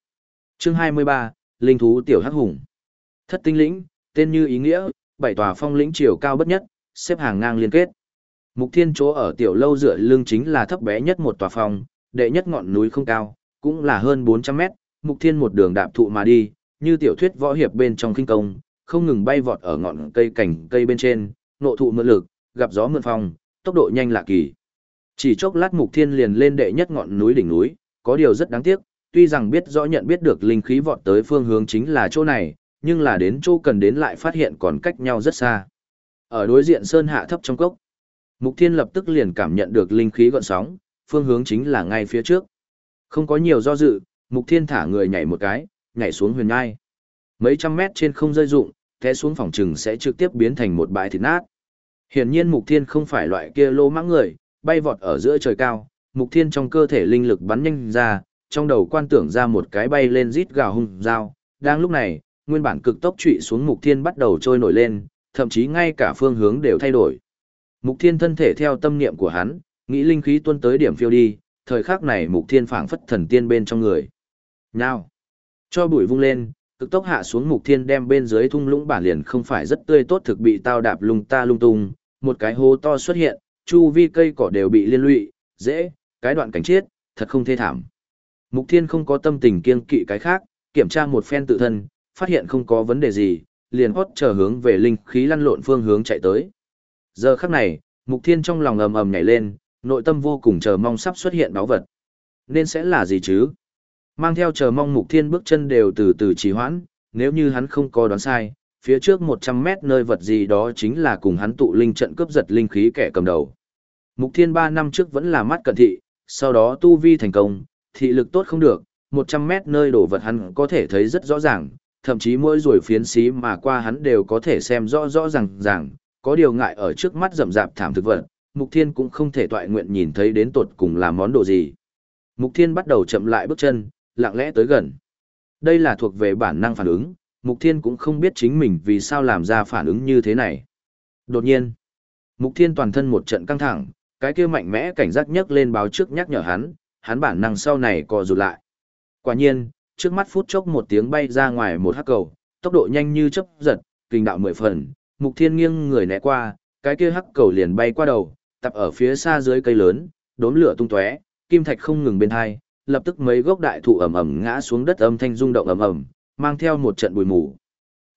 Chương 23, Linh thú tiểu hắc hùng. Thất tinh lĩnh, tên như ý nghĩa, bảy tòa phong lĩnh chiều cao bất nhất, xếp hàng ngang liên kết. Mục Thiên chỗ ở tiểu lâu dựa lưng chính là thấp bé nhất một tòa phong, đệ nhất ngọn núi không cao, cũng là hơn 400 mét, Mục Thiên một đường đạp thụ mà đi, như tiểu thuyết võ hiệp bên trong kinh công, không ngừng bay vọt ở ngọn cây cảnh cây bên trên, nộ thụ mượn lực, gặp gió mượn phong, tốc độ nhanh lạ kỳ. Chỉ chốc lát Mục Thiên liền lên đệ nhất ngọn núi đỉnh núi, có điều rất đáng tiếc, tuy rằng biết rõ nhận biết được linh khí vọt tới phương hướng chính là chỗ này, nhưng là đến chỗ cần đến lại phát hiện còn cách nhau rất xa. Ở đối diện sơn hạ thấp trong cốc, Mục Thiên lập tức liền cảm nhận được linh khí gọn sóng, phương hướng chính là ngay phía trước. Không có nhiều do dự, Mục Thiên thả người nhảy một cái, nhảy xuống huyền nhai. Mấy trăm mét trên không rơi dụng, té xuống phòng trừng sẽ trực tiếp biến thành một bãi thịt nát. Hiển nhiên Mục Thiên không phải loại kia lô mãng người, bay vọt ở giữa trời cao, Mục Thiên trong cơ thể linh lực bắn nhanh ra, trong đầu quan tưởng ra một cái bay lên rít gào hung dao. Đang lúc này, nguyên bản cực tốc trụy xuống Mục Thiên bắt đầu trôi nổi lên, thậm chí ngay cả phương hướng đều thay đổi. Mục Thiên thân thể theo tâm niệm của hắn, nghĩ linh khí tuôn tới điểm phiêu đi, thời khắc này Mục Thiên phảng phất thần tiên bên trong người. Nào, cho bụi vung lên, cực tốc hạ xuống Mục Thiên đem bên dưới thung lũng bản liền không phải rất tươi tốt thực bị tao đạp lung ta lung tung, một cái hố to xuất hiện, chu vi cây cỏ đều bị liên lụy, dễ, cái đoạn cảnh chết, thật không thê thảm. Mục Thiên không có tâm tình kiên kỵ cái khác, kiểm tra một phen tự thân, phát hiện không có vấn đề gì, liền hót chờ hướng về linh khí lăn lộn phương hướng chạy tới. Giờ khắc này, Mục Thiên trong lòng ầm ầm nhảy lên, nội tâm vô cùng chờ mong sắp xuất hiện báo vật. Nên sẽ là gì chứ? Mang theo chờ mong Mục Thiên bước chân đều từ từ trì hoãn, nếu như hắn không có đoán sai, phía trước 100 mét nơi vật gì đó chính là cùng hắn tụ linh trận cướp giật linh khí kẻ cầm đầu. Mục Thiên 3 năm trước vẫn là mắt cận thị, sau đó tu vi thành công, thị lực tốt không được, 100 mét nơi đổ vật hắn có thể thấy rất rõ ràng, thậm chí mỗi rồi phiến xí mà qua hắn đều có thể xem rõ rõ ràng ràng, có điều ngại ở trước mắt rậm rạp thảm thực vật, Mục Thiên cũng không thể toại nguyện nhìn thấy đến tột cùng là món đồ gì. Mục Thiên bắt đầu chậm lại bước chân, lặng lẽ tới gần. Đây là thuộc về bản năng phản ứng, Mục Thiên cũng không biết chính mình vì sao làm ra phản ứng như thế này. Đột nhiên, Mục Thiên toàn thân một trận căng thẳng, cái kia mạnh mẽ cảnh giác nhấc lên báo trước nhắc nhở hắn, hắn bản năng sau này co rụt lại. Quả nhiên, trước mắt phút chốc một tiếng bay ra ngoài một hắc cầu, tốc độ nhanh như chớp giật, kinh đạo mười phần, Mục Thiên nghiêng người né qua, cái kia hắc cầu liền bay qua đầu, tập ở phía xa dưới cây lớn, đốm lửa tung tóe, kim thạch không ngừng bên hai, lập tức mấy gốc đại thụ ầm ầm ngã xuống đất âm thanh rung động ầm ầm, mang theo một trận bụi mù.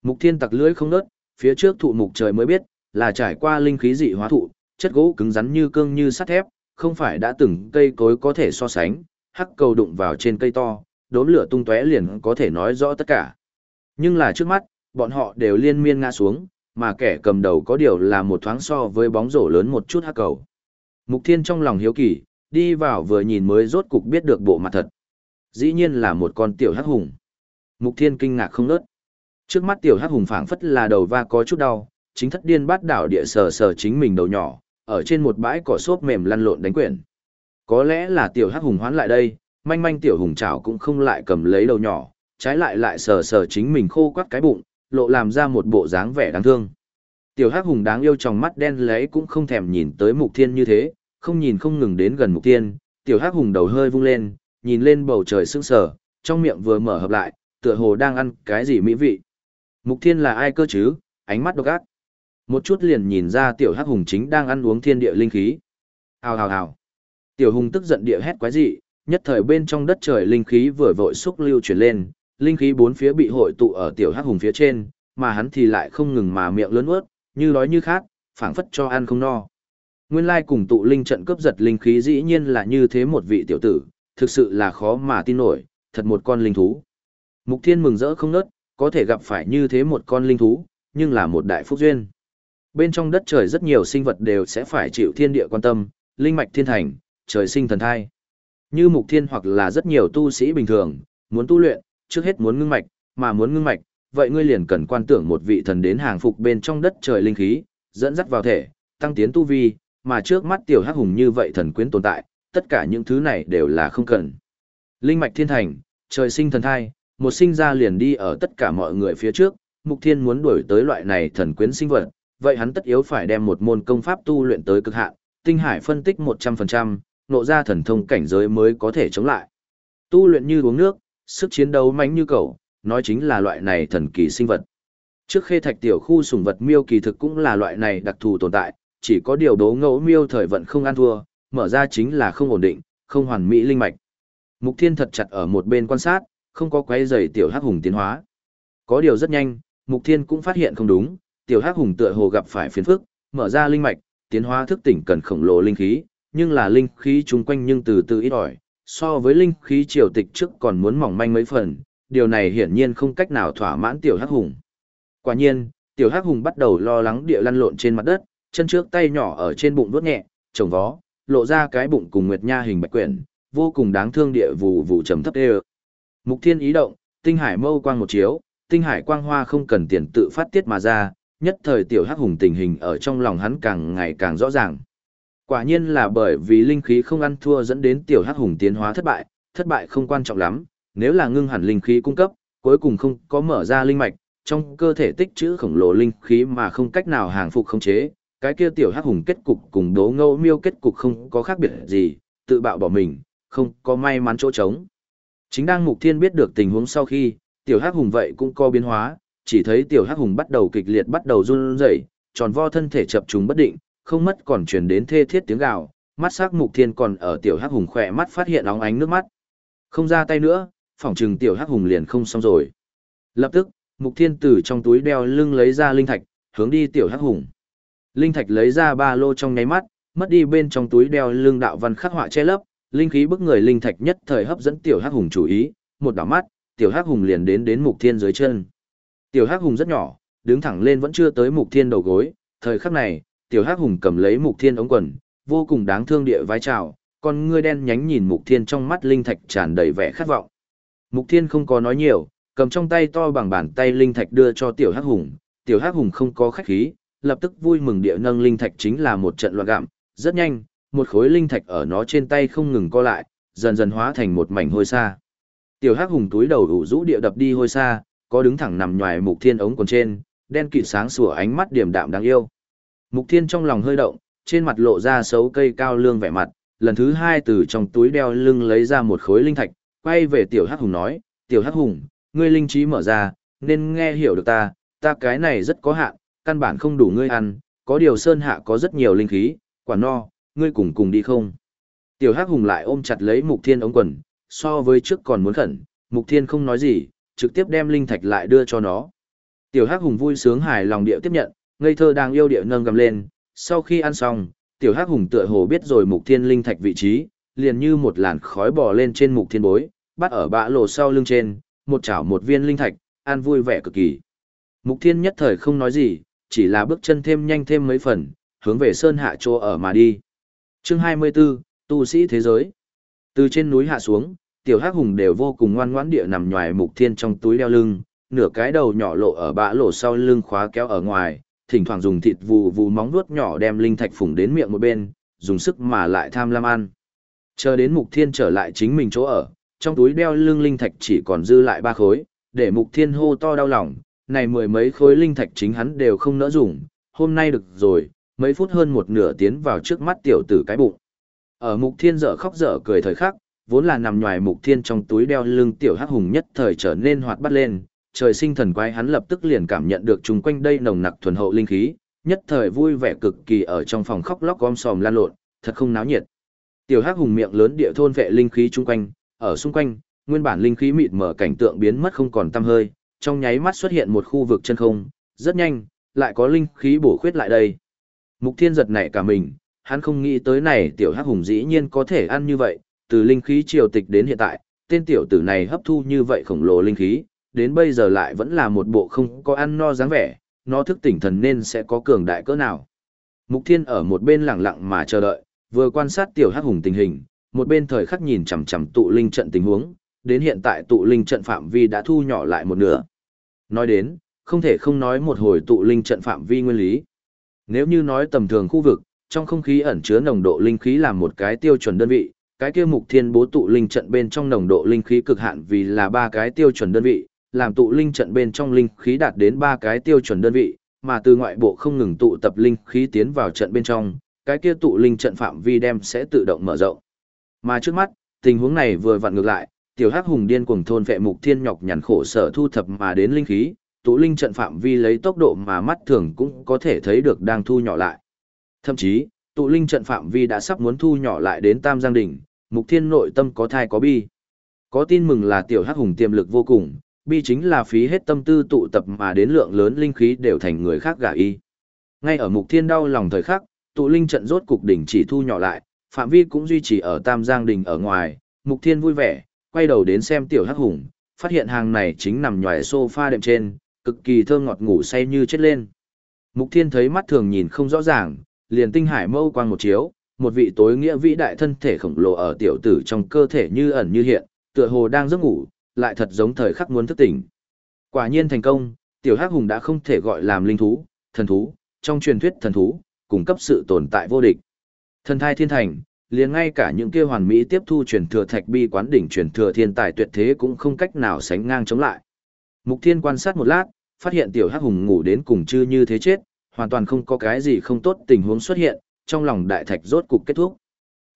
Mục Thiên tặc lưỡi không ngớt, phía trước thụ mục trời mới biết, là trải qua linh khí dị hóa thụ, chất gỗ cứng rắn như cương như sắt thép, không phải đã từng cây cối có thể so sánh, hắc cầu đụng vào trên cây to, đốm lửa tung tóe liền có thể nói rõ tất cả. Nhưng là trước mắt, bọn họ đều liên miên ngã xuống, mà kẻ cầm đầu có điều là một thoáng so với bóng rổ lớn một chút hắc cầu. Mục Thiên trong lòng hiếu kỳ, đi vào vừa nhìn mới rốt cục biết được bộ mặt thật. Dĩ nhiên là một con tiểu hắc hùng. Mục Thiên kinh ngạc không nớt. Trước mắt tiểu hắc hùng phảng phất là đầu va có chút đau, chính thất điên bát đảo địa sờ sờ chính mình đầu nhỏ, ở trên một bãi cỏ xốp mềm lăn lộn đánh quyển. Có lẽ là tiểu hắc hùng hoán lại đây, manh manh tiểu hùng chảo cũng không lại cầm lấy đầu nhỏ, trái lại lại sờ sờ chính mình khô quắt cái bụng, lộ làm ra một bộ dáng vẻ đáng thương. Tiểu hắc hùng đáng yêu trong mắt đen lấy cũng không thèm nhìn tới mục thiên như thế, không nhìn không ngừng đến gần mục thiên, tiểu hắc hùng đầu hơi vung lên, nhìn lên bầu trời sững sờ, trong miệng vừa mở hợp lại, tựa hồ đang ăn cái gì mỹ vị. Mục thiên là ai cơ chứ, ánh mắt độc ác. Một chút liền nhìn ra tiểu hắc hùng chính đang ăn uống thiên địa linh khí. Hào hào hào. Tiểu hùng tức giận địa hét quái dị, nhất thời bên trong đất trời linh khí vừa vội xúc lưu chuyển lên, linh khí bốn phía bị hội tụ ở tiểu hắc hùng phía trên, mà hắn thì lại không ngừng mà miệng lớn ướt, như đói như khát, phảng phất cho ăn không no. Nguyên lai cùng tụ linh trận cướp giật linh khí dĩ nhiên là như thế một vị tiểu tử, thực sự là khó mà tin nổi, thật một con linh thú. Mục Thiên mừng rỡ không nớt, có thể gặp phải như thế một con linh thú, nhưng là một đại phúc duyên. Bên trong đất trời rất nhiều sinh vật đều sẽ phải chịu thiên địa quan tâm, linh mạch thiên thành, trời sinh thần thai. Như Mục Thiên hoặc là rất nhiều tu sĩ bình thường, muốn tu luyện, trước hết muốn ngưng mạch, mà muốn ngưng mạch, vậy ngươi liền cần quan tưởng một vị thần đến hàng phục bên trong đất trời linh khí, dẫn dắt vào thể, tăng tiến tu vi, mà trước mắt tiểu hắc hùng như vậy thần quyến tồn tại, tất cả những thứ này đều là không cần. Linh mạch thiên thành, trời sinh thần thai, một sinh ra liền đi ở tất cả mọi người phía trước, Mục Thiên muốn đuổi tới loại này thần quyến sinh vật, vậy hắn tất yếu phải đem một môn công pháp tu luyện tới cực hạn, tinh hải phân tích 100%, nộ ra thần thông cảnh giới mới có thể chống lại. Tu luyện như uống nước, sức chiến đấu mãnh như cầu, nói chính là loại này thần kỳ sinh vật. Trước khê thạch tiểu khu sùng vật miêu kỳ thực cũng là loại này đặc thù tồn tại, chỉ có điều đố ngẫu miêu thời vận không ăn thua, mở ra chính là không ổn định, không hoàn mỹ linh mạch. Mục Thiên thật chặt ở một bên quan sát, không có quấy rầy tiểu hắc hùng tiến hóa. Có điều rất nhanh, Mục Thiên cũng phát hiện không đúng, tiểu hắc hùng tựa hồ gặp phải phiền phức, mở ra linh mạch, tiến hóa thức tỉnh cần khổng lồ linh khí, nhưng là linh khí chung quanh nhưng từ từ ít ỏi, so với linh khí triều tịch trước còn muốn mỏng manh mấy phần, điều này hiển nhiên không cách nào thỏa mãn tiểu hắc hùng. Quả nhiên, tiểu hắc hùng bắt đầu lo lắng địa lăn lộn trên mặt đất, chân trước tay nhỏ ở trên bụng vuốt nhẹ, trồng vó, lộ ra cái bụng cùng nguyệt nha hình bạch quyển, vô cùng đáng thương địa vụ vụ trầm thấp đê Mục thiên ý động, tinh hải mâu quang một chiếu, tinh hải quang hoa không cần tiền tự phát tiết mà ra, nhất thời tiểu hắc hùng tình hình ở trong lòng hắn càng ngày càng rõ ràng. Quả nhiên là bởi vì linh khí không ăn thua dẫn đến tiểu hắc hùng tiến hóa thất bại, thất bại không quan trọng lắm, nếu là ngưng hẳn linh khí cung cấp, cuối cùng không có mở ra linh mạch, trong cơ thể tích trữ khổng lồ linh khí mà không cách nào hàng phục khống chế, cái kia tiểu hắc hùng kết cục cùng đố ngẫu miêu kết cục không có khác biệt gì, tự bạo bỏ mình, không có may mắn chỗ trống. Chính đang Mục Thiên biết được tình huống sau khi, tiểu hắc hùng vậy cũng có biến hóa, chỉ thấy tiểu hắc hùng bắt đầu kịch liệt bắt đầu run rẩy, tròn vo thân thể chập trùng bất định, không mất còn truyền đến thê thiết tiếng gào, mắt sắc Mục Thiên còn ở tiểu hắc hùng khỏe mắt phát hiện óng ánh nước mắt. Không ra tay nữa, phỏng chừng tiểu hắc hùng liền không xong rồi. Lập tức, Mục Thiên từ trong túi đeo lưng lấy ra linh thạch, hướng đi tiểu hắc hùng. Linh thạch lấy ra ba lô trong nháy mắt, mất đi bên trong túi đeo lưng đạo văn khắc họa che lấp, linh khí bức người linh thạch nhất thời hấp dẫn tiểu hắc hùng chú ý, một đảo mắt, tiểu hắc hùng liền đến đến Mục Thiên dưới chân. Tiểu hắc hùng rất nhỏ, đứng thẳng lên vẫn chưa tới Mục Thiên đầu gối, thời khắc này, tiểu hắc hùng cầm lấy Mục Thiên ống quần, vô cùng đáng thương địa vai chào, con ngươi đen nhánh nhìn Mục Thiên trong mắt linh thạch tràn đầy vẻ khát vọng. Mục Thiên không có nói nhiều, cầm trong tay to bằng bàn tay linh thạch đưa cho tiểu hắc hùng, tiểu hắc hùng không có khách khí, lập tức vui mừng địa nâng linh thạch chính là một trận loạn gặm, rất nhanh, một khối linh thạch ở nó trên tay không ngừng co lại, dần dần hóa thành một mảnh hôi sa. Tiểu hắc hùng túi đầu ủ rũ địa đập đi hôi sa, có đứng thẳng nằm nhòi mục thiên ống còn trên, đen kịt sáng sủa ánh mắt điểm đạm đáng yêu. Mục thiên trong lòng hơi động, trên mặt lộ ra xấu cây cao lương vẻ mặt, lần thứ hai từ trong túi đeo lưng lấy ra một khối linh thạch, quay về tiểu hắc hùng nói, tiểu hắc hùng, ngươi linh trí mở ra, nên nghe hiểu được ta, ta cái này rất có hạn, căn bản không đủ ngươi ăn, có điều sơn hạ có rất nhiều linh khí, quả no, ngươi cùng cùng đi không? Tiểu Hắc Hùng lại ôm chặt lấy Mục Thiên ống quần, so với trước còn muốn khẩn, Mục Thiên không nói gì, trực tiếp đem linh thạch lại đưa cho nó. Tiểu Hắc Hùng vui sướng hài lòng địa tiếp nhận, ngây thơ đang yêu địa nâng gầm lên, sau khi ăn xong, Tiểu Hắc Hùng tựa hồ biết rồi Mục Thiên linh thạch vị trí, liền như một làn khói bò lên trên Mục Thiên bối, bắt ở bã lồ sau lưng trên, một chảo một viên linh thạch, ăn vui vẻ cực kỳ. Mục Thiên nhất thời không nói gì, chỉ là bước chân thêm nhanh thêm mấy phần, hướng về sơn hạ chỗ ở mà đi. Chương 24, tu sĩ thế giới. Từ trên núi hạ xuống, tiểu hắc hùng đều vô cùng ngoan ngoãn địa nằm nhòi Mục Thiên trong túi đeo lưng, nửa cái đầu nhỏ lộ ở bã lỗ sau lưng khóa kéo ở ngoài, thỉnh thoảng dùng thịt vù vù móng vuốt nhỏ đem linh thạch phủng đến miệng một bên, dùng sức mà lại tham lam ăn. Chờ đến Mục Thiên trở lại chính mình chỗ ở, trong túi đeo lưng linh thạch chỉ còn dư lại ba khối, để Mục Thiên hô to đau lòng, này mười mấy khối linh thạch chính hắn đều không nỡ dùng, hôm nay được rồi, mấy phút hơn một nửa tiến vào trước mắt tiểu tử cái bụng. Ở Mục Thiên dở khóc dở cười thời khắc, vốn là nằm ngoài Mục Thiên trong túi đeo lưng tiểu hắc hùng nhất thời trở nên hoạt bát lên, trời sinh thần quái hắn lập tức liền cảm nhận được chung quanh đây nồng nặc thuần hậu linh khí, nhất thời vui vẻ cực kỳ ở trong phòng khóc lóc gom sòm lan lộn, thật không náo nhiệt. Tiểu hắc hùng miệng lớn địa thôn vệ linh khí chung quanh, ở xung quanh, nguyên bản linh khí mịt mở cảnh tượng biến mất không còn tăm hơi, trong nháy mắt xuất hiện một khu vực chân không, rất nhanh, lại có linh khí bổ khuyết lại đây. Mục Thiên giật nảy cả mình, hắn không nghĩ tới này tiểu hắc hùng dĩ nhiên có thể ăn như vậy, từ linh khí triều tịch đến hiện tại, tên tiểu tử này hấp thu như vậy khổng lồ linh khí, đến bây giờ lại vẫn là một bộ không có ăn no dáng vẻ, nó thức tỉnh thần nên sẽ có cường đại cỡ nào. Mục Thiên ở một bên lặng lặng mà chờ đợi, vừa quan sát tiểu hắc hùng tình hình, một bên thời khắc nhìn chằm chằm tụ linh trận tình huống, đến hiện tại tụ linh trận phạm vi đã thu nhỏ lại một nửa. Nói đến, không thể không nói một hồi tụ linh trận phạm vi nguyên lý. Nếu như nói tầm thường khu vực, trong không khí ẩn chứa nồng độ linh khí làm một cái tiêu chuẩn đơn vị, cái kia mục thiên bố tụ linh trận bên trong nồng độ linh khí cực hạn vì là ba cái tiêu chuẩn đơn vị, làm tụ linh trận bên trong linh khí đạt đến ba cái tiêu chuẩn đơn vị, mà từ ngoại bộ không ngừng tụ tập linh khí tiến vào trận bên trong, cái kia tụ linh trận phạm vi đem sẽ tự động mở rộng. Mà trước mắt, tình huống này vừa vặn ngược lại, tiểu hắc hùng điên cuồng thôn vệ mục thiên nhọc nhằn khổ sở thu thập mà đến linh khí, tụ linh trận phạm vi lấy tốc độ mà mắt thường cũng có thể thấy được đang thu nhỏ lại. Thậm chí, tụ linh trận phạm vi đã sắp muốn thu nhỏ lại đến Tam Giang đỉnh, mục thiên nội tâm có thai có bi. Có tin mừng là tiểu hắc hùng tiềm lực vô cùng, bi chính là phí hết tâm tư tụ tập mà đến lượng lớn linh khí đều thành người khác gả y. Ngay ở mục thiên đau lòng thời khắc, tụ linh trận rốt cục đỉnh chỉ thu nhỏ lại, phạm vi cũng duy trì ở Tam Giang đỉnh ở ngoài, mục thiên vui vẻ, quay đầu đến xem tiểu hắc hùng, phát hiện hàng này chính nằm nhòi sofa đệm trên, cực kỳ thơm ngọt ngủ say như chết lên. Mục Thiên thấy mắt thường nhìn không rõ ràng, liền tinh hải mâu quang một chiếu, một vị tối nghĩa vĩ đại thân thể khổng lồ ở tiểu tử trong cơ thể như ẩn như hiện, tựa hồ đang giấc ngủ, lại thật giống thời khắc muốn thức tỉnh. Quả nhiên thành công, tiểu hắc hùng đã không thể gọi làm linh thú, thần thú, trong truyền thuyết thần thú, cung cấp sự tồn tại vô địch. Thần thai thiên thành, liền ngay cả những kia hoàn mỹ tiếp thu truyền thừa thạch bi quán đỉnh truyền thừa thiên tài tuyệt thế cũng không cách nào sánh ngang chống lại. Mục Thiên quan sát một lát, phát hiện tiểu hắc hùng ngủ đến cùng chư như thế chết, hoàn toàn không có cái gì không tốt tình huống xuất hiện, trong lòng đại thạch rốt cục kết thúc.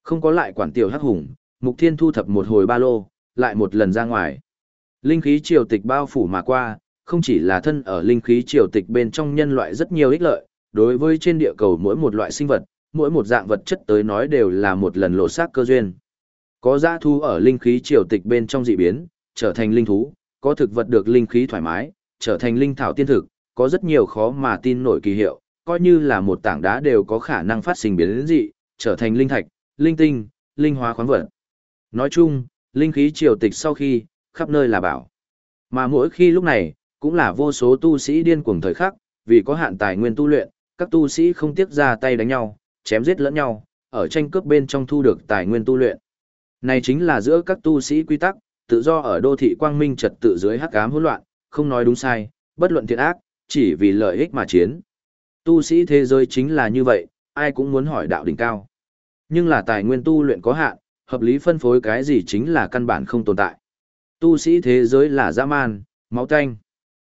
Không có lại quản tiểu hắc hùng, Mục Thiên thu thập một hồi ba lô, lại một lần ra ngoài. Linh khí triều tịch bao phủ mà qua, không chỉ là thân ở linh khí triều tịch bên trong nhân loại rất nhiều ích lợi, đối với trên địa cầu mỗi một loại sinh vật, mỗi một dạng vật chất tới nói đều là một lần lộ xác cơ duyên. Có giã thu ở linh khí triều tịch bên trong dị biến, trở thành linh thú, có thực vật được linh khí thoải mái, trở thành linh thảo tiên thực, có rất nhiều khó mà tin nổi kỳ hiệu, coi như là một tảng đá đều có khả năng phát sinh biến dị, trở thành linh thạch, linh tinh, linh hóa khoáng vật. Nói chung, linh khí triều tịch sau khi, khắp nơi là bảo. Mà mỗi khi lúc này, cũng là vô số tu sĩ điên cuồng thời khắc, vì có hạn tài nguyên tu luyện, các tu sĩ không tiếc ra tay đánh nhau, chém giết lẫn nhau, ở tranh cướp bên trong thu được tài nguyên tu luyện. Này chính là giữa các tu sĩ quy tắc, tự do ở đô thị quang minh trật tự dưới hắc ám hỗn loạn, không nói đúng sai, bất luận thiện ác, chỉ vì lợi ích mà chiến. Tu sĩ thế giới chính là như vậy, ai cũng muốn hỏi đạo đỉnh cao. Nhưng là tài nguyên tu luyện có hạn, hợp lý phân phối cái gì chính là căn bản không tồn tại. Tu sĩ thế giới là dã man, máu tanh.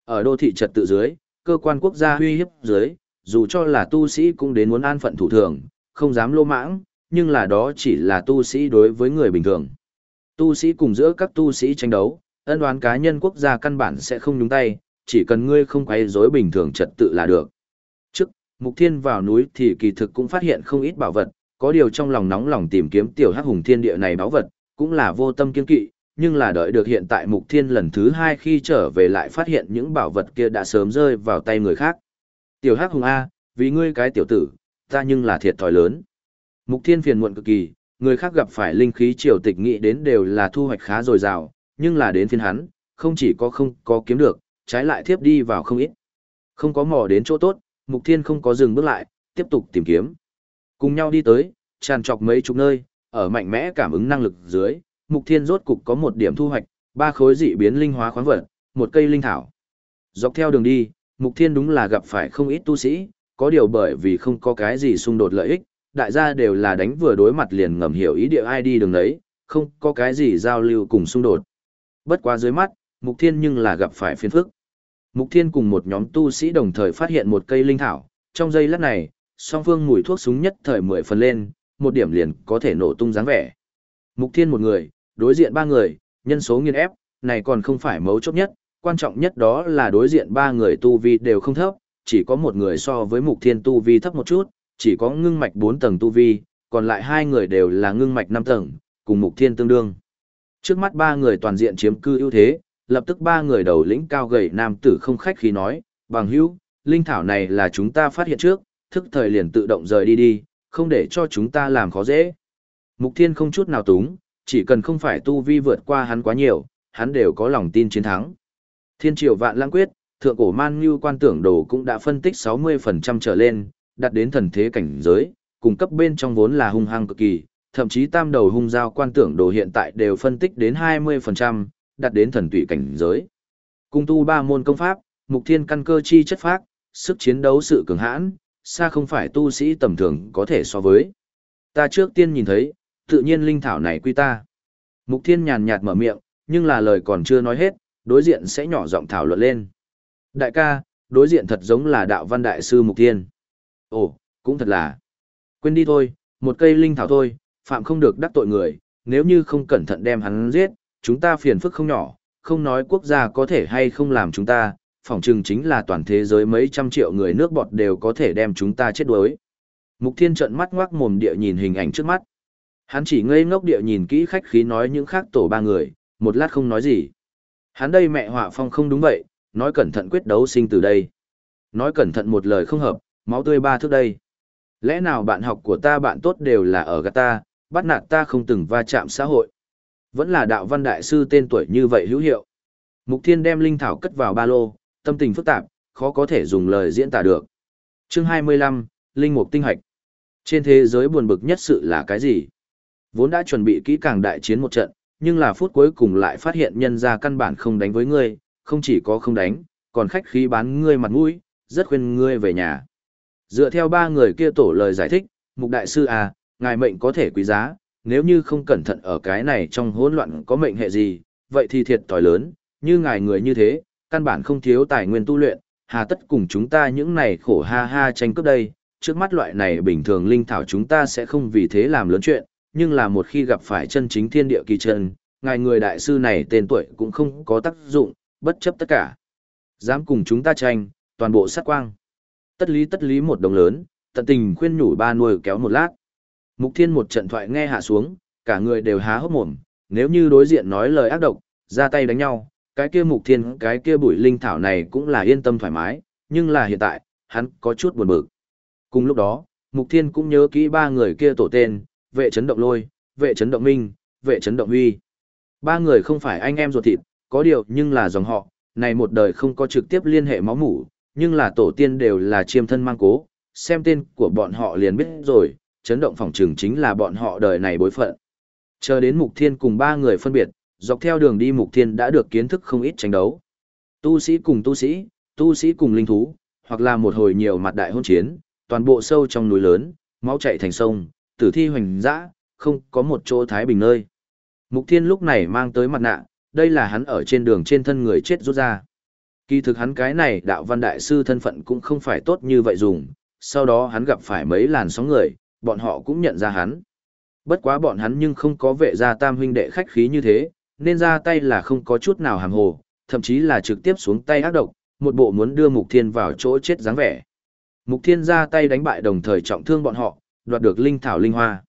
Ở đô thị trật tự dưới, cơ quan quốc gia huy hiếp dưới, dù cho là tu sĩ cũng đến muốn an phận thủ thường, không dám lô mãng, nhưng là đó chỉ là tu sĩ đối với người bình thường. Tu sĩ cùng giữa các tu sĩ tranh đấu, ân đoán cá nhân quốc gia căn bản sẽ không nhúng tay, chỉ cần ngươi không quay rối bình thường trật tự là được. Trước, Mục Thiên vào núi thì kỳ thực cũng phát hiện không ít bảo vật, có điều trong lòng nóng lòng tìm kiếm tiểu hắc hùng thiên địa này báo vật, cũng là vô tâm kiên kỵ, nhưng là đợi được hiện tại Mục Thiên lần thứ hai khi trở về lại phát hiện những bảo vật kia đã sớm rơi vào tay người khác. Tiểu Hắc Hùng A, vì ngươi cái tiểu tử, ta nhưng là thiệt thòi lớn. Mục Thiên phiền muộn cực kỳ, người khác gặp phải linh khí triều tịch nghĩ đến đều là thu hoạch khá dồi dào, nhưng là đến phiên hắn, không chỉ có không có kiếm được, trái lại thiếp đi vào không ít. Không có mò đến chỗ tốt, Mục Thiên không có dừng bước lại, tiếp tục tìm kiếm. Cùng nhau đi tới, tràn trọc mấy chục nơi, ở mạnh mẽ cảm ứng năng lực dưới, Mục Thiên rốt cục có một điểm thu hoạch, ba khối dị biến linh hóa khoáng vật, một cây linh thảo. Dọc theo đường đi, Mục Thiên đúng là gặp phải không ít tu sĩ, có điều bởi vì không có cái gì xung đột lợi ích, đại gia đều là đánh vừa đối mặt liền ngầm hiểu ý địa ai đi đường đấy, không có cái gì giao lưu cùng xung đột. Bất quá dưới mắt, Mục Thiên nhưng là gặp phải phiền phức. Mục Thiên cùng một nhóm tu sĩ đồng thời phát hiện một cây linh thảo, trong giây lát này, song phương mùi thuốc súng nhất thời mười phần lên, một điểm liền có thể nổ tung dáng vẻ. Mục Thiên một người, đối diện ba người, nhân số nghiên ép, này còn không phải mấu chốt nhất, quan trọng nhất đó là đối diện ba người tu vi đều không thấp, chỉ có một người so với mục thiên tu vi thấp một chút, chỉ có ngưng mạch 4 tầng tu vi, còn lại hai người đều là ngưng mạch 5 tầng, cùng mục thiên tương đương. Trước mắt ba người toàn diện chiếm cư ưu thế, lập tức ba người đầu lĩnh cao gầy nam tử không khách khí nói, bằng hữu, linh thảo này là chúng ta phát hiện trước, thức thời liền tự động rời đi đi, không để cho chúng ta làm khó dễ. Mục thiên không chút nào túng, chỉ cần không phải tu vi vượt qua hắn quá nhiều, hắn đều có lòng tin chiến thắng. Thiên triều vạn lãng quyết, thượng cổ man như quan tưởng đồ cũng đã phân tích 60% trở lên, đạt đến thần thế cảnh giới, cung cấp bên trong vốn là hung hăng cực kỳ, thậm chí tam đầu hung giao quan tưởng đồ hiện tại đều phân tích đến 20%, đạt đến thần tụy cảnh giới. Cung tu ba môn công pháp, mục thiên căn cơ chi chất phác, sức chiến đấu sự cường hãn, xa không phải tu sĩ tầm thường có thể so với. Ta trước tiên nhìn thấy, tự nhiên linh thảo này quy ta. Mục thiên nhàn nhạt mở miệng, nhưng là lời còn chưa nói hết, đối diện sẽ nhỏ giọng thảo luận lên. Đại ca, đối diện thật giống là đạo văn đại sư Mục Thiên. Ồ, cũng thật là. Quên đi thôi, một cây linh thảo thôi, phạm không được đắc tội người, nếu như không cẩn thận đem hắn giết, chúng ta phiền phức không nhỏ, không nói quốc gia có thể hay không làm chúng ta, phỏng chừng chính là toàn thế giới mấy trăm triệu người nước bọt đều có thể đem chúng ta chết đuối. Mục Thiên trợn mắt ngoác mồm địa nhìn hình ảnh trước mắt. Hắn chỉ ngây ngốc địa nhìn kỹ khách khí nói những khác tổ ba người, một lát không nói gì. Hắn đây mẹ họa phong không đúng vậy, nói cẩn thận quyết đấu sinh từ đây. Nói cẩn thận một lời không hợp, máu tươi ba thước đây. Lẽ nào bạn học của ta bạn tốt đều là ở gạt ta, bắt nạt ta không từng va chạm xã hội. Vẫn là đạo văn đại sư tên tuổi như vậy hữu hiệu. Mục Thiên đem linh thảo cất vào ba lô, tâm tình phức tạp, khó có thể dùng lời diễn tả được. Chương 25, Linh Mục Tinh Hạch. Trên thế giới buồn bực nhất sự là cái gì? Vốn đã chuẩn bị kỹ càng đại chiến một trận, nhưng là phút cuối cùng lại phát hiện nhân ra căn bản không đánh với ngươi, không chỉ có không đánh, còn khách khí bán ngươi mặt mũi, rất khuyên ngươi về nhà. Dựa theo ba người kia tổ lời giải thích, Mục Đại Sư à, ngài mệnh có thể quý giá, nếu như không cẩn thận ở cái này trong hỗn loạn có mệnh hệ gì, vậy thì thiệt tỏi lớn, như ngài người như thế, căn bản không thiếu tài nguyên tu luyện, hà tất cùng chúng ta những này khổ ha ha tranh cướp đây, trước mắt loại này bình thường linh thảo chúng ta sẽ không vì thế làm lớn chuyện, nhưng là một khi gặp phải chân chính thiên địa kỳ chân, ngài người đại sư này tên tuổi cũng không có tác dụng, bất chấp tất cả. Dám cùng chúng ta tranh, toàn bộ sát quang. Tất lý tất lý một đồng lớn, tận tình khuyên nhủ ba nuôi kéo một lát. Mục thiên một trận thoại nghe hạ xuống, cả người đều há hốc mồm, nếu như đối diện nói lời ác độc, ra tay đánh nhau, cái kia mục thiên cái kia bụi linh thảo này cũng là yên tâm thoải mái, nhưng là hiện tại, hắn có chút buồn bực. Cùng lúc đó, mục thiên cũng nhớ kỹ ba người kia tổ tên, vệ chấn động lôi, vệ chấn động minh, vệ chấn động huy. Ba người không phải anh em ruột thịt, có điều nhưng là dòng họ, này một đời không có trực tiếp liên hệ máu mủ, nhưng là tổ tiên đều là chiêm thân mang cố, xem tên của bọn họ liền biết rồi, chấn động phòng trường chính là bọn họ đời này bối phận. Chờ đến Mục Thiên cùng ba người phân biệt, dọc theo đường đi Mục Thiên đã được kiến thức không ít tranh đấu. Tu sĩ cùng tu sĩ, tu sĩ cùng linh thú, hoặc là một hồi nhiều mặt đại hôn chiến, toàn bộ sâu trong núi lớn, máu chảy thành sông, tử thi hoành dã, không có một chỗ thái bình nơi. Mục Thiên lúc này mang tới mặt nạ, đây là hắn ở trên đường trên thân người chết rút ra. Kỳ thực hắn cái này đạo văn đại sư thân phận cũng không phải tốt như vậy dùng, sau đó hắn gặp phải mấy làn sóng người, bọn họ cũng nhận ra hắn. Bất quá bọn hắn nhưng không có vệ gia tam huynh đệ khách khí như thế, nên ra tay là không có chút nào hàm hồ, thậm chí là trực tiếp xuống tay ác độc, một bộ muốn đưa Mục Thiên vào chỗ chết dáng vẻ. Mục Thiên ra tay đánh bại đồng thời trọng thương bọn họ, đoạt được linh thảo linh hoa.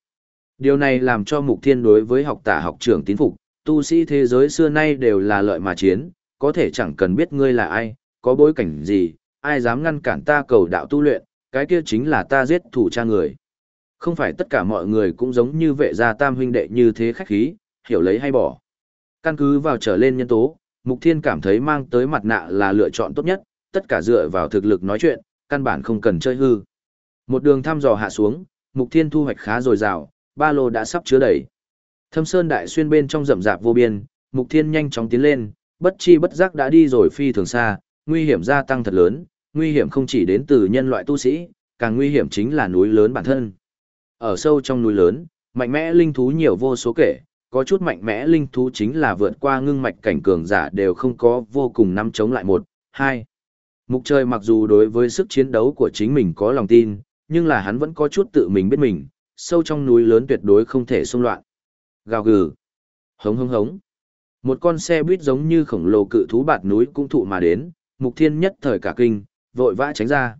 Điều này làm cho Mục Thiên đối với học tả học trưởng tín phục, tu sĩ thế giới xưa nay đều là lợi mà chiến, có thể chẳng cần biết ngươi là ai, có bối cảnh gì, ai dám ngăn cản ta cầu đạo tu luyện, cái kia chính là ta giết thủ cha người. Không phải tất cả mọi người cũng giống như vệ gia tam huynh đệ như thế khách khí, hiểu lấy hay bỏ. Căn cứ vào trở lên nhân tố, Mục Thiên cảm thấy mang tới mặt nạ là lựa chọn tốt nhất, tất cả dựa vào thực lực nói chuyện, căn bản không cần chơi hư. Một đường thăm dò hạ xuống, Mục Thiên thu hoạch khá dồi dào, ba lô đã sắp chứa đầy. Thâm Sơn đại xuyên bên trong rậm rạp vô biên, Mục Thiên nhanh chóng tiến lên, bất chi bất giác đã đi rồi phi thường xa, nguy hiểm gia tăng thật lớn, nguy hiểm không chỉ đến từ nhân loại tu sĩ, càng nguy hiểm chính là núi lớn bản thân. Ở sâu trong núi lớn, mạnh mẽ linh thú nhiều vô số kể, có chút mạnh mẽ linh thú chính là vượt qua ngưng mạch cảnh cường giả đều không có vô cùng nắm chống lại một, hai. Mục trời mặc dù đối với sức chiến đấu của chính mình có lòng tin, nhưng là hắn vẫn có chút tự mình biết mình, sâu trong núi lớn tuyệt đối không thể xung loạn. Gào gừ, hống hống hống. Một con xe buýt giống như khổng lồ cự thú bạt núi cũng thụ mà đến, mục thiên nhất thời cả kinh, vội vã tránh ra.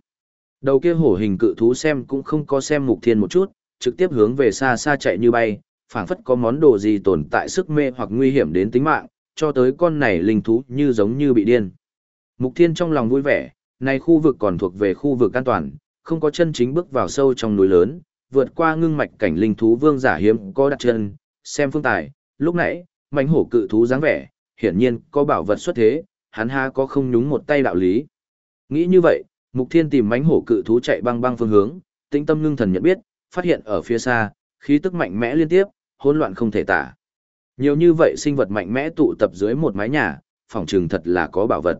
Đầu kia hổ hình cự thú xem cũng không có xem mục thiên một chút, trực tiếp hướng về xa xa chạy như bay, phảng phất có món đồ gì tồn tại sức mê hoặc nguy hiểm đến tính mạng, cho tới con này linh thú như giống như bị điên. Mục Thiên trong lòng vui vẻ, này khu vực còn thuộc về khu vực an toàn, không có chân chính bước vào sâu trong núi lớn, vượt qua ngưng mạch cảnh linh thú vương giả hiếm có đặt chân, xem phương tài, lúc nãy, mảnh hổ cự thú dáng vẻ, hiển nhiên có bảo vật xuất thế, hắn ha có không nhúng một tay đạo lý. Nghĩ như vậy, Mục Thiên tìm mảnh hổ cự thú chạy băng băng phương hướng, tĩnh tâm ngưng thần nhận biết, phát hiện ở phía xa, khí tức mạnh mẽ liên tiếp, hỗn loạn không thể tả. Nhiều như vậy sinh vật mạnh mẽ tụ tập dưới một mái nhà, phòng trường thật là có bảo vật.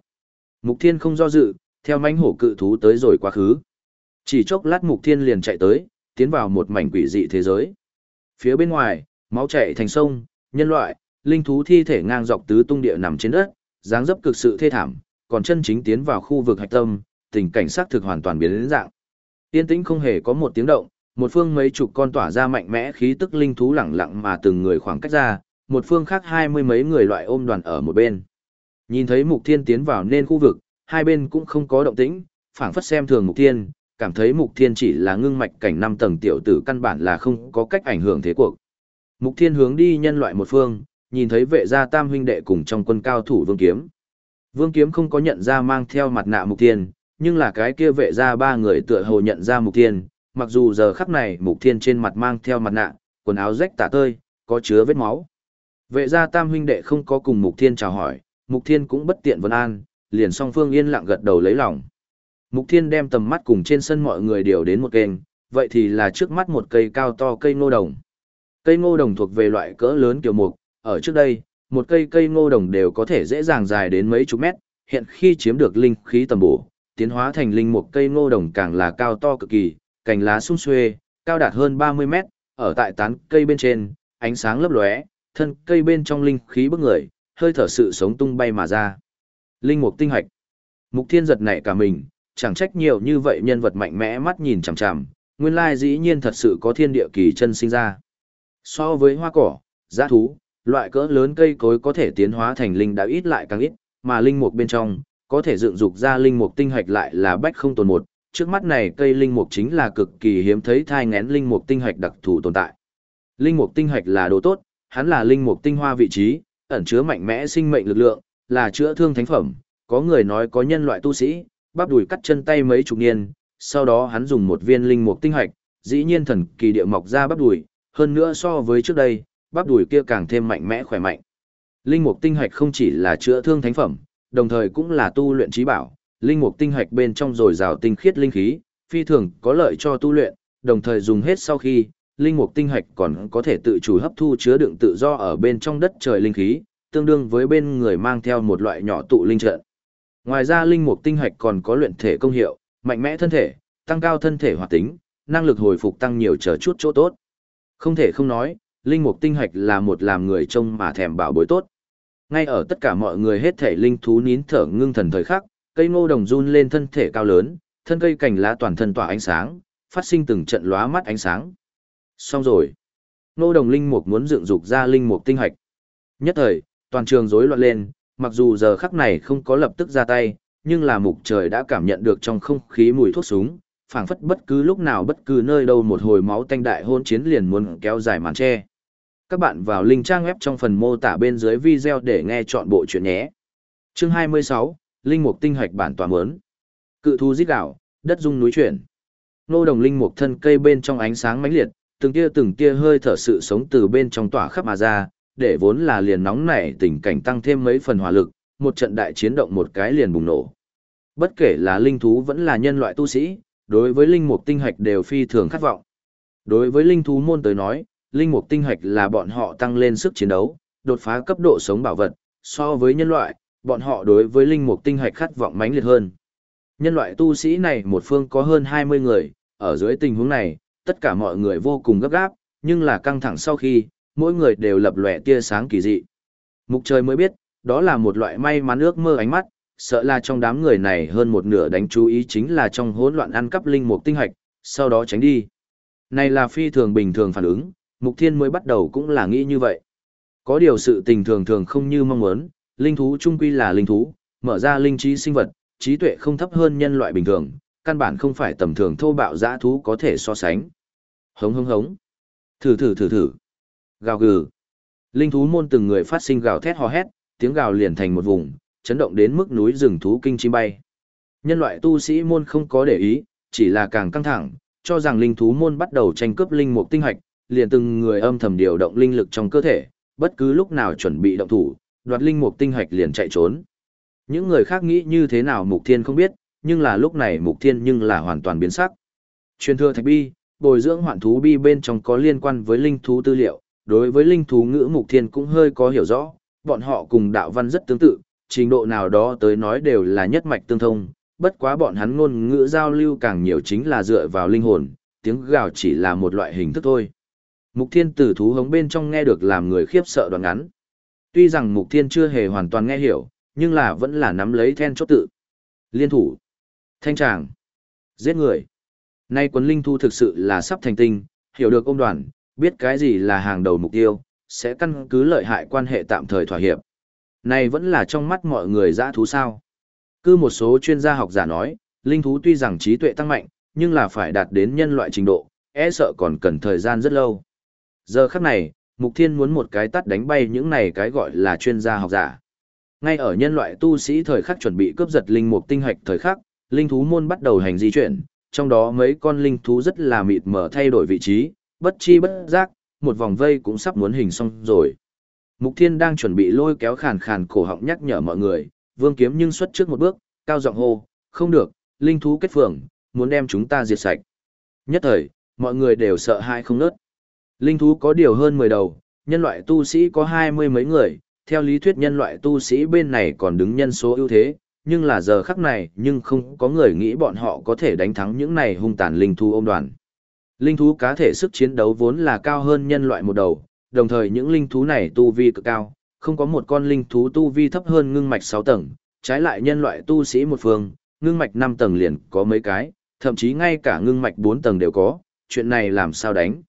Mục Thiên không do dự, theo mãnh hổ cự thú tới rồi quá khứ. Chỉ chốc lát Mục Thiên liền chạy tới, tiến vào một mảnh quỷ dị thế giới. Phía bên ngoài, máu chảy thành sông, nhân loại, linh thú thi thể ngang dọc tứ tung địa nằm trên đất, dáng dấp cực sự thê thảm, còn chân chính tiến vào khu vực hạch tâm, tình cảnh xác thực hoàn toàn biến đến dạng. Tiên tĩnh không hề có một tiếng động, một phương mấy chục con tỏa ra mạnh mẽ khí tức linh thú lẳng lặng mà từng người khoảng cách ra, một phương khác hai mươi mấy người loại ôm đoàn ở một bên. Nhìn thấy Mục Thiên tiến vào nên khu vực, hai bên cũng không có động tĩnh, phảng phất xem thường Mục Thiên, cảm thấy Mục Thiên chỉ là ngưng mạch cảnh năm tầng tiểu tử căn bản là không có cách ảnh hưởng thế cuộc. Mục Thiên hướng đi nhân loại một phương, nhìn thấy vệ gia tam huynh đệ cùng trong quân cao thủ Vương Kiếm. Vương Kiếm không có nhận ra mang theo mặt nạ Mục Thiên, nhưng là cái kia vệ gia ba người tựa hồ nhận ra Mục Thiên, mặc dù giờ khắc này Mục Thiên trên mặt mang theo mặt nạ, quần áo rách tả tơi, có chứa vết máu. Vệ gia tam huynh đệ không có cùng Mục Thiên chào hỏi, Mục Thiên cũng bất tiện vân an, liền song phương yên lặng gật đầu lấy lòng. Mục Thiên đem tầm mắt cùng trên sân mọi người điều đến một kênh, vậy thì là trước mắt một cây cao to cây ngô đồng. Cây ngô đồng thuộc về loại cỡ lớn kiểu mục, ở trước đây, một cây cây ngô đồng đều có thể dễ dàng dài đến mấy chục mét, hiện khi chiếm được linh khí tầm bổ, tiến hóa thành linh mục cây ngô đồng càng là cao to cực kỳ, cành lá sung xuê, cao đạt hơn 30 mét, ở tại tán cây bên trên, ánh sáng lấp lóe, thân cây bên trong linh khí bức người, hơi thở sự sống tung bay mà ra. Linh mục tinh hạch. Mục Thiên giật nảy cả mình, chẳng trách nhiều như vậy nhân vật mạnh mẽ mắt nhìn chằm chằm, nguyên lai dĩ nhiên thật sự có thiên địa kỳ chân sinh ra. So với hoa cỏ, giá thú, loại cỡ lớn cây cối có thể tiến hóa thành linh đã ít lại càng ít, mà linh mục bên trong, có thể dựng dục ra linh mục tinh hạch lại là bách không tồn một, trước mắt này cây linh mục chính là cực kỳ hiếm thấy thai ngén linh mục tinh hạch đặc thù tồn tại. Linh mục tinh hạch là đồ tốt, hắn là linh mục tinh hoa vị trí, ẩn chứa mạnh mẽ sinh mệnh lực lượng, là chữa thương thánh phẩm, có người nói có nhân loại tu sĩ, bắp đùi cắt chân tay mấy chục niên, sau đó hắn dùng một viên linh mục tinh hạch, dĩ nhiên thần kỳ địa mọc ra bắp đùi, hơn nữa so với trước đây, bắp đùi kia càng thêm mạnh mẽ khỏe mạnh. Linh mục tinh hạch không chỉ là chữa thương thánh phẩm, đồng thời cũng là tu luyện trí bảo, linh mục tinh hạch bên trong rồi rào tinh khiết linh khí, phi thường có lợi cho tu luyện, đồng thời dùng hết sau khi, linh mục tinh hạch còn có thể tự chủ hấp thu chứa đựng tự do ở bên trong đất trời linh khí, tương đương với bên người mang theo một loại nhỏ tụ linh trận. Ngoài ra linh mục tinh hạch còn có luyện thể công hiệu, mạnh mẽ thân thể, tăng cao thân thể hoạt tính, năng lực hồi phục tăng nhiều trở chút chỗ tốt. Không thể không nói, linh mục tinh hạch là một làm người trông mà thèm bảo bối tốt. Ngay ở tất cả mọi người hết thể linh thú nín thở ngưng thần thời khắc, cây ngô đồng run lên thân thể cao lớn, thân cây cành lá toàn thân tỏa ánh sáng, phát sinh từng trận lóa mắt ánh sáng. Xong rồi. Ngô đồng linh mục muốn dựng dục ra linh mục tinh hạch. Nhất thời, toàn trường rối loạn lên, mặc dù giờ khắc này không có lập tức ra tay, nhưng là mục trời đã cảm nhận được trong không khí mùi thuốc súng, phảng phất bất cứ lúc nào bất cứ nơi đâu một hồi máu tanh đại hôn chiến liền muốn kéo dài màn che. Các bạn vào link trang web trong phần mô tả bên dưới video để nghe chọn bộ chuyện nhé. Chương 26, Linh mục tinh hạch bản tòa mớn. Cự thu giết đảo, đất rung núi chuyển. Nô đồng linh mục thân cây bên trong ánh sáng mãnh liệt, từng tia từng tia hơi thở sự sống từ bên trong tỏa khắp mà ra, để vốn là liền nóng nảy tình cảnh tăng thêm mấy phần hỏa lực, một trận đại chiến động một cái liền bùng nổ. Bất kể là linh thú vẫn là nhân loại tu sĩ, đối với linh mục tinh hạch đều phi thường khát vọng. Đối với linh thú môn tới nói, linh mục tinh hạch là bọn họ tăng lên sức chiến đấu, đột phá cấp độ sống bảo vật, so với nhân loại, bọn họ đối với linh mục tinh hạch khát vọng mãnh liệt hơn. Nhân loại tu sĩ này một phương có hơn 20 người, ở dưới tình huống này, tất cả mọi người vô cùng gấp gáp, nhưng là căng thẳng sau khi, mỗi người đều lập lòe tia sáng kỳ dị. Mục trời mới biết, đó là một loại may mắn ước mơ ánh mắt, sợ là trong đám người này hơn một nửa đánh chú ý chính là trong hỗn loạn ăn cắp linh mục tinh hạch, sau đó tránh đi. Này là phi thường bình thường phản ứng, Mục Thiên mới bắt đầu cũng là nghĩ như vậy. Có điều sự tình thường thường không như mong muốn, linh thú trung quy là linh thú, mở ra linh trí sinh vật, trí tuệ không thấp hơn nhân loại bình thường, căn bản không phải tầm thường thô bạo dã thú có thể so sánh. Hống hống hống. Thử thử thử thử. Gào gừ. Linh thú môn từng người phát sinh gào thét hò hét, tiếng gào liền thành một vùng, chấn động đến mức núi rừng thú kinh chim bay. Nhân loại tu sĩ môn không có để ý, chỉ là càng căng thẳng, cho rằng linh thú môn bắt đầu tranh cướp linh mục tinh hạch, liền từng người âm thầm điều động linh lực trong cơ thể, bất cứ lúc nào chuẩn bị động thủ, đoạt linh mục tinh hạch liền chạy trốn. Những người khác nghĩ như thế nào Mục Thiên không biết, nhưng là lúc này Mục Thiên nhưng là hoàn toàn biến sắc. Truyền thừa thạch bi, bồi dưỡng hoạn thú bi bên trong có liên quan với linh thú tư liệu, đối với linh thú ngữ Mục Thiên cũng hơi có hiểu rõ, bọn họ cùng đạo văn rất tương tự, trình độ nào đó tới nói đều là nhất mạch tương thông, bất quá bọn hắn ngôn ngữ giao lưu càng nhiều chính là dựa vào linh hồn, tiếng gào chỉ là một loại hình thức thôi. Mục Thiên từ thú hống bên trong nghe được làm người khiếp sợ đoạn ngắn. Tuy rằng Mục Thiên chưa hề hoàn toàn nghe hiểu, nhưng là vẫn là nắm lấy then chốt tự. Liên thủ, thanh tràng, giết người. Nay quấn linh thu thực sự là sắp thành tinh, hiểu được ông đoàn, biết cái gì là hàng đầu mục tiêu, sẽ căn cứ lợi hại quan hệ tạm thời thỏa hiệp. Này vẫn là trong mắt mọi người dã thú sao. Cứ một số chuyên gia học giả nói, linh thú tuy rằng trí tuệ tăng mạnh, nhưng là phải đạt đến nhân loại trình độ, e sợ còn cần thời gian rất lâu. Giờ khắc này, Mục Thiên muốn một cái tắt đánh bay những này cái gọi là chuyên gia học giả. Ngay ở nhân loại tu sĩ thời khắc chuẩn bị cướp giật linh mục tinh hạch thời khắc, linh thú môn bắt đầu hành di chuyển, trong đó mấy con linh thú rất là mịt mở thay đổi vị trí, bất chi bất giác, một vòng vây cũng sắp muốn hình xong rồi. Mục Thiên đang chuẩn bị lôi kéo khàn khàn cổ họng nhắc nhở mọi người, Vương Kiếm nhưng xuất trước một bước, cao giọng hô, không được, linh thú kết phường, muốn đem chúng ta diệt sạch. Nhất thời, mọi người đều sợ hãi không nớt. Linh thú có điều hơn 10 đầu, nhân loại tu sĩ có hai mươi mấy người, theo lý thuyết nhân loại tu sĩ bên này còn đứng nhân số ưu thế, nhưng là giờ khắc này nhưng không có người nghĩ bọn họ có thể đánh thắng những này hung tàn linh thú ôm đoàn. Linh thú cá thể sức chiến đấu vốn là cao hơn nhân loại một đầu, đồng thời những linh thú này tu vi cực cao, không có một con linh thú tu vi thấp hơn ngưng mạch 6 tầng, trái lại nhân loại tu sĩ một phương, ngưng mạch 5 tầng liền có mấy cái, thậm chí ngay cả ngưng mạch 4 tầng đều có, chuyện này làm sao đánh.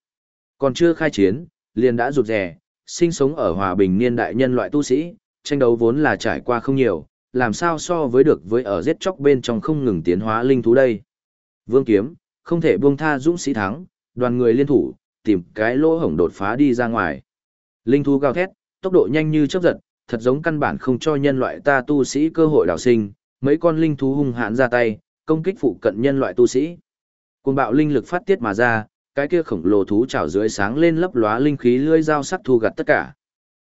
Còn chưa khai chiến, liền đã rụt rè, sinh sống ở hòa bình niên đại nhân loại tu sĩ, tranh đấu vốn là trải qua không nhiều, làm sao so với được với ở giết chóc bên trong không ngừng tiến hóa linh thú đây. Vương kiếm, không thể buông tha dũng sĩ thắng, đoàn người liên thủ, tìm cái lỗ hổng đột phá đi ra ngoài. Linh thú gào thét, tốc độ nhanh như chớp giật, thật giống căn bản không cho nhân loại ta tu sĩ cơ hội đào sinh, mấy con linh thú hung hãn ra tay, công kích phụ cận nhân loại tu sĩ. Cuồng bạo linh lực phát tiết mà ra, cái kia khổng lồ thú chảo dưới sáng lên lấp lóa linh khí lưỡi dao sắc thu gặt tất cả.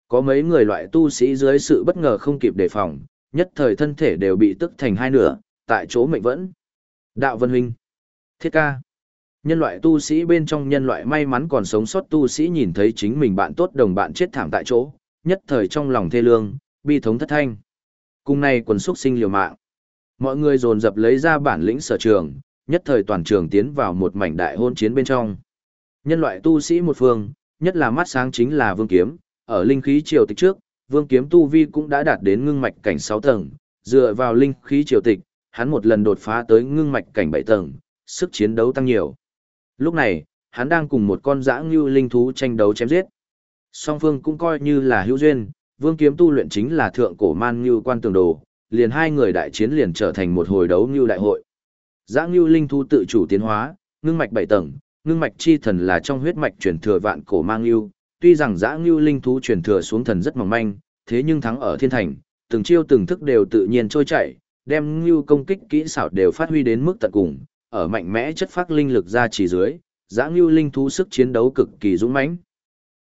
Có mấy người loại tu sĩ dưới sự bất ngờ không kịp đề phòng, nhất thời thân thể đều bị tức thành hai nửa, tại chỗ mệnh vẫn. Đạo Vân Huynh, Thiết Ca, nhân loại tu sĩ bên trong nhân loại may mắn còn sống sót tu sĩ nhìn thấy chính mình bạn tốt đồng bạn chết thảm tại chỗ, nhất thời trong lòng thê lương, bi thống thất thanh. Cùng này quần xuất sinh liều mạng. Mọi người dồn dập lấy ra bản lĩnh sở trường, nhất thời toàn trường tiến vào một mảnh đại hôn chiến bên trong. Nhân loại tu sĩ một phương, nhất là mắt sáng chính là Vương Kiếm, ở linh khí triều tịch trước, Vương Kiếm tu vi cũng đã đạt đến ngưng mạch cảnh 6 tầng, dựa vào linh khí triều tịch, hắn một lần đột phá tới ngưng mạch cảnh 7 tầng, sức chiến đấu tăng nhiều. Lúc này, hắn đang cùng một con dã ngưu linh thú tranh đấu chém giết. Song phương cũng coi như là hữu duyên, Vương Kiếm tu luyện chính là thượng cổ man ngưu quan tường đồ, liền hai người đại chiến liền trở thành một hồi đấu ngưu đại hội. Dã ngưu linh thú tự chủ tiến hóa, ngưng mạch bảy tầng, ngưng mạch chi thần là trong huyết mạch truyền thừa vạn cổ mang ngưu, tuy rằng dã ngưu linh thú truyền thừa xuống thần rất mỏng manh, thế nhưng thắng ở thiên thành, từng chiêu từng thức đều tự nhiên trôi chảy, đem ngưu công kích kỹ xảo đều phát huy đến mức tận cùng, ở mạnh mẽ chất phát linh lực ra chỉ dưới, giã ngưu linh thú sức chiến đấu cực kỳ dũng mãnh.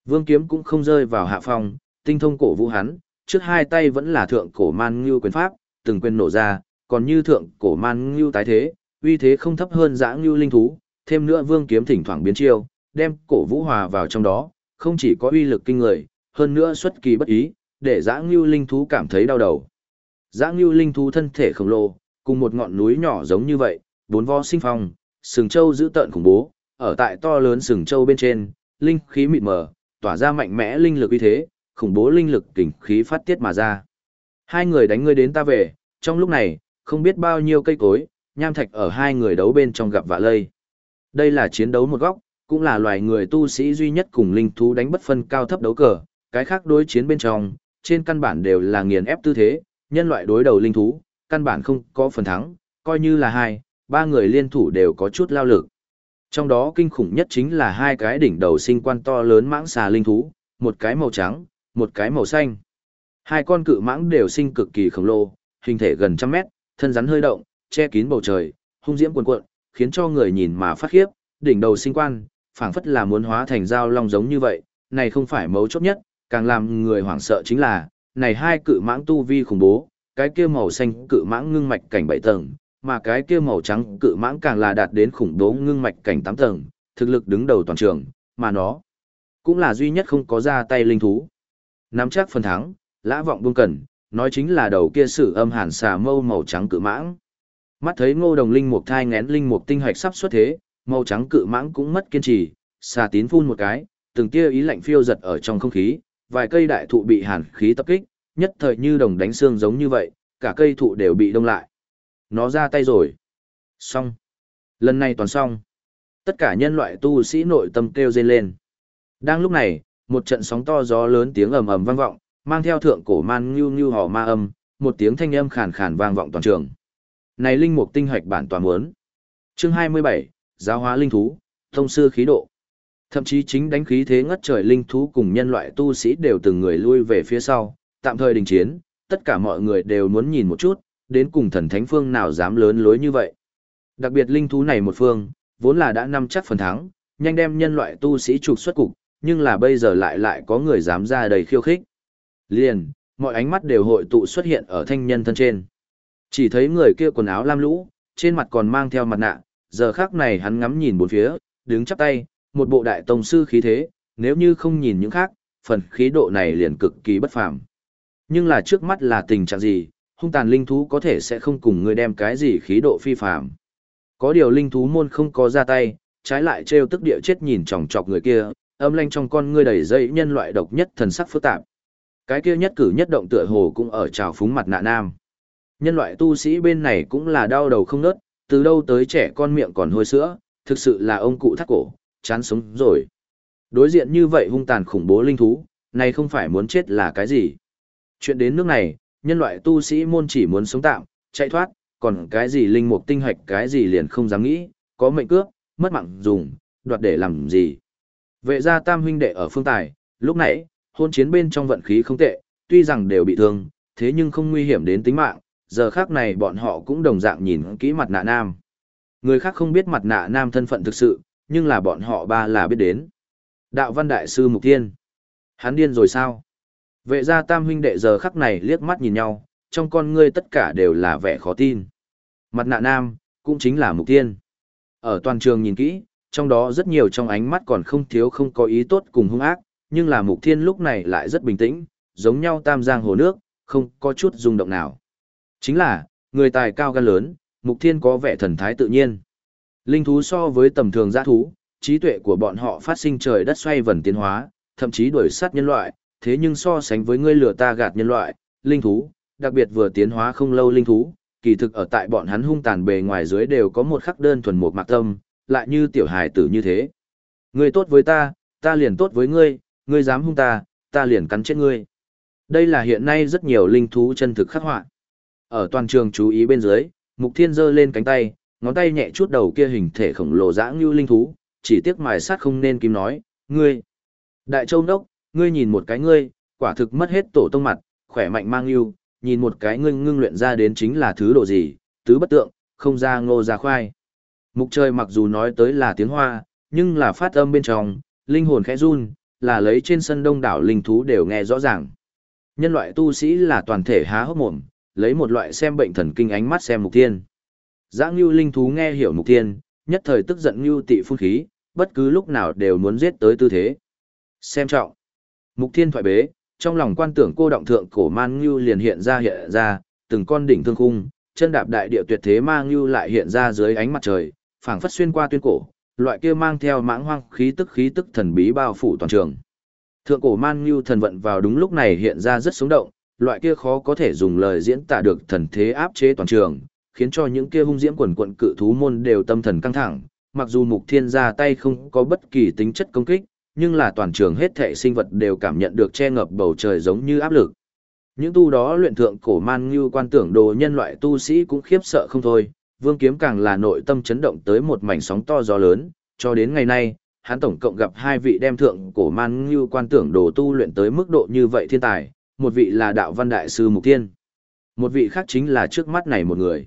Vương Kiếm cũng không rơi vào hạ phong, tinh thông cổ vũ hắn, trước hai tay vẫn là thượng cổ man ngưu quyền pháp, từng quyền nổ ra, còn như thượng cổ man ngưu tái thế, uy thế không thấp hơn giã ngưu linh thú, thêm nữa Vương Kiếm thỉnh thoảng biến chiêu, đem cổ vũ hòa vào trong đó, không chỉ có uy lực kinh người, hơn nữa xuất kỳ bất ý, để giã ngưu linh thú cảm thấy đau đầu. Giã ngưu linh thú thân thể khổng lồ, cùng một ngọn núi nhỏ giống như vậy, bốn vo sinh phong, sừng châu giữ tợn khủng bố, ở tại to lớn sừng châu bên trên, linh khí mịt mờ, tỏa ra mạnh mẽ linh lực uy thế, khủng bố linh lực kình khí phát tiết mà ra. Hai người đánh ngươi đến ta về, trong lúc này, không biết bao nhiêu cây cối, nham thạch ở hai người đấu bên trong gặp vạ lây. Đây là chiến đấu một góc, cũng là loài người tu sĩ duy nhất cùng linh thú đánh bất phân cao thấp đấu cờ, cái khác đối chiến bên trong, trên căn bản đều là nghiền ép tư thế, nhân loại đối đầu linh thú, căn bản không có phần thắng, coi như là hai, ba người liên thủ đều có chút lao lực. Trong đó kinh khủng nhất chính là hai cái đỉnh đầu sinh quan to lớn mãng xà linh thú, một cái màu trắng, một cái màu xanh. Hai con cự mãng đều sinh cực kỳ khổng lồ, hình thể gần trăm mét, thân rắn hơi động, che kín bầu trời, hung diễm cuồn cuộn, khiến cho người nhìn mà phát khiếp, đỉnh đầu sinh quan, phảng phất là muốn hóa thành dao long giống như vậy, này không phải mấu chốt nhất, càng làm người hoảng sợ chính là, này hai cự mãng tu vi khủng bố, cái kia màu xanh cự mãng ngưng mạch cảnh bảy tầng, mà cái kia màu trắng cự mãng càng là đạt đến khủng bố ngưng mạch cảnh tám tầng, thực lực đứng đầu toàn trường, mà nó cũng là duy nhất không có ra tay linh thú. Nắm chắc phần thắng, lã vọng buông cần, nói chính là đầu kia sử âm hàn xà mâu màu trắng cự mãng. Mắt thấy ngô đồng linh mục thai ngén linh mục tinh hoạch sắp xuất thế, màu trắng cự mãng cũng mất kiên trì, xà tín phun một cái, từng tia ý lạnh phiêu giật ở trong không khí, vài cây đại thụ bị hàn khí tập kích, nhất thời như đồng đánh xương giống như vậy, cả cây thụ đều bị đông lại. Nó ra tay rồi. Xong. Lần này toàn xong. Tất cả nhân loại tu sĩ nội tâm kêu dên lên. Đang lúc này, một trận sóng to gió lớn tiếng ầm ầm vang vọng, mang theo thượng cổ man như như hò ma âm, một tiếng thanh âm khàn khàn vang vọng toàn trường. Này linh mục tinh hoạch bản toàn muốn. Chương 27, giáo hóa linh thú, thông sư khí độ. Thậm chí chính đánh khí thế ngất trời linh thú cùng nhân loại tu sĩ đều từng người lui về phía sau, tạm thời đình chiến, tất cả mọi người đều muốn nhìn một chút, đến cùng thần thánh phương nào dám lớn lối như vậy. Đặc biệt linh thú này một phương, vốn là đã nắm chắc phần thắng, nhanh đem nhân loại tu sĩ trục xuất cục, nhưng là bây giờ lại lại có người dám ra đầy khiêu khích. Liền, mọi ánh mắt đều hội tụ xuất hiện ở thanh nhân thân trên. Chỉ thấy người kia quần áo lam lũ, trên mặt còn mang theo mặt nạ, giờ khác này hắn ngắm nhìn bốn phía, đứng chắp tay, một bộ đại tông sư khí thế, nếu như không nhìn những khác, phần khí độ này liền cực kỳ bất phàm. Nhưng là trước mắt là tình trạng gì, hung tàn linh thú có thể sẽ không cùng ngươi đem cái gì khí độ phi phàm. Có điều linh thú môn không có ra tay, trái lại trêu tức địa chết nhìn chòng chọc người kia, âm lanh trong con ngươi đầy dây nhân loại độc nhất thần sắc phức tạp. Cái kia nhất cử nhất động tựa hồ cũng ở trào phúng mặt nạ nam. Nhân loại tu sĩ bên này cũng là đau đầu không nớt, từ đâu tới trẻ con miệng còn hôi sữa, thực sự là ông cụ thắt cổ, chán sống rồi. Đối diện như vậy hung tàn khủng bố linh thú, này không phải muốn chết là cái gì. Chuyện đến nước này, nhân loại tu sĩ môn chỉ muốn sống tạm, chạy thoát, còn cái gì linh mục tinh hoạch cái gì liền không dám nghĩ, có mệnh cướp, mất mạng dùng, đoạt để làm gì. Vệ gia tam huynh đệ ở phương tài, lúc nãy, hôn chiến bên trong vận khí không tệ, tuy rằng đều bị thương, thế nhưng không nguy hiểm đến tính mạng, giờ khác này bọn họ cũng đồng dạng nhìn kỹ mặt nạ nam. Người khác không biết mặt nạ nam thân phận thực sự, nhưng là bọn họ ba là biết đến. Đạo văn đại sư Mục Thiên. Hắn điên rồi sao? Vệ gia tam huynh đệ giờ khắc này liếc mắt nhìn nhau, trong con ngươi tất cả đều là vẻ khó tin. Mặt nạ nam, cũng chính là Mục Thiên. Ở toàn trường nhìn kỹ, trong đó rất nhiều trong ánh mắt còn không thiếu không có ý tốt cùng hung ác, nhưng là Mục Thiên lúc này lại rất bình tĩnh, giống nhau tam giang hồ nước, không có chút rung động nào. Chính là, người tài cao gan lớn, Mục Thiên có vẻ thần thái tự nhiên. Linh thú so với tầm thường giã thú, trí tuệ của bọn họ phát sinh trời đất xoay vần tiến hóa, thậm chí đuổi sát nhân loại, thế nhưng so sánh với ngươi lừa ta gạt nhân loại, linh thú, đặc biệt vừa tiến hóa không lâu linh thú, kỳ thực ở tại bọn hắn hung tàn bề ngoài dưới đều có một khắc đơn thuần một mạc tâm, lại như tiểu hài tử như thế. Ngươi tốt với ta, ta liền tốt với ngươi, ngươi dám hung ta, ta liền cắn chết ngươi. Đây là hiện nay rất nhiều linh thú chân thực khắc họa. Ở toàn trường chú ý bên dưới, Mục Thiên giơ lên cánh tay, ngón tay nhẹ chút đầu kia hình thể khổng lồ dã như linh thú, chỉ tiếc mài sát không nên kim nói, ngươi. Đại châu đốc, ngươi nhìn một cái ngươi, quả thực mất hết tổ tông mặt, khỏe mạnh mang yêu, nhìn một cái ngươi ngưng luyện ra đến chính là thứ độ gì, tứ bất tượng, không ra ngô ra khoai. Mục trời mặc dù nói tới là tiếng hoa, nhưng là phát âm bên trong, linh hồn khẽ run, là lấy trên sân đông đảo linh thú đều nghe rõ ràng. Nhân loại tu sĩ là toàn thể há hốc mồm, lấy một loại xem bệnh thần kinh ánh mắt xem mục thiên. Giã ngưu linh thú nghe hiểu mục thiên, nhất thời tức giận ngưu tị phun khí, bất cứ lúc nào đều muốn giết tới tư thế. Xem trọng. Mục thiên thoại bế, trong lòng quan tưởng cô động thượng cổ man ngưu liền hiện ra hiện ra, từng con đỉnh thương khung, chân đạp đại địa tuyệt thế mang ngưu lại hiện ra dưới ánh mặt trời, phảng phất xuyên qua tuyên cổ, loại kia mang theo mãng hoang khí tức khí tức thần bí bao phủ toàn trường. Thượng cổ man ngưu thần vận vào đúng lúc này hiện ra rất sống động, loại kia khó có thể dùng lời diễn tả được thần thế áp chế toàn trường, khiến cho những kia hung diễm quần quận cự thú môn đều tâm thần căng thẳng, mặc dù mục thiên ra tay không có bất kỳ tính chất công kích, nhưng là toàn trường hết thể sinh vật đều cảm nhận được che ngập bầu trời giống như áp lực. Những tu đó luyện thượng cổ man như quan tưởng đồ nhân loại tu sĩ cũng khiếp sợ không thôi, vương kiếm càng là nội tâm chấn động tới một mảnh sóng to gió lớn, cho đến ngày nay, hắn tổng cộng gặp hai vị đem thượng cổ man như quan tưởng đồ tu luyện tới mức độ như vậy thiên tài, một vị là đạo văn đại sư Mục Thiên, một vị khác chính là trước mắt này một người.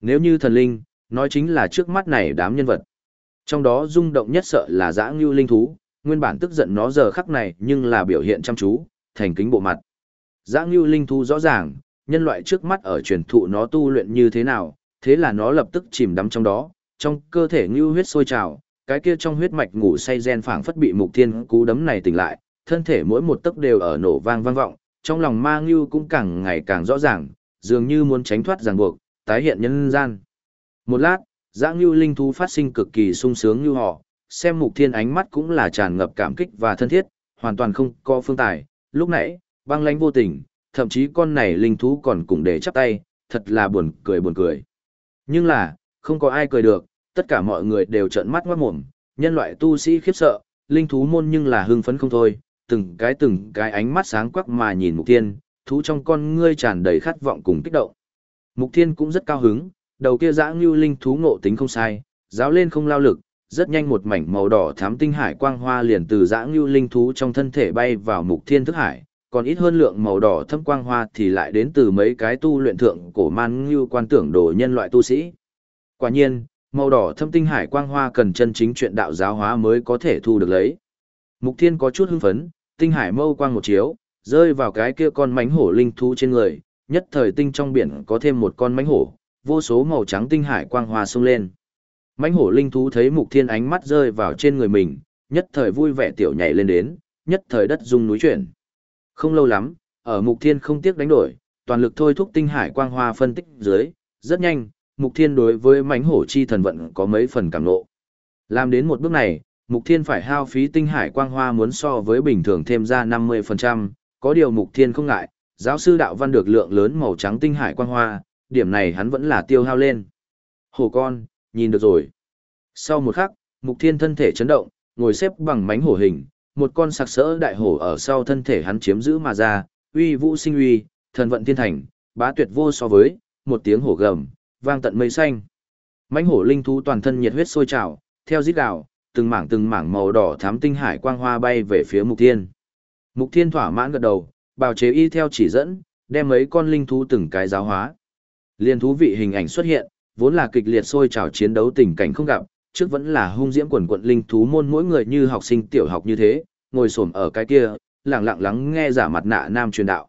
Nếu như thần linh, nói chính là trước mắt này đám nhân vật. Trong đó rung động nhất sợ là dã ngưu linh thú, nguyên bản tức giận nó giờ khắc này nhưng là biểu hiện chăm chú, thành kính bộ mặt. Giã ngưu linh thu rõ ràng, nhân loại trước mắt ở truyền thụ nó tu luyện như thế nào, thế là nó lập tức chìm đắm trong đó, trong cơ thể ngưu huyết sôi trào, cái kia trong huyết mạch ngủ say gen phảng phất bị mục thiên cú đấm này tỉnh lại, thân thể mỗi một tấc đều ở nổ vang vang vọng, trong lòng ma ngưu cũng càng ngày càng rõ ràng, dường như muốn tránh thoát ràng buộc, tái hiện nhân gian. Một lát, giã ngưu linh thú phát sinh cực kỳ sung sướng như họ, xem mục thiên ánh mắt cũng là tràn ngập cảm kích và thân thiết, hoàn toàn không có phương tài, lúc nãy, băng lãnh vô tình, thậm chí con này linh thú còn cùng để chắp tay, thật là buồn cười buồn cười. Nhưng là, không có ai cười được, tất cả mọi người đều trợn mắt ngoát mồm, nhân loại tu sĩ khiếp sợ, linh thú môn nhưng là hưng phấn không thôi, từng cái từng cái ánh mắt sáng quắc mà nhìn mục thiên, thú trong con ngươi tràn đầy khát vọng cùng kích động. Mục thiên cũng rất cao hứng, đầu kia dã ngưu linh thú ngộ tính không sai, giáo lên không lao lực, rất nhanh một mảnh màu đỏ thám tinh hải quang hoa liền từ dã ngưu linh thú trong thân thể bay vào mục thiên thức hải, còn ít hơn lượng màu đỏ thâm quang hoa thì lại đến từ mấy cái tu luyện thượng cổ man ngưu quan tưởng đồ nhân loại tu sĩ. Quả nhiên, màu đỏ thâm tinh hải quang hoa cần chân chính chuyện đạo giáo hóa mới có thể thu được lấy. Mục thiên có chút hưng phấn, tinh hải mâu quang một chiếu, rơi vào cái kia con mánh hổ linh thú trên người, nhất thời tinh trong biển có thêm một con mánh hổ, vô số màu trắng tinh hải quang hoa sung lên. Mãnh hổ linh thú thấy Mục Thiên ánh mắt rơi vào trên người mình, nhất thời vui vẻ tiểu nhảy lên đến, nhất thời đất rung núi chuyển. Không lâu lắm, ở Mục Thiên không tiếc đánh đổi, toàn lực thôi thúc tinh hải quang hoa phân tích dưới, rất nhanh, Mục Thiên đối với mãnh hổ chi thần vận có mấy phần cảm nộ, Làm đến một bước này, Mục Thiên phải hao phí tinh hải quang hoa muốn so với bình thường thêm ra 50%, có điều Mục Thiên không ngại, giáo sư đạo văn được lượng lớn màu trắng tinh hải quang hoa, điểm này hắn vẫn là tiêu hao lên. Hổ con, nhìn được rồi. Sau một khắc, Mục Thiên thân thể chấn động, ngồi xếp bằng mánh hổ hình, một con sặc sỡ đại hổ ở sau thân thể hắn chiếm giữ mà ra, uy vũ sinh uy, thần vận thiên thành, bá tuyệt vô so với, một tiếng hổ gầm, vang tận mây xanh. Mánh hổ linh thú toàn thân nhiệt huyết sôi trào, theo rít gào, từng mảng từng mảng màu đỏ thắm tinh hải quang hoa bay về phía Mục Thiên. Mục Thiên thỏa mãn gật đầu, bào chế y theo chỉ dẫn, đem mấy con linh thú từng cái giáo hóa. Liên thú vị hình ảnh xuất hiện, vốn là kịch liệt sôi trào chiến đấu tình cảnh không gặp, trước vẫn là hung diễm quần quận linh thú môn mỗi người như học sinh tiểu học như thế, ngồi xổm ở cái kia, lặng lặng lắng nghe giả mặt nạ nam truyền đạo.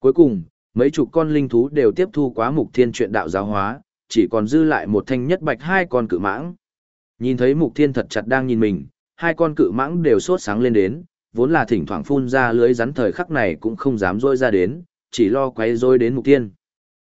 Cuối cùng, mấy chục con linh thú đều tiếp thu quá mục thiên truyền đạo giáo hóa, chỉ còn dư lại một thanh nhất bạch hai con cự mãng. Nhìn thấy mục thiên thật chặt đang nhìn mình, hai con cự mãng đều sốt sáng lên đến, vốn là thỉnh thoảng phun ra lưới rắn thời khắc này cũng không dám rôi ra đến, chỉ lo quay rôi đến mục thiên.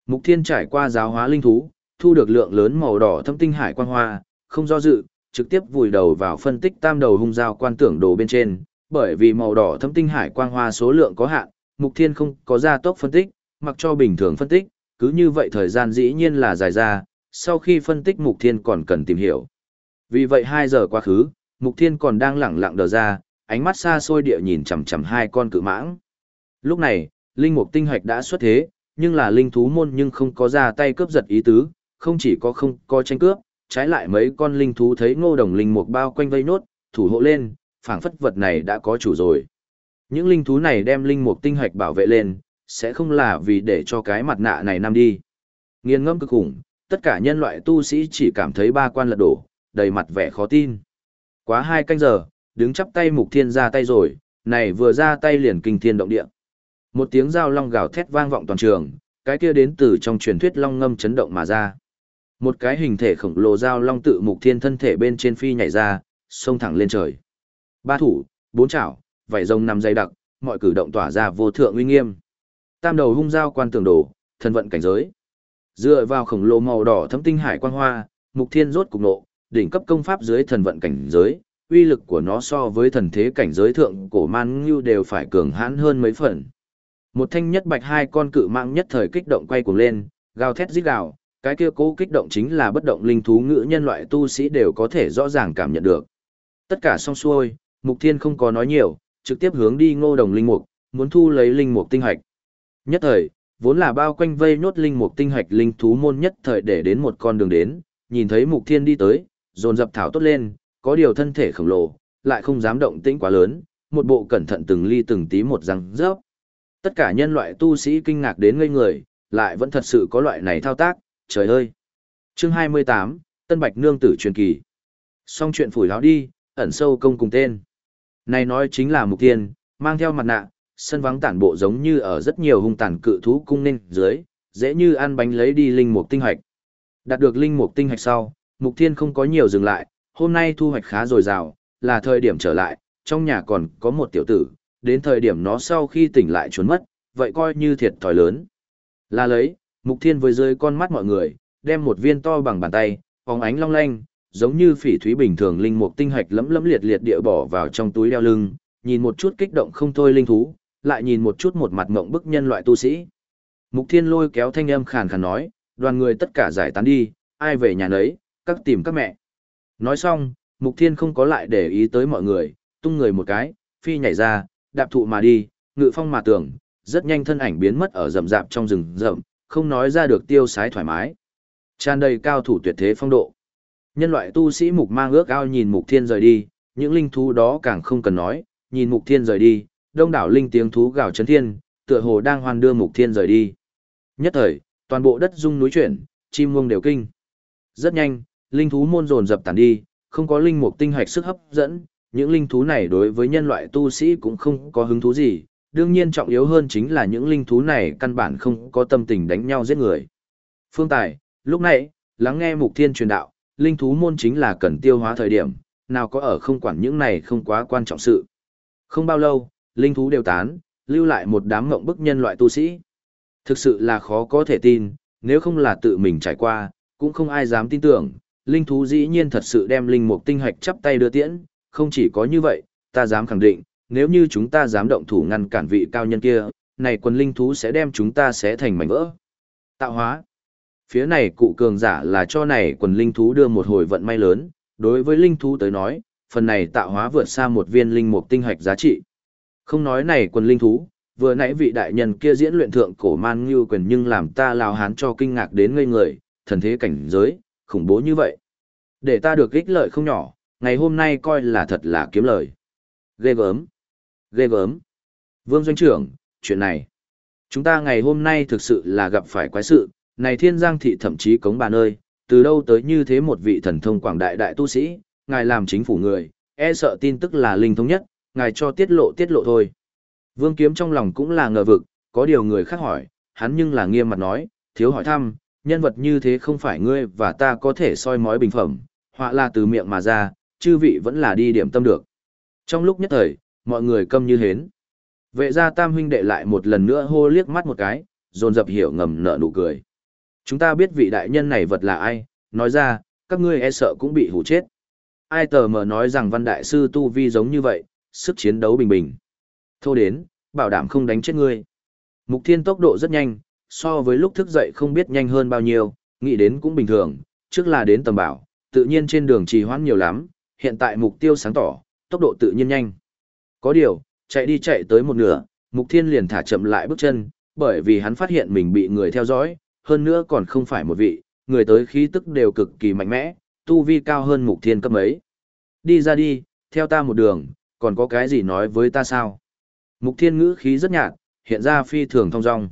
Mục thiên trải qua giáo hóa linh thú, thu được lượng lớn màu đỏ thâm tinh hải quang hoa, không do dự, trực tiếp vùi đầu vào phân tích tam đầu hung giao quan tưởng đồ bên trên, bởi vì màu đỏ thâm tinh hải quang hoa số lượng có hạn, Mục Thiên không có ra tốc phân tích, mặc cho bình thường phân tích, cứ như vậy thời gian dĩ nhiên là dài ra, sau khi phân tích Mục Thiên còn cần tìm hiểu. Vì vậy 2 giờ quá khứ, Mục Thiên còn đang lẳng lặng đờ ra, ánh mắt xa xôi địa nhìn chằm chằm hai con cự mãng. Lúc này, linh mục tinh hạch đã xuất thế, nhưng là linh thú môn nhưng không có ra tay cướp giật ý tứ, không chỉ có không có tranh cướp, trái lại mấy con linh thú thấy ngô đồng linh mục bao quanh vây nốt, thủ hộ lên, phảng phất vật này đã có chủ rồi. Những linh thú này đem linh mục tinh hạch bảo vệ lên, sẽ không là vì để cho cái mặt nạ này nằm đi. Nghiên ngẫm cực khủng, tất cả nhân loại tu sĩ chỉ cảm thấy ba quan lật đổ, đầy mặt vẻ khó tin. Quá hai canh giờ, đứng chắp tay mục thiên ra tay rồi, này vừa ra tay liền kinh thiên động địa. Một tiếng dao long gào thét vang vọng toàn trường, cái kia đến từ trong truyền thuyết long ngâm chấn động mà ra. Một cái hình thể khổng lồ dao long tự mục thiên thân thể bên trên phi nhảy ra, xông thẳng lên trời. Ba thủ, bốn chảo, vảy rồng nằm dày đặc, mọi cử động tỏa ra vô thượng uy nghiêm. Tam đầu hung dao quan tường đổ, thần vận cảnh giới. Dựa vào khổng lồ màu đỏ thấm tinh hải quang hoa, mục thiên rốt cục nộ, đỉnh cấp công pháp dưới thần vận cảnh giới, uy lực của nó so với thần thế cảnh giới thượng cổ man như đều phải cường hãn hơn mấy phần. Một thanh nhất bạch hai con cự mạng nhất thời kích động quay cuồng lên, gào thét rít gào, cái kia cố kích động chính là bất động linh thú ngữ nhân loại tu sĩ đều có thể rõ ràng cảm nhận được. Tất cả xong xuôi, Mục Thiên không có nói nhiều, trực tiếp hướng đi ngô đồng linh mục, muốn thu lấy linh mục tinh hạch. Nhất thời, vốn là bao quanh vây nốt linh mục tinh hạch linh thú môn nhất thời để đến một con đường đến, nhìn thấy Mục Thiên đi tới, dồn dập thảo tốt lên, có điều thân thể khổng lồ, lại không dám động tĩnh quá lớn, một bộ cẩn thận từng ly từng tí một răng rớp. Tất cả nhân loại tu sĩ kinh ngạc đến ngây người, lại vẫn thật sự có loại này thao tác, trời ơi. Chương 28, Tân Bạch Nương Tử truyền kỳ. Xong chuyện phủi láo đi, ẩn sâu công cùng tên. Này nói chính là mục tiên, mang theo mặt nạ, sân vắng tản bộ giống như ở rất nhiều hung tàn cự thú cung ninh dưới, dễ như ăn bánh lấy đi linh mục tinh hạch. Đạt được linh mục tinh hạch sau, mục thiên không có nhiều dừng lại, hôm nay thu hoạch khá dồi dào, là thời điểm trở lại, trong nhà còn có một tiểu tử, đến thời điểm nó sau khi tỉnh lại trốn mất, vậy coi như thiệt thòi lớn. Là lấy, Mục Thiên với dưới con mắt mọi người, đem một viên to bằng bàn tay, phóng ánh long lanh, giống như phỉ thúy bình thường linh mục tinh hạch lấm lấm liệt liệt địa bỏ vào trong túi đeo lưng, nhìn một chút kích động không thôi linh thú, lại nhìn một chút một mặt ngộng bức nhân loại tu sĩ. Mục Thiên lôi kéo thanh âm khàn khàn nói, đoàn người tất cả giải tán đi, ai về nhà nấy, các tìm các mẹ. Nói xong, Mục Thiên không có lại để ý tới mọi người, tung người một cái, phi nhảy ra, đạp thụ mà đi, ngự phong mà tưởng, rất nhanh thân ảnh biến mất ở rậm rạp trong rừng rậm, không nói ra được tiêu sái thoải mái. Tràn đầy cao thủ tuyệt thế phong độ. Nhân loại tu sĩ mục mang ước ao nhìn mục thiên rời đi, những linh thú đó càng không cần nói, nhìn mục thiên rời đi, đông đảo linh tiếng thú gào chấn thiên, tựa hồ đang hoan đưa mục thiên rời đi. Nhất thời, toàn bộ đất rung núi chuyển, chim muông đều kinh. Rất nhanh, linh thú môn dồn dập tàn đi, không có linh mục tinh hạch sức hấp dẫn, những linh thú này đối với nhân loại tu sĩ cũng không có hứng thú gì, đương nhiên trọng yếu hơn chính là những linh thú này căn bản không có tâm tình đánh nhau giết người. Phương Tài, lúc này, lắng nghe mục thiên truyền đạo, linh thú môn chính là cần tiêu hóa thời điểm, nào có ở không quản những này không quá quan trọng sự. Không bao lâu, linh thú đều tán, lưu lại một đám ngộng bức nhân loại tu sĩ. Thực sự là khó có thể tin, nếu không là tự mình trải qua, cũng không ai dám tin tưởng, linh thú dĩ nhiên thật sự đem linh mục tinh hạch chắp tay đưa tiễn, không chỉ có như vậy, ta dám khẳng định, nếu như chúng ta dám động thủ ngăn cản vị cao nhân kia, này quần linh thú sẽ đem chúng ta xé thành mảnh vỡ. Tạo hóa. Phía này cụ cường giả là cho này quần linh thú đưa một hồi vận may lớn, đối với linh thú tới nói, phần này tạo hóa vượt xa một viên linh mục tinh hạch giá trị. Không nói này quần linh thú, vừa nãy vị đại nhân kia diễn luyện thượng cổ man như quyền nhưng làm ta lao hán cho kinh ngạc đến ngây người, thần thế cảnh giới, khủng bố như vậy. Để ta được ích lợi không nhỏ, ngày hôm nay coi là thật là kiếm lời. Ghê gớm. Ghê gớm. Vương Doanh trưởng, chuyện này. Chúng ta ngày hôm nay thực sự là gặp phải quái sự, này thiên giang thị thậm chí cống bà nơi, từ đâu tới như thế một vị thần thông quảng đại đại tu sĩ, ngài làm chính phủ người, e sợ tin tức là linh thống nhất, ngài cho tiết lộ tiết lộ thôi. Vương Kiếm trong lòng cũng là ngờ vực, có điều người khác hỏi, hắn nhưng là nghiêm mặt nói, thiếu hỏi thăm, nhân vật như thế không phải ngươi và ta có thể soi mói bình phẩm, họa là từ miệng mà ra, chư vị vẫn là đi điểm tâm được. Trong lúc nhất thời, mọi người câm như hến. Vệ gia tam huynh đệ lại một lần nữa hô liếc mắt một cái, dồn dập hiểu ngầm nở nụ cười. Chúng ta biết vị đại nhân này vật là ai, nói ra, các ngươi e sợ cũng bị hủ chết. Ai tờ mờ nói rằng văn đại sư tu vi giống như vậy, sức chiến đấu bình bình. Thô đến, bảo đảm không đánh chết ngươi. Mục thiên tốc độ rất nhanh, so với lúc thức dậy không biết nhanh hơn bao nhiêu, nghĩ đến cũng bình thường, trước là đến tầm bảo, tự nhiên trên đường trì hoãn nhiều lắm, hiện tại mục tiêu sáng tỏ, tốc độ tự nhiên nhanh. Có điều, chạy đi chạy tới một nửa, mục thiên liền thả chậm lại bước chân, bởi vì hắn phát hiện mình bị người theo dõi, hơn nữa còn không phải một vị, người tới khí tức đều cực kỳ mạnh mẽ, tu vi cao hơn mục thiên cấp ấy. Đi ra đi, theo ta một đường, còn có cái gì nói với ta sao? Mục thiên ngữ khí rất nhạt, hiện ra phi thường thong dong.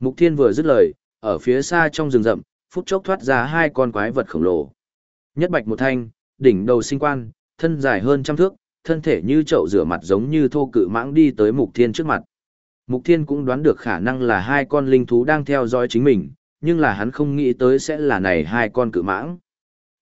Mục thiên vừa dứt lời, ở phía xa trong rừng rậm, phút chốc thoát ra hai con quái vật khổng lồ. Nhất bạch một thanh, đỉnh đầu sinh quan, thân dài hơn trăm thước, thân thể như chậu rửa mặt giống như thô cự mãng đi tới mục thiên trước mặt. Mục thiên cũng đoán được khả năng là hai con linh thú đang theo dõi chính mình, nhưng là hắn không nghĩ tới sẽ là này hai con cự mãng.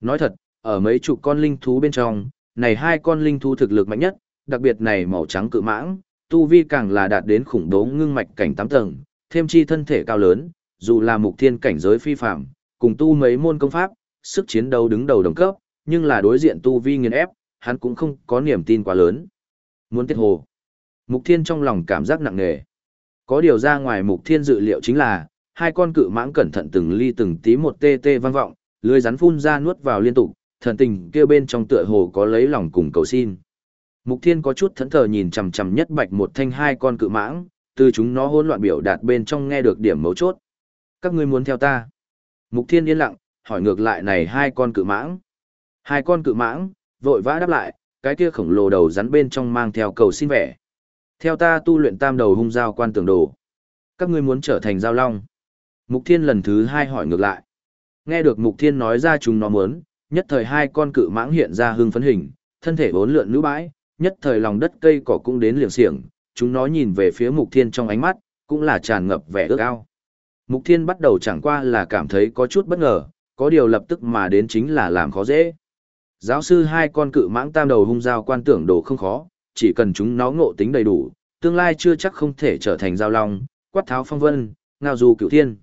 Nói thật, ở mấy chục con linh thú bên trong, này hai con linh thú thực lực mạnh nhất, đặc biệt này màu trắng cự mãng, tu vi càng là đạt đến khủng bố ngưng mạch cảnh tám tầng, thêm chi thân thể cao lớn, dù là mục thiên cảnh giới phi phạm, cùng tu mấy môn công pháp, sức chiến đấu đứng đầu đồng cấp, nhưng là đối diện tu vi nghiền ép, hắn cũng không có niềm tin quá lớn. Muốn tiết hồ. Mục thiên trong lòng cảm giác nặng nề. Có điều ra ngoài mục thiên dự liệu chính là, hai con cự mãng cẩn thận từng ly từng tí một tê tê vang vọng, lưới rắn phun ra nuốt vào liên tục, thần tình kia bên trong tựa hồ có lấy lòng cùng cầu xin. Mục Thiên có chút thẫn thờ nhìn chằm chằm nhất bạch một thanh hai con cự mãng, từ chúng nó hỗn loạn biểu đạt bên trong nghe được điểm mấu chốt. Các ngươi muốn theo ta? Mục Thiên yên lặng, hỏi ngược lại này hai con cự mãng. Hai con cự mãng, vội vã đáp lại, cái kia khổng lồ đầu rắn bên trong mang theo cầu xin vẻ. Theo ta tu luyện tam đầu hung giao quan tường đồ. Các ngươi muốn trở thành giao long. Mục Thiên lần thứ hai hỏi ngược lại. Nghe được Mục Thiên nói ra chúng nó muốn, nhất thời hai con cự mãng hiện ra hưng phấn hình, thân thể bốn lượn nữ bãi, nhất thời lòng đất cây cỏ cũng đến liềng xiềng, chúng nó nhìn về phía Mục Thiên trong ánh mắt, cũng là tràn ngập vẻ ước ao. Mục Thiên bắt đầu chẳng qua là cảm thấy có chút bất ngờ, có điều lập tức mà đến chính là làm khó dễ. Giáo sư hai con cự mãng tam đầu hung giao quan tưởng đồ không khó, chỉ cần chúng nó ngộ tính đầy đủ, tương lai chưa chắc không thể trở thành giao long, quát tháo phong vân, ngao du cửu thiên.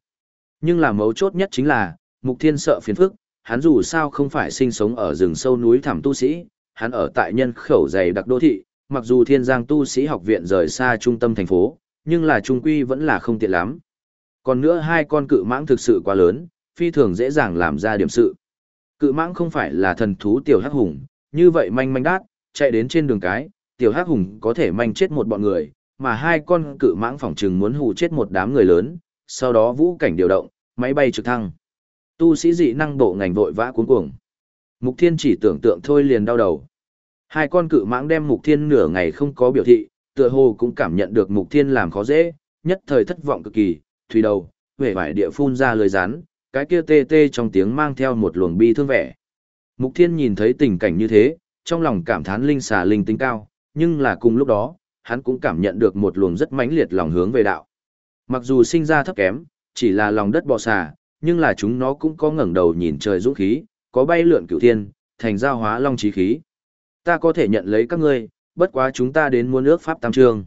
Nhưng là mấu chốt nhất chính là, Mục Thiên sợ phiền phức, hắn dù sao không phải sinh sống ở rừng sâu núi thẳm tu sĩ, hắn ở tại nhân khẩu dày đặc đô thị, mặc dù Thiên Giang tu sĩ học viện rời xa trung tâm thành phố, nhưng là trung quy vẫn là không tiện lắm. Còn nữa hai con cự mãng thực sự quá lớn, phi thường dễ dàng làm ra điểm sự. Cự mãng không phải là thần thú tiểu hắc hùng, như vậy manh manh đát, chạy đến trên đường cái, tiểu hắc hùng có thể manh chết một bọn người, mà hai con cự mãng phỏng trừng muốn hù chết một đám người lớn, sau đó vũ cảnh điều động, máy bay trực thăng. Tu sĩ dị năng bộ ngành vội vã cuốn cuồng. Mục Thiên chỉ tưởng tượng thôi liền đau đầu. Hai con cự mãng đem Mục Thiên nửa ngày không có biểu thị, tựa hồ cũng cảm nhận được Mục Thiên làm khó dễ, nhất thời thất vọng cực kỳ, thủy đầu, vẻ vải địa phun ra lời rán, cái kia tê tê trong tiếng mang theo một luồng bi thương vẻ. Mục Thiên nhìn thấy tình cảnh như thế, trong lòng cảm thán linh xà linh tính cao, nhưng là cùng lúc đó, hắn cũng cảm nhận được một luồng rất mãnh liệt lòng hướng về đạo. Mặc dù sinh ra thấp kém, chỉ là lòng đất bò xà, nhưng là chúng nó cũng có ngẩng đầu nhìn trời dũng khí, có bay lượn cửu thiên, thành giao hóa long trí khí. Ta có thể nhận lấy các ngươi, bất quá chúng ta đến muôn nước Pháp Tam Trương.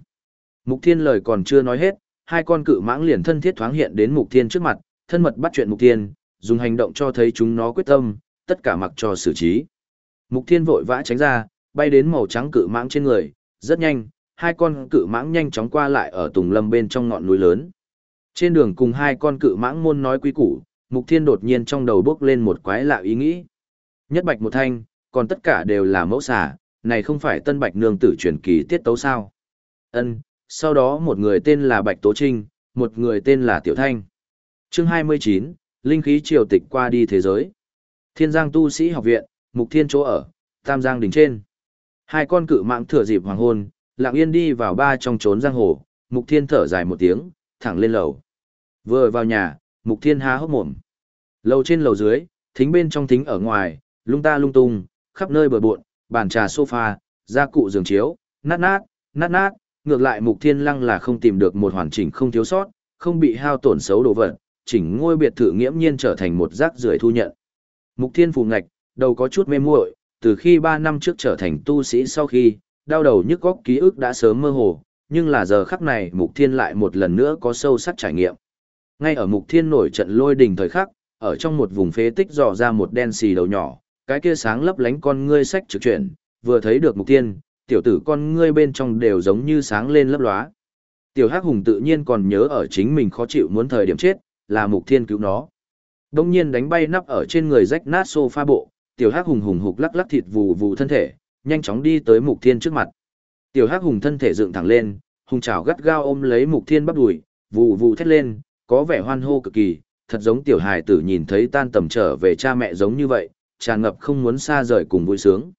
Mục Thiên lời còn chưa nói hết, hai con cự mãng liền thân thiết thoáng hiện đến Mục Thiên trước mặt, thân mật bắt chuyện Mục Thiên, dùng hành động cho thấy chúng nó quyết tâm, tất cả mặc cho xử trí. Mục Thiên vội vã tránh ra, bay đến màu trắng cự mãng trên người, rất nhanh, hai con cự mãng nhanh chóng qua lại ở tùng lâm bên trong ngọn núi lớn. Trên đường cùng hai con cự mãng môn nói quý củ, Mục Thiên đột nhiên trong đầu bước lên một quái lạ ý nghĩ. Nhất bạch một thanh, còn tất cả đều là mẫu xả, này không phải tân bạch nương tử truyền kỳ tiết tấu sao. Ân, sau đó một người tên là Bạch Tố Trinh, một người tên là Tiểu Thanh. Chương 29, Linh khí triều tịch qua đi thế giới. Thiên Giang tu sĩ học viện, Mục Thiên chỗ ở, Tam Giang đỉnh trên. Hai con cự mạng thừa dịp hoàng hôn, lặng yên đi vào ba trong trốn giang hồ, Mục Thiên thở dài một tiếng, thẳng lên lầu. Vừa vào nhà, Mục Thiên há hốc mồm. Lầu trên lầu dưới, thính bên trong thính ở ngoài, lung ta lung tung, khắp nơi bờ bộn, bàn trà sofa, gia cụ giường chiếu, nát nát, nát nát, ngược lại Mục Thiên Lăng là không tìm được một hoàn chỉnh không thiếu sót, không bị hao tổn xấu đồ vật, chỉnh ngôi biệt thự nghiễm nhiên trở thành một rác rưởi thu nhận. Mục Thiên phù ngạch, đầu có chút mê muội, từ khi 3 năm trước trở thành tu sĩ sau khi, đau đầu nhức góc ký ức đã sớm mơ hồ, nhưng là giờ khắc này Mục Thiên lại một lần nữa có sâu sắc trải nghiệm. Ngay ở Mục Thiên nổi trận lôi đình thời khắc, ở trong một vùng phế tích dò ra một đen xì đầu nhỏ, cái kia sáng lấp lánh con ngươi sách trực chuyển, vừa thấy được Mục Thiên, tiểu tử con ngươi bên trong đều giống như sáng lên lấp lóa. Tiểu Hắc Hùng tự nhiên còn nhớ ở chính mình khó chịu muốn thời điểm chết, là Mục Thiên cứu nó. Đông nhiên đánh bay nắp ở trên người rách nát sofa bộ, Tiểu Hắc Hùng hùng hục lắc lắc thịt vù vù thân thể, nhanh chóng đi tới Mục Thiên trước mặt. Tiểu Hắc Hùng thân thể dựng thẳng lên, hùng chảo gắt gao ôm lấy Mục Thiên bắp đùi, vù vù thét lên, có vẻ hoan hô cực kỳ, thật giống tiểu hài tử nhìn thấy tan tầm trở về cha mẹ giống như vậy, tràn ngập không muốn xa rời cùng vui sướng.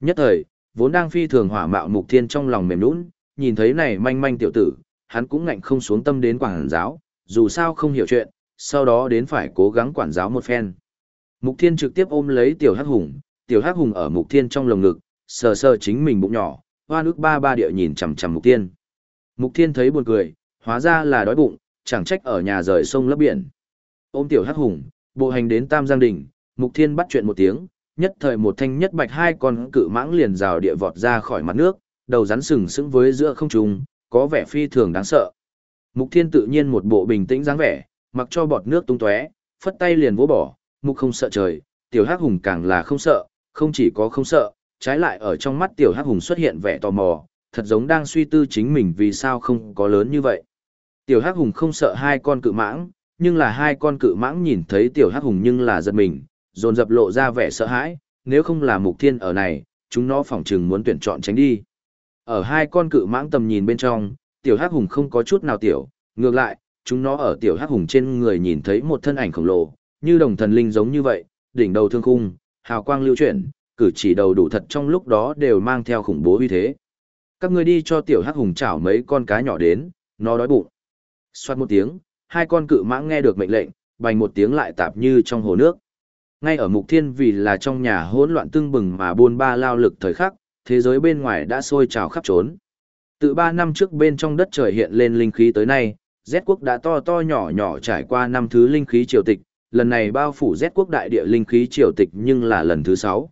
Nhất thời, vốn đang phi thường hỏa mạo mục thiên trong lòng mềm nũng, nhìn thấy này manh manh tiểu tử, hắn cũng ngạnh không xuống tâm đến quảng giáo, dù sao không hiểu chuyện, sau đó đến phải cố gắng quản giáo một phen. Mục thiên trực tiếp ôm lấy tiểu hắc hùng, tiểu hắc hùng ở mục thiên trong lồng ngực, sờ sờ chính mình bụng nhỏ, hoa nước ba ba địa nhìn chằm chằm mục thiên. Mục thiên thấy buồn cười, hóa ra là đói bụng, chẳng trách ở nhà rời sông lấp biển. Ôm tiểu hắc hùng, bộ hành đến Tam Giang Đình, mục thiên bắt chuyện một tiếng, nhất thời một thanh nhất bạch hai con cự mãng liền rào địa vọt ra khỏi mặt nước, đầu rắn sừng sững với giữa không trung, có vẻ phi thường đáng sợ. Mục Thiên tự nhiên một bộ bình tĩnh dáng vẻ, mặc cho bọt nước tung tóe, phất tay liền vỗ bỏ, mục không sợ trời, tiểu hắc hùng càng là không sợ, không chỉ có không sợ, trái lại ở trong mắt tiểu hắc hùng xuất hiện vẻ tò mò, thật giống đang suy tư chính mình vì sao không có lớn như vậy. Tiểu hắc hùng không sợ hai con cự mãng, nhưng là hai con cự mãng nhìn thấy tiểu hắc hùng nhưng là giật mình, dồn dập lộ ra vẻ sợ hãi, nếu không là mục thiên ở này, chúng nó phỏng chừng muốn tuyển chọn tránh đi. Ở hai con cự mãng tầm nhìn bên trong, tiểu hắc hùng không có chút nào tiểu, ngược lại, chúng nó ở tiểu hắc hùng trên người nhìn thấy một thân ảnh khổng lồ, như đồng thần linh giống như vậy, đỉnh đầu thương khung, hào quang lưu chuyển, cử chỉ đầu đủ thật trong lúc đó đều mang theo khủng bố uy thế. Các ngươi đi cho tiểu hắc hùng chảo mấy con cá nhỏ đến, nó đói bụng. Xoát một tiếng, hai con cự mãng nghe được mệnh lệnh, bành một tiếng lại tạp như trong hồ nước. Ngay ở mục thiên vì là trong nhà hỗn loạn tưng bừng mà buôn ba lao lực thời khắc, thế giới bên ngoài đã sôi trào khắp trốn. Từ ba năm trước bên trong đất trời hiện lên linh khí tới nay, Z quốc đã to to nhỏ nhỏ trải qua năm thứ linh khí triều tịch, lần này bao phủ Z quốc đại địa linh khí triều tịch nhưng là lần thứ sáu.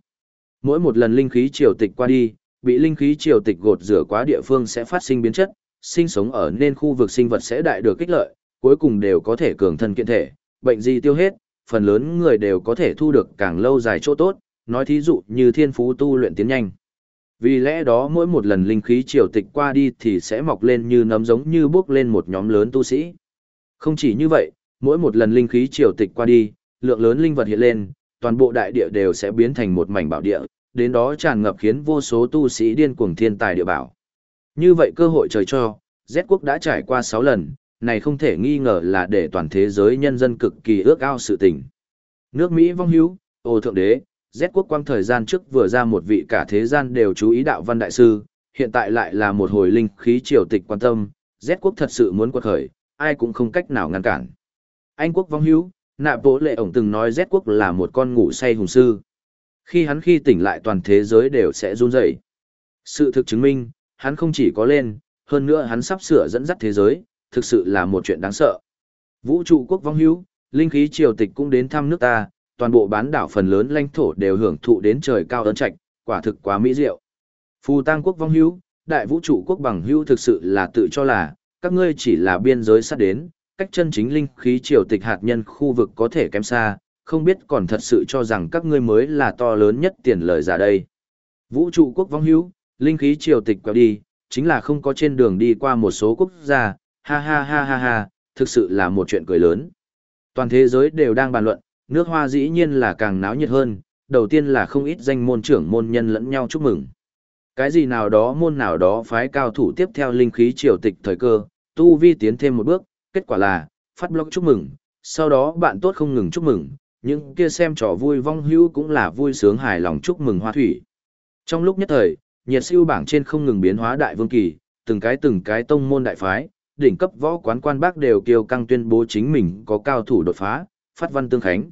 Mỗi một lần linh khí triều tịch qua đi, bị linh khí triều tịch gột rửa quá địa phương sẽ phát sinh biến chất, sinh sống ở nên khu vực sinh vật sẽ đại được kích lợi, cuối cùng đều có thể cường thân kiện thể, bệnh gì tiêu hết, phần lớn người đều có thể thu được càng lâu dài chỗ tốt, nói thí dụ như thiên phú tu luyện tiến nhanh. Vì lẽ đó mỗi một lần linh khí triều tịch qua đi thì sẽ mọc lên như nấm giống như bước lên một nhóm lớn tu sĩ. Không chỉ như vậy, mỗi một lần linh khí triều tịch qua đi, lượng lớn linh vật hiện lên, toàn bộ đại địa đều sẽ biến thành một mảnh bảo địa, đến đó tràn ngập khiến vô số tu sĩ điên cuồng thiên tài địa bảo. Như vậy cơ hội trời cho, Z quốc đã trải qua 6 lần, này không thể nghi ngờ là để toàn thế giới nhân dân cực kỳ ước ao sự tình. Nước Mỹ vong hữu, ô thượng đế, Z quốc quang thời gian trước vừa ra một vị cả thế gian đều chú ý đạo văn đại sư, hiện tại lại là một hồi linh khí triều tịch quan tâm, Z quốc thật sự muốn quật khởi, ai cũng không cách nào ngăn cản. Anh quốc vong hữu, nạp bố lệ ổng từng nói Z quốc là một con ngủ say hùng sư. Khi hắn khi tỉnh lại toàn thế giới đều sẽ run rẩy. Sự thực chứng minh, hắn không chỉ có lên, hơn nữa hắn sắp sửa dẫn dắt thế giới, thực sự là một chuyện đáng sợ. Vũ trụ quốc vong hữu, linh khí triều tịch cũng đến thăm nước ta, toàn bộ bán đảo phần lớn lãnh thổ đều hưởng thụ đến trời cao ơn trạch, quả thực quá mỹ diệu. Phù Tăng quốc vong hữu, đại vũ trụ quốc bằng hữu thực sự là tự cho là, các ngươi chỉ là biên giới sát đến, cách chân chính linh khí triều tịch hạt nhân khu vực có thể kém xa, không biết còn thật sự cho rằng các ngươi mới là to lớn nhất tiền lời giả đây. Vũ trụ quốc vong hữu, linh khí triều tịch quẹo đi, chính là không có trên đường đi qua một số quốc gia, ha ha ha ha ha, thực sự là một chuyện cười lớn. Toàn thế giới đều đang bàn luận, nước hoa dĩ nhiên là càng náo nhiệt hơn, đầu tiên là không ít danh môn trưởng môn nhân lẫn nhau chúc mừng. Cái gì nào đó môn nào đó phái cao thủ tiếp theo linh khí triều tịch thời cơ, tu vi tiến thêm một bước, kết quả là, phát blog chúc mừng, sau đó bạn tốt không ngừng chúc mừng, những kia xem trò vui vong hưu cũng là vui sướng hài lòng chúc mừng hoa thủy. Trong lúc nhất thời, nhiệt siêu bảng trên không ngừng biến hóa đại vương kỳ, từng cái từng cái tông môn đại phái, đỉnh cấp võ quán quan bác đều kiêu căng tuyên bố chính mình có cao thủ đột phá, phát văn tương khánh.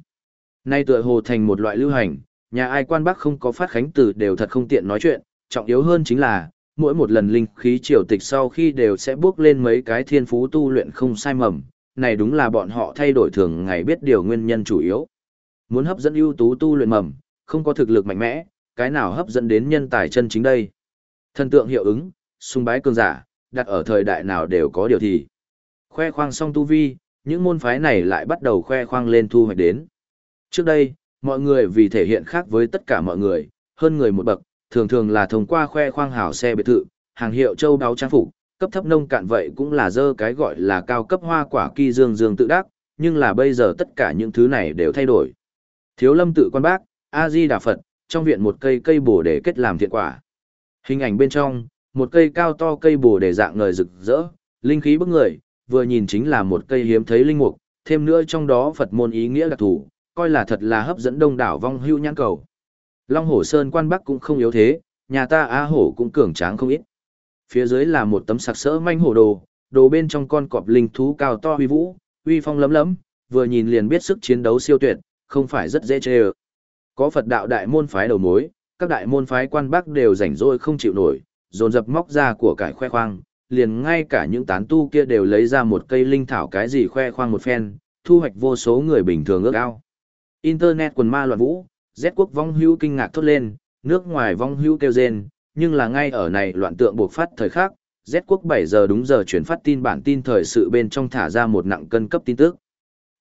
Nay tựa hồ thành một loại lưu hành, nhà ai quan bác không có phát khánh từ đều thật không tiện nói chuyện, trọng yếu hơn chính là, mỗi một lần linh khí triều tịch sau khi đều sẽ bước lên mấy cái thiên phú tu luyện không sai mầm, này đúng là bọn họ thay đổi thường ngày biết điều nguyên nhân chủ yếu. Muốn hấp dẫn ưu tú tu luyện mầm, không có thực lực mạnh mẽ, cái nào hấp dẫn đến nhân tài chân chính đây. Thần tượng hiệu ứng, sung bái cường giả, đặt ở thời đại nào đều có điều thì. Khoe khoang xong tu vi, những môn phái này lại bắt đầu khoe khoang lên thu hoạch đến. Trước đây, mọi người vì thể hiện khác với tất cả mọi người, hơn người một bậc, thường thường là thông qua khoe khoang hảo xe biệt thự, hàng hiệu châu đáo trang phục, cấp thấp nông cạn vậy cũng là dơ cái gọi là cao cấp hoa quả kỳ dương dương tự đắc, nhưng là bây giờ tất cả những thứ này đều thay đổi. Thiếu lâm tự quan bác, A-di Đà Phật, trong viện một cây cây bồ để kết làm thiện quả. Hình ảnh bên trong, một cây cao to cây bồ để dạng ngời rực rỡ, linh khí bức người, vừa nhìn chính là một cây hiếm thấy linh mục, thêm nữa trong đó Phật môn ý nghĩa đặc thù, coi là thật là hấp dẫn đông đảo vong hưu nhãn cầu. Long Hổ Sơn quan bắc cũng không yếu thế, nhà ta Á Hổ cũng cường tráng không ít. Phía dưới là một tấm sặc sỡ manh hổ đồ, đồ bên trong con cọp linh thú cao to uy vũ, uy phong lấm lấm, vừa nhìn liền biết sức chiến đấu siêu tuyệt, không phải rất dễ chê. Có Phật đạo đại môn phái đầu mối, các đại môn phái quan bắc đều rảnh rỗi không chịu nổi, dồn dập móc ra của cải khoe khoang, liền ngay cả những tán tu kia đều lấy ra một cây linh thảo cái gì khoe khoang một phen, thu hoạch vô số người bình thường ước ao. Internet quần ma loạn vũ, Z quốc vong hưu kinh ngạc thốt lên, nước ngoài vong hưu kêu rên, nhưng là ngay ở này loạn tượng buộc phát thời khắc, Z quốc 7 giờ đúng giờ chuyển phát tin bản tin thời sự bên trong thả ra một nặng cân cấp tin tức.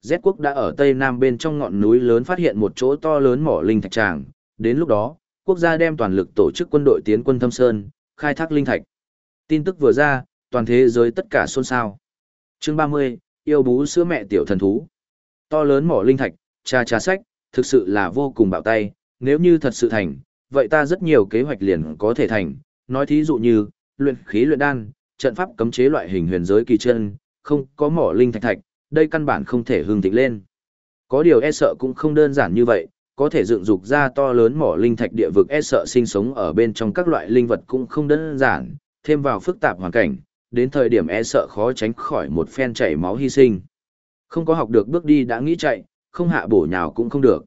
Z quốc đã ở Tây Nam bên trong ngọn núi lớn phát hiện một chỗ to lớn mỏ linh thạch tràng, đến lúc đó, quốc gia đem toàn lực tổ chức quân đội tiến quân thâm sơn, khai thác linh thạch. Tin tức vừa ra, toàn thế giới tất cả xôn xao. Chương 30, yêu bú sữa mẹ tiểu thần thú. To lớn mỏ linh thạch, Cha trà sách, thực sự là vô cùng bạo tay, nếu như thật sự thành, vậy ta rất nhiều kế hoạch liền có thể thành, nói thí dụ như, luyện khí luyện đan, trận pháp cấm chế loại hình huyền giới kỳ chân, không có mỏ linh thạch thạch, đây căn bản không thể hương thịnh lên. Có điều e sợ cũng không đơn giản như vậy, có thể dựng dục ra to lớn mỏ linh thạch địa vực e sợ sinh sống ở bên trong các loại linh vật cũng không đơn giản, thêm vào phức tạp hoàn cảnh, đến thời điểm e sợ khó tránh khỏi một phen chảy máu hy sinh. Không có học được bước đi đã nghĩ chạy, không hạ bổ nhào cũng không được.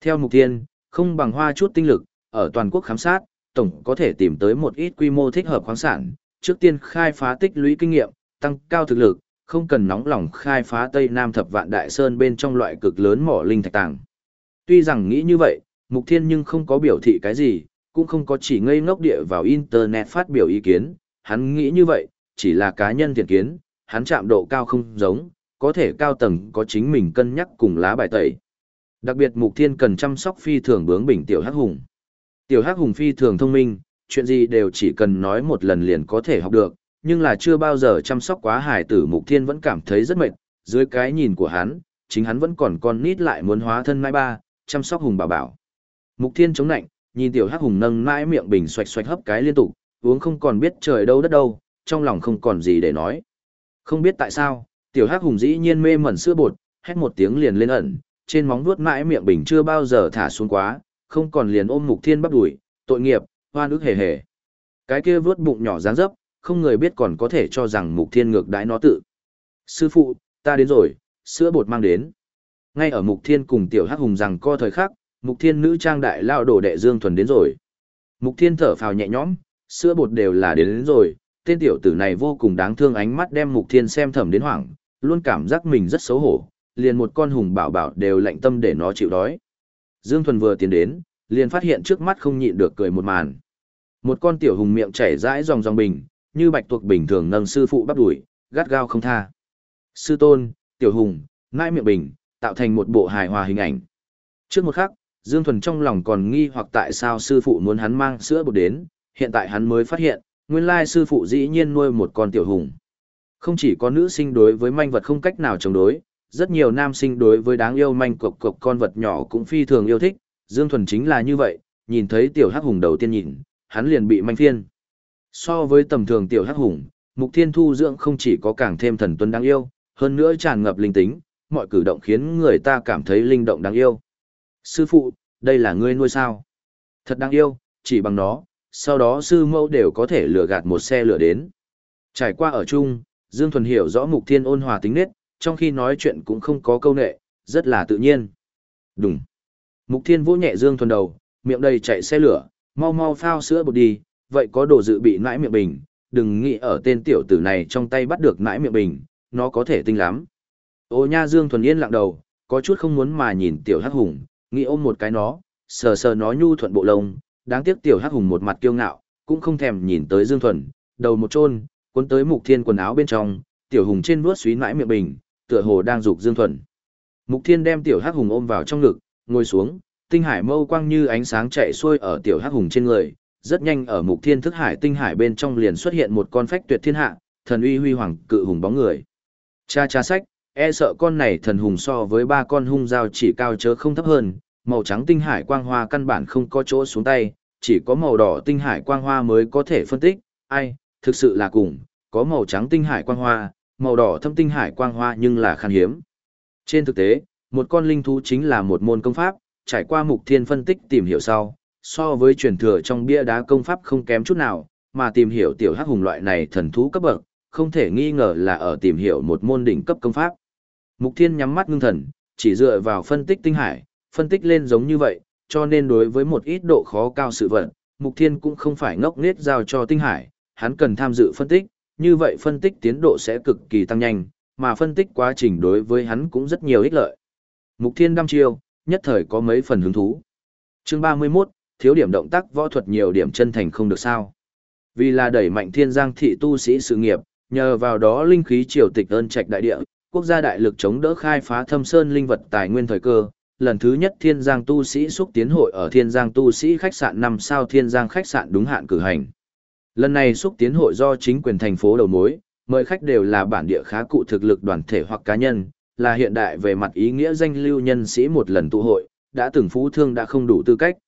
Theo mục tiên, không bằng hoa chút tinh lực, ở toàn quốc khám sát, tổng có thể tìm tới một ít quy mô thích hợp khoáng sản, trước tiên khai phá tích lũy kinh nghiệm, tăng cao thực lực, không cần nóng lòng khai phá Tây Nam thập vạn đại sơn bên trong loại cực lớn mỏ linh thạch tàng. Tuy rằng nghĩ như vậy, Mục Thiên nhưng không có biểu thị cái gì, cũng không có chỉ ngây ngốc địa vào Internet phát biểu ý kiến, hắn nghĩ như vậy, chỉ là cá nhân thiện kiến, hắn chạm độ cao không giống, có thể cao tầng có chính mình cân nhắc cùng lá bài tẩy. Đặc biệt Mục Thiên cần chăm sóc phi thường bướng bỉnh tiểu hắc hùng. Tiểu hắc hùng phi thường thông minh, chuyện gì đều chỉ cần nói một lần liền có thể học được, nhưng là chưa bao giờ chăm sóc quá hải tử Mục Thiên vẫn cảm thấy rất mệt, dưới cái nhìn của hắn, chính hắn vẫn còn con nít lại muốn hóa thân mai ba, chăm sóc hùng bảo bảo. Mục Thiên chống nạnh, nhìn tiểu hắc hùng nâng mãi miệng bình xoạch xoạch hấp cái liên tục, uống không còn biết trời đâu đất đâu, trong lòng không còn gì để nói. Không biết tại sao, tiểu hắc hùng dĩ nhiên mê mẩn sữa bột, hét một tiếng liền lên ẩn, trên móng vuốt mãi miệng bình chưa bao giờ thả xuống quá, không còn liền ôm Mục Thiên bắt đuổi, tội nghiệp, hoan ức hề hề. Cái kia vớt bụng nhỏ dáng dấp, không người biết còn có thể cho rằng Mục Thiên ngược đãi nó tự. Sư phụ, ta đến rồi, sữa bột mang đến. Ngay ở Mục Thiên cùng tiểu hắc hùng rằng co thời khắc, Mục Thiên nữ trang đại lao đổ đệ Dương Thuần đến rồi. Mục Thiên thở phào nhẹ nhõm, sữa bột đều là đến, đến rồi, tên tiểu tử này vô cùng đáng thương ánh mắt đem Mục Thiên xem thầm đến hoảng, luôn cảm giác mình rất xấu hổ, liền một con hùng bảo bảo đều lạnh tâm để nó chịu đói. Dương Thuần vừa tiến đến, liền phát hiện trước mắt không nhịn được cười một màn. Một con tiểu hùng miệng chảy rãi dòng dòng bình, như bạch tuộc bình thường nâng sư phụ bắt đuổi, gắt gao không tha. Sư tôn, tiểu hùng, ngai miệng bình, tạo thành một bộ hài hòa hình ảnh, Trước một khắc, Dương Thuần trong lòng còn nghi hoặc tại sao sư phụ muốn hắn mang sữa bột đến, hiện tại hắn mới phát hiện, nguyên lai sư phụ dĩ nhiên nuôi một con tiểu hùng. Không chỉ có nữ sinh đối với manh vật không cách nào chống đối, rất nhiều nam sinh đối với đáng yêu manh cộc cộc con vật nhỏ cũng phi thường yêu thích, Dương Thuần chính là như vậy, nhìn thấy tiểu hắc hùng đầu tiên nhìn, hắn liền bị manh phiên. So với tầm thường tiểu hắc hùng, Mục Thiên Thu dưỡng không chỉ có càng thêm thần tuấn đáng yêu, hơn nữa tràn ngập linh tính, mọi cử động khiến người ta cảm thấy linh động đáng yêu. Sư phụ, đây là ngươi nuôi sao? Thật đáng yêu, chỉ bằng nó, sau đó sư mẫu đều có thể lừa gạt một xe lửa đến. Trải qua ở chung, Dương Thuần hiểu rõ Mục Thiên ôn hòa tính nết, trong khi nói chuyện cũng không có câu nệ, rất là tự nhiên. Đúng. Mục Thiên vỗ nhẹ Dương Thuần đầu, miệng đầy chạy xe lửa, mau mau phao sữa bột đi, vậy có đồ dự bị nãi miệng bình, đừng nghĩ ở tên tiểu tử này trong tay bắt được nãi miệng bình, nó có thể tinh lắm. Ô nha Dương Thuần Yên lặng đầu, có chút không muốn mà nhìn tiểu hắc hùng, nghĩ ôm một cái nó, sờ sờ nó nhu thuận bộ lông, đáng tiếc tiểu hắc hùng một mặt kiêu ngạo, cũng không thèm nhìn tới Dương Thuần, đầu một chôn, cuốn tới Mục Thiên quần áo bên trong, tiểu hùng trên vuốt suý nãi miệng bình, tựa hồ đang dục Dương Thuần. Mục Thiên đem tiểu hắc hùng ôm vào trong ngực, ngồi xuống, tinh hải mâu quang như ánh sáng chạy xuôi ở tiểu hắc hùng trên người, rất nhanh ở Mục Thiên thức hải tinh hải bên trong liền xuất hiện một con phách tuyệt thiên hạ, thần uy huy hoàng cự hùng bóng người. Cha cha sách, e sợ con này thần hùng so với ba con hung dao chỉ cao chớ không thấp hơn, màu trắng tinh hải quang hoa căn bản không có chỗ xuống tay, chỉ có màu đỏ tinh hải quang hoa mới có thể phân tích, ai, thực sự là cùng, có màu trắng tinh hải quang hoa, màu đỏ thâm tinh hải quang hoa nhưng là khan hiếm. Trên thực tế, một con linh thú chính là một môn công pháp, trải qua mục thiên phân tích tìm hiểu sau, so với truyền thừa trong bia đá công pháp không kém chút nào, mà tìm hiểu tiểu hắc hùng loại này thần thú cấp bậc, không thể nghi ngờ là ở tìm hiểu một môn đỉnh cấp công pháp. Mục Thiên nhắm mắt ngưng thần, chỉ dựa vào phân tích tinh hải, phân tích lên giống như vậy, cho nên đối với một ít độ khó cao sự vận Mục Thiên cũng không phải ngốc nghếch giao cho tinh hải, hắn cần tham dự phân tích, như vậy phân tích tiến độ sẽ cực kỳ tăng nhanh, mà phân tích quá trình đối với hắn cũng rất nhiều ích lợi. Mục Thiên đăm chiêu, nhất thời có mấy phần hứng thú. Chương 31, thiếu điểm động tác võ thuật nhiều điểm chân thành không được sao. Vì là đẩy mạnh thiên giang thị tu sĩ sự nghiệp, nhờ vào đó linh khí triều tịch ơn trạch đại địa, quốc gia đại lực chống đỡ khai phá thâm sơn linh vật tài nguyên thời cơ. Lần thứ nhất Thiên Giang tu sĩ xúc tiến hội ở Thiên Giang tu sĩ khách sạn năm sao Thiên Giang khách sạn đúng hạn cử hành. Lần này xúc tiến hội do chính quyền thành phố đầu mối, mời khách đều là bản địa khá cụ thực lực đoàn thể hoặc cá nhân, là hiện đại về mặt ý nghĩa danh lưu nhân sĩ một lần tụ hội, đã từng phú thương đã không đủ tư cách.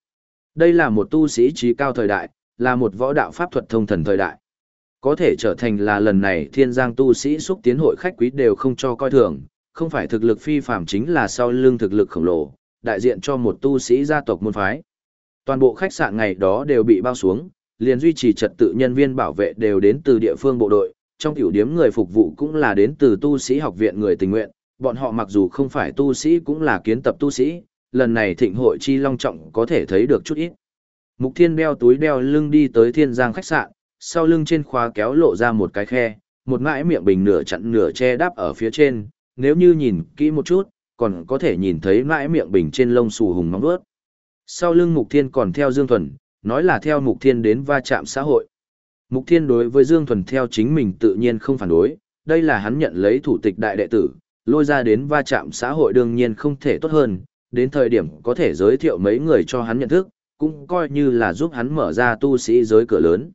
Đây là một tu sĩ trí cao thời đại, là một võ đạo pháp thuật thông thần thời đại. Có thể trở thành là lần này thiên giang tu sĩ xúc tiến hội khách quý đều không cho coi thường, không phải thực lực phi phạm chính là sau lưng thực lực khổng lồ, đại diện cho một tu sĩ gia tộc môn phái. Toàn bộ khách sạn ngày đó đều bị bao xuống, liền duy trì trật tự nhân viên bảo vệ đều đến từ địa phương bộ đội, trong tiểu điếm người phục vụ cũng là đến từ tu sĩ học viện người tình nguyện, bọn họ mặc dù không phải tu sĩ cũng là kiến tập tu sĩ, lần này thịnh hội chi long trọng có thể thấy được chút ít. Mục Thiên đeo túi đeo lưng đi tới Thiên Giang khách sạn, sau lưng trên khóa kéo lộ ra một cái khe, một ngãi miệng bình nửa chặn nửa che đáp ở phía trên, nếu như nhìn kỹ một chút, còn có thể nhìn thấy ngãi miệng bình trên lông xù hùng nóng đuốt. Sau lưng Mục Thiên còn theo Dương Thuần, nói là theo Mục Thiên đến va chạm xã hội. Mục Thiên đối với Dương Thuần theo chính mình tự nhiên không phản đối, đây là hắn nhận lấy thủ tịch đại đệ tử, lôi ra đến va chạm xã hội đương nhiên không thể tốt hơn, đến thời điểm có thể giới thiệu mấy người cho hắn nhận thức, cũng coi như là giúp hắn mở ra tu sĩ giới cửa lớn.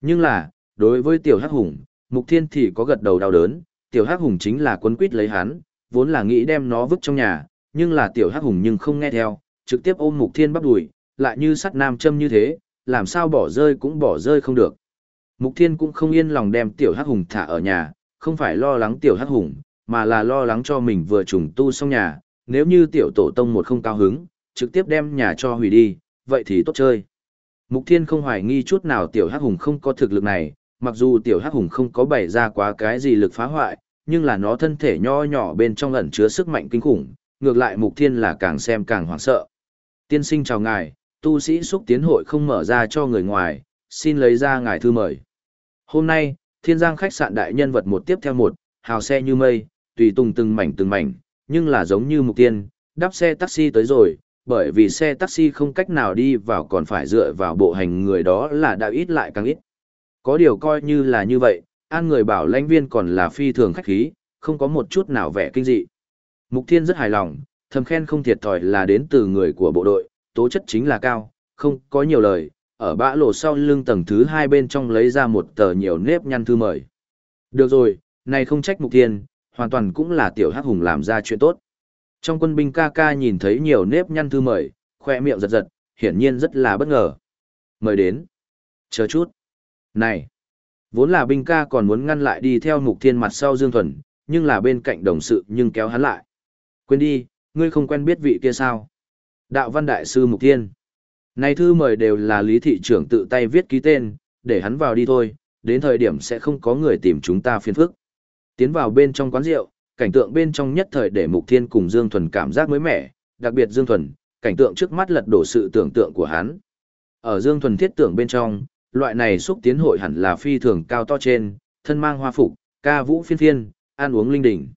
Nhưng là, đối với tiểu hắc hùng, mục thiên thì có gật đầu đau đớn, tiểu hắc hùng chính là quấn quýt lấy hắn, vốn là nghĩ đem nó vứt trong nhà, nhưng là tiểu hắc hùng nhưng không nghe theo, trực tiếp ôm mục thiên bắt đuổi, lại như sắt nam châm như thế, làm sao bỏ rơi cũng bỏ rơi không được. Mục thiên cũng không yên lòng đem tiểu hắc hùng thả ở nhà, không phải lo lắng tiểu hắc hùng, mà là lo lắng cho mình vừa trùng tu xong nhà, nếu như tiểu tổ tông một không cao hứng, trực tiếp đem nhà cho hủy đi, vậy thì tốt chơi. Mục Thiên không hoài nghi chút nào tiểu hắc hùng không có thực lực này, mặc dù tiểu hắc hùng không có bày ra quá cái gì lực phá hoại, nhưng là nó thân thể nho nhỏ bên trong ẩn chứa sức mạnh kinh khủng, ngược lại Mục Thiên là càng xem càng hoảng sợ. Tiên sinh chào ngài, tu sĩ xúc tiến hội không mở ra cho người ngoài, xin lấy ra ngài thư mời. Hôm nay, thiên giang khách sạn đại nhân vật một tiếp theo một, hào xe như mây, tùy tùng từng mảnh từng mảnh, nhưng là giống như Mục Tiên, đáp xe taxi tới rồi, bởi vì xe taxi không cách nào đi vào còn phải dựa vào bộ hành người đó là đã ít lại càng ít. Có điều coi như là như vậy, an người bảo lãnh viên còn là phi thường khách khí, không có một chút nào vẻ kinh dị. Mục Thiên rất hài lòng, thầm khen không thiệt thòi là đến từ người của bộ đội, tố chất chính là cao, không có nhiều lời, ở bã lộ sau lưng tầng thứ hai bên trong lấy ra một tờ nhiều nếp nhăn thư mời. Được rồi, này không trách mục tiên, hoàn toàn cũng là tiểu hắc hùng làm ra chuyện tốt. Trong quân binh ca ca nhìn thấy nhiều nếp nhăn thư mời, khoe miệng giật giật, hiển nhiên rất là bất ngờ. Mời đến. Chờ chút. Này. Vốn là binh ca còn muốn ngăn lại đi theo mục thiên mặt sau Dương Thuần, nhưng là bên cạnh đồng sự nhưng kéo hắn lại. Quên đi, ngươi không quen biết vị kia sao. Đạo văn đại sư mục thiên. Này thư mời đều là lý thị trưởng tự tay viết ký tên, để hắn vào đi thôi, đến thời điểm sẽ không có người tìm chúng ta phiền phức. Tiến vào bên trong quán rượu, cảnh tượng bên trong nhất thời để Mục Thiên cùng Dương Thuần cảm giác mới mẻ, đặc biệt Dương Thuần, cảnh tượng trước mắt lật đổ sự tưởng tượng của hắn. Ở Dương Thuần thiết tưởng bên trong, loại này xúc tiến hội hẳn là phi thường cao to trên, thân mang hoa phục, ca vũ phiên phiên, ăn uống linh đình.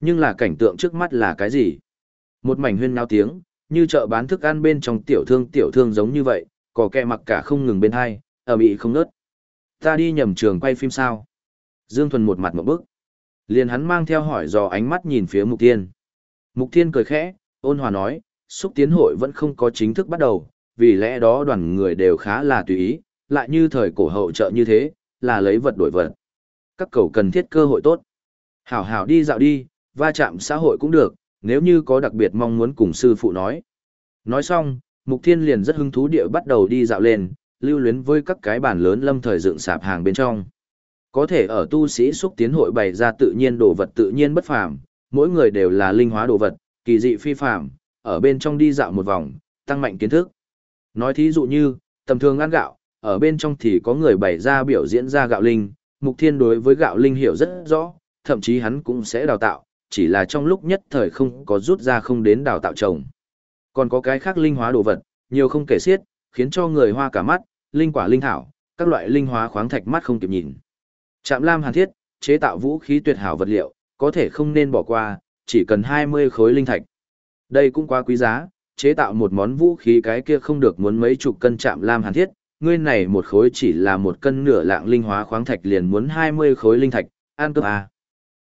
Nhưng là cảnh tượng trước mắt là cái gì? Một mảnh huyên náo tiếng, như chợ bán thức ăn bên trong tiểu thương tiểu thương giống như vậy, có kẹ mặc cả không ngừng bên hai, ở bị không nớt. Ta đi nhầm trường quay phim sao? Dương Thuần một mặt một bức. Liền hắn mang theo hỏi dò ánh mắt nhìn phía Mục Thiên. Mục Thiên cười khẽ, ôn hòa nói, xúc tiến hội vẫn không có chính thức bắt đầu, vì lẽ đó đoàn người đều khá là tùy ý, lại như thời cổ hậu trợ như thế, là lấy vật đổi vật. Các cầu cần thiết cơ hội tốt. Hảo hảo đi dạo đi, va chạm xã hội cũng được, nếu như có đặc biệt mong muốn cùng sư phụ nói. Nói xong, Mục Thiên liền rất hứng thú địa bắt đầu đi dạo lên, lưu luyến với các cái bàn lớn lâm thời dựng sạp hàng bên trong. Có thể ở tu sĩ xúc tiến hội bày ra tự nhiên đồ vật tự nhiên bất phàm, mỗi người đều là linh hóa đồ vật, kỳ dị phi phàm, ở bên trong đi dạo một vòng, tăng mạnh kiến thức. Nói thí dụ như, tầm thường ăn gạo, ở bên trong thì có người bày ra biểu diễn ra gạo linh, Mục Thiên đối với gạo linh hiểu rất rõ, thậm chí hắn cũng sẽ đào tạo, chỉ là trong lúc nhất thời không có rút ra không đến đào tạo trồng. Còn có cái khác linh hóa đồ vật, nhiều không kể xiết, khiến cho người hoa cả mắt, linh quả linh thảo, các loại linh hóa khoáng thạch mắt không kịp nhìn. Trạm Lam Hàn Thiết, chế tạo vũ khí tuyệt hảo vật liệu, có thể không nên bỏ qua, chỉ cần 20 khối linh thạch. Đây cũng quá quý giá, chế tạo một món vũ khí cái kia không được muốn mấy chục cân Trạm Lam Hàn Thiết, ngươi này một khối chỉ là một cân nửa lạng linh hóa khoáng thạch liền muốn 20 khối linh thạch, an cướp à.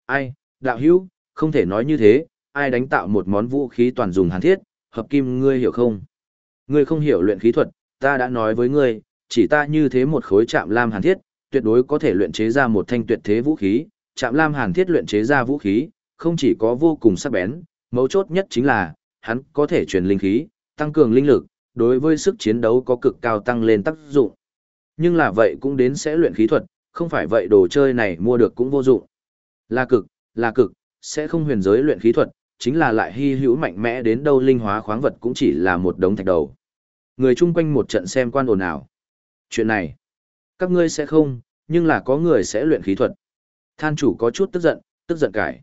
Ai, đạo hữu, không thể nói như thế, ai đánh tạo một món vũ khí toàn dùng hàn thiết, hợp kim ngươi hiểu không? Ngươi không hiểu luyện khí thuật, ta đã nói với ngươi, chỉ ta như thế một khối chạm lam hàn thiết, tuyệt đối có thể luyện chế ra một thanh tuyệt thế vũ khí, chạm lam hàn thiết luyện chế ra vũ khí, không chỉ có vô cùng sắc bén, mấu chốt nhất chính là, hắn có thể truyền linh khí, tăng cường linh lực, đối với sức chiến đấu có cực cao tăng lên tác dụng. Nhưng là vậy cũng đến sẽ luyện khí thuật, không phải vậy đồ chơi này mua được cũng vô dụng. Là cực, là cực, sẽ không huyền giới luyện khí thuật, chính là lại hy hữu mạnh mẽ đến đâu linh hóa khoáng vật cũng chỉ là một đống thạch đầu. Người chung quanh một trận xem quan ồn ào. Chuyện này, các ngươi sẽ không, nhưng là có người sẽ luyện khí thuật. Than chủ có chút tức giận, tức giận cải.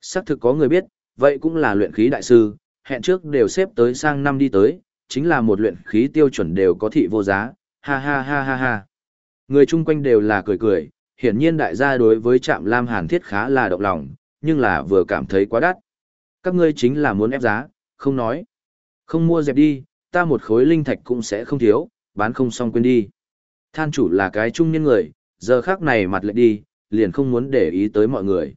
Xác thực có người biết, vậy cũng là luyện khí đại sư, hẹn trước đều xếp tới sang năm đi tới, chính là một luyện khí tiêu chuẩn đều có thị vô giá, ha ha ha ha ha. Người chung quanh đều là cười cười, hiển nhiên đại gia đối với trạm Lam Hàn Thiết khá là động lòng, nhưng là vừa cảm thấy quá đắt. Các ngươi chính là muốn ép giá, không nói. Không mua dẹp đi, ta một khối linh thạch cũng sẽ không thiếu, bán không xong quên đi. Than chủ là cái trung nhân người, giờ khác này mặt lại đi, liền không muốn để ý tới mọi người.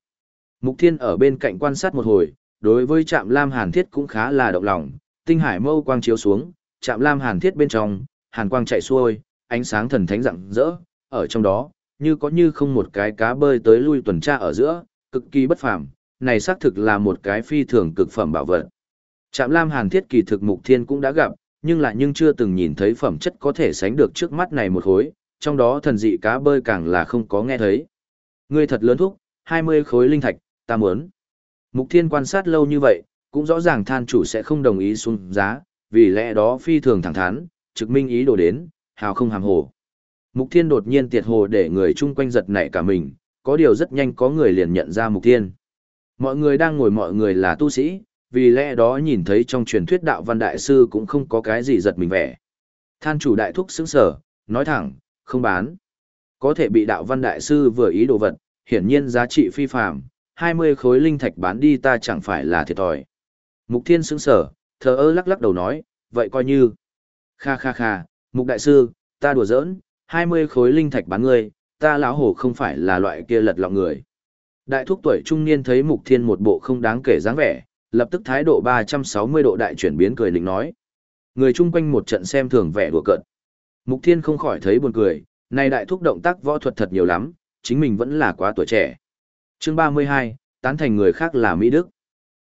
Mục Thiên ở bên cạnh quan sát một hồi, đối với trạm Lam Hàn Thiết cũng khá là động lòng, tinh hải mâu quang chiếu xuống, trạm Lam Hàn Thiết bên trong, hàn quang chạy xuôi, ánh sáng thần thánh rạng rỡ, ở trong đó, như có như không một cái cá bơi tới lui tuần tra ở giữa, cực kỳ bất phàm, này xác thực là một cái phi thường cực phẩm bảo vật. Trạm Lam Hàn Thiết kỳ thực Mục Thiên cũng đã gặp, nhưng lại nhưng chưa từng nhìn thấy phẩm chất có thể sánh được trước mắt này một khối, trong đó thần dị cá bơi càng là không có nghe thấy. Ngươi thật lớn thúc, 20 khối linh thạch, ta muốn. Mục Thiên quan sát lâu như vậy, cũng rõ ràng than chủ sẽ không đồng ý xuống giá, vì lẽ đó phi thường thẳng thắn, trực minh ý đồ đến, hào không hàm hồ. Mục Thiên đột nhiên tiệt hồ để người chung quanh giật nảy cả mình, có điều rất nhanh có người liền nhận ra Mục Thiên. Mọi người đang ngồi mọi người là tu sĩ, vì lẽ đó nhìn thấy trong truyền thuyết đạo văn đại sư cũng không có cái gì giật mình vẻ. Than chủ đại thúc xứng sở, nói thẳng, không bán. Có thể bị đạo văn đại sư vừa ý đồ vật, hiển nhiên giá trị phi phàm, 20 khối linh thạch bán đi ta chẳng phải là thiệt thòi. Mục Thiên xứng sở, thờ ơ lắc lắc đầu nói, vậy coi như. Kha kha kha, Mục đại sư, ta đùa giỡn, 20 khối linh thạch bán ngươi, ta lão hổ không phải là loại kia lật lọng người. Đại thúc tuổi trung niên thấy Mục Thiên một bộ không đáng kể dáng vẻ, lập tức thái độ 360 độ đại chuyển biến cười lĩnh nói. Người chung quanh một trận xem thường vẻ đùa cợt. Mục Thiên không khỏi thấy buồn cười, này đại thúc động tác võ thuật thật nhiều lắm, chính mình vẫn là quá tuổi trẻ. Chương 32, tán thành người khác là Mỹ Đức.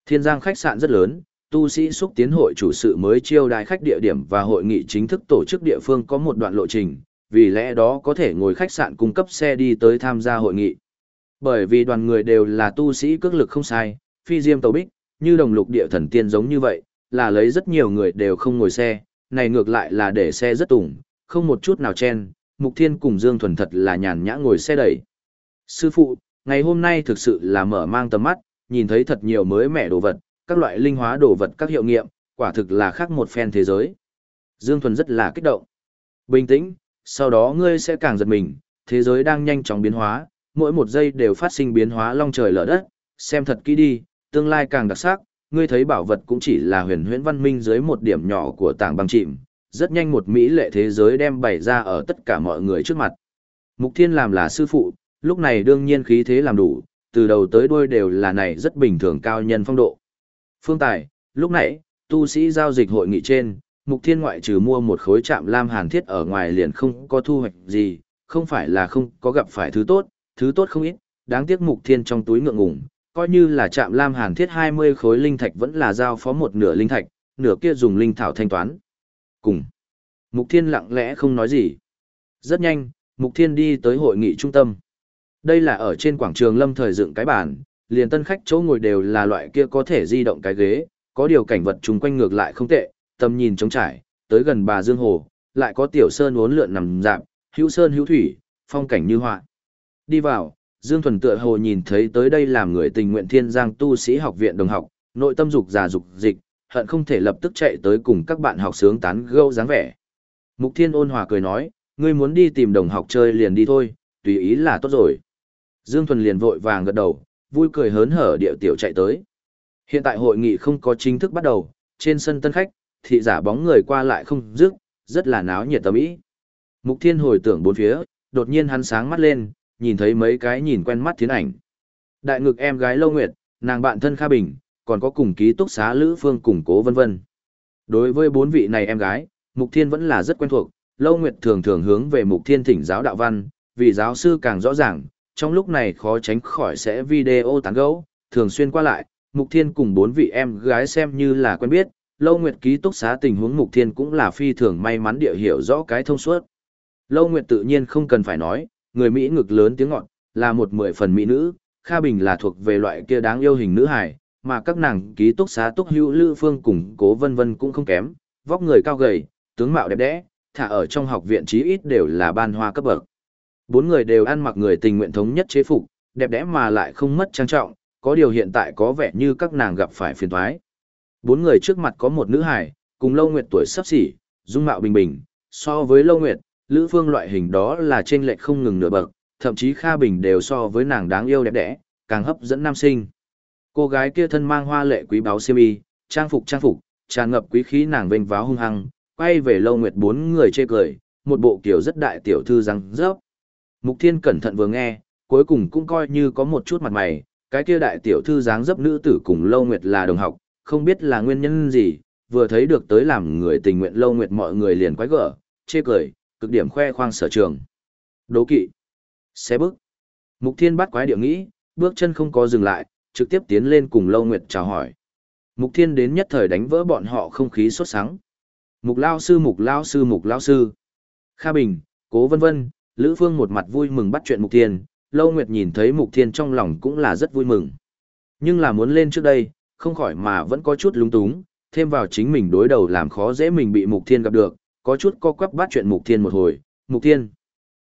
Thiên Giang khách sạn rất lớn, tu sĩ xúc tiến hội chủ sự mới chiêu đài khách địa điểm và hội nghị chính thức tổ chức địa phương có một đoạn lộ trình, vì lẽ đó có thể ngồi khách sạn cung cấp xe đi tới tham gia hội nghị. Bởi vì đoàn người đều là tu sĩ cước lực không sai, phi diêm tàu bích, như đồng lục địa thần tiên giống như vậy, là lấy rất nhiều người đều không ngồi xe, này ngược lại là để xe rất tủng, không một chút nào chen, Mục Thiên cùng Dương Thuần thật là nhàn nhã ngồi xe đẩy. Sư phụ, ngày hôm nay thực sự là mở mang tầm mắt, nhìn thấy thật nhiều mới mẻ đồ vật, các loại linh hóa đồ vật các hiệu nghiệm, quả thực là khác một phen thế giới. Dương Thuần rất là kích động. Bình tĩnh, sau đó ngươi sẽ càng giật mình, thế giới đang nhanh chóng biến hóa, mỗi một giây đều phát sinh biến hóa long trời lở đất, xem thật kỹ đi, tương lai càng đặc sắc, ngươi thấy bảo vật cũng chỉ là huyền huyễn văn minh dưới một điểm nhỏ của tảng băng chìm, rất nhanh một mỹ lệ thế giới đem bày ra ở tất cả mọi người trước mặt. Mục Thiên làm là sư phụ, lúc này đương nhiên khí thế làm đủ, từ đầu tới đuôi đều là này rất bình thường cao nhân phong độ. Phương Tài, lúc nãy, tu sĩ giao dịch hội nghị trên, Mục Thiên ngoại trừ mua một khối trạm lam hàn thiết ở ngoài liền không có thu hoạch gì, không phải là không có gặp phải thứ tốt, thứ tốt không ít, đáng tiếc Mục Thiên trong túi ngượng ngùng, coi như là trạm lam hàn thiết 20 khối linh thạch vẫn là giao phó một nửa linh thạch, nửa kia dùng linh thảo thanh toán. Cùng. Mục Thiên lặng lẽ không nói gì. Rất nhanh, Mục Thiên đi tới hội nghị trung tâm. Đây là ở trên quảng trường lâm thời dựng cái bàn, liền tân khách chỗ ngồi đều là loại kia có thể di động cái ghế, có điều cảnh vật chung quanh ngược lại không tệ, tầm nhìn trống trải, tới gần bà Dương Hồ, lại có tiểu sơn uốn lượn nằm dạp, hữu sơn hữu thủy, phong cảnh như họa. Đi vào, Dương Thuần tựa hồ nhìn thấy tới đây làm người tình nguyện thiên giang tu sĩ học viện đồng học, nội tâm dục già dục dịch, hận không thể lập tức chạy tới cùng các bạn học sướng tán gẫu dáng vẻ. Mục Thiên ôn hòa cười nói, ngươi muốn đi tìm đồng học chơi liền đi thôi, tùy ý là tốt rồi. Dương Thuần liền vội vàng gật đầu, vui cười hớn hở điệu tiểu chạy tới. Hiện tại hội nghị không có chính thức bắt đầu, trên sân tân khách, thị giả bóng người qua lại không dứt, rất là náo nhiệt tâm ý. Mục Thiên hồi tưởng bốn phía, đột nhiên hắn sáng mắt lên, nhìn thấy mấy cái nhìn quen mắt thiến ảnh. Đại ngực em gái Lâu Nguyệt, nàng bạn thân Kha Bình, còn có cùng ký túc xá Lữ Phương củng cố vân vân. Đối với bốn vị này em gái, Mục Thiên vẫn là rất quen thuộc, Lâu Nguyệt thường thường hướng về Mục Thiên thỉnh giáo đạo văn, vì giáo sư càng rõ ràng, trong lúc này khó tránh khỏi sẽ video tán gẫu, thường xuyên qua lại, Mục Thiên cùng bốn vị em gái xem như là quen biết, Lâu Nguyệt ký túc xá tình huống Mục Thiên cũng là phi thường may mắn địa hiểu rõ cái thông suốt. Lâu Nguyệt tự nhiên không cần phải nói, người Mỹ ngực lớn tiếng ngọn, là một mười phần Mỹ nữ, Kha Bình là thuộc về loại kia đáng yêu hình nữ hài, mà các nàng ký túc xá túc hữu lữ phương cùng cố vân vân cũng không kém, vóc người cao gầy, tướng mạo đẹp đẽ, thả ở trong học viện chí ít đều là ban hoa cấp bậc. Bốn người đều ăn mặc người tình nguyện thống nhất chế phục, đẹp đẽ mà lại không mất trang trọng, có điều hiện tại có vẻ như các nàng gặp phải phiền toái. Bốn người trước mặt có một nữ hài, cùng Lâu Nguyệt tuổi sắp xỉ, dung mạo bình bình, so với Lâu Nguyệt, Lữ Phương loại hình đó là trên lệch không ngừng nửa bậc, thậm chí Kha Bình đều so với nàng đáng yêu đẹp đẽ, càng hấp dẫn nam sinh. Cô gái kia thân mang hoa lệ quý báu xiêm y, trang phục trang phục, tràn ngập quý khí nàng vênh váo hung hăng, quay về Lâu Nguyệt bốn người chê cười, một bộ kiểu rất đại tiểu thư răng rớp. Mục Thiên cẩn thận vừa nghe, cuối cùng cũng coi như có một chút mặt mày, cái kia đại tiểu thư dáng dấp nữ tử cùng Lâu Nguyệt là đồng học, không biết là nguyên nhân gì, vừa thấy được tới làm người tình nguyện Lâu Nguyệt mọi người liền quái gở, chê cười, cực điểm khoe khoang sở trường. Đố kỵ. Xé bước. Mục Thiên bắt quái địa nghĩ, bước chân không có dừng lại, trực tiếp tiến lên cùng Lâu Nguyệt chào hỏi. Mục Thiên đến nhất thời đánh vỡ bọn họ không khí sốt sắng. Mục Lao Sư Mục Lao Sư Mục Lao Sư. Kha Bình, Cố Vân Vân, Lữ Phương một mặt vui mừng bắt chuyện Mục Thiên, Lâu Nguyệt nhìn thấy Mục Thiên trong lòng cũng là rất vui mừng. Nhưng là muốn lên trước đây, không khỏi mà vẫn có chút lung túng, thêm vào chính mình đối đầu làm khó dễ mình bị Mục Thiên gặp được, có chút co quắp bắt chuyện Mục Thiên một hồi, Mục Thiên.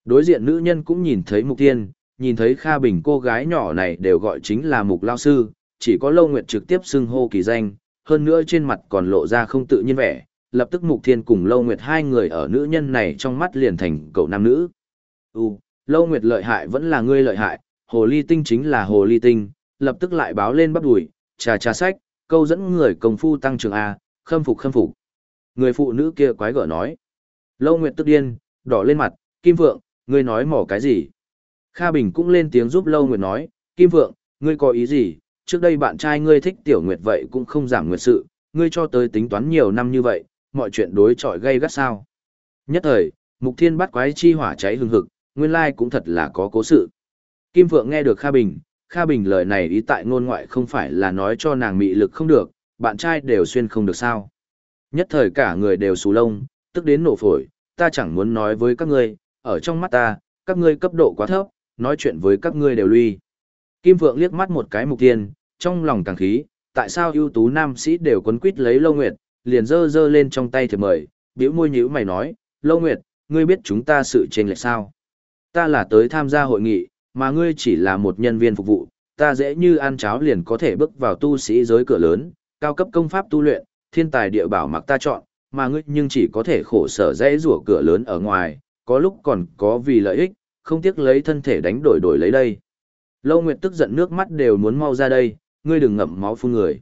Đối diện nữ nhân cũng nhìn thấy Mục Thiên, nhìn thấy Kha Bình cô gái nhỏ này đều gọi chính là Mục Lao Sư, chỉ có Lâu Nguyệt trực tiếp xưng hô kỳ danh, hơn nữa trên mặt còn lộ ra không tự nhiên vẻ, lập tức Mục Thiên cùng Lâu Nguyệt hai người ở nữ nhân này trong mắt liền thành cậu nam nữ. U, Lâu Nguyệt lợi hại vẫn là ngươi lợi hại, hồ ly tinh chính là hồ ly tinh, lập tức lại báo lên bắt đuổi trà trà sách, câu dẫn người công phu tăng trưởng A, khâm phục khâm phục. Người phụ nữ kia quái gở nói. Lâu Nguyệt tức điên, đỏ lên mặt, Kim Vượng, ngươi nói mỏ cái gì? Kha Bình cũng lên tiếng giúp Lâu Nguyệt nói, Kim Vượng, ngươi có ý gì? trước đây bạn trai ngươi thích tiểu nguyệt vậy cũng không giảm nguyệt sự, ngươi cho tới tính toán nhiều năm như vậy, mọi chuyện đối chọi gây gắt sao. Nhất thời, mục thiên bắt quái chi hỏa cháy hừng hực, nguyên lai cũng thật là có cố sự. Kim Vượng nghe được Kha Bình, Kha Bình lời này ý tại ngôn ngoại không phải là nói cho nàng mị lực không được, bạn trai đều xuyên không được sao. Nhất thời cả người đều xù lông, tức đến nổ phổi, ta chẳng muốn nói với các ngươi, ở trong mắt ta, các ngươi cấp độ quá thấp, nói chuyện với các ngươi đều lui. Kim Vượng liếc mắt một cái mục tiên, trong lòng càng khí, tại sao ưu tú nam sĩ đều quấn quýt lấy Lâu Nguyệt, liền dơ dơ lên trong tay thì mời, biểu môi nhíu mày nói, Lâu Nguyệt, ngươi biết chúng ta sự chênh lệch sao? Ta là tới tham gia hội nghị, mà ngươi chỉ là một nhân viên phục vụ, ta dễ như ăn cháo liền có thể bước vào tu sĩ giới cửa lớn, cao cấp công pháp tu luyện, thiên tài địa bảo mặc ta chọn, mà ngươi nhưng chỉ có thể khổ sở dễ rủa cửa lớn ở ngoài, có lúc còn có vì lợi ích, không tiếc lấy thân thể đánh đổi đổi lấy đây. Lâu Nguyệt tức giận nước mắt đều muốn mau ra đây, ngươi đừng ngậm máu phun người.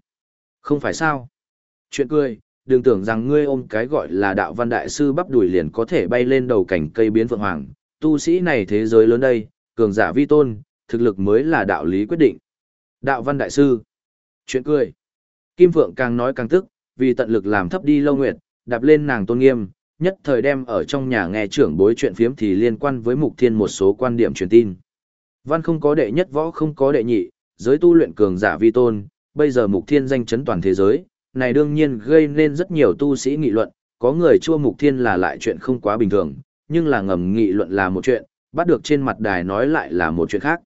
Không phải sao? Chuyện cười, đừng tưởng rằng ngươi ôm cái gọi là đạo văn đại sư bắp đùi liền có thể bay lên đầu cảnh cây biến phượng hoàng. Tu sĩ này thế giới lớn đây, cường giả vi tôn, thực lực mới là đạo lý quyết định. Đạo văn đại sư. Chuyện cười. Kim Phượng càng nói càng tức, vì tận lực làm thấp đi lâu nguyệt, đạp lên nàng tôn nghiêm, nhất thời đem ở trong nhà nghe trưởng bối chuyện phiếm thì liên quan với mục thiên một số quan điểm truyền tin. Văn không có đệ nhất võ không có đệ nhị, giới tu luyện cường giả vi tôn, bây giờ mục thiên danh chấn toàn thế giới, này đương nhiên gây nên rất nhiều tu sĩ nghị luận, có người chua mục thiên là lại chuyện không quá bình thường, nhưng là ngầm nghị luận là một chuyện, bắt được trên mặt đài nói lại là một chuyện khác.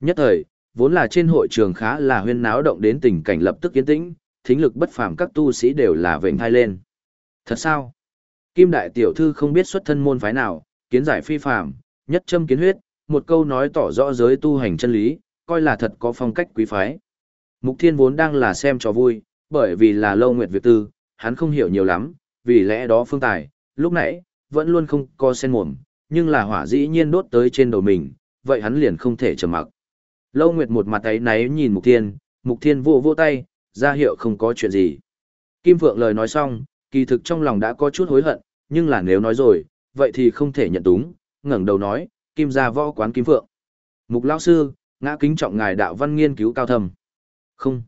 Nhất thời, vốn là trên hội trường khá là huyên náo động đến tình cảnh lập tức yên tĩnh, thính lực bất phàm các tu sĩ đều là vệnh thai lên. Thật sao? Kim đại tiểu thư không biết xuất thân môn phái nào, kiến giải phi phàm, nhất châm kiến huyết, một câu nói tỏ rõ giới tu hành chân lý, coi là thật có phong cách quý phái. Mục Thiên vốn đang là xem cho vui, bởi vì là lâu nguyệt việc tư, hắn không hiểu nhiều lắm, vì lẽ đó phương tài, lúc nãy, vẫn luôn không có sen mồm, nhưng là hỏa dĩ nhiên đốt tới trên đầu mình, vậy hắn liền không thể trầm mặc. Lâu Nguyệt một mặt ấy náy nhìn Mục Thiên, Mục Thiên vô vô tay, ra hiệu không có chuyện gì. Kim Phượng lời nói xong, kỳ thực trong lòng đã có chút hối hận, nhưng là nếu nói rồi, vậy thì không thể nhận túng, ngẩng đầu nói, Kim gia võ quán Kim Phượng. Mục lão sư, ngã kính trọng ngài đạo văn nghiên cứu cao thâm. Không,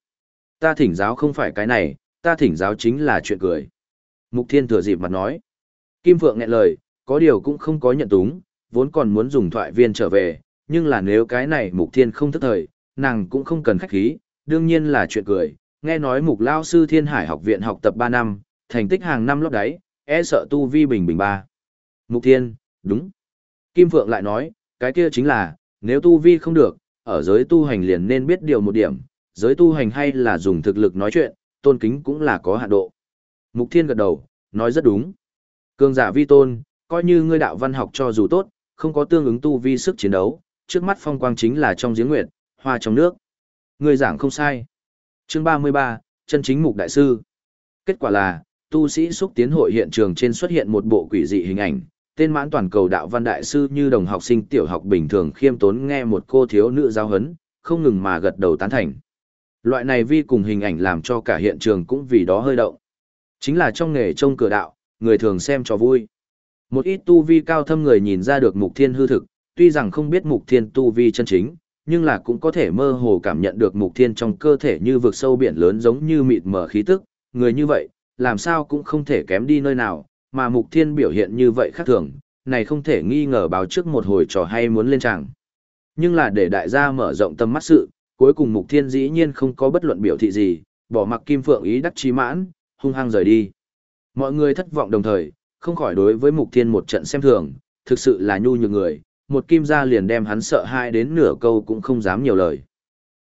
ta thỉnh giáo không phải cái này, ta thỉnh giáo chính là chuyện cười. Mục Thiên thừa dịp mặt nói. Kim Phượng nghẹn lời, có điều cũng không có nhận túng, vốn còn muốn dùng thoại viên trở về, nhưng là nếu cái này Mục Thiên không thức thời, nàng cũng không cần khách khí, đương nhiên là chuyện cười. Nghe nói Mục Lao Sư Thiên Hải học viện học tập 3 năm, thành tích hàng năm lót đáy, e sợ tu vi bình bình ba. Mục Thiên, đúng. Kim Phượng lại nói, cái kia chính là, nếu tu vi không được, ở giới tu hành liền nên biết điều một điểm, giới tu hành hay là dùng thực lực nói chuyện, tôn kính cũng là có hạn độ. Mục Thiên gật đầu, nói rất đúng. Cường giả vi tôn, coi như ngươi đạo văn học cho dù tốt, không có tương ứng tu vi sức chiến đấu, trước mắt phong quang chính là trong giếng nguyệt, hoa trong nước. Ngươi giảng không sai. Chương 33, chân chính mục đại sư. Kết quả là, tu sĩ xúc tiến hội hiện trường trên xuất hiện một bộ quỷ dị hình ảnh, tên mãn toàn cầu đạo văn đại sư như đồng học sinh tiểu học bình thường khiêm tốn nghe một cô thiếu nữ giáo huấn, không ngừng mà gật đầu tán thành. Loại này vi cùng hình ảnh làm cho cả hiện trường cũng vì đó hơi động. Chính là trong nghề trông cửa đạo, người thường xem cho vui. Một ít tu vi cao thâm người nhìn ra được mục thiên hư thực, tuy rằng không biết mục thiên tu vi chân chính, nhưng là cũng có thể mơ hồ cảm nhận được mục thiên trong cơ thể như vực sâu biển lớn giống như mịt mờ khí tức, người như vậy, làm sao cũng không thể kém đi nơi nào, mà mục thiên biểu hiện như vậy khác thường, này không thể nghi ngờ báo trước một hồi trò hay muốn lên tràng. Nhưng là để đại gia mở rộng tâm mắt sự, cuối cùng mục thiên dĩ nhiên không có bất luận biểu thị gì, bỏ mặc kim phượng ý đắc chí mãn, hung hăng rời đi. Mọi người thất vọng đồng thời, không khỏi đối với mục thiên một trận xem thường, thực sự là nhu nhược người, một kim gia liền đem hắn sợ hai đến nửa câu cũng không dám nhiều lời.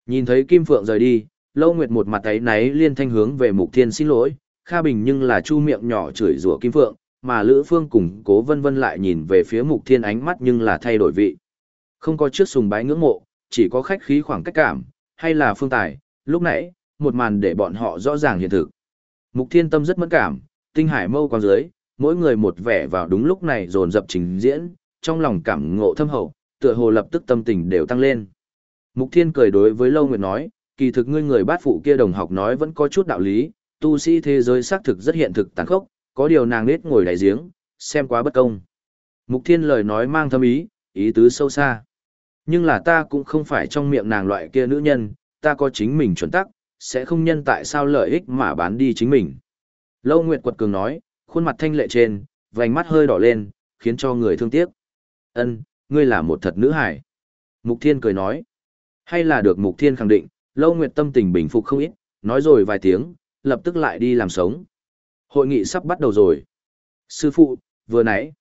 Nhìn thấy kim phượng rời đi, lâu nguyệt một mặt ấy náy liên thanh hướng về mục thiên xin lỗi, Kha Bình nhưng là chu miệng nhỏ chửi rủa kim phượng, mà Lữ Phương cùng cố vân vân lại nhìn về phía mục thiên ánh mắt nhưng là thay đổi vị. Không có trước sùng bái ngưỡng mộ, chỉ có khách khí khoảng cách cảm, hay là phương tài, lúc nãy, một màn để bọn họ rõ ràng hiện thực. Mục thiên tâm rất mẫn cảm, tinh hải mâu quang dưới, mỗi người một vẻ vào đúng lúc này dồn dập trình diễn, trong lòng cảm ngộ thâm hậu, tựa hồ lập tức tâm tình đều tăng lên. Mục thiên cười đối với Lâu Nguyệt nói, kỳ thực ngươi người bát phụ kia đồng học nói vẫn có chút đạo lý, tu sĩ thế giới xác thực rất hiện thực tàn khốc, có điều nàng nết ngồi đại giếng, xem quá bất công. Mục thiên lời nói mang thâm ý, ý tứ sâu xa. Nhưng là ta cũng không phải trong miệng nàng loại kia nữ nhân, ta có chính mình chuẩn tắc, sẽ không nhân tại sao lợi ích mà bán đi chính mình. Lâu Nguyệt quật cường nói, khuôn mặt thanh lệ trên, vành mắt hơi đỏ lên, khiến cho người thương tiếc. Ân, ngươi là một thật nữ hải. Mục Thiên cười nói. Hay là được Mục Thiên khẳng định, Lâu Nguyệt tâm tình bình phục không ít, nói rồi vài tiếng, lập tức lại đi làm sống. Hội nghị sắp bắt đầu rồi. Sư phụ, vừa nãy.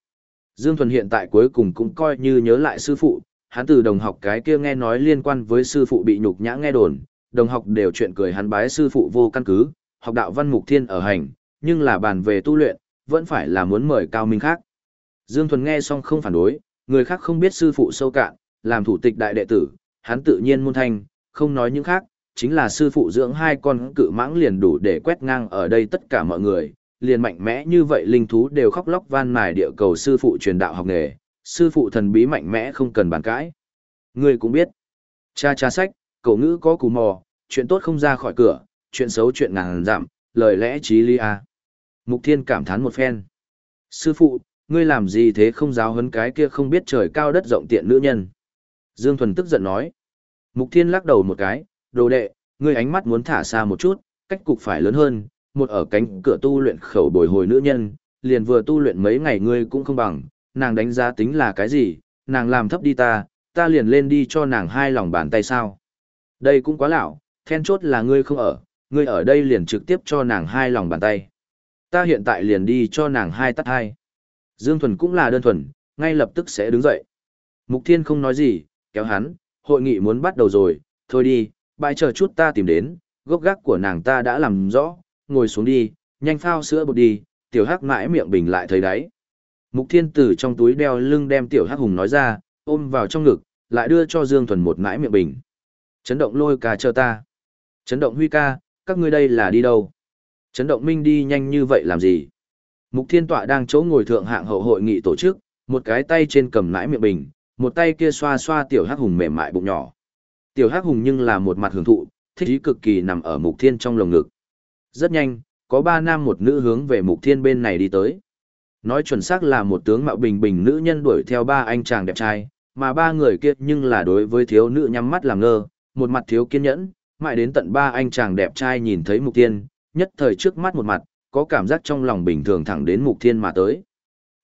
Dương Thuần hiện tại cuối cùng cũng coi như nhớ lại sư phụ, hắn từ đồng học cái kia nghe nói liên quan với sư phụ bị nhục nhã nghe đồn, đồng học đều chuyện cười hắn bái sư phụ vô căn cứ, học đạo văn mục thiên ở hành, nhưng là bàn về tu luyện, vẫn phải là muốn mời cao minh khác. Dương Thuần nghe xong không phản đối, người khác không biết sư phụ sâu cạn, làm thủ tịch đại đệ tử, hắn tự nhiên môn thanh, không nói những khác, chính là sư phụ dưỡng hai con cự mãng liền đủ để quét ngang ở đây tất cả mọi người, liền mạnh mẽ như vậy linh thú đều khóc lóc van mài địa cầu sư phụ truyền đạo học nghề, sư phụ thần bí mạnh mẽ không cần bàn cãi. người cũng biết, cha cha sách, cậu ngữ có cù mò, chuyện tốt không ra khỏi cửa, chuyện xấu chuyện ngàn giảm, lời lẽ trí lý a. Mục Thiên cảm thán một phen. Sư phụ, ngươi làm gì thế không giáo huấn cái kia không biết trời cao đất rộng tiện nữ nhân. Dương Thuần tức giận nói. Mục Thiên lắc đầu một cái, đồ đệ, ngươi ánh mắt muốn thả xa một chút, cách cục phải lớn hơn, một ở cánh cửa tu luyện khẩu bồi hồi nữ nhân, liền vừa tu luyện mấy ngày ngươi cũng không bằng, nàng đánh giá tính là cái gì, nàng làm thấp đi ta, ta liền lên đi cho nàng hai lòng bàn tay sao. Đây cũng quá lão, then chốt là ngươi không ở, ngươi ở đây liền trực tiếp cho nàng hai lòng bàn tay. Ta hiện tại liền đi cho nàng hai tắt hai. Dương Thuần cũng là đơn thuần, ngay lập tức sẽ đứng dậy. Mục Thiên không nói gì, kéo hắn, hội nghị muốn bắt đầu rồi, thôi đi, bãi chờ chút ta tìm đến, gốc gác của nàng ta đã làm rõ, ngồi xuống đi, nhanh phao sữa bột đi, tiểu hắc mãi miệng bình lại thấy đấy. Mục Thiên từ trong túi đeo lưng đem tiểu hắc hùng nói ra, ôm vào trong ngực, lại đưa cho Dương Thuần một mãi miệng bình. Chấn động lôi ca chờ ta. Chấn động huy ca, các ngươi đây là đi đâu? Chấn động minh đi nhanh như vậy làm gì? Mục Thiên Tọa đang chỗ ngồi thượng hạng hậu hội nghị tổ chức, một cái tay trên cầm nãi miệng bình, một tay kia xoa xoa tiểu hắc hùng mềm mại bụng nhỏ. Tiểu hắc hùng nhưng là một mặt hưởng thụ, thích ý cực kỳ nằm ở Mục Thiên trong lồng ngực. Rất nhanh, có ba nam một nữ hướng về Mục Thiên bên này đi tới. Nói chuẩn xác là một tướng mạo bình bình nữ nhân đuổi theo ba anh chàng đẹp trai, mà ba người kia nhưng là đối với thiếu nữ nhắm mắt làm ngơ, một mặt thiếu kiên nhẫn, mãi đến tận ba anh chàng đẹp trai nhìn thấy Mục Thiên, nhất thời trước mắt một mặt, có cảm giác trong lòng bình thường thẳng đến Mục Thiên mà tới.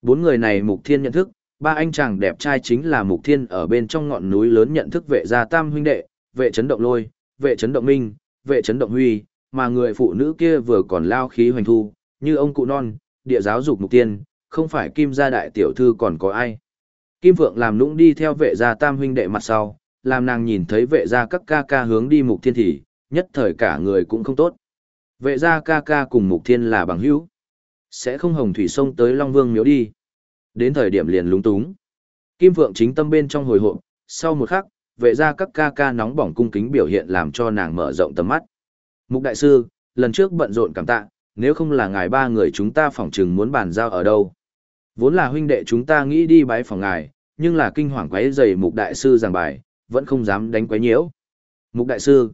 Bốn người này Mục Thiên nhận thức, ba anh chàng đẹp trai chính là Mục Thiên ở bên trong ngọn núi lớn nhận thức vệ gia tam huynh đệ, vệ chấn động lôi, vệ chấn động minh, vệ chấn động huy, mà người phụ nữ kia vừa còn lao khí hoành thu, như ông cụ non, địa giáo dục Mục Thiên, không phải kim gia đại tiểu thư còn có ai. Kim Phượng làm nũng đi theo vệ gia tam huynh đệ mặt sau, làm nàng nhìn thấy vệ gia các ca ca hướng đi Mục Thiên thì, nhất thời cả người cũng không tốt. Vệ gia ca ca cùng Mục Thiên là bằng hữu. Sẽ không hồng thủy sông tới Long Vương miếu đi. Đến thời điểm liền lúng túng. Kim Phượng chính tâm bên trong hồi hộp, sau một khắc, vệ gia các ca ca nóng bỏng cung kính biểu hiện làm cho nàng mở rộng tầm mắt. Mục đại sư, lần trước bận rộn cảm tạ, nếu không là ngài ba người chúng ta phỏng chừng muốn bàn giao ở đâu. Vốn là huynh đệ chúng ta nghĩ đi bái phòng ngài, nhưng là kinh hoàng quấy dày mục đại sư giảng bài, vẫn không dám đánh quấy nhiễu. Mục đại sư,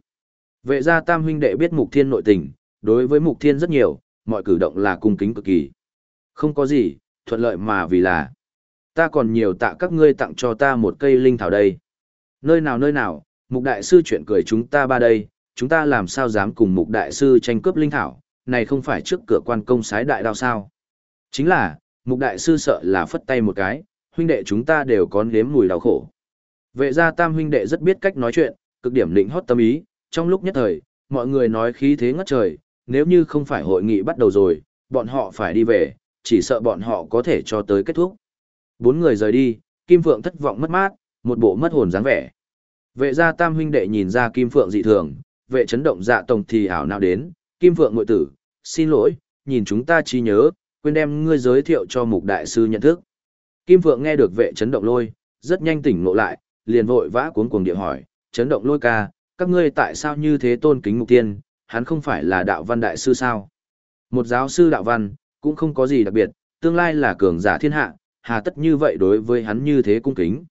vệ gia tam huynh đệ biết mục thiên nội tình, đối với mục thiên rất nhiều, mọi cử động là cung kính cực kỳ. Không có gì, thuận lợi mà vì là, ta còn nhiều tạ các ngươi tặng cho ta một cây linh thảo đây. Nơi nào nơi nào, mục đại sư chuyện cười chúng ta ba đây, chúng ta làm sao dám cùng mục đại sư tranh cướp linh thảo, này không phải trước cửa quan công sái đại đao sao. Chính là, mục đại sư sợ là phất tay một cái, huynh đệ chúng ta đều có nếm mùi đau khổ. Vệ gia tam huynh đệ rất biết cách nói chuyện, cực điểm định hót tâm ý, trong lúc nhất thời, mọi người nói khí thế ngất trời, nếu như không phải hội nghị bắt đầu rồi, bọn họ phải đi về, chỉ sợ bọn họ có thể cho tới kết thúc. Bốn người rời đi, Kim Phượng thất vọng mất mát, một bộ mất hồn dáng vẻ. Vệ gia tam huynh đệ nhìn ra Kim Phượng dị thường, vệ chấn động dạ tổng thì ảo nào đến, Kim Phượng ngội tử, xin lỗi, nhìn chúng ta chi nhớ, quên đem ngươi giới thiệu cho mục đại sư nhận thức. Kim Phượng nghe được vệ chấn động lôi, rất nhanh tỉnh ngộ lại, liền vội vã cuống cuồng địa hỏi, chấn động lôi ca, các ngươi tại sao như thế tôn kính mục tiên, hắn không phải là đạo văn đại sư sao? Một giáo sư đạo văn, cũng không có gì đặc biệt, tương lai là cường giả thiên hạ, hà tất như vậy đối với hắn như thế cung kính.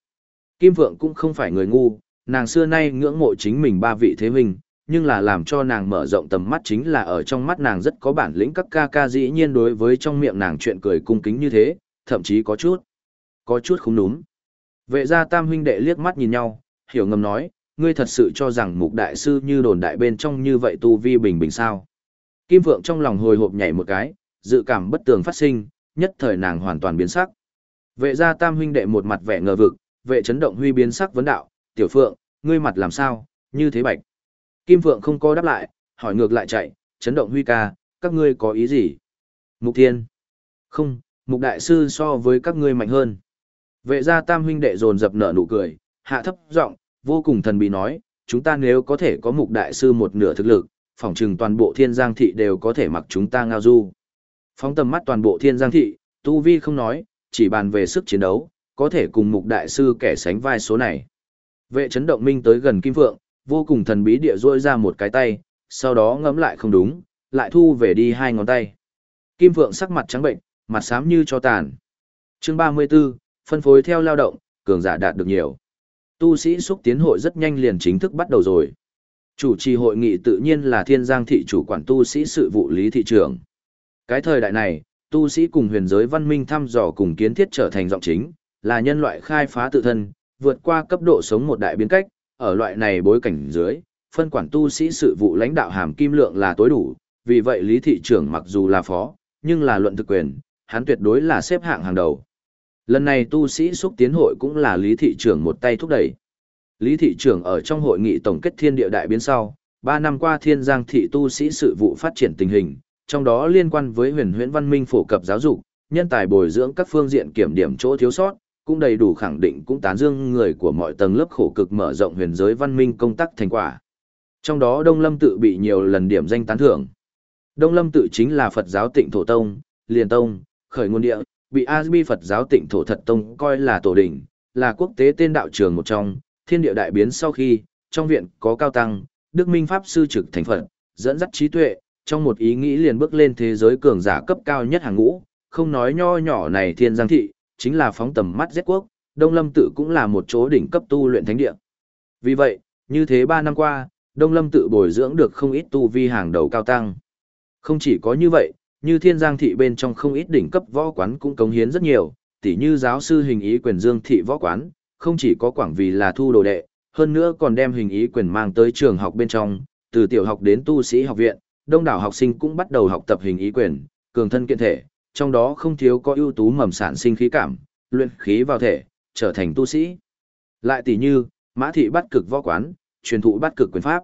Kim Phượng cũng không phải người ngu, nàng xưa nay ngưỡng mộ chính mình ba vị thế huynh, nhưng là làm cho nàng mở rộng tầm mắt chính là ở trong mắt nàng rất có bản lĩnh các ca ca dĩ nhiên đối với trong miệng nàng chuyện cười cung kính như thế, thậm chí có chút, có chút không đúng. Vệ gia tam huynh đệ liếc mắt nhìn nhau, hiểu ngầm nói, ngươi thật sự cho rằng mục đại sư như đồn đại bên trong như vậy tu vi bình bình sao. Kim Phượng trong lòng hồi hộp nhảy một cái, dự cảm bất tường phát sinh, nhất thời nàng hoàn toàn biến sắc. Vệ gia tam huynh đệ một mặt vẻ ngờ vực, vệ chấn động huy biến sắc vấn đạo, tiểu phượng, ngươi mặt làm sao, như thế bạch. Kim Phượng không có đáp lại, hỏi ngược lại chạy, chấn động huy ca, các ngươi có ý gì? Mục thiên. Không, mục đại sư so với các ngươi mạnh hơn. Vệ gia tam huynh đệ dồn dập nở nụ cười, hạ thấp giọng, vô cùng thần bí nói, chúng ta nếu có thể có mục đại sư một nửa thực lực, phỏng chừng toàn bộ thiên giang thị đều có thể mặc chúng ta ngao du. Phóng tầm mắt toàn bộ thiên giang thị, tu vi không nói, chỉ bàn về sức chiến đấu, có thể cùng mục đại sư kẻ sánh vai số này. Vệ chấn động minh tới gần Kim Phượng, vô cùng thần bí địa rôi ra một cái tay, sau đó ngấm lại không đúng, lại thu về đi hai ngón tay. Kim Phượng sắc mặt trắng bệnh, mặt xám như cho tàn. Chương 34, phân phối theo lao động, cường giả đạt được nhiều. Tu sĩ xúc tiến hội rất nhanh liền chính thức bắt đầu rồi. Chủ trì hội nghị tự nhiên là Thiên Giang thị chủ quản tu sĩ sự vụ lý thị trưởng. Cái thời đại này, tu sĩ cùng huyền giới văn minh thăm dò cùng kiến thiết trở thành giọng chính, là nhân loại khai phá tự thân, vượt qua cấp độ sống một đại biến cách, ở loại này bối cảnh dưới, phân quản tu sĩ sự vụ lãnh đạo hàm kim lượng là tối đủ, vì vậy lý thị trưởng mặc dù là phó, nhưng là luận thực quyền, hắn tuyệt đối là xếp hạng hàng đầu. Lần này tu sĩ xúc tiến hội cũng là lý thị trưởng một tay thúc đẩy. Lý thị trưởng ở trong hội nghị tổng kết thiên địa đại biến sau, 3 năm qua thiên giang thị tu sĩ sự vụ phát triển tình hình, trong đó liên quan với huyền huyễn văn minh phổ cập giáo dục, nhân tài bồi dưỡng các phương diện kiểm điểm chỗ thiếu sót, cũng đầy đủ khẳng định cũng tán dương người của mọi tầng lớp khổ cực mở rộng huyền giới văn minh công tác thành quả. Trong đó Đông Lâm tự bị nhiều lần điểm danh tán thưởng. Đông Lâm tự chính là Phật giáo Tịnh Thổ Tông, Liền Tông, khởi nguồn địa, bị Azbi Phật giáo Tịnh Thổ Thật Tông coi là tổ đỉnh, là quốc tế tên đạo trường một trong, thiên địa đại biến sau khi, trong viện có cao tăng, Đức Minh Pháp sư trực thành Phật, dẫn dắt trí tuệ, trong một ý nghĩ liền bước lên thế giới cường giả cấp cao nhất hàng ngũ, không nói nho nhỏ này thiên giang thị, chính là phóng tầm mắt giết quốc, Đông Lâm tự cũng là một chỗ đỉnh cấp tu luyện thánh địa. Vì vậy, như thế 3 năm qua, Đông Lâm tự bồi dưỡng được không ít tu vi hàng đầu cao tăng. Không chỉ có như vậy, như thiên giang thị bên trong không ít đỉnh cấp võ quán cũng cống hiến rất nhiều, tỉ như giáo sư hình ý quyền dương thị võ quán, không chỉ có quảng vì là thu đồ đệ, hơn nữa còn đem hình ý quyền mang tới trường học bên trong, từ tiểu học đến tu sĩ học viện, đông đảo học sinh cũng bắt đầu học tập hình ý quyền, cường thân kiện thể, trong đó không thiếu có ưu tú mầm sản sinh khí cảm, luyện khí vào thể, trở thành tu sĩ. Lại tỷ như, mã thị bắt cực võ quán, truyền thụ bắt cực quyền pháp.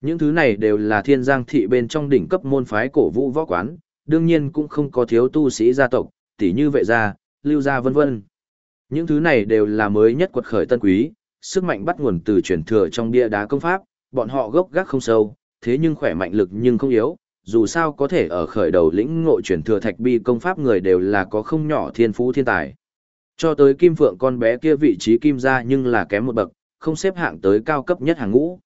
Những thứ này đều là thiên giang thị bên trong đỉnh cấp môn phái cổ vũ võ quán, đương nhiên cũng không có thiếu tu sĩ gia tộc, tỷ như vệ gia, lưu gia vân vân. Những thứ này đều là mới nhất quật khởi tân quý, sức mạnh bắt nguồn từ truyền thừa trong bia đá công pháp, bọn họ gốc gác không sâu, thế nhưng khỏe mạnh lực nhưng không yếu, dù sao có thể ở khởi đầu lĩnh ngộ truyền thừa thạch bi công pháp người đều là có không nhỏ thiên phú thiên tài. Cho tới Kim Phượng con bé kia vị trí kim gia nhưng là kém một bậc, không xếp hạng tới cao cấp nhất hàng ngũ.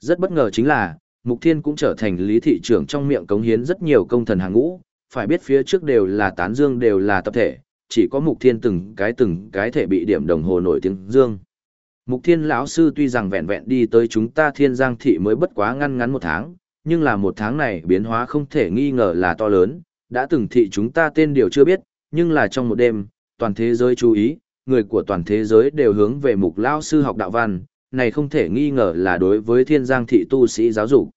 Rất bất ngờ chính là, Mục Thiên cũng trở thành lý thị trưởng trong miệng cống hiến rất nhiều công thần hàng ngũ, phải biết phía trước đều là tán dương đều là tập thể, chỉ có Mục Thiên từng cái từng cái thể bị điểm đồng hồ nổi tiếng dương. Mục Thiên lão sư tuy rằng vẹn vẹn đi tới chúng ta Thiên Giang thị mới bất quá ngăn ngắn một tháng, nhưng là một tháng này biến hóa không thể nghi ngờ là to lớn, đã từng thị chúng ta tên điều chưa biết, nhưng là trong một đêm, toàn thế giới chú ý, người của toàn thế giới đều hướng về mục Lão sư học đạo văn, này không thể nghi ngờ là đối với thiên giang thị tu sĩ giáo dục.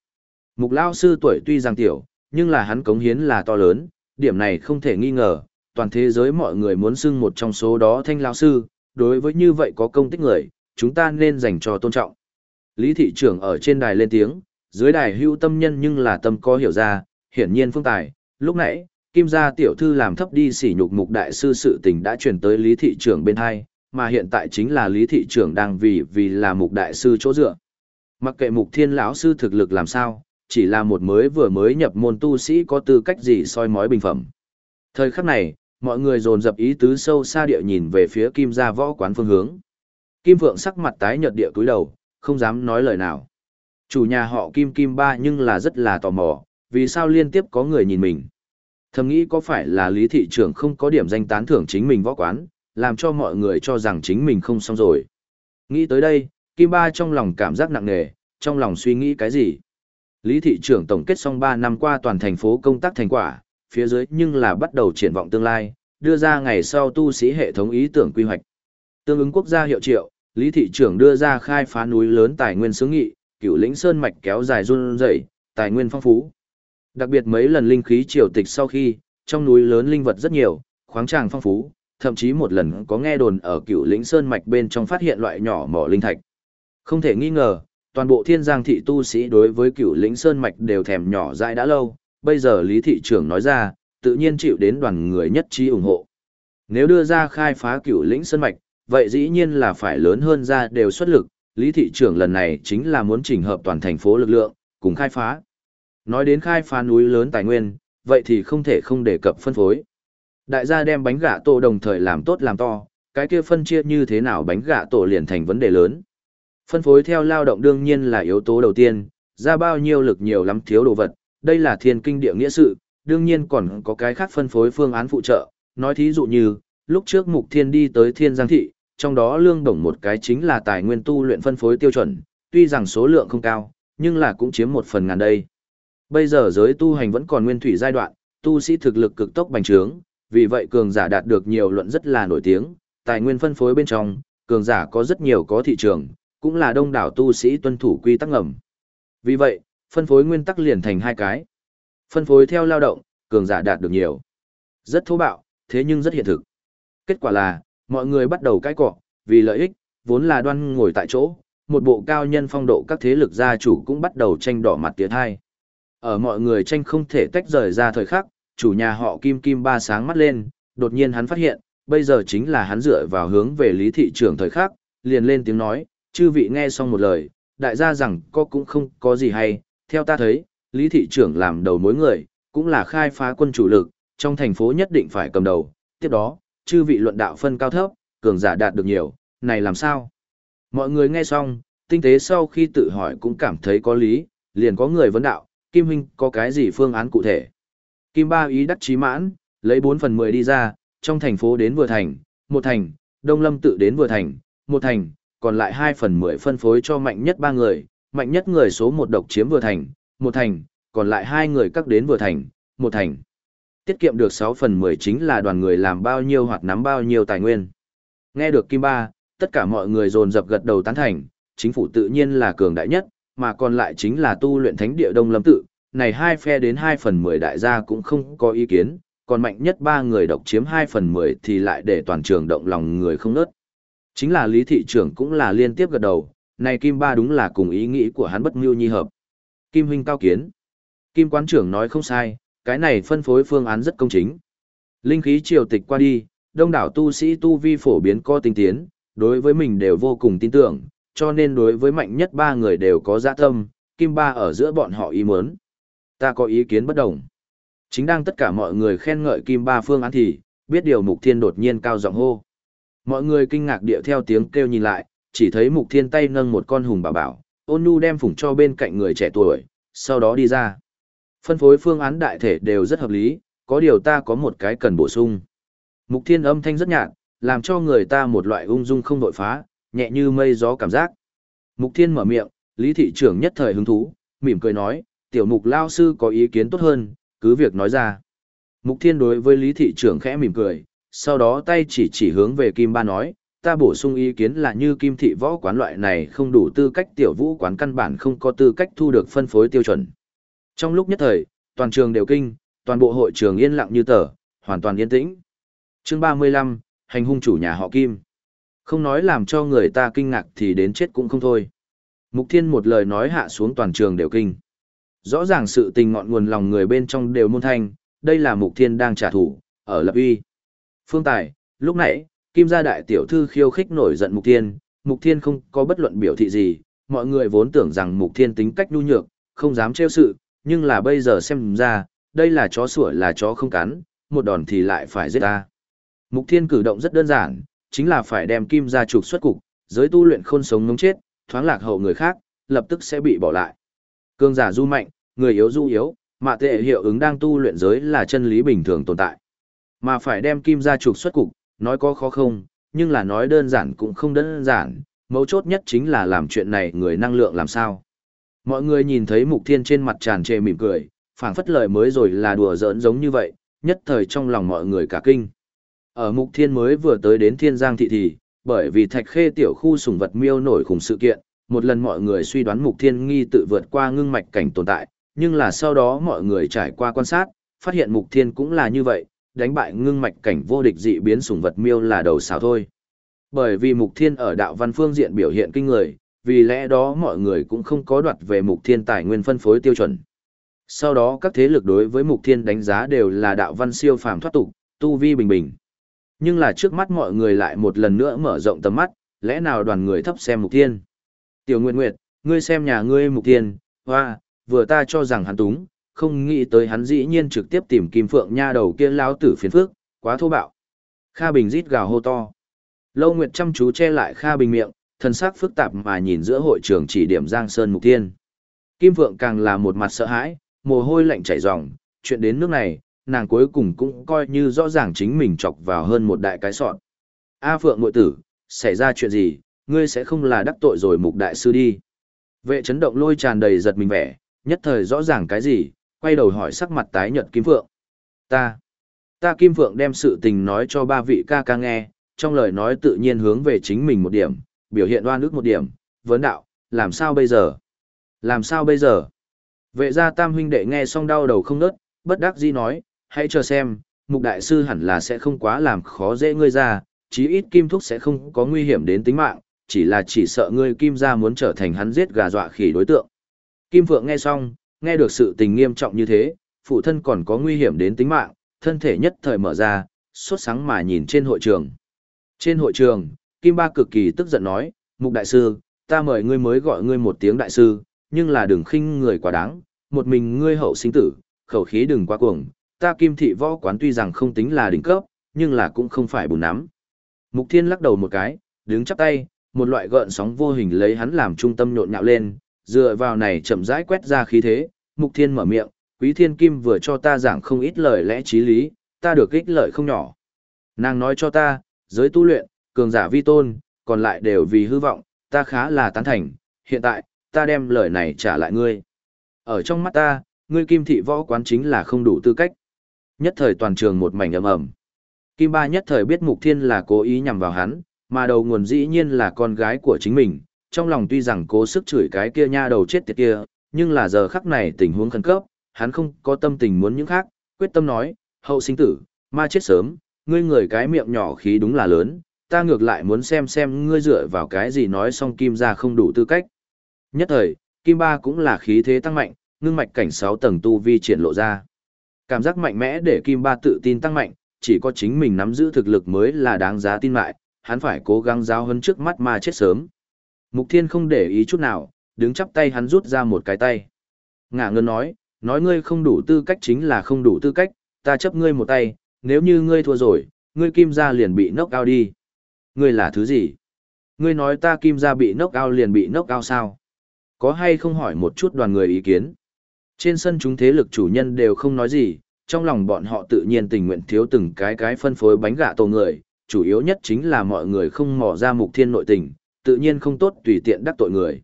Mục lao sư tuổi tuy giang tiểu, nhưng là hắn cống hiến là to lớn, điểm này không thể nghi ngờ, toàn thế giới mọi người muốn xưng một trong số đó thanh lao sư, đối với như vậy có công tích người, chúng ta nên dành cho tôn trọng. Lý thị trưởng ở trên đài lên tiếng, dưới đài hưu tâm nhân nhưng là tâm có hiểu ra, hiển nhiên phương tài, lúc nãy, kim gia tiểu thư làm thấp đi sỉ nhục mục đại sư sự tình đã truyền tới lý thị trưởng bên hai, mà hiện tại chính là lý thị trưởng đang vì vì là mục đại sư chỗ dựa. Mặc kệ mục thiên lão sư thực lực làm sao, chỉ là một mới vừa mới nhập môn tu sĩ có tư cách gì soi mói bình phẩm. Thời khắc này, mọi người dồn dập ý tứ sâu xa địa nhìn về phía kim gia võ quán phương hướng. Kim Vượng sắc mặt tái nhợt địa cúi đầu, không dám nói lời nào. Chủ nhà họ Kim Kim Ba nhưng là rất là tò mò, vì sao liên tiếp có người nhìn mình. Thầm nghĩ có phải là lý thị trưởng không có điểm danh tán thưởng chính mình võ quán, làm cho mọi người cho rằng chính mình không xong rồi. Nghĩ tới đây, Kim Ba trong lòng cảm giác nặng nề, trong lòng suy nghĩ cái gì. Lý thị trưởng tổng kết xong 3 năm qua toàn thành phố công tác thành quả, phía dưới nhưng là bắt đầu triển vọng tương lai, đưa ra ngày sau tu sĩ hệ thống ý tưởng quy hoạch. Tương ứng quốc gia hiệu triệu, Lý thị trưởng đưa ra khai phá núi lớn tài nguyên sướng nghị, cựu lĩnh sơn mạch kéo dài run rẩy, tài nguyên phong phú. Đặc biệt mấy lần linh khí triều tịch sau khi, trong núi lớn linh vật rất nhiều, khoáng tràng phong phú, thậm chí một lần có nghe đồn ở cựu lĩnh sơn mạch bên trong phát hiện loại nhỏ mỏ linh thạch. Không thể nghi ngờ, toàn bộ thiên giang thị tu sĩ đối với cựu lĩnh sơn mạch đều thèm nhỏ dại đã lâu, bây giờ lý thị trưởng nói ra, tự nhiên chịu đến đoàn người nhất trí ủng hộ. Nếu đưa ra khai phá cựu lĩnh sơn mạch, vậy dĩ nhiên là phải lớn hơn ra đều xuất lực, lý thị trưởng lần này chính là muốn chỉnh hợp toàn thành phố lực lượng, cùng khai phá. Nói đến khai phá núi lớn tài nguyên, vậy thì không thể không đề cập phân phối. Đại gia đem bánh gà tổ đồng thời làm tốt làm to, cái kia phân chia như thế nào bánh gà tổ liền thành vấn đề lớn. Phân phối theo lao động đương nhiên là yếu tố đầu tiên, ra bao nhiêu lực nhiều lắm thiếu đồ vật, đây là thiên kinh địa nghĩa sự, đương nhiên còn có cái khác phân phối phương án phụ trợ, nói thí dụ như, lúc trước Mục Thiên đi tới Thiên Giang Thị, trong đó lương đồng một cái chính là tài nguyên tu luyện phân phối tiêu chuẩn, tuy rằng số lượng không cao, nhưng là cũng chiếm một phần ngàn đây. Bây giờ giới tu hành vẫn còn nguyên thủy giai đoạn, tu sĩ thực lực cực tốc bành trướng, vì vậy cường giả đạt được nhiều luận rất là nổi tiếng, tài nguyên phân phối bên trong, cường giả có rất nhiều có thị trường, cũng là đông đảo tu sĩ tuân thủ quy tắc ngầm. Vì vậy, phân phối nguyên tắc liền thành hai cái. Phân phối theo lao động, cường giả đạt được nhiều. Rất thô bạo, thế nhưng rất hiện thực. Kết quả là, mọi người bắt đầu cãi cọ, vì lợi ích, vốn là đoan ngồi tại chỗ, một bộ cao nhân phong độ các thế lực gia chủ cũng bắt đầu tranh đỏ mặt tiệt hai. Ở mọi người tranh không thể tách rời ra thời khắc, chủ nhà họ Kim Kim ba sáng mắt lên, đột nhiên hắn phát hiện, bây giờ chính là hắn dựa vào hướng về lý thị trường thời khắc, liền lên tiếng nói, chư vị nghe xong một lời, đại gia rằng có cũng không có gì hay, theo ta thấy, lý thị trưởng làm đầu mối người, cũng là khai phá quân chủ lực, trong thành phố nhất định phải cầm đầu, tiếp đó, chư vị luận đạo phân cao thấp, cường giả đạt được nhiều, này làm sao? Mọi người nghe xong, tinh tế sau khi tự hỏi cũng cảm thấy có lý, liền có người vấn đạo, Kim Huynh có cái gì phương án cụ thể? Kim Ba ý đắc chí mãn, lấy 4 phần 10 đi ra, trong thành phố đến vừa thành, một thành, Đông Lâm tự đến vừa thành, một thành, còn lại 2 phần 10 phân phối cho mạnh nhất ba người, mạnh nhất người số 1 độc chiếm vừa thành, một thành, còn lại hai người các đến vừa thành, một thành. Tiết kiệm được 6 phần 10 chính là đoàn người làm bao nhiêu hoặc nắm bao nhiêu tài nguyên. Nghe được Kim Ba, tất cả mọi người dồn dập gật đầu tán thành, chính phủ tự nhiên là cường đại nhất, mà còn lại chính là tu luyện thánh địa Đông Lâm tự, này hai phe đến 2 phần 10 đại gia cũng không có ý kiến, còn mạnh nhất ba người độc chiếm 2 phần 10 thì lại để toàn trường động lòng người không nớt. Chính là lý thị trưởng cũng là liên tiếp gật đầu, này Kim Ba đúng là cùng ý nghĩ của hắn bất mưu nhi hợp. Kim huynh cao kiến. Kim quán trưởng nói không sai, cái này phân phối phương án rất công chính. Linh khí triều tịch qua đi, đông đảo tu sĩ tu vi phổ biến có tinh tiến, đối với mình đều vô cùng tin tưởng, cho nên đối với mạnh nhất ba người đều có dạ tâm, Kim Ba ở giữa bọn họ ý muốn. Ta có ý kiến bất đồng. Chính đang tất cả mọi người khen ngợi Kim Ba phương án thì, biết điều Mục Thiên đột nhiên cao giọng hô. Mọi người kinh ngạc địa theo tiếng kêu nhìn lại, chỉ thấy Mục Thiên tay nâng một con hùng bảo bảo, ôn nhu đem phủng cho bên cạnh người trẻ tuổi, sau đó đi ra. Phân phối phương án đại thể đều rất hợp lý, có điều ta có một cái cần bổ sung. Mục Thiên âm thanh rất nhạt, làm cho người ta một loại ung dung không đội phá, nhẹ như mây gió cảm giác. Mục Thiên mở miệng, Lý thị trưởng nhất thời hứng thú, mỉm cười nói, tiểu mục lao sư có ý kiến tốt hơn, cứ việc nói ra. Mục Thiên đối với Lý thị trưởng khẽ mỉm cười, sau đó tay chỉ chỉ hướng về Kim Ba nói, ta bổ sung ý kiến là như Kim thị võ quán loại này không đủ tư cách tiểu vũ quán căn bản không có tư cách thu được phân phối tiêu chuẩn. Trong lúc nhất thời, toàn trường đều kinh, toàn bộ hội trường yên lặng như tờ, hoàn toàn yên tĩnh. Chương 35, hành hung chủ nhà họ Kim. Không nói làm cho người ta kinh ngạc thì đến chết cũng không thôi. Mục Thiên một lời nói hạ xuống toàn trường đều kinh. Rõ ràng sự tình ngọn nguồn lòng người bên trong đều môn thanh, đây là Mục Thiên đang trả thù, ở lập uy. Phương Tài, lúc nãy, Kim gia đại tiểu thư khiêu khích nổi giận Mục Thiên, Mục Thiên không có bất luận biểu thị gì, mọi người vốn tưởng rằng Mục Thiên tính cách nhu nhược, không dám trêu sự, nhưng là bây giờ xem ra, đây là chó sủa là chó không cắn, một đòn thì lại phải giết ta. Mục Thiên cử động rất đơn giản, chính là phải đem Kim gia trục xuất cục, giới tu luyện khôn sống ngống chết, thoáng lạc hậu người khác, lập tức sẽ bị bỏ lại. Cương giả du mạnh, người yếu du yếu, mà tệ hiệu ứng đang tu luyện giới là chân lý bình thường tồn tại. Mà phải đem Kim gia trục xuất cục, nói có khó không, nhưng là nói đơn giản cũng không đơn giản, mấu chốt nhất chính là làm chuyện này người năng lượng làm sao. Mọi người nhìn thấy Mục Thiên trên mặt tràn trề mỉm cười, phảng phất lời mới rồi là đùa giỡn giống như vậy, nhất thời trong lòng mọi người cả kinh. Ở Mục Thiên mới vừa tới đến Thiên Giang thị thì, bởi vì thạch khê tiểu khu sùng vật miêu nổi khủng sự kiện, một lần mọi người suy đoán mục thiên nghi tự vượt qua ngưng mạch cảnh tồn tại, nhưng là sau đó mọi người trải qua quan sát, phát hiện mục thiên cũng là như vậy, đánh bại ngưng mạch cảnh vô địch dị biến sùng vật miêu là đầu xào thôi. Bởi vì mục thiên ở đạo văn phương diện biểu hiện kinh người, vì lẽ đó mọi người cũng không có đoạt về mục thiên tài nguyên phân phối tiêu chuẩn. Sau đó các thế lực đối với mục thiên đánh giá đều là đạo văn siêu phàm thoát tục, tu vi bình bình. Nhưng là trước mắt mọi người lại một lần nữa mở rộng tầm mắt, lẽ nào đoàn người thấp xem mục thiên. Tiểu Nguyệt Nguyệt, ngươi xem nhà ngươi mục thiên, hoa, vừa ta cho rằng hắn túng, không nghĩ tới hắn dĩ nhiên trực tiếp tìm Kim Phượng nha đầu kia lão tử phiền phước, quá thô bạo. Kha Bình rít gào hô to. Lâu Nguyệt chăm chú che lại Kha Bình miệng, thân sắc phức tạp mà nhìn giữa hội trường chỉ điểm Giang Sơn Mục Thiên. Kim Phượng càng là một mặt sợ hãi, mồ hôi lạnh chảy ròng, chuyện đến nước này, nàng cuối cùng cũng coi như rõ ràng chính mình chọc vào hơn một đại cái sọn. A Phượng muội tử, xảy ra chuyện gì, ngươi sẽ không là đắc tội rồi mục đại sư đi. Vệ chấn động lôi tràn đầy giật mình vẻ, nhất thời rõ ràng cái gì, quay đầu hỏi sắc mặt tái nhợt Kim Phượng. Ta, ta Kim Phượng đem sự tình nói cho ba vị ca ca nghe, trong lời nói tự nhiên hướng về chính mình một điểm, biểu hiện oan ức một điểm, vấn đạo, làm sao bây giờ? Làm sao bây giờ? Vệ gia tam huynh đệ nghe xong đau đầu không nớt, bất đắc dĩ nói, hãy chờ xem, mục đại sư hẳn là sẽ không quá làm khó dễ ngươi ra, chí ít kim thúc sẽ không có nguy hiểm đến tính mạng, chỉ là chỉ sợ ngươi kim gia muốn trở thành hắn giết gà dọa khỉ đối tượng. Kim Phượng nghe xong, nghe được sự tình nghiêm trọng như thế, phụ thân còn có nguy hiểm đến tính mạng, thân thể nhất thời mở ra, sốt sáng mà nhìn trên hội trường. Trên hội trường, Kim Ba cực kỳ tức giận nói, Mục Đại Sư, ta mời ngươi mới gọi ngươi một tiếng Đại Sư, nhưng là đừng khinh người quá đáng, một mình ngươi hậu sinh tử, khẩu khí đừng quá cuồng, ta Kim Thị Võ Quán tuy rằng không tính là đỉnh cấp, nhưng là cũng không phải bùn nắm. Mục Thiên lắc đầu một cái, đứng chắp tay, một loại gợn sóng vô hình lấy hắn làm trung tâm nhộn nhạo lên, dựa vào này chậm rãi quét ra khí thế, Mục Thiên mở miệng, Quý Thiên Kim vừa cho ta giảng không ít lời lẽ trí lý, ta được ích lợi không nhỏ. Nàng nói cho ta, giới tu luyện, cường giả vi tôn, còn lại đều vì hư vọng, ta khá là tán thành, hiện tại, ta đem lời này trả lại ngươi. Ở trong mắt ta, ngươi kim thị võ quán chính là không đủ tư cách. Nhất thời toàn trường một mảnh ầm ầm. Kim Ba nhất thời biết Mục Thiên là cố ý nhằm vào hắn, mà đầu nguồn dĩ nhiên là con gái của chính mình, trong lòng tuy rằng cố sức chửi cái kia nha đầu chết tiệt kia, nhưng là giờ khắc này tình huống khẩn cấp, hắn không có tâm tình muốn những khác, quyết tâm nói, hậu sinh tử, ma chết sớm, ngươi người cái miệng nhỏ khí đúng là lớn, ta ngược lại muốn xem xem ngươi dựa vào cái gì nói xong kim ra không đủ tư cách. Nhất thời, kim ba cũng là khí thế tăng mạnh, ngưng mạch cảnh 6 tầng tu vi triển lộ ra. Cảm giác mạnh mẽ để kim ba tự tin tăng mạnh, chỉ có chính mình nắm giữ thực lực mới là đáng giá tin mại, hắn phải cố gắng giao hơn trước mắt ma chết sớm. Mục thiên không để ý chút nào, đứng chắp tay hắn rút ra một cái tay. Ngạ ngân nói, nói ngươi không đủ tư cách chính là không đủ tư cách, ta chấp ngươi một tay, nếu như ngươi thua rồi, ngươi kim ra liền bị nốc cao đi. Ngươi là thứ gì? Ngươi nói ta kim ra bị nốc cao liền bị nốc cao sao? Có hay không hỏi một chút đoàn người ý kiến? Trên sân chúng thế lực chủ nhân đều không nói gì, trong lòng bọn họ tự nhiên tình nguyện thiếu từng cái cái phân phối bánh gạ tổ người, chủ yếu nhất chính là mọi người không mò ra mục thiên nội tình, tự nhiên không tốt tùy tiện đắc tội người.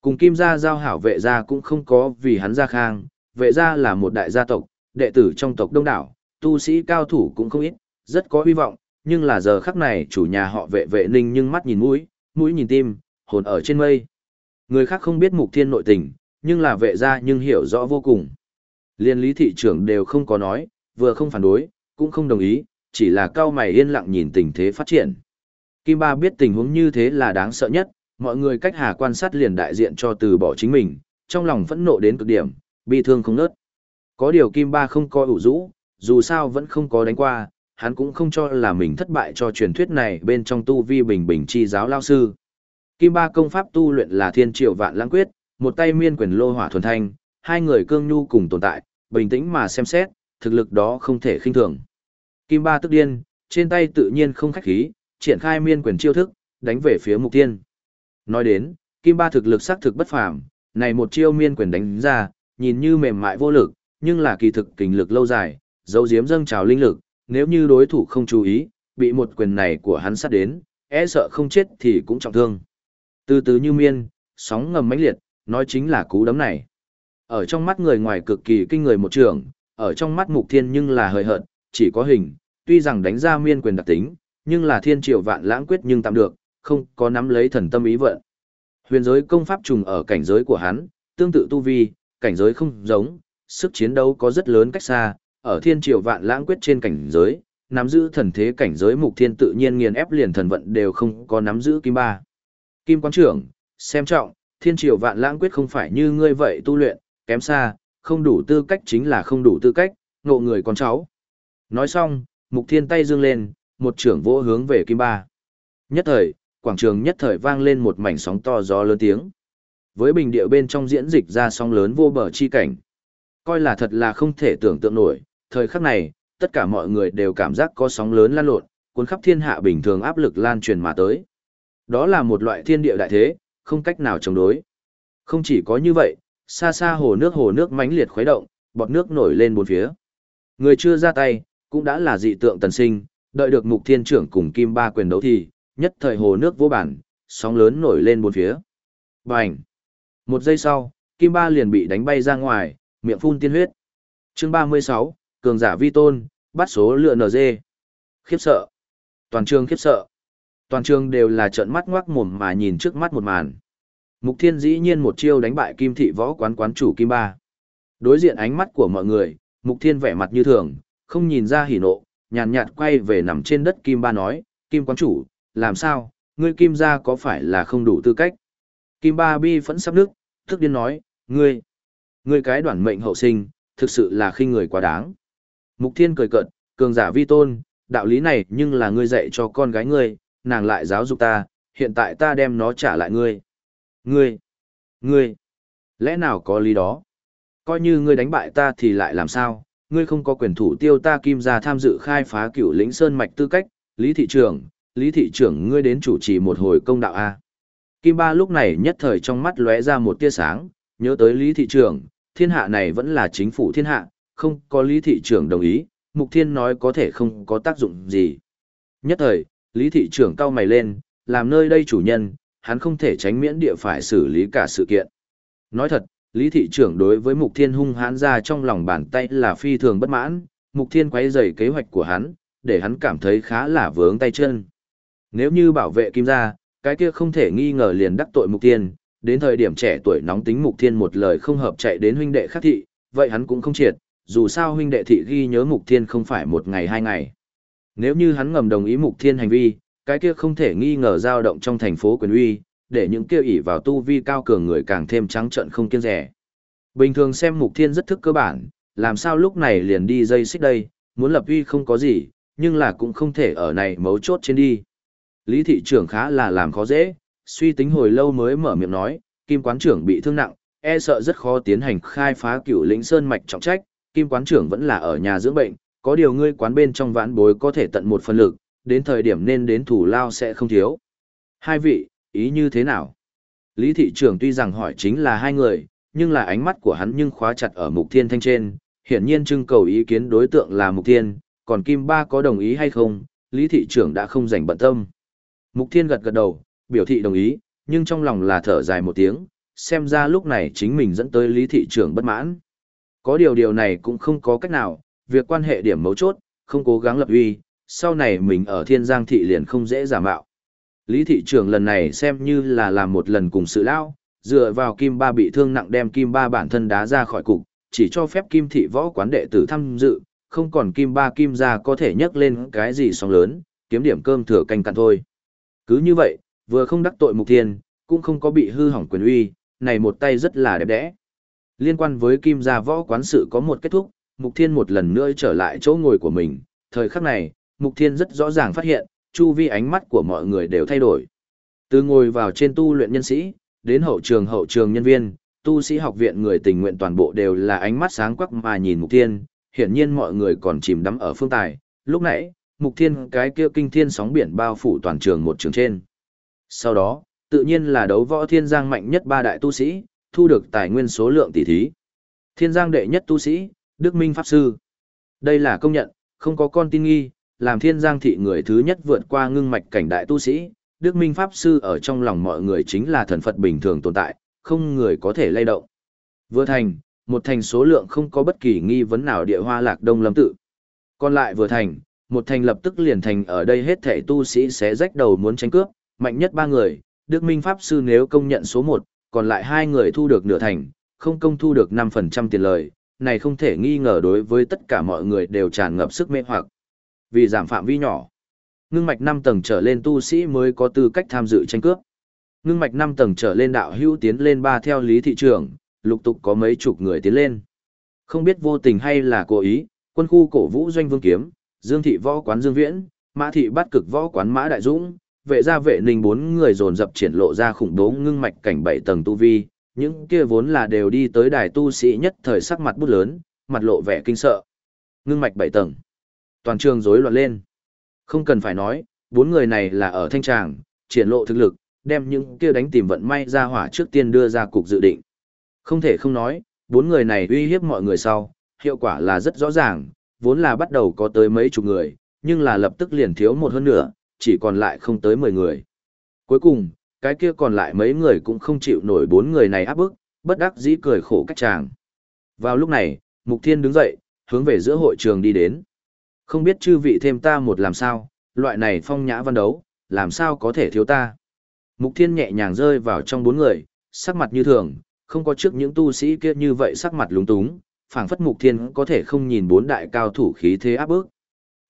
Cùng kim gia giao hảo vệ gia cũng không có vì hắn gia khang, vệ gia là một đại gia tộc, đệ tử trong tộc đông đảo, tu sĩ cao thủ cũng không ít, rất có hy vọng, nhưng là giờ khắc này chủ nhà họ vệ vệ ninh nhưng mắt nhìn mũi, mũi nhìn tim, hồn ở trên mây. Người khác không biết mục thiên nội tình, nhưng là vệ gia nhưng hiểu rõ vô cùng. Liên lý thị trưởng đều không có nói, vừa không phản đối, cũng không đồng ý, chỉ là cao mày yên lặng nhìn tình thế phát triển. Kim Ba biết tình huống như thế là đáng sợ nhất, mọi người cách hà quan sát liền đại diện cho từ bỏ chính mình, trong lòng phẫn nộ đến cực điểm, bi thương không nớt. Có điều Kim Ba không coi ủ rũ, dù sao vẫn không có đánh qua, hắn cũng không cho là mình thất bại cho truyền thuyết này bên trong tu vi bình bình chi giáo lao sư. Kim Ba công pháp tu luyện là thiên triệu vạn lãng quyết, một tay miên quyền lô hỏa thuần thanh, hai người cương nhu cùng tồn tại, bình tĩnh mà xem xét, thực lực đó không thể khinh thường. Kim Ba tức điên, trên tay tự nhiên không khách khí, triển khai miên quyền chiêu thức, đánh về phía mục tiên. Nói đến, Kim Ba thực lực xác thực bất phàm, này một chiêu miên quyền đánh ra, nhìn như mềm mại vô lực, nhưng là kỳ thực kình lực lâu dài, dấu diếm dâng trào linh lực, nếu như đối thủ không chú ý, bị một quyền này của hắn sát đến, e sợ không chết thì cũng trọng thương. Từ từ như miên, sóng ngầm mãnh liệt, nói chính là cú đấm này. Ở trong mắt người ngoài cực kỳ kinh người một trường, ở trong mắt mục thiên nhưng là hơi hợt, chỉ có hình, tuy rằng đánh ra miên quyền đặc tính, nhưng là thiên triều vạn lãng quyết nhưng tạm được, không có nắm lấy thần tâm ý vận. Huyền giới công pháp trùng ở cảnh giới của hắn, tương tự tu vi, cảnh giới không giống, sức chiến đấu có rất lớn cách xa, ở thiên triều vạn lãng quyết trên cảnh giới, nắm giữ thần thế cảnh giới mục thiên tự nhiên nghiền ép liền thần vận đều không có nắm giữ kim ba. Kim quán trưởng, xem trọng, thiên triều vạn lãng quyết không phải như ngươi vậy tu luyện, kém xa, không đủ tư cách chính là không đủ tư cách, ngộ người con cháu. Nói xong, mục thiên tay dương lên, một trưởng vỗ hướng về kim ba. Nhất thời, quảng trường nhất thời vang lên một mảnh sóng to gió lớn tiếng. Với bình địa bên trong diễn dịch ra sóng lớn vô bờ chi cảnh. Coi là thật là không thể tưởng tượng nổi, thời khắc này, tất cả mọi người đều cảm giác có sóng lớn lan lộn, cuốn khắp thiên hạ bình thường áp lực lan truyền mà tới. Đó là một loại thiên địa đại thế, không cách nào chống đối. Không chỉ có như vậy, xa xa hồ nước hồ nước mãnh liệt khuấy động, bọt nước nổi lên bốn phía. Người chưa ra tay, cũng đã là dị tượng tần sinh, đợi được mục thiên trưởng cùng kim ba quyền đấu thì, nhất thời hồ nước vô bản, sóng lớn nổi lên bốn phía. Bành! Một giây sau, kim ba liền bị đánh bay ra ngoài, miệng phun tiên huyết. Chương 36, cường giả vi tôn, bắt số lựa NG. Khiếp sợ. Toàn trường khiếp sợ. Toàn trường đều là trợn mắt ngoác mồm mà nhìn trước mắt một màn. Mục Thiên dĩ nhiên một chiêu đánh bại Kim Thị Võ quán quán chủ Kim Ba. Đối diện ánh mắt của mọi người, Mục Thiên vẻ mặt như thường, không nhìn ra hỉ nộ, nhàn nhạt quay về nằm trên đất Kim Ba nói, Kim quán chủ, làm sao, ngươi Kim gia có phải là không đủ tư cách? Kim Ba bi phẫn sắp nước, tức điên nói, ngươi, ngươi cái đoạn mệnh hậu sinh, thực sự là khinh người quá đáng. Mục Thiên cười cợt, cường giả vi tôn, đạo lý này nhưng là ngươi dạy cho con gái ngươi, nàng lại giáo dục ta, hiện tại ta đem nó trả lại ngươi. Ngươi, ngươi, lẽ nào có lý đó? Coi như ngươi đánh bại ta thì lại làm sao? Ngươi không có quyền thủ tiêu ta kim ra tham dự khai phá cửu lĩnh sơn mạch tư cách, lý thị trưởng, lý thị trưởng ngươi đến chủ trì một hồi công đạo A. Kim ba lúc này nhất thời trong mắt lóe ra một tia sáng, nhớ tới lý thị trưởng, thiên hạ này vẫn là chính phủ thiên hạ, không có lý thị trưởng đồng ý, mục thiên nói có thể không có tác dụng gì. Nhất thời, lý thị trưởng cao mày lên, làm nơi đây chủ nhân, hắn không thể tránh miễn địa phải xử lý cả sự kiện. Nói thật, lý thị trưởng đối với mục thiên hung hãn ra trong lòng bàn tay là phi thường bất mãn, mục thiên quấy rầy kế hoạch của hắn, để hắn cảm thấy khá là vướng tay chân. Nếu như bảo vệ kim gia, cái kia không thể nghi ngờ liền đắc tội mục thiên, đến thời điểm trẻ tuổi nóng tính mục thiên một lời không hợp chạy đến huynh đệ khác thị, vậy hắn cũng không triệt, dù sao huynh đệ thị ghi nhớ mục thiên không phải một ngày hai ngày. Nếu như hắn ngầm đồng ý mục thiên hành vi, cái kia không thể nghi ngờ dao động trong thành phố quyền uy, để những kia ỷ vào tu vi cao cường người càng thêm trắng trợn không kiêng rẻ. Bình thường xem mục thiên rất thức cơ bản, làm sao lúc này liền đi dây xích đây, muốn lập uy không có gì, nhưng là cũng không thể ở này mấu chốt trên đi. Lý thị trưởng khá là làm khó dễ, suy tính hồi lâu mới mở miệng nói, kim quán trưởng bị thương nặng, e sợ rất khó tiến hành khai phá cửu lĩnh sơn mạch trọng trách, kim quán trưởng vẫn là ở nhà dưỡng bệnh, có điều ngươi quán bên trong vãn bối có thể tận một phần lực, đến thời điểm nên đến thủ lao sẽ không thiếu. Hai vị, ý như thế nào? Lý thị trưởng tuy rằng hỏi chính là hai người, nhưng là ánh mắt của hắn nhưng khóa chặt ở mục thiên thanh trên, hiển nhiên trưng cầu ý kiến đối tượng là mục thiên, còn kim ba có đồng ý hay không, lý thị trưởng đã không rảnh bận tâm. Mục thiên gật gật đầu, biểu thị đồng ý, nhưng trong lòng là thở dài một tiếng, xem ra lúc này chính mình dẫn tới lý thị trưởng bất mãn. Có điều điều này cũng không có cách nào, việc quan hệ điểm mấu chốt, không cố gắng lập uy, sau này mình ở thiên giang thị liền không dễ giả mạo. Lý thị trưởng lần này xem như là làm một lần cùng sự lao, dựa vào kim ba bị thương nặng đem kim ba bản thân đá ra khỏi cục, chỉ cho phép kim thị võ quán đệ tử tham dự, không còn kim ba kim Gia có thể nhấc lên cái gì sóng lớn, kiếm điểm cơm thừa canh cạn thôi. Cứ như vậy, vừa không đắc tội mục thiên, cũng không có bị hư hỏng quyền uy, này một tay rất là đẹp đẽ. Liên quan với kim gia võ quán sự có một kết thúc, mục thiên một lần nữa trở lại chỗ ngồi của mình, thời khắc này, mục thiên rất rõ ràng phát hiện, chu vi ánh mắt của mọi người đều thay đổi. Từ ngồi vào trên tu luyện nhân sĩ, đến hậu trường hậu trường nhân viên, tu sĩ học viện người tình nguyện toàn bộ đều là ánh mắt sáng quắc mà nhìn mục thiên, hiển nhiên mọi người còn chìm đắm ở phương tài. Lúc nãy, mục thiên cái kia kinh thiên sóng biển bao phủ toàn trường một trường trên. Sau đó, tự nhiên là đấu võ thiên giang mạnh nhất ba đại tu sĩ, thu được tài nguyên số lượng tỷ thí. Thiên giang đệ nhất tu sĩ, Đức Minh Pháp Sư. Đây là công nhận, không có con tin nghi, làm thiên giang thị người thứ nhất vượt qua ngưng mạch cảnh đại tu sĩ, Đức Minh Pháp Sư ở trong lòng mọi người chính là thần Phật bình thường tồn tại, không người có thể lay động. Vừa thành, một thành số lượng không có bất kỳ nghi vấn nào địa hoa lạc đông lâm tự. Còn lại vừa thành, một thành lập tức liền thành ở đây hết thể tu sĩ sẽ rách đầu muốn tranh cướp, mạnh nhất ba người, Đức Minh Pháp Sư nếu công nhận số một, còn lại hai người thu được nửa thành, không công thu được 5% tiền lời, này không thể nghi ngờ đối với tất cả mọi người đều tràn ngập sức mê hoặc. Vì giảm phạm vi nhỏ, ngưng mạch 5 tầng trở lên tu sĩ mới có tư cách tham dự tranh cướp. Ngưng mạch 5 tầng trở lên đạo hữu tiến lên ba theo lý thị trường, lục tục có mấy chục người tiến lên. Không biết vô tình hay là cố ý, quân khu cổ vũ doanh vương kiếm, dương thị võ quán dương viễn, mã thị bắt cực võ quán mã đại dũng, vệ gia vệ ninh bốn người dồn dập triển lộ ra khủng bố ngưng mạch cảnh bảy tầng tu vi, những kia vốn là đều đi tới đài tu sĩ nhất thời sắc mặt bút lớn, mặt lộ vẻ kinh sợ. Ngưng mạch bảy tầng. Toàn trường rối loạn lên. Không cần phải nói, bốn người này là ở thanh tràng, triển lộ thực lực, đem những kia đánh tìm vận may ra hỏa trước tiên đưa ra cục dự định. Không thể không nói, bốn người này uy hiếp mọi người sau, hiệu quả là rất rõ ràng, vốn là bắt đầu có tới mấy chục người, nhưng là lập tức liền thiếu một hơn nữa, chỉ còn lại không tới mười người. Cuối cùng, cái kia còn lại mấy người cũng không chịu nổi bốn người này áp bức, bất đắc dĩ cười khổ cách chàng. Vào lúc này, Mục Thiên đứng dậy, hướng về giữa hội trường đi đến. Không biết chư vị thêm ta một làm sao, loại này phong nhã văn đấu, làm sao có thể thiếu ta. Mục Thiên nhẹ nhàng rơi vào trong bốn người, sắc mặt như thường, không có trước những tu sĩ kia như vậy sắc mặt lúng túng, phảng phất Mục Thiên có thể không nhìn bốn đại cao thủ khí thế áp bức.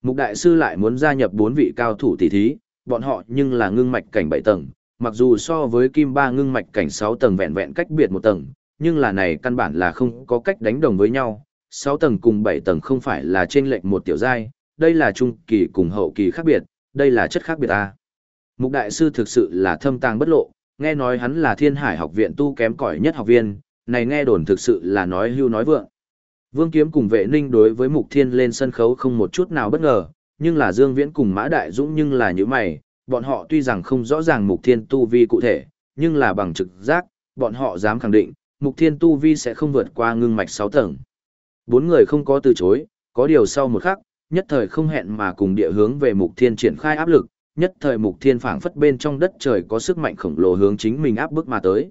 Mục đại sư lại muốn gia nhập bốn vị cao thủ tỷ thí, bọn họ nhưng là ngưng mạch cảnh bảy tầng, mặc dù so với kim ba ngưng mạch cảnh sáu tầng vẹn vẹn cách biệt một tầng, nhưng là này căn bản là không có cách đánh đồng với nhau. 6 tầng cùng 7 tầng không phải là trên lệnh một tiểu giai, đây là trung kỳ cùng hậu kỳ khác biệt, đây là chất khác biệt a. Mục đại sư thực sự là thâm tàng bất lộ, nghe nói hắn là Thiên Hải học viện tu kém cỏi nhất học viên, này nghe đồn thực sự là nói hưu nói vượng. Vương Kiếm cùng Vệ Ninh đối với Mục Thiên lên sân khấu không một chút nào bất ngờ, nhưng là Dương Viễn cùng Mã Đại Dũng nhưng là như mày, bọn họ tuy rằng không rõ ràng mục thiên tu vi cụ thể, nhưng là bằng trực giác, bọn họ dám khẳng định, mục thiên tu vi sẽ không vượt qua ngưng mạch 6 tầng. Bốn người không có từ chối, có điều sau một khắc, nhất thời không hẹn mà cùng địa hướng về mục thiên triển khai áp lực, nhất thời mục thiên phảng phất bên trong đất trời có sức mạnh khổng lồ hướng chính mình áp bức mà tới.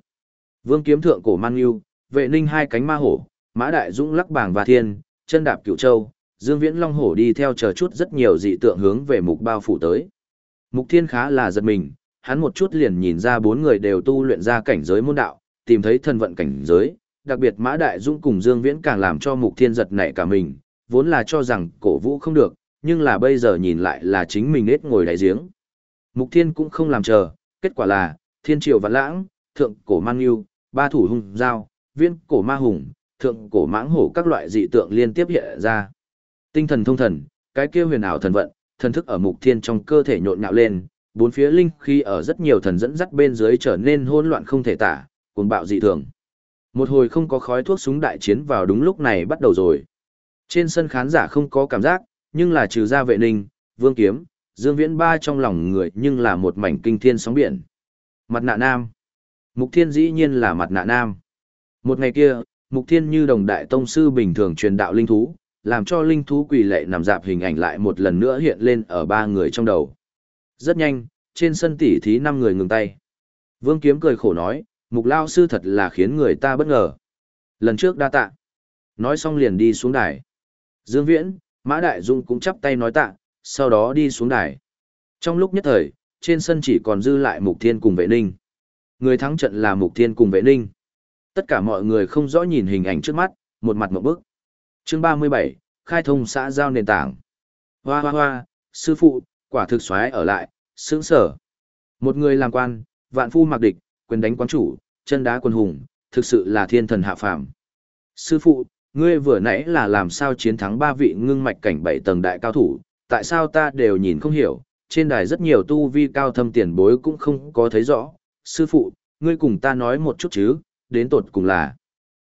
Vương kiếm thượng cổ man yêu, vệ ninh hai cánh ma hổ, mã đại dũng lắc bảng và thiên, chân đạp cửu châu, dương viễn long hổ đi theo chờ chút rất nhiều dị tượng hướng về mục bao phủ tới. Mục Thiên khá là giật mình, hắn một chút liền nhìn ra bốn người đều tu luyện ra cảnh giới môn đạo, tìm thấy thần vận cảnh giới, đặc biệt Mã Đại dũng cùng Dương Viễn càng làm cho Mục Thiên giật nảy cả mình, vốn là cho rằng cổ vũ không được, nhưng là bây giờ nhìn lại là chính mình nết ngồi đáy giếng. Mục Thiên cũng không làm chờ, kết quả là, Thiên Triều văn Lãng, Thượng Cổ Mang Yêu, Ba Thủ hung Giao, Viên Cổ Ma Hùng, Thượng Cổ Mãng Hổ các loại dị tượng liên tiếp hiện ra. Tinh thần thông thần, cái kia huyền ảo thần vận, thần thức ở mục thiên trong cơ thể nhộn nhạo lên, bốn phía linh khi ở rất nhiều thần dẫn dắt bên dưới trở nên hỗn loạn không thể tả, cuồng bạo dị thường. Một hồi không có khói thuốc súng đại chiến vào đúng lúc này bắt đầu rồi. Trên sân khán giả không có cảm giác, nhưng là trừ ra vệ ninh, vương kiếm, dương viễn ba trong lòng người nhưng là một mảnh kinh thiên sóng biển. Mặt nạ nam. Mục thiên dĩ nhiên là mặt nạ nam. Một ngày kia, mục thiên như đồng đại tông sư bình thường truyền đạo linh thú, làm cho linh thú quỷ lệ nằm dạp hình ảnh lại một lần nữa hiện lên ở ba người trong đầu. Rất nhanh, trên sân tỉ thí năm người ngừng tay. Vương Kiếm cười khổ nói, mục lao sư thật là khiến người ta bất ngờ. Lần trước đa tạ. Nói xong liền đi xuống đài. Dương Viễn, Mã Đại Dung cũng chắp tay nói tạ, sau đó đi xuống đài. Trong lúc nhất thời, trên sân chỉ còn dư lại Mục Thiên cùng Vệ Ninh. Người thắng trận là Mục Thiên cùng Vệ Ninh. Tất cả mọi người không rõ nhìn hình ảnh trước mắt, một mặt một bức chương ba mươi bảy khai thông xã giao nền tảng hoa hoa hoa sư phụ quả thực xoáy ở lại sướng sở một người làm quan vạn phu mặc địch quyền đánh quán chủ chân đá quân hùng thực sự là thiên thần hạ phàm. Sư phụ ngươi vừa nãy là làm sao chiến thắng ba vị ngưng mạch cảnh bảy tầng đại cao thủ tại sao ta đều nhìn không hiểu trên đài rất nhiều tu vi cao thâm tiền bối cũng không có thấy rõ. Sư phụ ngươi cùng ta nói một chút chứ đến tột cùng là.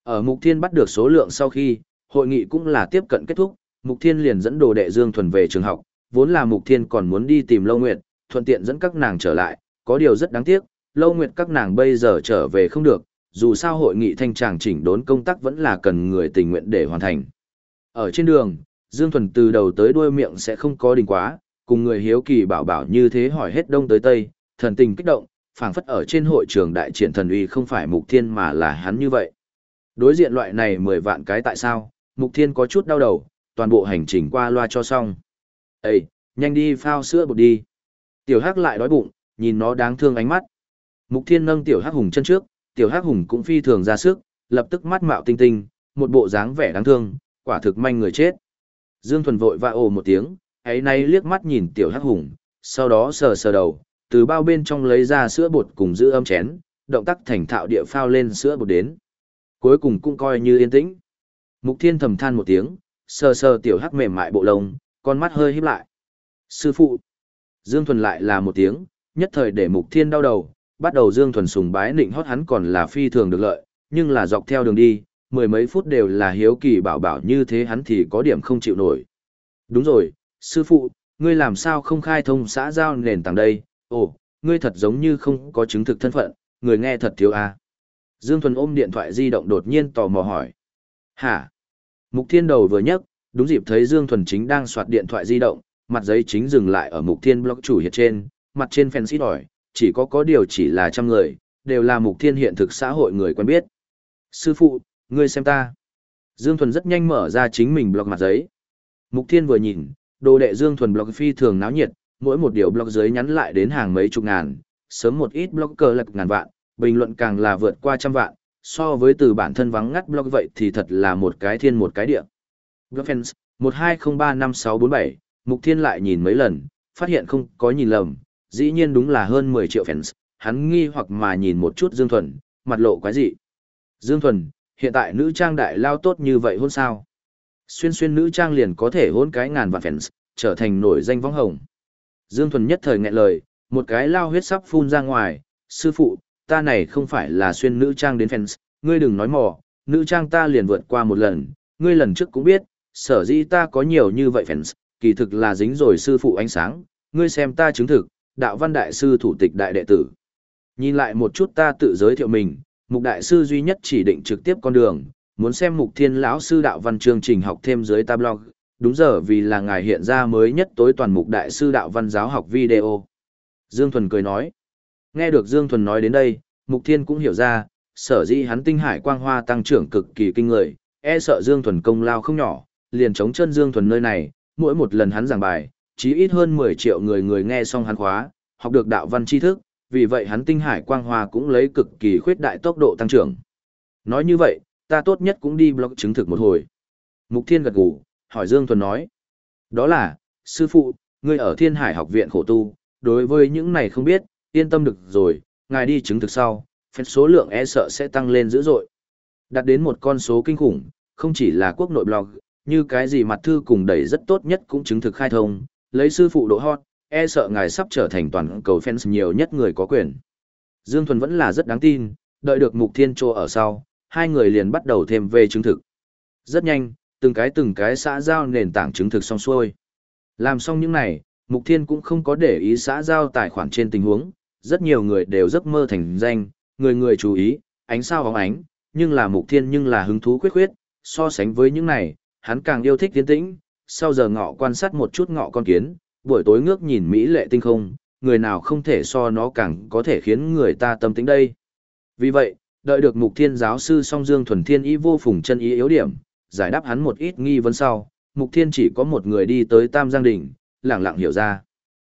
Ở mục thiên bắt được số lượng sau khi hội nghị cũng là tiếp cận kết thúc, Mục Thiên liền dẫn đồ đệ Dương Thuần về trường học, vốn là Mục Thiên còn muốn đi tìm Lâu Nguyệt, thuận tiện dẫn các nàng trở lại, có điều rất đáng tiếc, Lâu Nguyệt các nàng bây giờ trở về không được, dù sao hội nghị thanh tràng chỉnh đốn công tác vẫn là cần người tình nguyện để hoàn thành. Ở trên đường, Dương Thuần từ đầu tới đuôi miệng sẽ không có đình quá, cùng người hiếu kỳ bảo bảo như thế hỏi hết đông tới tây, thần tình kích động, phảng phất ở trên hội trường đại triển thần uy không phải Mục Thiên mà là hắn như vậy. Đối diện loại này mười vạn cái tại sao, Mục Thiên có chút đau đầu, toàn bộ hành trình qua loa cho xong. Ê, nhanh đi phao sữa bột đi. Tiểu Hắc lại đói bụng, nhìn nó đáng thương ánh mắt. Mục Thiên nâng Tiểu Hắc Hùng chân trước, Tiểu Hắc Hùng cũng phi thường ra sức, lập tức mắt mạo tinh tinh, một bộ dáng vẻ đáng thương, quả thực manh người chết. Dương Thuần vội vã ồ một tiếng, ấy nay liếc mắt nhìn Tiểu Hắc Hùng, sau đó sờ sờ đầu, từ bao bên trong lấy ra sữa bột cùng giữ âm chén, động tác thành thạo địa phao lên sữa bột đến. Cuối cùng cũng coi như yên tĩnh. Mục Thiên thầm than một tiếng, sờ sờ Tiểu Hắc mềm mại bộ lông, con mắt hơi híp lại. Sư phụ. Dương Thuần lại là một tiếng, nhất thời để Mục Thiên đau đầu, bắt đầu Dương Thuần sùng bái nịnh hót hắn còn là phi thường được lợi, nhưng là dọc theo đường đi, mười mấy phút đều là hiếu kỳ bảo bảo như thế hắn thì có điểm không chịu nổi. Đúng rồi, sư phụ, ngươi làm sao không khai thông xã giao nền tảng đây, ồ, ngươi thật giống như không có chứng thực thân phận, người nghe thật thiếu à. Dương Thuần ôm điện thoại di động đột nhiên tò mò hỏi. Hả? Mục Thiên đầu vừa nhấc, đúng dịp thấy Dương Thuần chính đang soạt điện thoại di động, mặt giấy chính dừng lại ở Mục Thiên blog chủ hiện trên, mặt trên fan xít đòi, chỉ có có điều chỉ là trăm người, đều là Mục Thiên hiện thực xã hội người quen biết. Sư phụ, ngươi xem ta. Dương Thuần rất nhanh mở ra chính mình blog mặt giấy. Mục Thiên vừa nhìn, đồ đệ Dương Thuần blog phi thường náo nhiệt, mỗi một điều blog dưới nhắn lại đến hàng mấy chục ngàn, sớm một ít blogger lật ngàn vạn, bình luận càng là vượt qua trăm vạn, so với từ bản thân vắng ngắt blog vậy thì thật là một cái thiên một cái địa. Blog 12035647, Mục Thiên lại nhìn mấy lần, phát hiện không có nhìn lầm, dĩ nhiên đúng là hơn 10 triệu fans, hắn nghi hoặc mà nhìn một chút Dương Thuần, mặt lộ quái dị. Dương Thuần, hiện tại nữ trang đại lao tốt như vậy hôn sao? Xuyên xuyên nữ trang liền có thể hôn cái ngàn vạn fans, trở thành nổi danh võng hồng. Dương Thuần nhất thời nghẹn lời, một cái lao huyết sắp phun ra ngoài, sư phụ, ta này không phải là xuyên nữ trang đến fans, ngươi đừng nói mò, nữ trang ta liền vượt qua một lần, ngươi lần trước cũng biết, sở dĩ ta có nhiều như vậy fans, kỳ thực là dính rồi sư phụ ánh sáng, ngươi xem ta chứng thực, đạo văn đại sư thủ tịch đại đệ tử. Nhìn lại một chút ta tự giới thiệu mình, mục đại sư duy nhất chỉ định trực tiếp con đường, muốn xem mục thiên lão sư đạo văn chương trình học thêm dưới ta blog, đúng giờ vì là ngài hiện ra mới nhất tối toàn mục đại sư đạo văn giáo học video. Dương Thuần cười nói. Nghe được Dương Thuần nói đến đây, Mục Thiên cũng hiểu ra, sở dĩ hắn tinh hải quang hoa tăng trưởng cực kỳ kinh người, e sợ Dương Thuần công lao không nhỏ, liền chống chân Dương Thuần nơi này, mỗi một lần hắn giảng bài, chí ít hơn 10 triệu người người nghe xong hắn khóa, học được đạo văn tri thức, vì vậy hắn tinh hải quang hoa cũng lấy cực kỳ khuyết đại tốc độ tăng trưởng. Nói như vậy, ta tốt nhất cũng đi blog chứng thực một hồi. Mục Thiên gật gù, hỏi Dương Thuần nói. Đó là, sư phụ, ngươi ở Thiên Hải học viện khổ tu, đối với những này không biết, yên tâm được rồi, ngài đi chứng thực sau, phép số lượng e sợ sẽ tăng lên dữ dội. Đạt đến một con số kinh khủng, không chỉ là quốc nội blog, như cái gì mặt thư cùng đẩy rất tốt nhất cũng chứng thực khai thông, lấy sư phụ độ hot, e sợ ngài sắp trở thành toàn cầu fans nhiều nhất người có quyền. Dương Thuần vẫn là rất đáng tin, đợi được Mục Thiên Trô ở sau, hai người liền bắt đầu thêm về chứng thực. Rất nhanh, từng cái từng cái xã giao nền tảng chứng thực xong xuôi. Làm xong những này, Mục Thiên cũng không có để ý xã giao tài khoản trên tình huống, rất nhiều người đều giấc mơ thành danh, người người chú ý, ánh sao bóng ánh, nhưng là Mục Thiên nhưng là hứng thú quyết quyết. so sánh với những này, hắn càng yêu thích tiến tĩnh, sau giờ ngọ quan sát một chút ngọ con kiến, buổi tối ngước nhìn mỹ lệ tinh không, người nào không thể so nó càng có thể khiến người ta tâm tính đây. Vì vậy, đợi được Mục Thiên giáo sư song dương thuần thiên ý vô phùng chân ý yếu điểm, giải đáp hắn một ít nghi vấn sau, Mục Thiên chỉ có một người đi tới Tam Giang Đỉnh, lẳng lặng hiểu ra.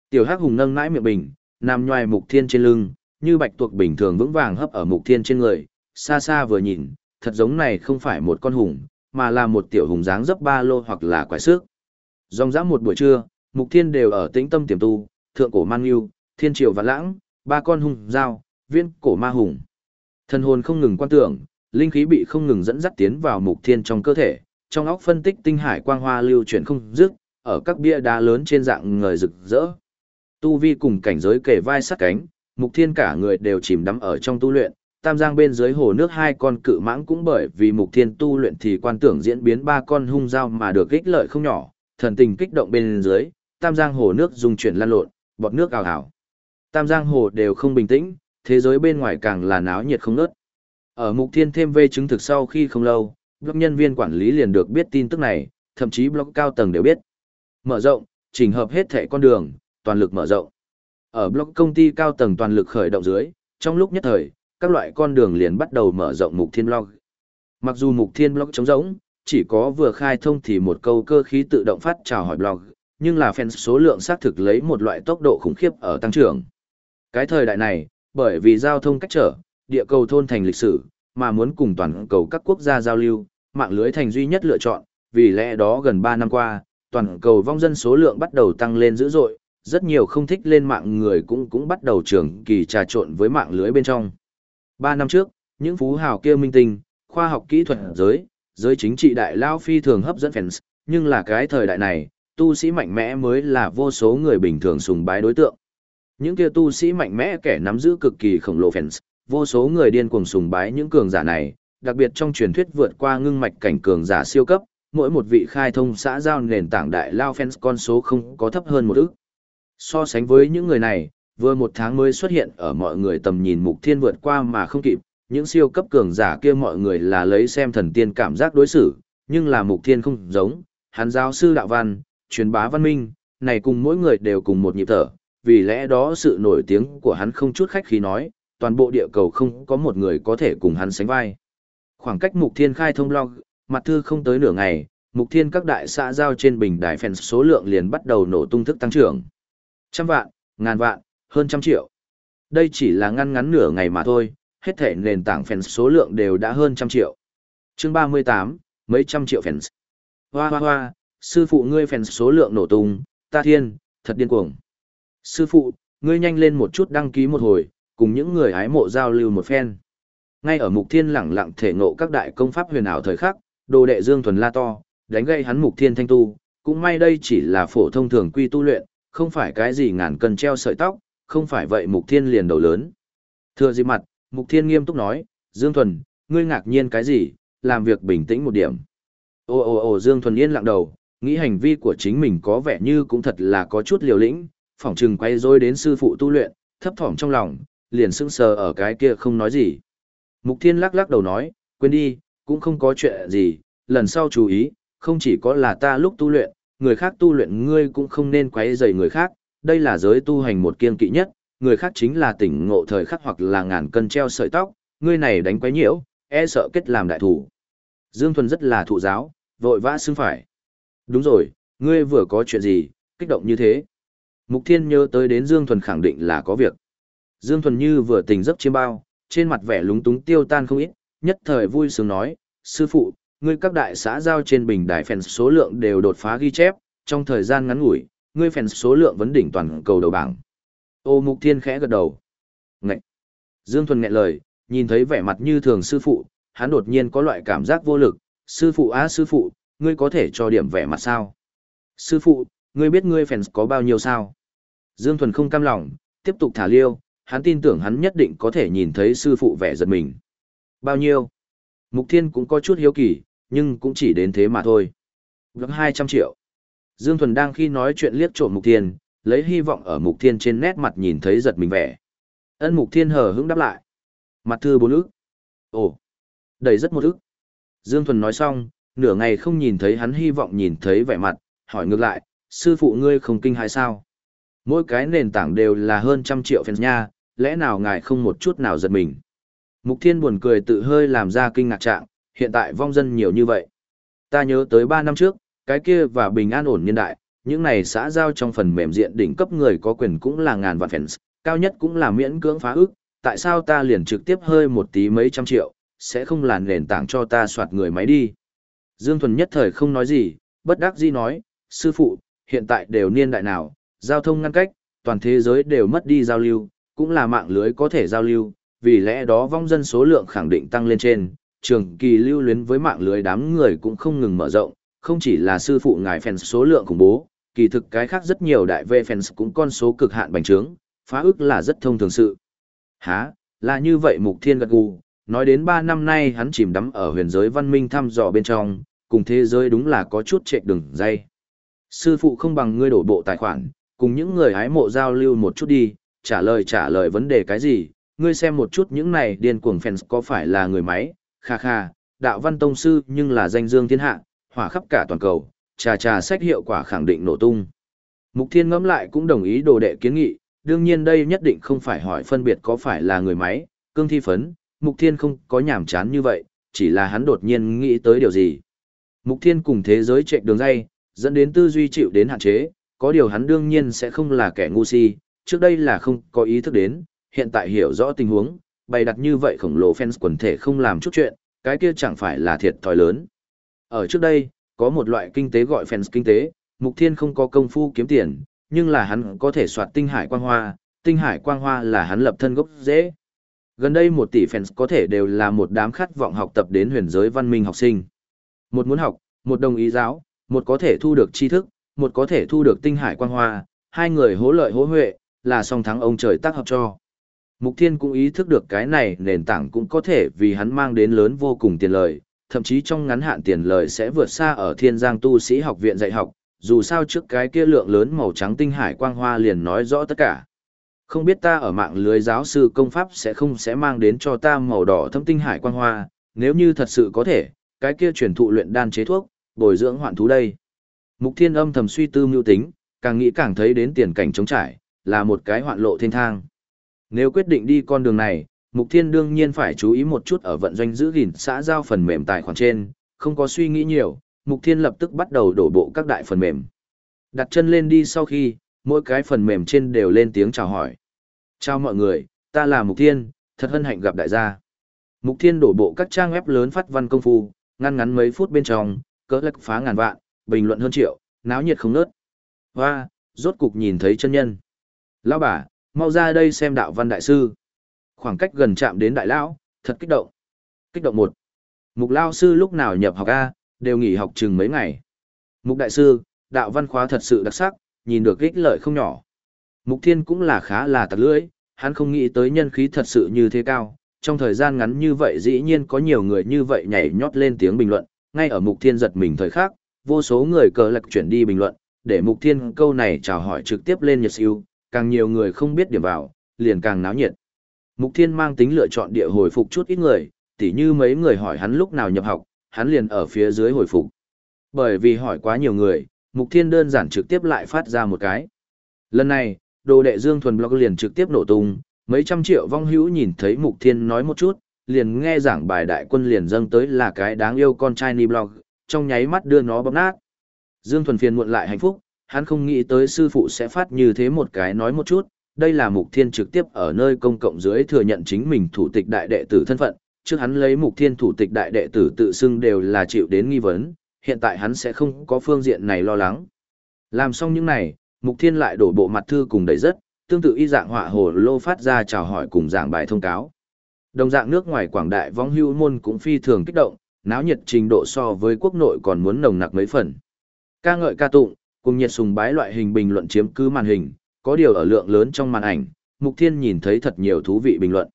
Tiểu Hắc Hùng nâng nãi miệng bình, nằm nhoài Mục Thiên trên lưng, như bạch tuộc bình thường vững vàng hấp ở Mục Thiên trên người, xa xa vừa nhìn, thật giống này không phải một con hùng, mà là một tiểu hùng dáng dấp ba lô hoặc là quái sức. Dòng dã một buổi trưa, Mục Thiên đều ở tĩnh tâm tiềm tu, thượng cổ man yêu, thiên triều và lãng, ba con hùng dao, viên cổ ma hùng. Thần hồn không ngừng quan tưởng, linh khí bị không ngừng dẫn dắt tiến vào Mục Thiên trong cơ thể, trong óc phân tích tinh hải quang hoa lưu chuyển không dứt, ở các bia đá lớn trên dạng người rực rỡ. Tu vi cùng cảnh giới kề vai sát cánh, Mục Thiên cả người đều chìm đắm ở trong tu luyện, tam giang bên dưới hồ nước hai con cự mãng cũng bởi vì Mục Thiên tu luyện thì quan tưởng diễn biến ba con hung dao mà được ích lợi không nhỏ, thần tình kích động bên dưới, tam giang hồ nước dùng chuyển lan lộn, bọt nước ào ào. Tam giang hồ đều không bình tĩnh, thế giới bên ngoài càng là náo nhiệt không nớt. Ở Mục Thiên thêm vê chứng thực sau khi không lâu, blog nhân viên quản lý liền được biết tin tức này, thậm chí blog cao tầng đều biết. Mở rộng, chỉnh hợp hết thẻ con đường, toàn lực mở rộng. Ở blog công ty cao tầng toàn lực khởi động dưới, trong lúc nhất thời, các loại con đường liền bắt đầu mở rộng mục thiên blog. Mặc dù mục thiên blog trống rỗng, chỉ có vừa khai thông thì một câu cơ khí tự động phát chào hỏi blog, nhưng là fans số lượng xác thực lấy một loại tốc độ khủng khiếp ở tăng trưởng. Cái thời đại này, bởi vì giao thông cách trở, địa cầu thôn thành lịch sử, mà muốn cùng toàn cầu các quốc gia giao lưu, mạng lưới thành duy nhất lựa chọn, vì lẽ đó gần 3 năm qua, toàn cầu vong dân số lượng bắt đầu tăng lên dữ dội, rất nhiều không thích lên mạng người cũng cũng bắt đầu trưởng kỳ trà trộn với mạng lưới bên trong. Ba năm trước, những phú hào kia minh tinh, khoa học kỹ thuật giới, giới chính trị đại lao phi thường hấp dẫn fans, nhưng là cái thời đại này, tu sĩ mạnh mẽ mới là vô số người bình thường sùng bái đối tượng. Những kia tu sĩ mạnh mẽ kẻ nắm giữ cực kỳ khổng lồ fans, vô số người điên cuồng sùng bái những cường giả này, đặc biệt trong truyền thuyết vượt qua ngưng mạch cảnh cường giả siêu cấp, mỗi một vị khai thông xã giao nền tảng đại lao fans con số không có thấp hơn một ức. So sánh với những người này, vừa một tháng mới xuất hiện ở mọi người tầm nhìn mục thiên vượt qua mà không kịp, những siêu cấp cường giả kia mọi người là lấy xem thần tiên cảm giác đối xử, nhưng là mục thiên không giống, hắn giáo sư đạo văn, truyền bá văn minh, này cùng mỗi người đều cùng một nhịp thở, vì lẽ đó sự nổi tiếng của hắn không chút khách khí nói, toàn bộ địa cầu không có một người có thể cùng hắn sánh vai. Khoảng cách mục thiên khai thông log, mặt thư không tới nửa ngày, mục thiên các đại xã giao trên bình đài phèn số lượng liền bắt đầu nổ tung thức tăng trưởng. Trăm vạn, ngàn vạn, hơn trăm triệu. Đây chỉ là ngăn ngắn nửa ngày mà thôi, hết thể nền tảng fans số lượng đều đã hơn trăm triệu. chương 38, mấy trăm triệu fans. Hoa hoa hoa, sư phụ ngươi fans số lượng nổ tung, ta thiên, thật điên cuồng. Sư phụ, ngươi nhanh lên một chút đăng ký một hồi, cùng những người hái mộ giao lưu một phen. Ngay ở mục thiên lẳng lặng thể ngộ các đại công pháp huyền ảo thời khắc, đồ đệ Dương Thuần la to, đánh gây hắn mục thiên thanh tu, cũng may đây chỉ là phổ thông thường quy tu luyện, không phải cái gì ngàn cân treo sợi tóc, không phải vậy mục thiên liền đầu lớn. Thừa dịp mặt, mục thiên nghiêm túc nói, Dương Thuần, ngươi ngạc nhiên cái gì, làm việc bình tĩnh một điểm. Ồ ồ ồ Dương Thuần yên lặng đầu, nghĩ hành vi của chính mình có vẻ như cũng thật là có chút liều lĩnh, phỏng chừng quay rối đến sư phụ tu luyện, thấp thỏm trong lòng, liền sững sờ ở cái kia không nói gì. Mục Thiên lắc lắc đầu nói, quên đi, cũng không có chuyện gì, lần sau chú ý, không chỉ có là ta lúc tu luyện, người khác tu luyện ngươi cũng không nên quấy rầy người khác, đây là giới tu hành một kiên kỵ nhất, người khác chính là tỉnh ngộ thời khắc hoặc là ngàn cân treo sợi tóc, ngươi này đánh quấy nhiễu, e sợ kết làm đại thủ. Dương Thuần rất là thụ giáo, vội vã xưng phải. Đúng rồi, ngươi vừa có chuyện gì, kích động như thế. Mục Thiên nhớ tới đến Dương Thuần khẳng định là có việc. Dương Thuần như vừa tỉnh giấc chiêm bao, trên mặt vẻ lúng túng tiêu tan không ít, nhất thời vui sướng nói, sư phụ, ngươi các đại xã giao trên bình đài phèn số lượng đều đột phá ghi chép, trong thời gian ngắn ngủi, ngươi fans số lượng vấn đỉnh toàn cầu đầu bảng. Ô Mục Thiên khẽ gật đầu. Ngậy! Dương Thuần nghẹn lời, nhìn thấy vẻ mặt như thường sư phụ, hắn đột nhiên có loại cảm giác vô lực, sư phụ á sư phụ, ngươi có thể cho điểm vẻ mặt sao? Sư phụ, ngươi biết ngươi fans có bao nhiêu sao? Dương Thuần không cam lòng, tiếp tục thả liêu, hắn tin tưởng hắn nhất định có thể nhìn thấy sư phụ vẻ giật mình. Bao nhiêu? Mục Thiên cũng có chút hiếu kỳ, nhưng cũng chỉ đến thế mà thôi. Gần 200 triệu. Dương Thuần đang khi nói chuyện liếc trộm Mục Thiên, lấy hy vọng ở Mục Thiên trên nét mặt nhìn thấy giật mình vẻ. Ân Mục Thiên hờ hững đáp lại. Mặt thư bốn ức. Ồ, đầy rất một ức. Dương Thuần nói xong, nửa ngày không nhìn thấy hắn hy vọng nhìn thấy vẻ mặt, hỏi ngược lại, sư phụ ngươi không kinh hay sao? Mỗi cái nền tảng đều là hơn trăm triệu fans nha, lẽ nào ngài không một chút nào giật mình? Mục Thiên buồn cười tự hơi làm ra kinh ngạc trạng, hiện tại vong dân nhiều như vậy. Ta nhớ tới 3 năm trước, cái kia và bình an ổn niên đại, những này xã giao trong phần mềm diện đỉnh cấp người có quyền cũng là ngàn vạn fans, cao nhất cũng là miễn cưỡng phá ức, tại sao ta liền trực tiếp hơi một tí mấy trăm triệu, sẽ không là nền tảng cho ta soạt người máy đi. Dương Thuần nhất thời không nói gì, bất đắc dĩ nói, sư phụ, hiện tại đều niên đại nào, giao thông ngăn cách, toàn thế giới đều mất đi giao lưu, cũng là mạng lưới có thể giao lưu, vì lẽ đó vong dân số lượng khẳng định tăng lên trên, trường kỳ lưu luyến với mạng lưới đám người cũng không ngừng mở rộng, không chỉ là sư phụ ngài fans số lượng khủng bố, kỳ thực cái khác rất nhiều đại vệ fans cũng con số cực hạn bành trướng, phá ức là rất thông thường sự. Hả, là như vậy mục thiên gật gù, nói đến 3 năm nay hắn chìm đắm ở huyền giới văn minh thăm dò bên trong, cùng thế giới đúng là có chút trệ đường dây. Sư phụ không bằng ngươi đổ bộ tài khoản, cùng những người hái mộ giao lưu một chút đi, trả lời trả lời vấn đề cái gì, ngươi xem một chút những này điên cuồng fans có phải là người máy, kha kha, đạo văn tông sư nhưng là danh dương thiên hạ, hỏa khắp cả toàn cầu, trà trà sách hiệu quả khẳng định nổ tung. Mục Thiên ngẫm lại cũng đồng ý đồ đệ kiến nghị, đương nhiên đây nhất định không phải hỏi phân biệt có phải là người máy, cương thi phấn, Mục Thiên không có nhảm chán như vậy, chỉ là hắn đột nhiên nghĩ tới điều gì. Mục Thiên cùng thế giới chạy đường dây, dẫn đến tư duy chịu đến hạn chế, có điều hắn đương nhiên sẽ không là kẻ ngu si, trước đây là không có ý thức đến, hiện tại hiểu rõ tình huống, bày đặt như vậy khổng lồ fans quần thể không làm chút chuyện, cái kia chẳng phải là thiệt thòi lớn. Ở trước đây, có một loại kinh tế gọi fans kinh tế, Mục Thiên không có công phu kiếm tiền, nhưng là hắn có thể soạt tinh hải quang hoa, tinh hải quang hoa là hắn lập thân gốc dễ. Gần đây một tỷ fans có thể đều là một đám khát vọng học tập đến huyền giới văn minh học sinh. Một muốn học, một đồng ý giáo, một có thể thu được tri thức, một có thể thu được tinh hải quang hoa, hai người hỗ lợi hỗ huệ, là song thắng ông trời tác hợp cho. Mục Thiên cũng ý thức được cái này nền tảng cũng có thể vì hắn mang đến lớn vô cùng tiền lời, thậm chí trong ngắn hạn tiền lời sẽ vượt xa ở Thiên Giang tu sĩ học viện dạy học, dù sao trước cái kia lượng lớn màu trắng tinh hải quang hoa liền nói rõ tất cả. Không biết ta ở mạng lưới giáo sư công pháp sẽ không sẽ mang đến cho ta màu đỏ thâm tinh hải quang hoa, nếu như thật sự có thể, cái kia truyền thụ luyện đan chế thuốc, bồi dưỡng hoạn thú đây. Mục Thiên âm thầm suy tư mưu tính, càng nghĩ càng thấy đến tiền cảnh trống trải, là một cái hoạn lộ thiên thang. Nếu quyết định đi con đường này, Mục Thiên đương nhiên phải chú ý một chút ở vận doanh giữ gìn xã giao phần mềm tài khoản trên, không có suy nghĩ nhiều, Mục Thiên lập tức bắt đầu đổ bộ các đại phần mềm. Đặt chân lên đi sau khi, mỗi cái phần mềm trên đều lên tiếng chào hỏi. Chào mọi người, ta là Mục Thiên, thật hân hạnh gặp đại gia. Mục Thiên đổ bộ các trang web lớn phát văn công phu, ngăn ngắn mấy phút bên trong, cỡ lắc phá ngàn vạn, bình luận hơn triệu, náo nhiệt không nớt. Hoa, rốt cục nhìn thấy chân nhân. Lão bà, mau ra đây xem đạo văn đại sư. Khoảng cách gần chạm đến đại lão, thật kích động. Kích động một. Mục lao sư lúc nào nhập học A, đều nghỉ học chừng mấy ngày. Mục đại sư, đạo văn khóa thật sự đặc sắc, nhìn được ích lợi không nhỏ. Mục thiên cũng là khá là tặc lưỡi, hắn không nghĩ tới nhân khí thật sự như thế cao. Trong thời gian ngắn như vậy dĩ nhiên có nhiều người như vậy nhảy nhót lên tiếng bình luận, ngay ở mục thiên giật mình thời khắc, vô số người cờ lạc chuyển đi bình luận, để mục thiên câu này chào hỏi trực tiếp lên nhật siêu, càng nhiều người không biết điểm vào, liền càng náo nhiệt. Mục thiên mang tính lựa chọn địa hồi phục chút ít người, tỉ như mấy người hỏi hắn lúc nào nhập học, hắn liền ở phía dưới hồi phục. Bởi vì hỏi quá nhiều người, mục thiên đơn giản trực tiếp lại phát ra một cái. Lần này, đồ đệ Dương Thuần Blog liền trực tiếp nổ tung, mấy trăm triệu vong hữu nhìn thấy mục thiên nói một chút, liền nghe giảng bài đại quân liền dâng tới là cái đáng yêu con trai ni blog, trong nháy mắt đưa nó bóp nát. Dương Thuần phiền muộn lại hạnh phúc, hắn không nghĩ tới sư phụ sẽ phát như thế một cái nói một chút, đây là mục thiên trực tiếp ở nơi công cộng dưới thừa nhận chính mình thủ tịch đại đệ tử thân phận, trước hắn lấy mục thiên thủ tịch đại đệ tử tự xưng đều là chịu đến nghi vấn, hiện tại hắn sẽ không có phương diện này lo lắng. Làm xong những này, mục thiên lại đổ bộ mặt thư cùng đầy rất, tương tự y dạng họa hồ lô phát ra chào hỏi cùng giảng bài thông cáo. Đồng dạng nước ngoài quảng đại vong hưu môn cũng phi thường kích động, náo nhiệt trình độ so với quốc nội còn muốn nồng nặc mấy phần. Ca ngợi ca tụng, cùng nhiệt sùng bái loại hình bình luận chiếm cứ màn hình, có điều ở lượng lớn trong màn ảnh, Mục Thiên nhìn thấy thật nhiều thú vị bình luận.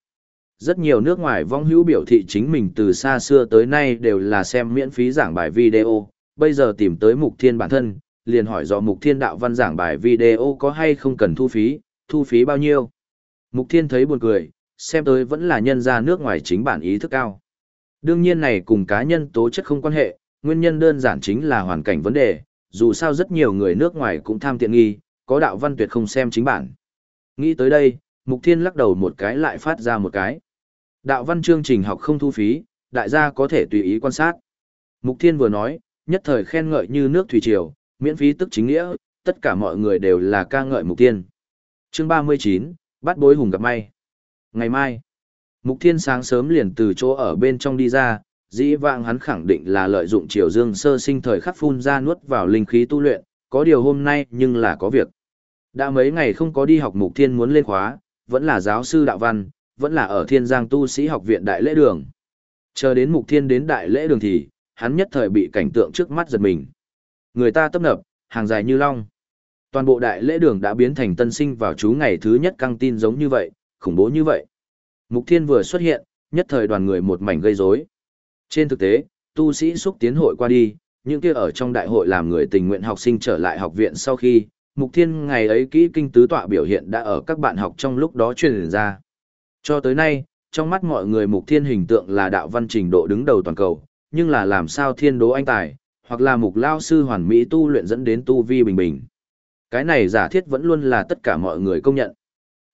Rất nhiều nước ngoài vong hữu biểu thị chính mình từ xa xưa tới nay đều là xem miễn phí giảng bài video, bây giờ tìm tới Mục Thiên bản thân, liền hỏi do Mục Thiên đạo văn giảng bài video có hay không cần thu phí, thu phí bao nhiêu. Mục Thiên thấy buồn cười, xem tới vẫn là nhân ra nước ngoài chính bản ý thức cao. Đương nhiên này cùng cá nhân tố chất không quan hệ, nguyên nhân đơn giản chính là hoàn cảnh vấn đề, dù sao rất nhiều người nước ngoài cũng tham tiện nghi, có đạo văn tuyệt không xem chính bản. Nghĩ tới đây, Mục Thiên lắc đầu một cái lại phát ra một cái. Đạo văn chương trình học không thu phí, đại gia có thể tùy ý quan sát. Mục Thiên vừa nói, nhất thời khen ngợi như nước thủy triều, miễn phí tức chính nghĩa, tất cả mọi người đều là ca ngợi Mục Thiên. Chương 39, bắt bối hùng gặp may. Ngày mai, Mục Thiên sáng sớm liền từ chỗ ở bên trong đi ra, dĩ vãng hắn khẳng định là lợi dụng triều dương sơ sinh thời khắc phun ra nuốt vào linh khí tu luyện, có điều hôm nay nhưng là có việc. Đã mấy ngày không có đi học Mục Thiên muốn lên khóa, vẫn là giáo sư đạo văn, vẫn là ở Thiên Giang tu sĩ học viện Đại Lễ Đường. Chờ đến Mục Thiên đến Đại Lễ Đường thì, hắn nhất thời bị cảnh tượng trước mắt giật mình. Người ta tấp nập, hàng dài như long. Toàn bộ Đại Lễ Đường đã biến thành tân sinh vào chú ngày thứ nhất căng tin giống như vậy, khủng bố như vậy. Mục Thiên vừa xuất hiện, nhất thời đoàn người một mảnh gây rối. Trên thực tế, tu sĩ xúc tiến hội qua đi, những kia ở trong đại hội làm người tình nguyện học sinh trở lại học viện sau khi, Mục Thiên ngày ấy kỹ kinh tứ tọa biểu hiện đã ở các bạn học trong lúc đó truyền ra. Cho tới nay, trong mắt mọi người Mục Thiên hình tượng là đạo văn trình độ đứng đầu toàn cầu, nhưng là làm sao thiên đố anh tài, hoặc là Mục Lao sư hoàn mỹ tu luyện dẫn đến tu vi bình bình. Cái này giả thiết vẫn luôn là tất cả mọi người công nhận.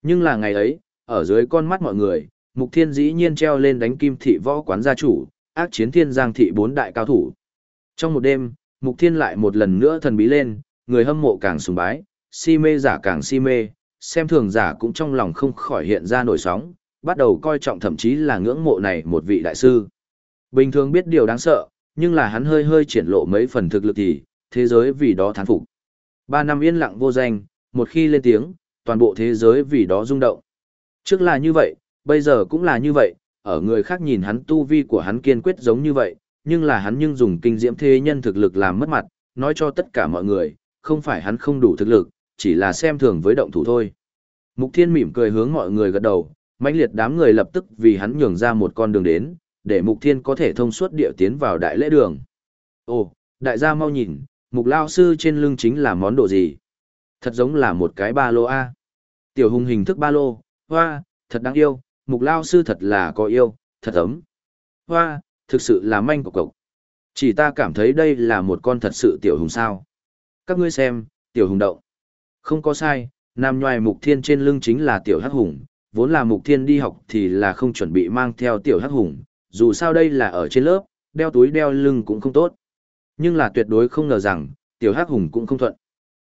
Nhưng là ngày ấy, ở dưới con mắt mọi người, Mục Thiên dĩ nhiên treo lên đánh kim thị võ quán gia chủ, ác chiến thiên giang thị bốn đại cao thủ. Trong một đêm, Mục Thiên lại một lần nữa thần bí lên, người hâm mộ càng sùng bái, si mê giả càng si mê, xem thường giả cũng trong lòng không khỏi hiện ra nổi sóng, bắt đầu coi trọng thậm chí là ngưỡng mộ này một vị đại sư. Bình thường biết điều đáng sợ, nhưng là hắn hơi hơi triển lộ mấy phần thực lực thì, thế giới vì đó thán phục. Ba năm yên lặng vô danh, một khi lên tiếng, toàn bộ thế giới vì đó rung động. Trước là như vậy, bây giờ cũng là như vậy, ở người khác nhìn hắn tu vi của hắn kiên quyết giống như vậy, nhưng là hắn nhưng dùng kinh diễm thế nhân thực lực làm mất mặt, nói cho tất cả mọi người, không phải hắn không đủ thực lực, chỉ là xem thường với động thủ thôi. Mục Thiên mỉm cười hướng mọi người gật đầu, mãnh liệt đám người lập tức vì hắn nhường ra một con đường đến, để Mục Thiên có thể thông suốt địa tiến vào đại lễ đường. Ồ, đại gia mau nhìn, Mục Lao Sư trên lưng chính là món đồ gì? Thật giống là một cái ba lô A. Tiểu hùng hình thức ba lô, hoa, thật đáng yêu, Mục Lao Sư thật là có yêu, thật ấm. Hoa, thực sự là manh của cậu. Chỉ ta cảm thấy đây là một con thật sự tiểu hùng sao. Các ngươi xem, tiểu hùng động. Không có sai, nam nhoài mục thiên trên lưng chính là tiểu hắc hùng, vốn là mục thiên đi học thì là không chuẩn bị mang theo tiểu hắc hùng, dù sao đây là ở trên lớp, đeo túi đeo lưng cũng không tốt. Nhưng là tuyệt đối không ngờ rằng, tiểu hắc hùng cũng không thuận.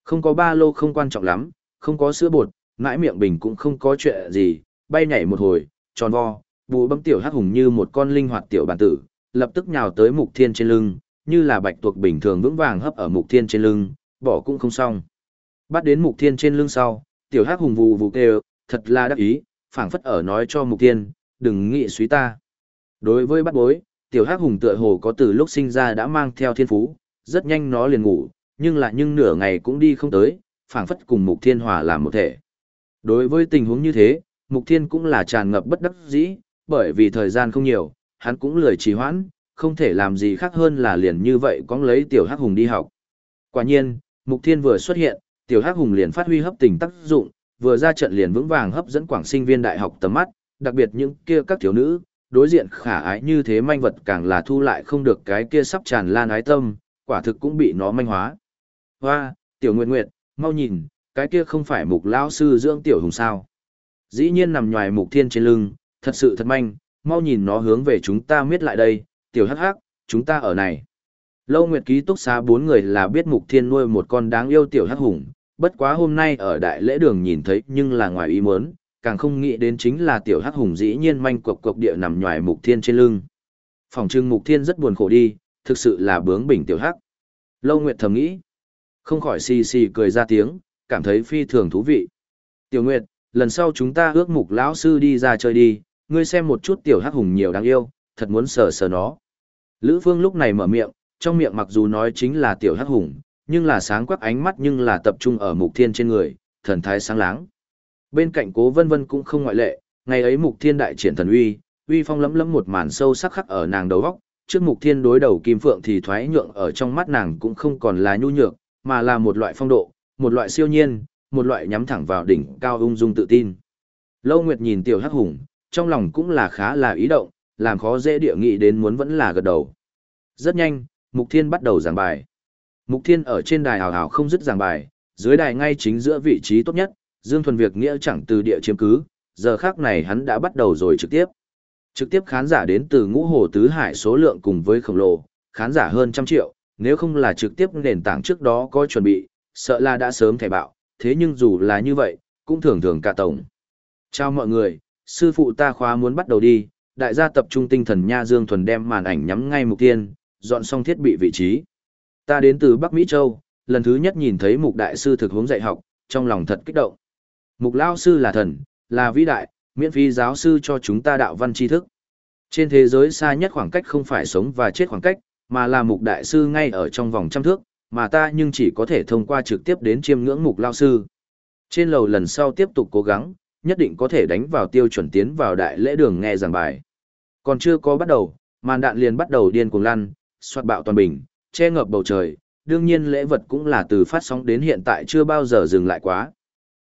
Không có ba lô không quan trọng lắm, không có sữa bột, mãi miệng bình cũng không có chuyện gì, bay nhảy một hồi, tròn vo, bù bấm tiểu hắc hùng như một con linh hoạt tiểu bản tử, lập tức nhào tới mục thiên trên lưng, như là bạch tuộc bình thường vững vàng hấp ở mục thiên trên lưng, bỏ cũng không xong. Bắt đến mục thiên trên lưng sau, tiểu hắc hùng vù vù kêu, thật là đắc ý, phảng phất ở nói cho mục thiên, đừng nghĩ suy ta. Đối với bắt bối, tiểu hắc hùng tựa hồ có từ lúc sinh ra đã mang theo thiên phú, rất nhanh nó liền ngủ, nhưng lại nhưng nửa ngày cũng đi không tới, phảng phất cùng mục thiên hòa làm một thể. Đối với tình huống như thế, mục thiên cũng là tràn ngập bất đắc dĩ, bởi vì thời gian không nhiều, hắn cũng lười trì hoãn, không thể làm gì khác hơn là liền như vậy có lấy tiểu hắc hùng đi học. Quả nhiên, mục thiên vừa xuất hiện, tiểu hắc hùng liền phát huy hấp tình tác dụng, vừa ra trận liền vững vàng hấp dẫn quảng sinh viên đại học tầm mắt, đặc biệt những kia các thiếu nữ, đối diện khả ái như thế manh vật càng là thu lại không được cái kia sắp tràn lan ái tâm, quả thực cũng bị nó manh hóa. Hoa, tiểu nguyệt nguyệt, mau nhìn, cái kia không phải mục lão sư dưỡng tiểu hùng sao. Dĩ nhiên nằm ngoài mục thiên trên lưng, thật sự thật manh, mau nhìn nó hướng về chúng ta miết lại đây, tiểu hắc hắc, chúng ta ở này. Lâu Nguyệt ký túc xá bốn người là biết mục thiên nuôi một con đáng yêu tiểu hắc hùng, bất quá hôm nay ở đại lễ đường nhìn thấy nhưng là ngoài ý muốn, càng không nghĩ đến chính là tiểu hắc hùng dĩ nhiên manh cộc cộc địa nằm nhòi mục thiên trên lưng. Phòng trưng mục thiên rất buồn khổ đi, thực sự là bướng bỉnh tiểu hắc. Lâu Nguyệt thầm nghĩ, không khỏi xì xì cười ra tiếng, cảm thấy phi thường thú vị. Tiểu Nguyệt, lần sau chúng ta ước mục lão sư đi ra chơi đi, ngươi xem một chút tiểu hắc hùng nhiều đáng yêu, thật muốn sờ sờ nó. Lữ Phương lúc này mở miệng, trong miệng mặc dù nói chính là tiểu hắc hùng, nhưng là sáng quắc ánh mắt nhưng là tập trung ở mục thiên trên người, thần thái sáng láng. Bên cạnh cố vân vân cũng không ngoại lệ, ngày ấy mục thiên đại triển thần uy, uy phong lấm lấm một màn sâu sắc khắc ở nàng đầu góc, trước mục thiên đối đầu kim phượng thì thoái nhượng ở trong mắt nàng cũng không còn là nhu nhược, mà là một loại phong độ, một loại siêu nhiên, một loại nhắm thẳng vào đỉnh cao ung dung tự tin. Lâu Nguyệt nhìn tiểu hắc hùng, trong lòng cũng là khá là ý động, làm khó dễ địa nghị đến muốn vẫn là gật đầu. Rất nhanh, Mục Thiên bắt đầu giảng bài. Mục Thiên ở trên đài hào hào không dứt giảng bài, dưới đài ngay chính giữa vị trí tốt nhất, Dương Thuần Việc nghĩa chẳng từ địa chiếm cứ, giờ khác này hắn đã bắt đầu rồi trực tiếp. Trực tiếp khán giả đến từ ngũ hồ tứ hải số lượng cùng với khổng lồ, khán giả hơn trăm triệu, nếu không là trực tiếp nền tảng trước đó có chuẩn bị, sợ là đã sớm thẻ bạo, thế nhưng dù là như vậy, cũng thường thường cả tổng. Chào mọi người, sư phụ ta khóa muốn bắt đầu đi, đại gia tập trung tinh thần nha Dương Thuần đem màn ảnh nhắm ngay mục tiên, dọn xong thiết bị vị trí. Ta đến từ Bắc Mỹ Châu, lần thứ nhất nhìn thấy mục đại sư thực hướng dạy học, trong lòng thật kích động. Mục lao sư là thần, là vĩ đại, miễn phí giáo sư cho chúng ta đạo văn tri thức. Trên thế giới xa nhất khoảng cách không phải sống và chết khoảng cách, mà là mục đại sư ngay ở trong vòng trăm thước, mà ta nhưng chỉ có thể thông qua trực tiếp đến chiêm ngưỡng mục lao sư. Trên lầu lần sau tiếp tục cố gắng, nhất định có thể đánh vào tiêu chuẩn tiến vào đại lễ đường nghe giảng bài. Còn chưa có bắt đầu, màn đạn liền bắt đầu điên cuồng lăn, soạt bạo toàn bình, che ngập bầu trời, đương nhiên lễ vật cũng là từ phát sóng đến hiện tại chưa bao giờ dừng lại quá.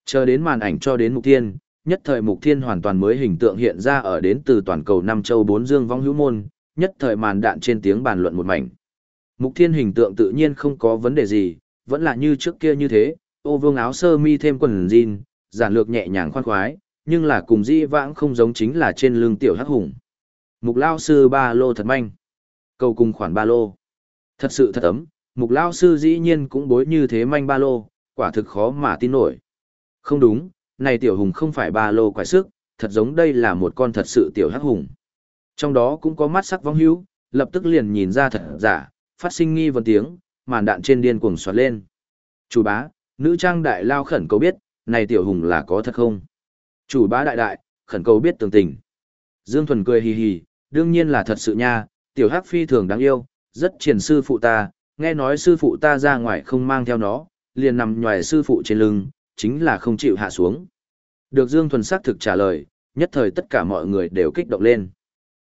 Chờ đến màn ảnh cho đến mục thiên, nhất thời mục thiên hoàn toàn mới hình tượng hiện ra ở đến từ toàn cầu năm châu bốn dương vong hữu môn, nhất thời màn đạn trên tiếng bàn luận một mảnh. Mục thiên hình tượng tự nhiên không có vấn đề gì, vẫn là như trước kia như thế, ô vương áo sơ mi thêm quần jean, giản lược nhẹ nhàng khoan khoái, nhưng là cùng di vãng không giống chính là trên lưng tiểu hắc hùng. Mục lao sư ba lô thật manh. Cầu cùng khoản ba lô. Thật sự thật ấm, mục lao sư dĩ nhiên cũng bối như thế manh ba lô, quả thực khó mà tin nổi. Không đúng, này tiểu hùng không phải ba lô quái sức, thật giống đây là một con thật sự tiểu hắc hùng. Trong đó cũng có mắt sắc vong hữu, lập tức liền nhìn ra thật giả, phát sinh nghi vấn tiếng, màn đạn trên điên cuồng xoát lên. Chủ bá, nữ trang đại lao khẩn cầu biết, này tiểu hùng là có thật không? Chủ bá đại đại, khẩn cầu biết tường tình. Dương Thuần cười hì hì, đương nhiên là thật sự nha, tiểu hắc phi thường đáng yêu, rất triển sư phụ ta, nghe nói sư phụ ta ra ngoài không mang theo nó, liền nằm ngoài sư phụ trên lưng, chính là không chịu hạ xuống. Được Dương Thuần xác thực trả lời, nhất thời tất cả mọi người đều kích động lên.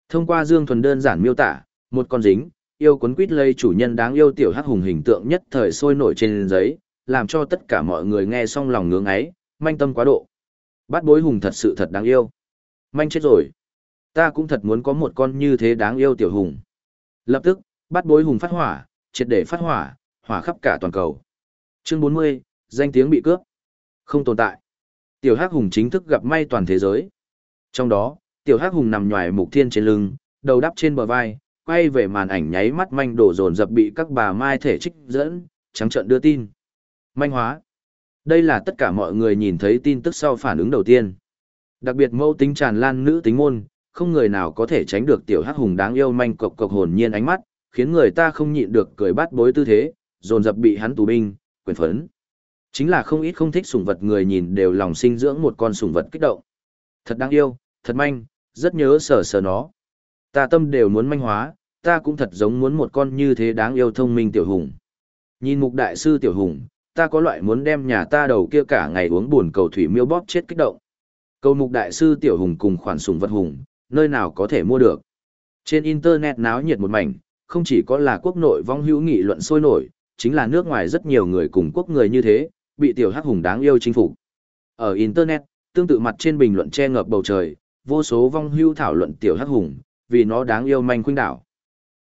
Thông qua Dương Thuần đơn giản miêu tả, một con dính, yêu quấn quýt lây chủ nhân đáng yêu tiểu hắc hùng hình tượng nhất thời sôi nổi trên giấy, làm cho tất cả mọi người nghe xong lòng ngưỡng ấy, manh tâm quá độ. Bát bối hùng thật sự thật đáng yêu. Manh chết rồi. Ta cũng thật muốn có một con như thế đáng yêu tiểu hùng. Lập tức, bắt bối hùng phát hỏa, triệt để phát hỏa, hỏa khắp cả toàn cầu. Chương 40, danh tiếng bị cướp. Không tồn tại. Tiểu Hắc Hùng chính thức gặp may toàn thế giới. Trong đó, Tiểu Hắc Hùng nằm nhòi mục thiên trên lưng, đầu đắp trên bờ vai, quay về màn ảnh nháy mắt manh đổ dồn dập bị các bà mai thể trích dẫn, trắng trợn đưa tin. Manh hóa. Đây là tất cả mọi người nhìn thấy tin tức sau phản ứng đầu tiên. Đặc biệt mâu tính tràn lan nữ tính môn, không người nào có thể tránh được tiểu hắc hùng đáng yêu manh cộc cộc hồn nhiên ánh mắt, khiến người ta không nhịn được cười bắt bối tư thế, dồn dập bị hắn tù binh, quyền phấn. Chính là không ít không thích sủng vật người nhìn đều lòng sinh dưỡng một con sủng vật kích động. Thật đáng yêu, thật manh, rất nhớ sờ sờ nó. Ta tâm đều muốn manh hóa, ta cũng thật giống muốn một con như thế đáng yêu thông minh tiểu hùng. Nhìn mục đại sư tiểu hùng, ta có loại muốn đem nhà ta đầu kia cả ngày uống buồn cầu thủy miêu bóp chết kích động. Cầu mục đại sư tiểu hùng cùng khoản sủng vật hùng, nơi nào có thể mua được. Trên internet náo nhiệt một mảnh, không chỉ có là quốc nội vong hữu nghị luận sôi nổi, chính là nước ngoài rất nhiều người cùng quốc người như thế, bị tiểu hắc hùng đáng yêu chính phủ. Ở internet, tương tự mặt trên bình luận che ngập bầu trời, vô số vong hữu thảo luận tiểu hắc hùng, vì nó đáng yêu manh khuynh đảo.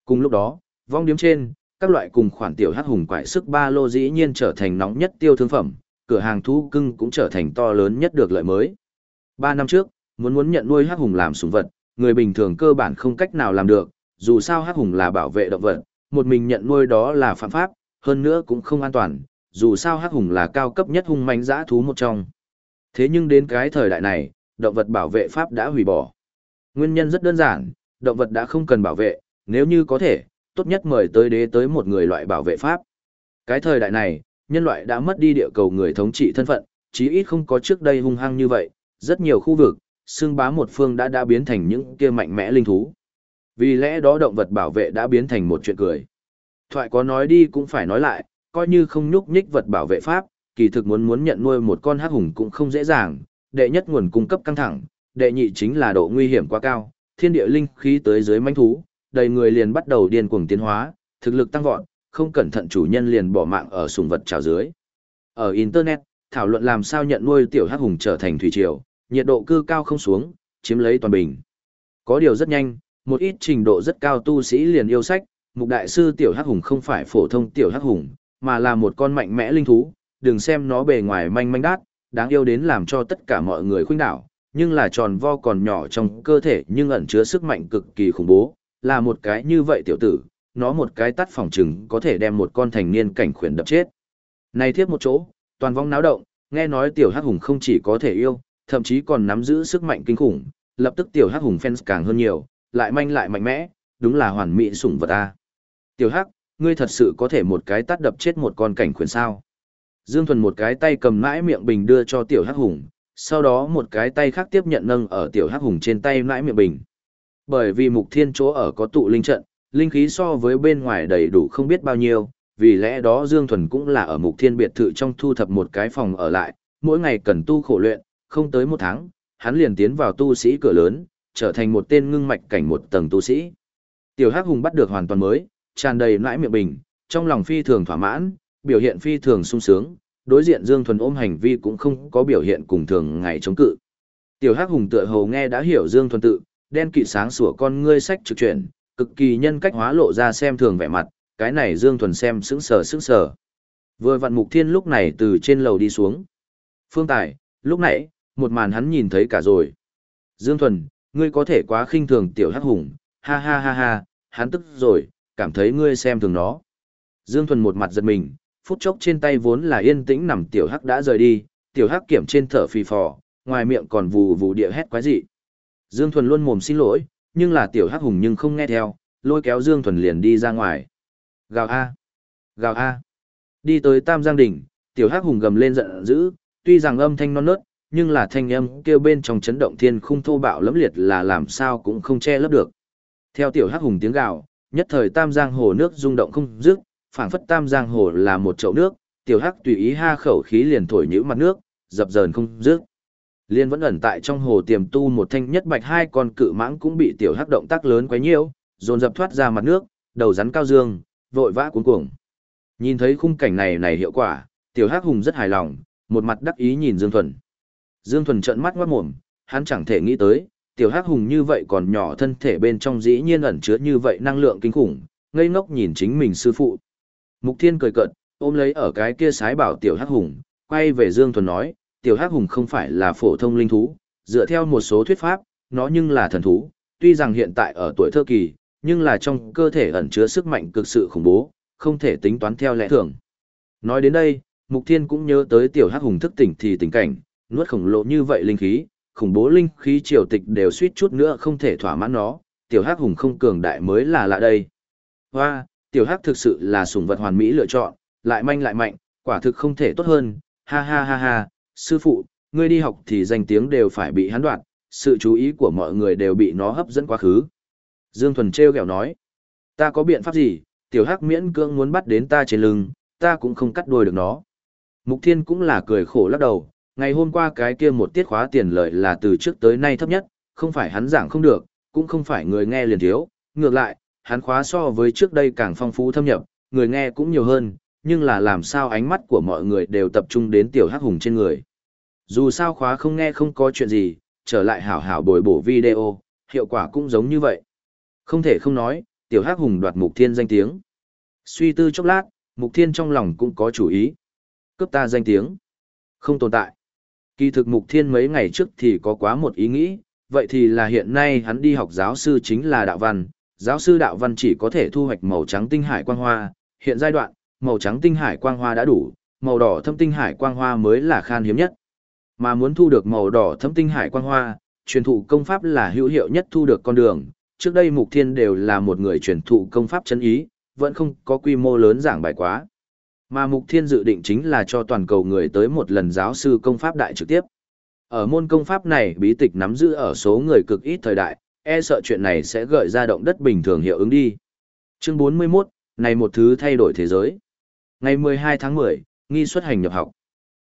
Cùng lúc đó, vong điếm trên, các loại cùng khoản tiểu hắc hùng quải sức ba lô dĩ nhiên trở thành nóng nhất tiêu thương phẩm, cửa hàng thú cưng cũng trở thành to lớn nhất được lợi mới. Ba năm trước, muốn muốn nhận nuôi hắc hùng làm sủng vật, người bình thường cơ bản không cách nào làm được, dù sao hắc hùng là bảo vệ động vật, một mình nhận nuôi đó là phạm pháp, hơn nữa cũng không an toàn, dù sao hắc hùng là cao cấp nhất hung manh dã thú một trong. Thế nhưng đến cái thời đại này, động vật bảo vệ pháp đã hủy bỏ. Nguyên nhân rất đơn giản, động vật đã không cần bảo vệ, nếu như có thể, tốt nhất mời tới đế tới một người loại bảo vệ pháp. Cái thời đại này, nhân loại đã mất đi địa cầu người thống trị thân phận, chí ít không có trước đây hung hăng như vậy, rất nhiều khu vực, xương bá một phương đã đã biến thành những kia mạnh mẽ linh thú. Vì lẽ đó động vật bảo vệ đã biến thành một chuyện cười. Thoại có nói đi cũng phải nói lại, coi như không nhúc nhích vật bảo vệ pháp, kỳ thực muốn muốn nhận nuôi một con hắc hùng cũng không dễ dàng, đệ nhất nguồn cung cấp căng thẳng, đệ nhị chính là độ nguy hiểm quá cao, thiên địa linh khí tới dưới manh thú, đầy người liền bắt đầu điên cuồng tiến hóa, thực lực tăng vọt, không cẩn thận chủ nhân liền bỏ mạng ở sùng vật trào dưới. Ở internet, thảo luận làm sao nhận nuôi tiểu hắc hùng trở thành thủy triều, nhiệt độ cư cao không xuống, chiếm lấy toàn bình. Có điều rất nhanh, một ít trình độ rất cao tu sĩ liền yêu sách, mục đại sư tiểu hắc hùng không phải phổ thông tiểu hắc hùng, mà là một con mạnh mẽ linh thú, đừng xem nó bề ngoài manh manh đát, đáng yêu đến làm cho tất cả mọi người khuynh đảo, nhưng là tròn vo còn nhỏ trong cơ thể nhưng ẩn chứa sức mạnh cực kỳ khủng bố, là một cái như vậy tiểu tử, nó một cái tắt phòng trừng có thể đem một con thành niên cảnh khuyển đập chết. Này thiếp một chỗ, toàn vong náo động, nghe nói tiểu hắc hùng không chỉ có thể yêu, thậm chí còn nắm giữ sức mạnh kinh khủng, lập tức tiểu hắc hùng fans càng hơn nhiều, lại manh lại mạnh mẽ, đúng là hoàn mỹ sủng vật ta. Tiểu hắc, ngươi thật sự có thể một cái tát đập chết một con cảnh khuyển sao. Dương Thuần một cái tay cầm nãi miệng bình đưa cho tiểu hắc hùng, sau đó một cái tay khác tiếp nhận nâng ở tiểu hắc hùng trên tay nãi miệng bình. Bởi vì mục thiên chỗ ở có tụ linh trận, linh khí so với bên ngoài đầy đủ không biết bao nhiêu, vì lẽ đó Dương Thuần cũng là ở mục thiên biệt thự trong thu thập một cái phòng ở lại, mỗi ngày cần tu khổ luyện, không tới một tháng, hắn liền tiến vào tu sĩ cửa lớn, trở thành một tên ngưng mạch cảnh một tầng tu sĩ. Tiểu Hắc Hùng bắt được hoàn toàn mới, tràn đầy nãi miệng bình, trong lòng phi thường thỏa mãn, biểu hiện phi thường sung sướng, đối diện Dương Thuần ôm hành vi cũng không có biểu hiện cùng thường ngày chống cự. Tiểu Hắc Hùng tựa hồ nghe đã hiểu Dương Thuần tự, đen kỵ sáng sủa con ngươi sách trực chuyển, cực kỳ nhân cách hóa lộ ra xem thường vẻ mặt, cái này Dương Thuần xem sững sờ sững sờ. Vừa vặn Mục Thiên lúc này từ trên lầu đi xuống. Phương Tài, lúc nãy, một màn hắn nhìn thấy cả rồi. Dương Thuần, ngươi có thể quá khinh thường tiểu hắc hùng, ha ha ha ha, hắn tức rồi, cảm thấy ngươi xem thường nó. Dương Thuần một mặt giật mình, phút chốc trên tay vốn là yên tĩnh nằm tiểu hắc đã rời đi, tiểu hắc kiểm trên thở phì phò, ngoài miệng còn vù vù địa hét quái dị. Dương Thuần luôn mồm xin lỗi, nhưng là tiểu hắc hùng nhưng không nghe theo, lôi kéo Dương Thuần liền đi ra ngoài. Gào a, gào a. Đi tới Tam Giang đỉnh, tiểu hắc hùng gầm lên giận dữ, tuy rằng âm thanh non nớt, nhưng là thanh âm kêu bên trong chấn động thiên khung thô bạo lẫm liệt là làm sao cũng không che lấp được. Theo tiểu hắc hùng tiếng gào, nhất thời Tam Giang hồ nước rung động không dứt, phảng phất Tam Giang hồ là một chậu nước, tiểu hắc tùy ý ha khẩu khí liền thổi nhũ mặt nước, dập dờn không dứt. Liên vẫn ẩn tại trong hồ tiềm tu một thanh nhất bạch hai con cự mãng cũng bị tiểu hắc động tác lớn quấy nhiễu, dồn dập thoát ra mặt nước, đầu rắn cao dương, vội vã cuống cuồng. Nhìn thấy khung cảnh này này hiệu quả, tiểu hắc hùng rất hài lòng, một mặt đắc ý nhìn Dương Thuần. Dương Thuần trợn mắt ngoát mồm, hắn chẳng thể nghĩ tới, tiểu hắc hùng như vậy còn nhỏ thân thể bên trong dĩ nhiên ẩn chứa như vậy năng lượng kinh khủng, ngây ngốc nhìn chính mình sư phụ. Mục Thiên cười cợt, ôm lấy ở cái kia sái bảo tiểu hắc hùng, quay về Dương Thuần nói, tiểu hắc hùng không phải là phổ thông linh thú, dựa theo một số thuyết pháp, nó nhưng là thần thú, tuy rằng hiện tại ở tuổi thơ kỳ, nhưng là trong cơ thể ẩn chứa sức mạnh cực sự khủng bố, không thể tính toán theo lẽ thường. Nói đến đây, Mục Thiên cũng nhớ tới tiểu hắc hùng thức tỉnh thì tình cảnh, nuốt khổng lồ như vậy linh khí, khủng bố linh khí triều tịch đều suýt chút nữa không thể thỏa mãn nó, tiểu hắc hùng không cường đại mới là lạ đây. Hoa, tiểu hắc thực sự là sủng vật hoàn mỹ lựa chọn, lại manh lại mạnh, quả thực không thể tốt hơn, ha ha ha ha, sư phụ, ngươi đi học thì danh tiếng đều phải bị hắn đoạt, sự chú ý của mọi người đều bị nó hấp dẫn quá khứ. Dương Thuần treo kẹo nói, ta có biện pháp gì, tiểu hắc miễn cưỡng muốn bắt đến ta trên lưng, ta cũng không cắt đuôi được nó. Mục Thiên cũng là cười khổ lắc đầu, ngày hôm qua cái kia một tiết khóa tiền lợi là từ trước tới nay thấp nhất, không phải hắn giảng không được, cũng không phải người nghe liền thiếu, ngược lại, hắn khóa so với trước đây càng phong phú thâm nhập, người nghe cũng nhiều hơn, nhưng là làm sao ánh mắt của mọi người đều tập trung đến tiểu hắc hùng trên người. Dù sao khóa không nghe không có chuyện gì, trở lại hảo hảo bồi bổ video, hiệu quả cũng giống như vậy. Không thể không nói, tiểu hắc hùng đoạt mục thiên danh tiếng. Suy tư chốc lát, mục thiên trong lòng cũng có chủ ý. Cướp ta danh tiếng. Không tồn tại. Kỳ thực mục thiên mấy ngày trước thì có quá một ý nghĩ, vậy thì là hiện nay hắn đi học giáo sư chính là đạo văn. Giáo sư đạo văn chỉ có thể thu hoạch màu trắng tinh hải quang hoa, hiện giai đoạn, màu trắng tinh hải quang hoa đã đủ, màu đỏ thâm tinh hải quang hoa mới là khan hiếm nhất. Mà muốn thu được màu đỏ thâm tinh hải quang hoa, truyền thụ công pháp là hữu hiệu nhất thu được con đường. Trước đây Mục Thiên đều là một người truyền thụ công pháp chân ý, vẫn không có quy mô lớn giảng bài quá. Mà Mục Thiên dự định chính là cho toàn cầu người tới một lần giáo sư công pháp đại trực tiếp. Ở môn công pháp này bí tịch nắm giữ ở số người cực ít thời đại, e sợ chuyện này sẽ gợi ra động đất bình thường hiệu ứng đi. Chương 41, này một thứ thay đổi thế giới. Ngày 12 tháng 10, nghi xuất hành nhập học.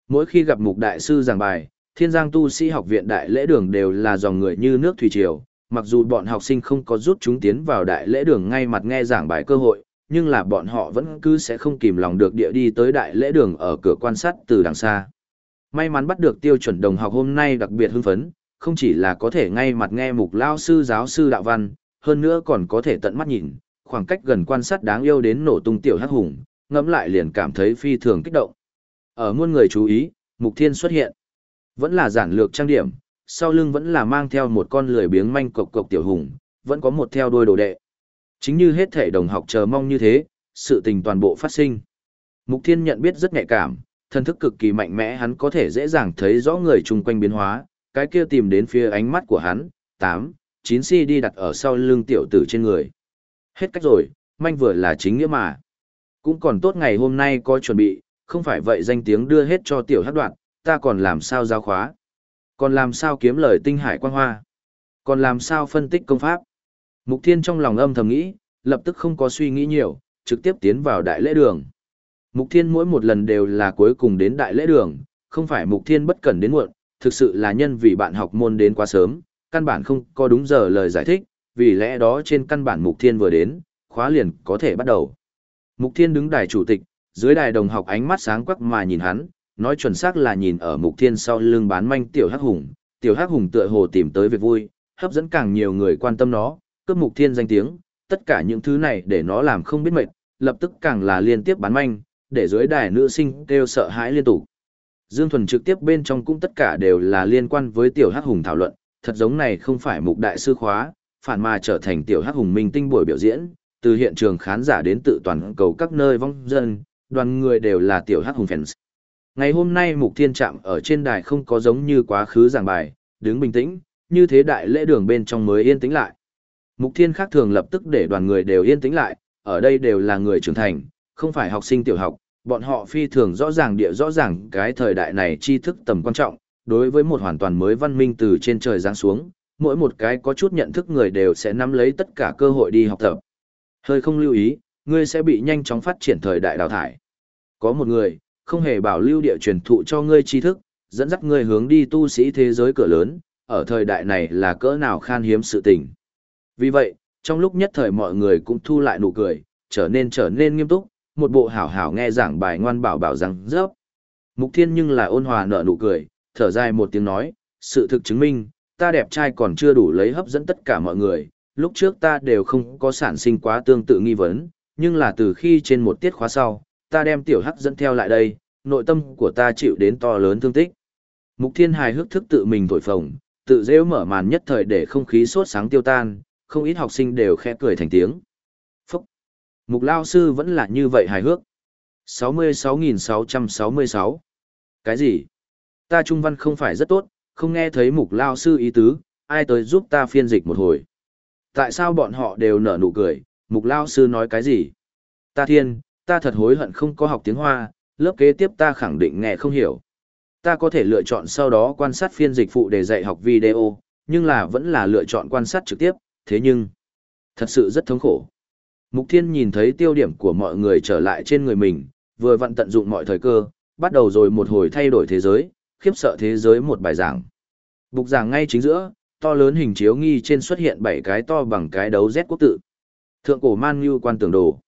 Mỗi khi gặp mục đại sư giảng bài, Thiên Giang tu sĩ học viện đại lễ đường đều là dòng người như nước thủy triều, mặc dù bọn học sinh không có rút chúng tiến vào đại lễ đường ngay mặt nghe giảng bài cơ hội, nhưng là bọn họ vẫn cứ sẽ không kìm lòng được địa đi tới đại lễ đường ở cửa quan sát từ đằng xa. May mắn bắt được tiêu chuẩn đồng học hôm nay đặc biệt hưng phấn, không chỉ là có thể ngay mặt nghe mục lao sư giáo sư đạo văn, hơn nữa còn có thể tận mắt nhìn, khoảng cách gần quan sát đáng yêu đến nổ tung tiểu hắc hùng, ngẫm lại liền cảm thấy phi thường kích động. Ở muôn người chú ý, Mục Thiên xuất hiện. Vẫn là giản lược trang điểm, sau lưng vẫn là mang theo một con lười biếng manh cộc cộc tiểu hùng, vẫn có một theo đuôi đồ đệ. Chính như hết thể đồng học chờ mong như thế, sự tình toàn bộ phát sinh. Mục Thiên nhận biết rất nhạy cảm, thân thức cực kỳ mạnh mẽ hắn có thể dễ dàng thấy rõ người chung quanh biến hóa, cái kia tìm đến phía ánh mắt của hắn, 8, 9 si đi đặt ở sau lưng tiểu tử trên người. Hết cách rồi, manh vừa là chính nghĩa mà. Cũng còn tốt ngày hôm nay có chuẩn bị, không phải vậy danh tiếng đưa hết cho tiểu hát đoạn, ta còn làm sao giao khóa. Còn làm sao kiếm lời tinh hải quang hoa. Còn làm sao phân tích công pháp. Mục Thiên trong lòng âm thầm nghĩ, lập tức không có suy nghĩ nhiều, trực tiếp tiến vào đại lễ đường. Mục Thiên mỗi một lần đều là cuối cùng đến đại lễ đường, không phải Mục Thiên bất cần đến muộn, thực sự là nhân vì bạn học môn đến quá sớm, căn bản không có đúng giờ lời giải thích, vì lẽ đó trên căn bản Mục Thiên vừa đến, khóa liền có thể bắt đầu. Mục Thiên đứng đài chủ tịch, dưới đài đồng học ánh mắt sáng quắc mà nhìn hắn, nói chuẩn xác là nhìn ở Mục Thiên sau lưng bán manh tiểu hắc hùng, tiểu hắc hùng tựa hồ tìm tới việc vui, hấp dẫn càng nhiều người quan tâm nó, cướp Mục Thiên danh tiếng, tất cả những thứ này để nó làm không biết mệt, lập tức càng là liên tiếp bán manh, để dưới đài nữ sinh kêu sợ hãi liên tục. Dương Thuần trực tiếp bên trong cũng tất cả đều là liên quan với tiểu hắc hùng thảo luận, thật giống này không phải mục đại sư khóa, phản mà trở thành tiểu hắc hùng minh tinh buổi biểu diễn, từ hiện trường khán giả đến tự toàn cầu các nơi vong dân, đoàn người đều là tiểu hắc hùng fans. Ngày hôm nay Mục Thiên Trạm ở trên đài không có giống như quá khứ giảng bài, đứng bình tĩnh, như thế đại lễ đường bên trong mới yên tĩnh lại. Mục Thiên khác thường lập tức để đoàn người đều yên tĩnh lại, ở đây đều là người trưởng thành, không phải học sinh tiểu học, bọn họ phi thường rõ ràng địa rõ ràng cái thời đại này tri thức tầm quan trọng, đối với một hoàn toàn mới văn minh từ trên trời giáng xuống, mỗi một cái có chút nhận thức người đều sẽ nắm lấy tất cả cơ hội đi học tập. Hơi không lưu ý, ngươi sẽ bị nhanh chóng phát triển thời đại đào thải. Có một người, không hề bảo lưu địa truyền thụ cho ngươi tri thức, dẫn dắt ngươi hướng đi tu sĩ thế giới cửa lớn, ở thời đại này là cỡ nào khan hiếm sự tình. Vì vậy, trong lúc nhất thời mọi người cũng thu lại nụ cười, trở nên trở nên nghiêm túc, một bộ hảo hảo nghe giảng bài ngoan bảo bảo rằng rớp. Mục Thiên nhưng là ôn hòa nở nụ cười, thở dài một tiếng nói, sự thực chứng minh, ta đẹp trai còn chưa đủ lấy hấp dẫn tất cả mọi người, lúc trước ta đều không có sản sinh quá tương tự nghi vấn, nhưng là từ khi trên một tiết khóa sau, ta đem tiểu hắc dẫn theo lại đây, nội tâm của ta chịu đến to lớn thương tích. Mục Thiên hài hước thức tự mình thổi phồng, tự dễ mở màn nhất thời để không khí sốt sáng tiêu tan, không ít học sinh đều khẽ cười thành tiếng. Phúc! Mục Lao Sư vẫn là như vậy hài hước. 66.666 Cái gì? Ta trung văn không phải rất tốt, không nghe thấy Mục Lao Sư ý tứ, ai tới giúp ta phiên dịch một hồi. Tại sao bọn họ đều nở nụ cười, Mục Lao Sư nói cái gì? Ta thiên, ta thật hối hận không có học tiếng Hoa, lớp kế tiếp ta khẳng định nghe không hiểu. Ta có thể lựa chọn sau đó quan sát phiên dịch phụ để dạy học video, nhưng là vẫn là lựa chọn quan sát trực tiếp, thế nhưng, thật sự rất thống khổ. Mục Thiên nhìn thấy tiêu điểm của mọi người trở lại trên người mình, vừa vặn tận dụng mọi thời cơ, bắt đầu rồi một hồi thay đổi thế giới, khiếp sợ thế giới một bài giảng. Bục giảng ngay chính giữa, to lớn hình chiếu nghi trên xuất hiện bảy cái to bằng cái đấu Z quốc tự. Thượng cổ man như quan tưởng đồ.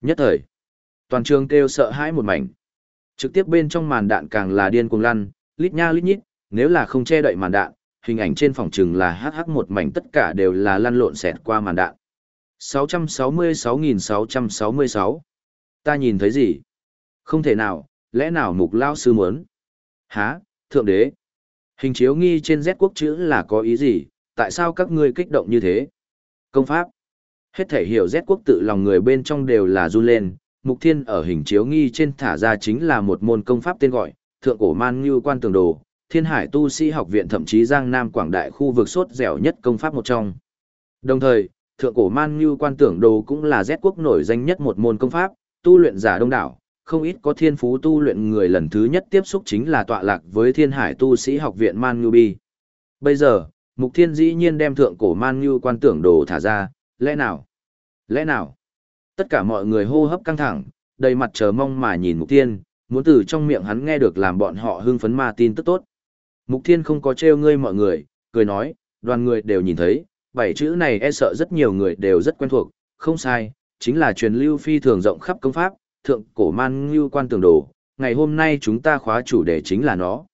Nhất thời, toàn trường kêu sợ hãi một mảnh. Trực tiếp bên trong màn đạn càng là điên cuồng lăn, lít nha lít nhít, nếu là không che đậy màn đạn, hình ảnh trên phòng trừng là hh một mảnh tất cả đều là lăn lộn xẹt qua màn đạn. 666.666 Ta nhìn thấy gì? Không thể nào, lẽ nào mục lao sư muốn? Hả, thượng đế? Hình chiếu nghi trên Z quốc chữ là có ý gì? Tại sao các ngươi kích động như thế? Công pháp. Hết thể hiểu Z quốc tự lòng người bên trong đều là run lên, mục thiên ở hình chiếu nghi trên thả ra chính là một môn công pháp tên gọi, thượng cổ man như quan tường đồ, thiên hải tu sĩ học viện thậm chí giang nam quảng đại khu vực sốt dẻo nhất công pháp một trong. Đồng thời, thượng cổ man như quan tưởng đồ cũng là Z quốc nổi danh nhất một môn công pháp, tu luyện giả đông đảo, không ít có thiên phú tu luyện người lần thứ nhất tiếp xúc chính là tọa lạc với thiên hải tu sĩ học viện man như bi. Bây giờ, mục thiên dĩ nhiên đem thượng cổ man như quan tưởng đồ thả ra, lẽ nào? Lẽ nào? Tất cả mọi người hô hấp căng thẳng, đầy mặt chờ mong mà nhìn mục thiên, muốn từ trong miệng hắn nghe được làm bọn họ hưng phấn ma tin tức tốt. Mục Thiên không có trêu ngươi mọi người, cười nói, đoàn người đều nhìn thấy, bảy chữ này e sợ rất nhiều người đều rất quen thuộc, không sai, chính là truyền lưu phi thường rộng khắp công pháp, thượng cổ man lưu quan tường đồ, ngày hôm nay chúng ta khóa chủ đề chính là nó.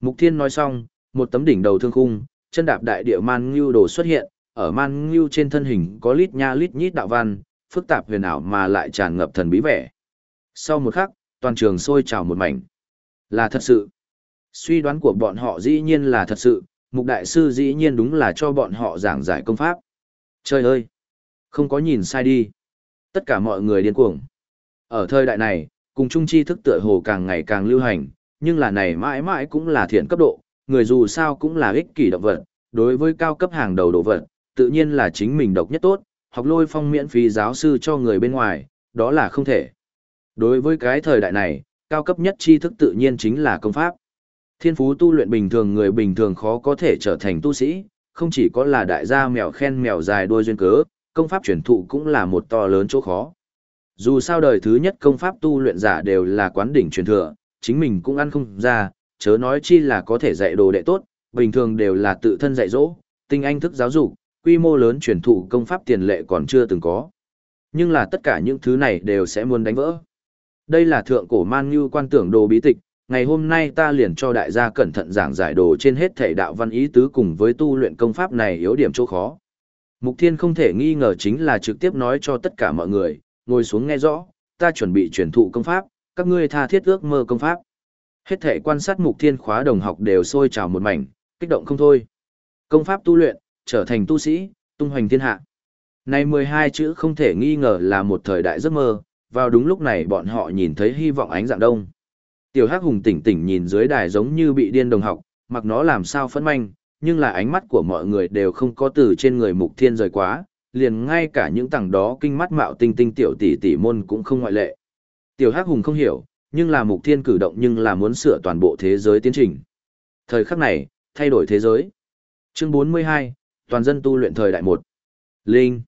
Mục Thiên nói xong, một tấm đỉnh đầu thương khung, chân đạp đại địa man lưu đồ xuất hiện, ở man lưu trên thân hình có lít nha lít nhít đạo văn, phức tạp huyền ảo mà lại tràn ngập thần bí vẻ. Sau một khắc, toàn trường sôi trào một mảnh. Là thật sự. Suy đoán của bọn họ dĩ nhiên là thật sự, mục đại sư dĩ nhiên đúng là cho bọn họ giảng giải công pháp. Trời ơi! Không có nhìn sai đi. Tất cả mọi người điên cuồng. Ở thời đại này, cùng chung tri thức tựa hồ càng ngày càng lưu hành, nhưng là này mãi mãi cũng là thiện cấp độ, người dù sao cũng là ích kỷ động vật, đối với cao cấp hàng đầu đồ vật, tự nhiên là chính mình độc nhất tốt, học lôi phong miễn phí giáo sư cho người bên ngoài, đó là không thể. Đối với cái thời đại này, cao cấp nhất tri thức tự nhiên chính là công pháp. Thiên phú tu luyện bình thường người bình thường khó có thể trở thành tu sĩ, không chỉ có là đại gia mèo khen mèo dài đuôi duyên cớ, công pháp truyền thụ cũng là một to lớn chỗ khó. Dù sao đời thứ nhất công pháp tu luyện giả đều là quán đỉnh truyền thừa, chính mình cũng ăn không ra, chớ nói chi là có thể dạy đồ đệ tốt, bình thường đều là tự thân dạy dỗ, tinh anh thức giáo dục, quy mô lớn truyền thụ công pháp tiền lệ còn chưa từng có. Nhưng là tất cả những thứ này đều sẽ muốn đánh vỡ. Đây là thượng cổ man như quan tưởng đồ bí tịch, ngày hôm nay ta liền cho đại gia cẩn thận giảng giải đồ trên hết thể đạo văn ý tứ cùng với tu luyện công pháp này yếu điểm chỗ khó. Mục Thiên không thể nghi ngờ chính là trực tiếp nói cho tất cả mọi người, ngồi xuống nghe rõ, ta chuẩn bị truyền thụ công pháp, các ngươi tha thiết ước mơ công pháp. Hết thể quan sát Mục Thiên khóa đồng học đều sôi trào một mảnh, kích động không thôi. Công pháp tu luyện, trở thành tu sĩ, tung hoành thiên hạ. Này 12 chữ không thể nghi ngờ là một thời đại giấc mơ, vào đúng lúc này bọn họ nhìn thấy hy vọng ánh dạng đông. Tiểu Hắc Hùng tỉnh tỉnh nhìn dưới đài giống như bị điên đồng học, mặc nó làm sao phẫn manh, nhưng là ánh mắt của mọi người đều không có từ trên người Mục Thiên rời quá, liền ngay cả những tầng đó kinh mắt mạo tinh tinh tiểu tỷ tỷ môn cũng không ngoại lệ. Tiểu Hắc Hùng không hiểu, nhưng là Mục Thiên cử động nhưng là muốn sửa toàn bộ thế giới tiến trình. Thời khắc này, thay đổi thế giới. Chương 42, toàn dân tu luyện thời đại một. Linh.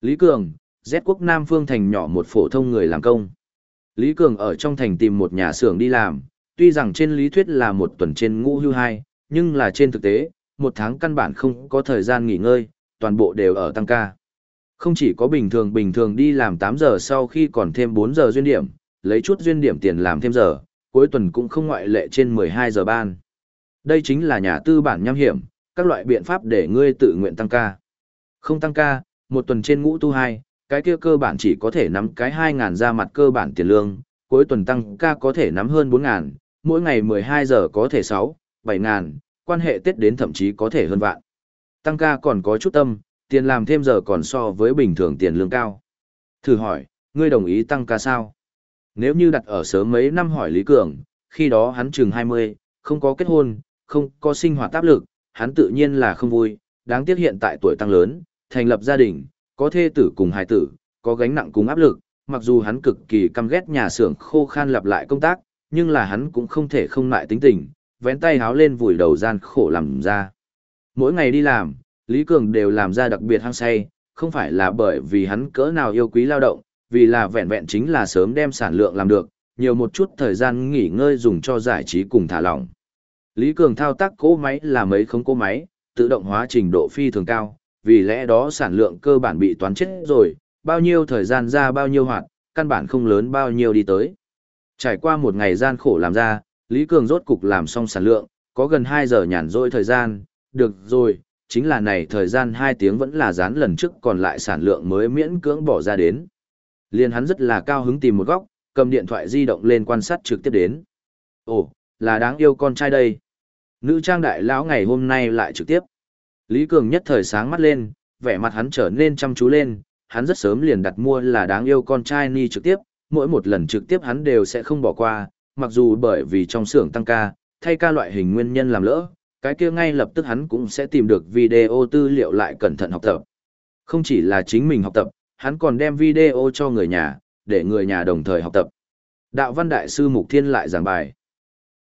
Lý Cường, Z quốc Nam Phương thành nhỏ một phổ thông người làm công. Lý Cường ở trong thành tìm một nhà xưởng đi làm, tuy rằng trên lý thuyết là một tuần trên ngũ hưu hai, nhưng là trên thực tế, một tháng căn bản không có thời gian nghỉ ngơi, toàn bộ đều ở tăng ca. Không chỉ có bình thường bình thường đi làm 8 giờ sau khi còn thêm 4 giờ duyên điểm, lấy chút duyên điểm tiền làm thêm giờ, cuối tuần cũng không ngoại lệ trên 12 giờ ban. Đây chính là nhà tư bản nham hiểm, các loại biện pháp để ngươi tự nguyện tăng ca. Không tăng ca, một tuần trên ngũ tu hai, cái kia cơ bản chỉ có thể nắm cái 2.000 ra mặt cơ bản tiền lương, cuối tuần tăng ca có thể nắm hơn 4.000, mỗi ngày 12 giờ có thể 6, 7.000, quan hệ Tết đến thậm chí có thể hơn vạn. Tăng ca còn có chút tâm, tiền làm thêm giờ còn so với bình thường tiền lương cao. Thử hỏi, ngươi đồng ý tăng ca sao? Nếu như đặt ở sớm mấy năm hỏi Lý Cường, khi đó hắn chừng 20, không có kết hôn, không có sinh hoạt áp lực, hắn tự nhiên là không vui, đáng tiếc hiện tại tuổi tăng lớn, thành lập gia đình, có thê tử cùng hài tử, có gánh nặng cùng áp lực, mặc dù hắn cực kỳ căm ghét nhà xưởng khô khan lặp lại công tác, nhưng là hắn cũng không thể không lại tính tình, vén tay háo lên vùi đầu gian khổ làm ra. Mỗi ngày đi làm, Lý Cường đều làm ra đặc biệt hăng say, không phải là bởi vì hắn cỡ nào yêu quý lao động, vì là vẹn vẹn chính là sớm đem sản lượng làm được, nhiều một chút thời gian nghỉ ngơi dùng cho giải trí cùng thả lỏng. Lý Cường thao tác cỗ máy là mấy không cỗ máy, tự động hóa trình độ phi thường cao, vì lẽ đó sản lượng cơ bản bị toán chết rồi, bao nhiêu thời gian ra bao nhiêu hoạt, căn bản không lớn bao nhiêu đi tới. Trải qua một ngày gian khổ làm ra, Lý Cường rốt cục làm xong sản lượng, có gần 2 giờ nhàn rỗi thời gian, được rồi, chính là này thời gian 2 tiếng vẫn là dán lần trước còn lại sản lượng mới miễn cưỡng bỏ ra đến. Liên hắn rất là cao hứng tìm một góc, cầm điện thoại di động lên quan sát trực tiếp đến. Ồ, là đáng yêu con trai đây. Nữ trang đại lão ngày hôm nay lại trực tiếp. Lý Cường nhất thời sáng mắt lên, vẻ mặt hắn trở nên chăm chú lên, hắn rất sớm liền đặt mua là đáng yêu con trai ni trực tiếp, mỗi một lần trực tiếp hắn đều sẽ không bỏ qua, mặc dù bởi vì trong xưởng tăng ca, thay ca loại hình nguyên nhân làm lỡ, cái kia ngay lập tức hắn cũng sẽ tìm được video tư liệu lại cẩn thận học tập. Không chỉ là chính mình học tập, hắn còn đem video cho người nhà, để người nhà đồng thời học tập. Đạo văn đại sư Mục Thiên lại giảng bài.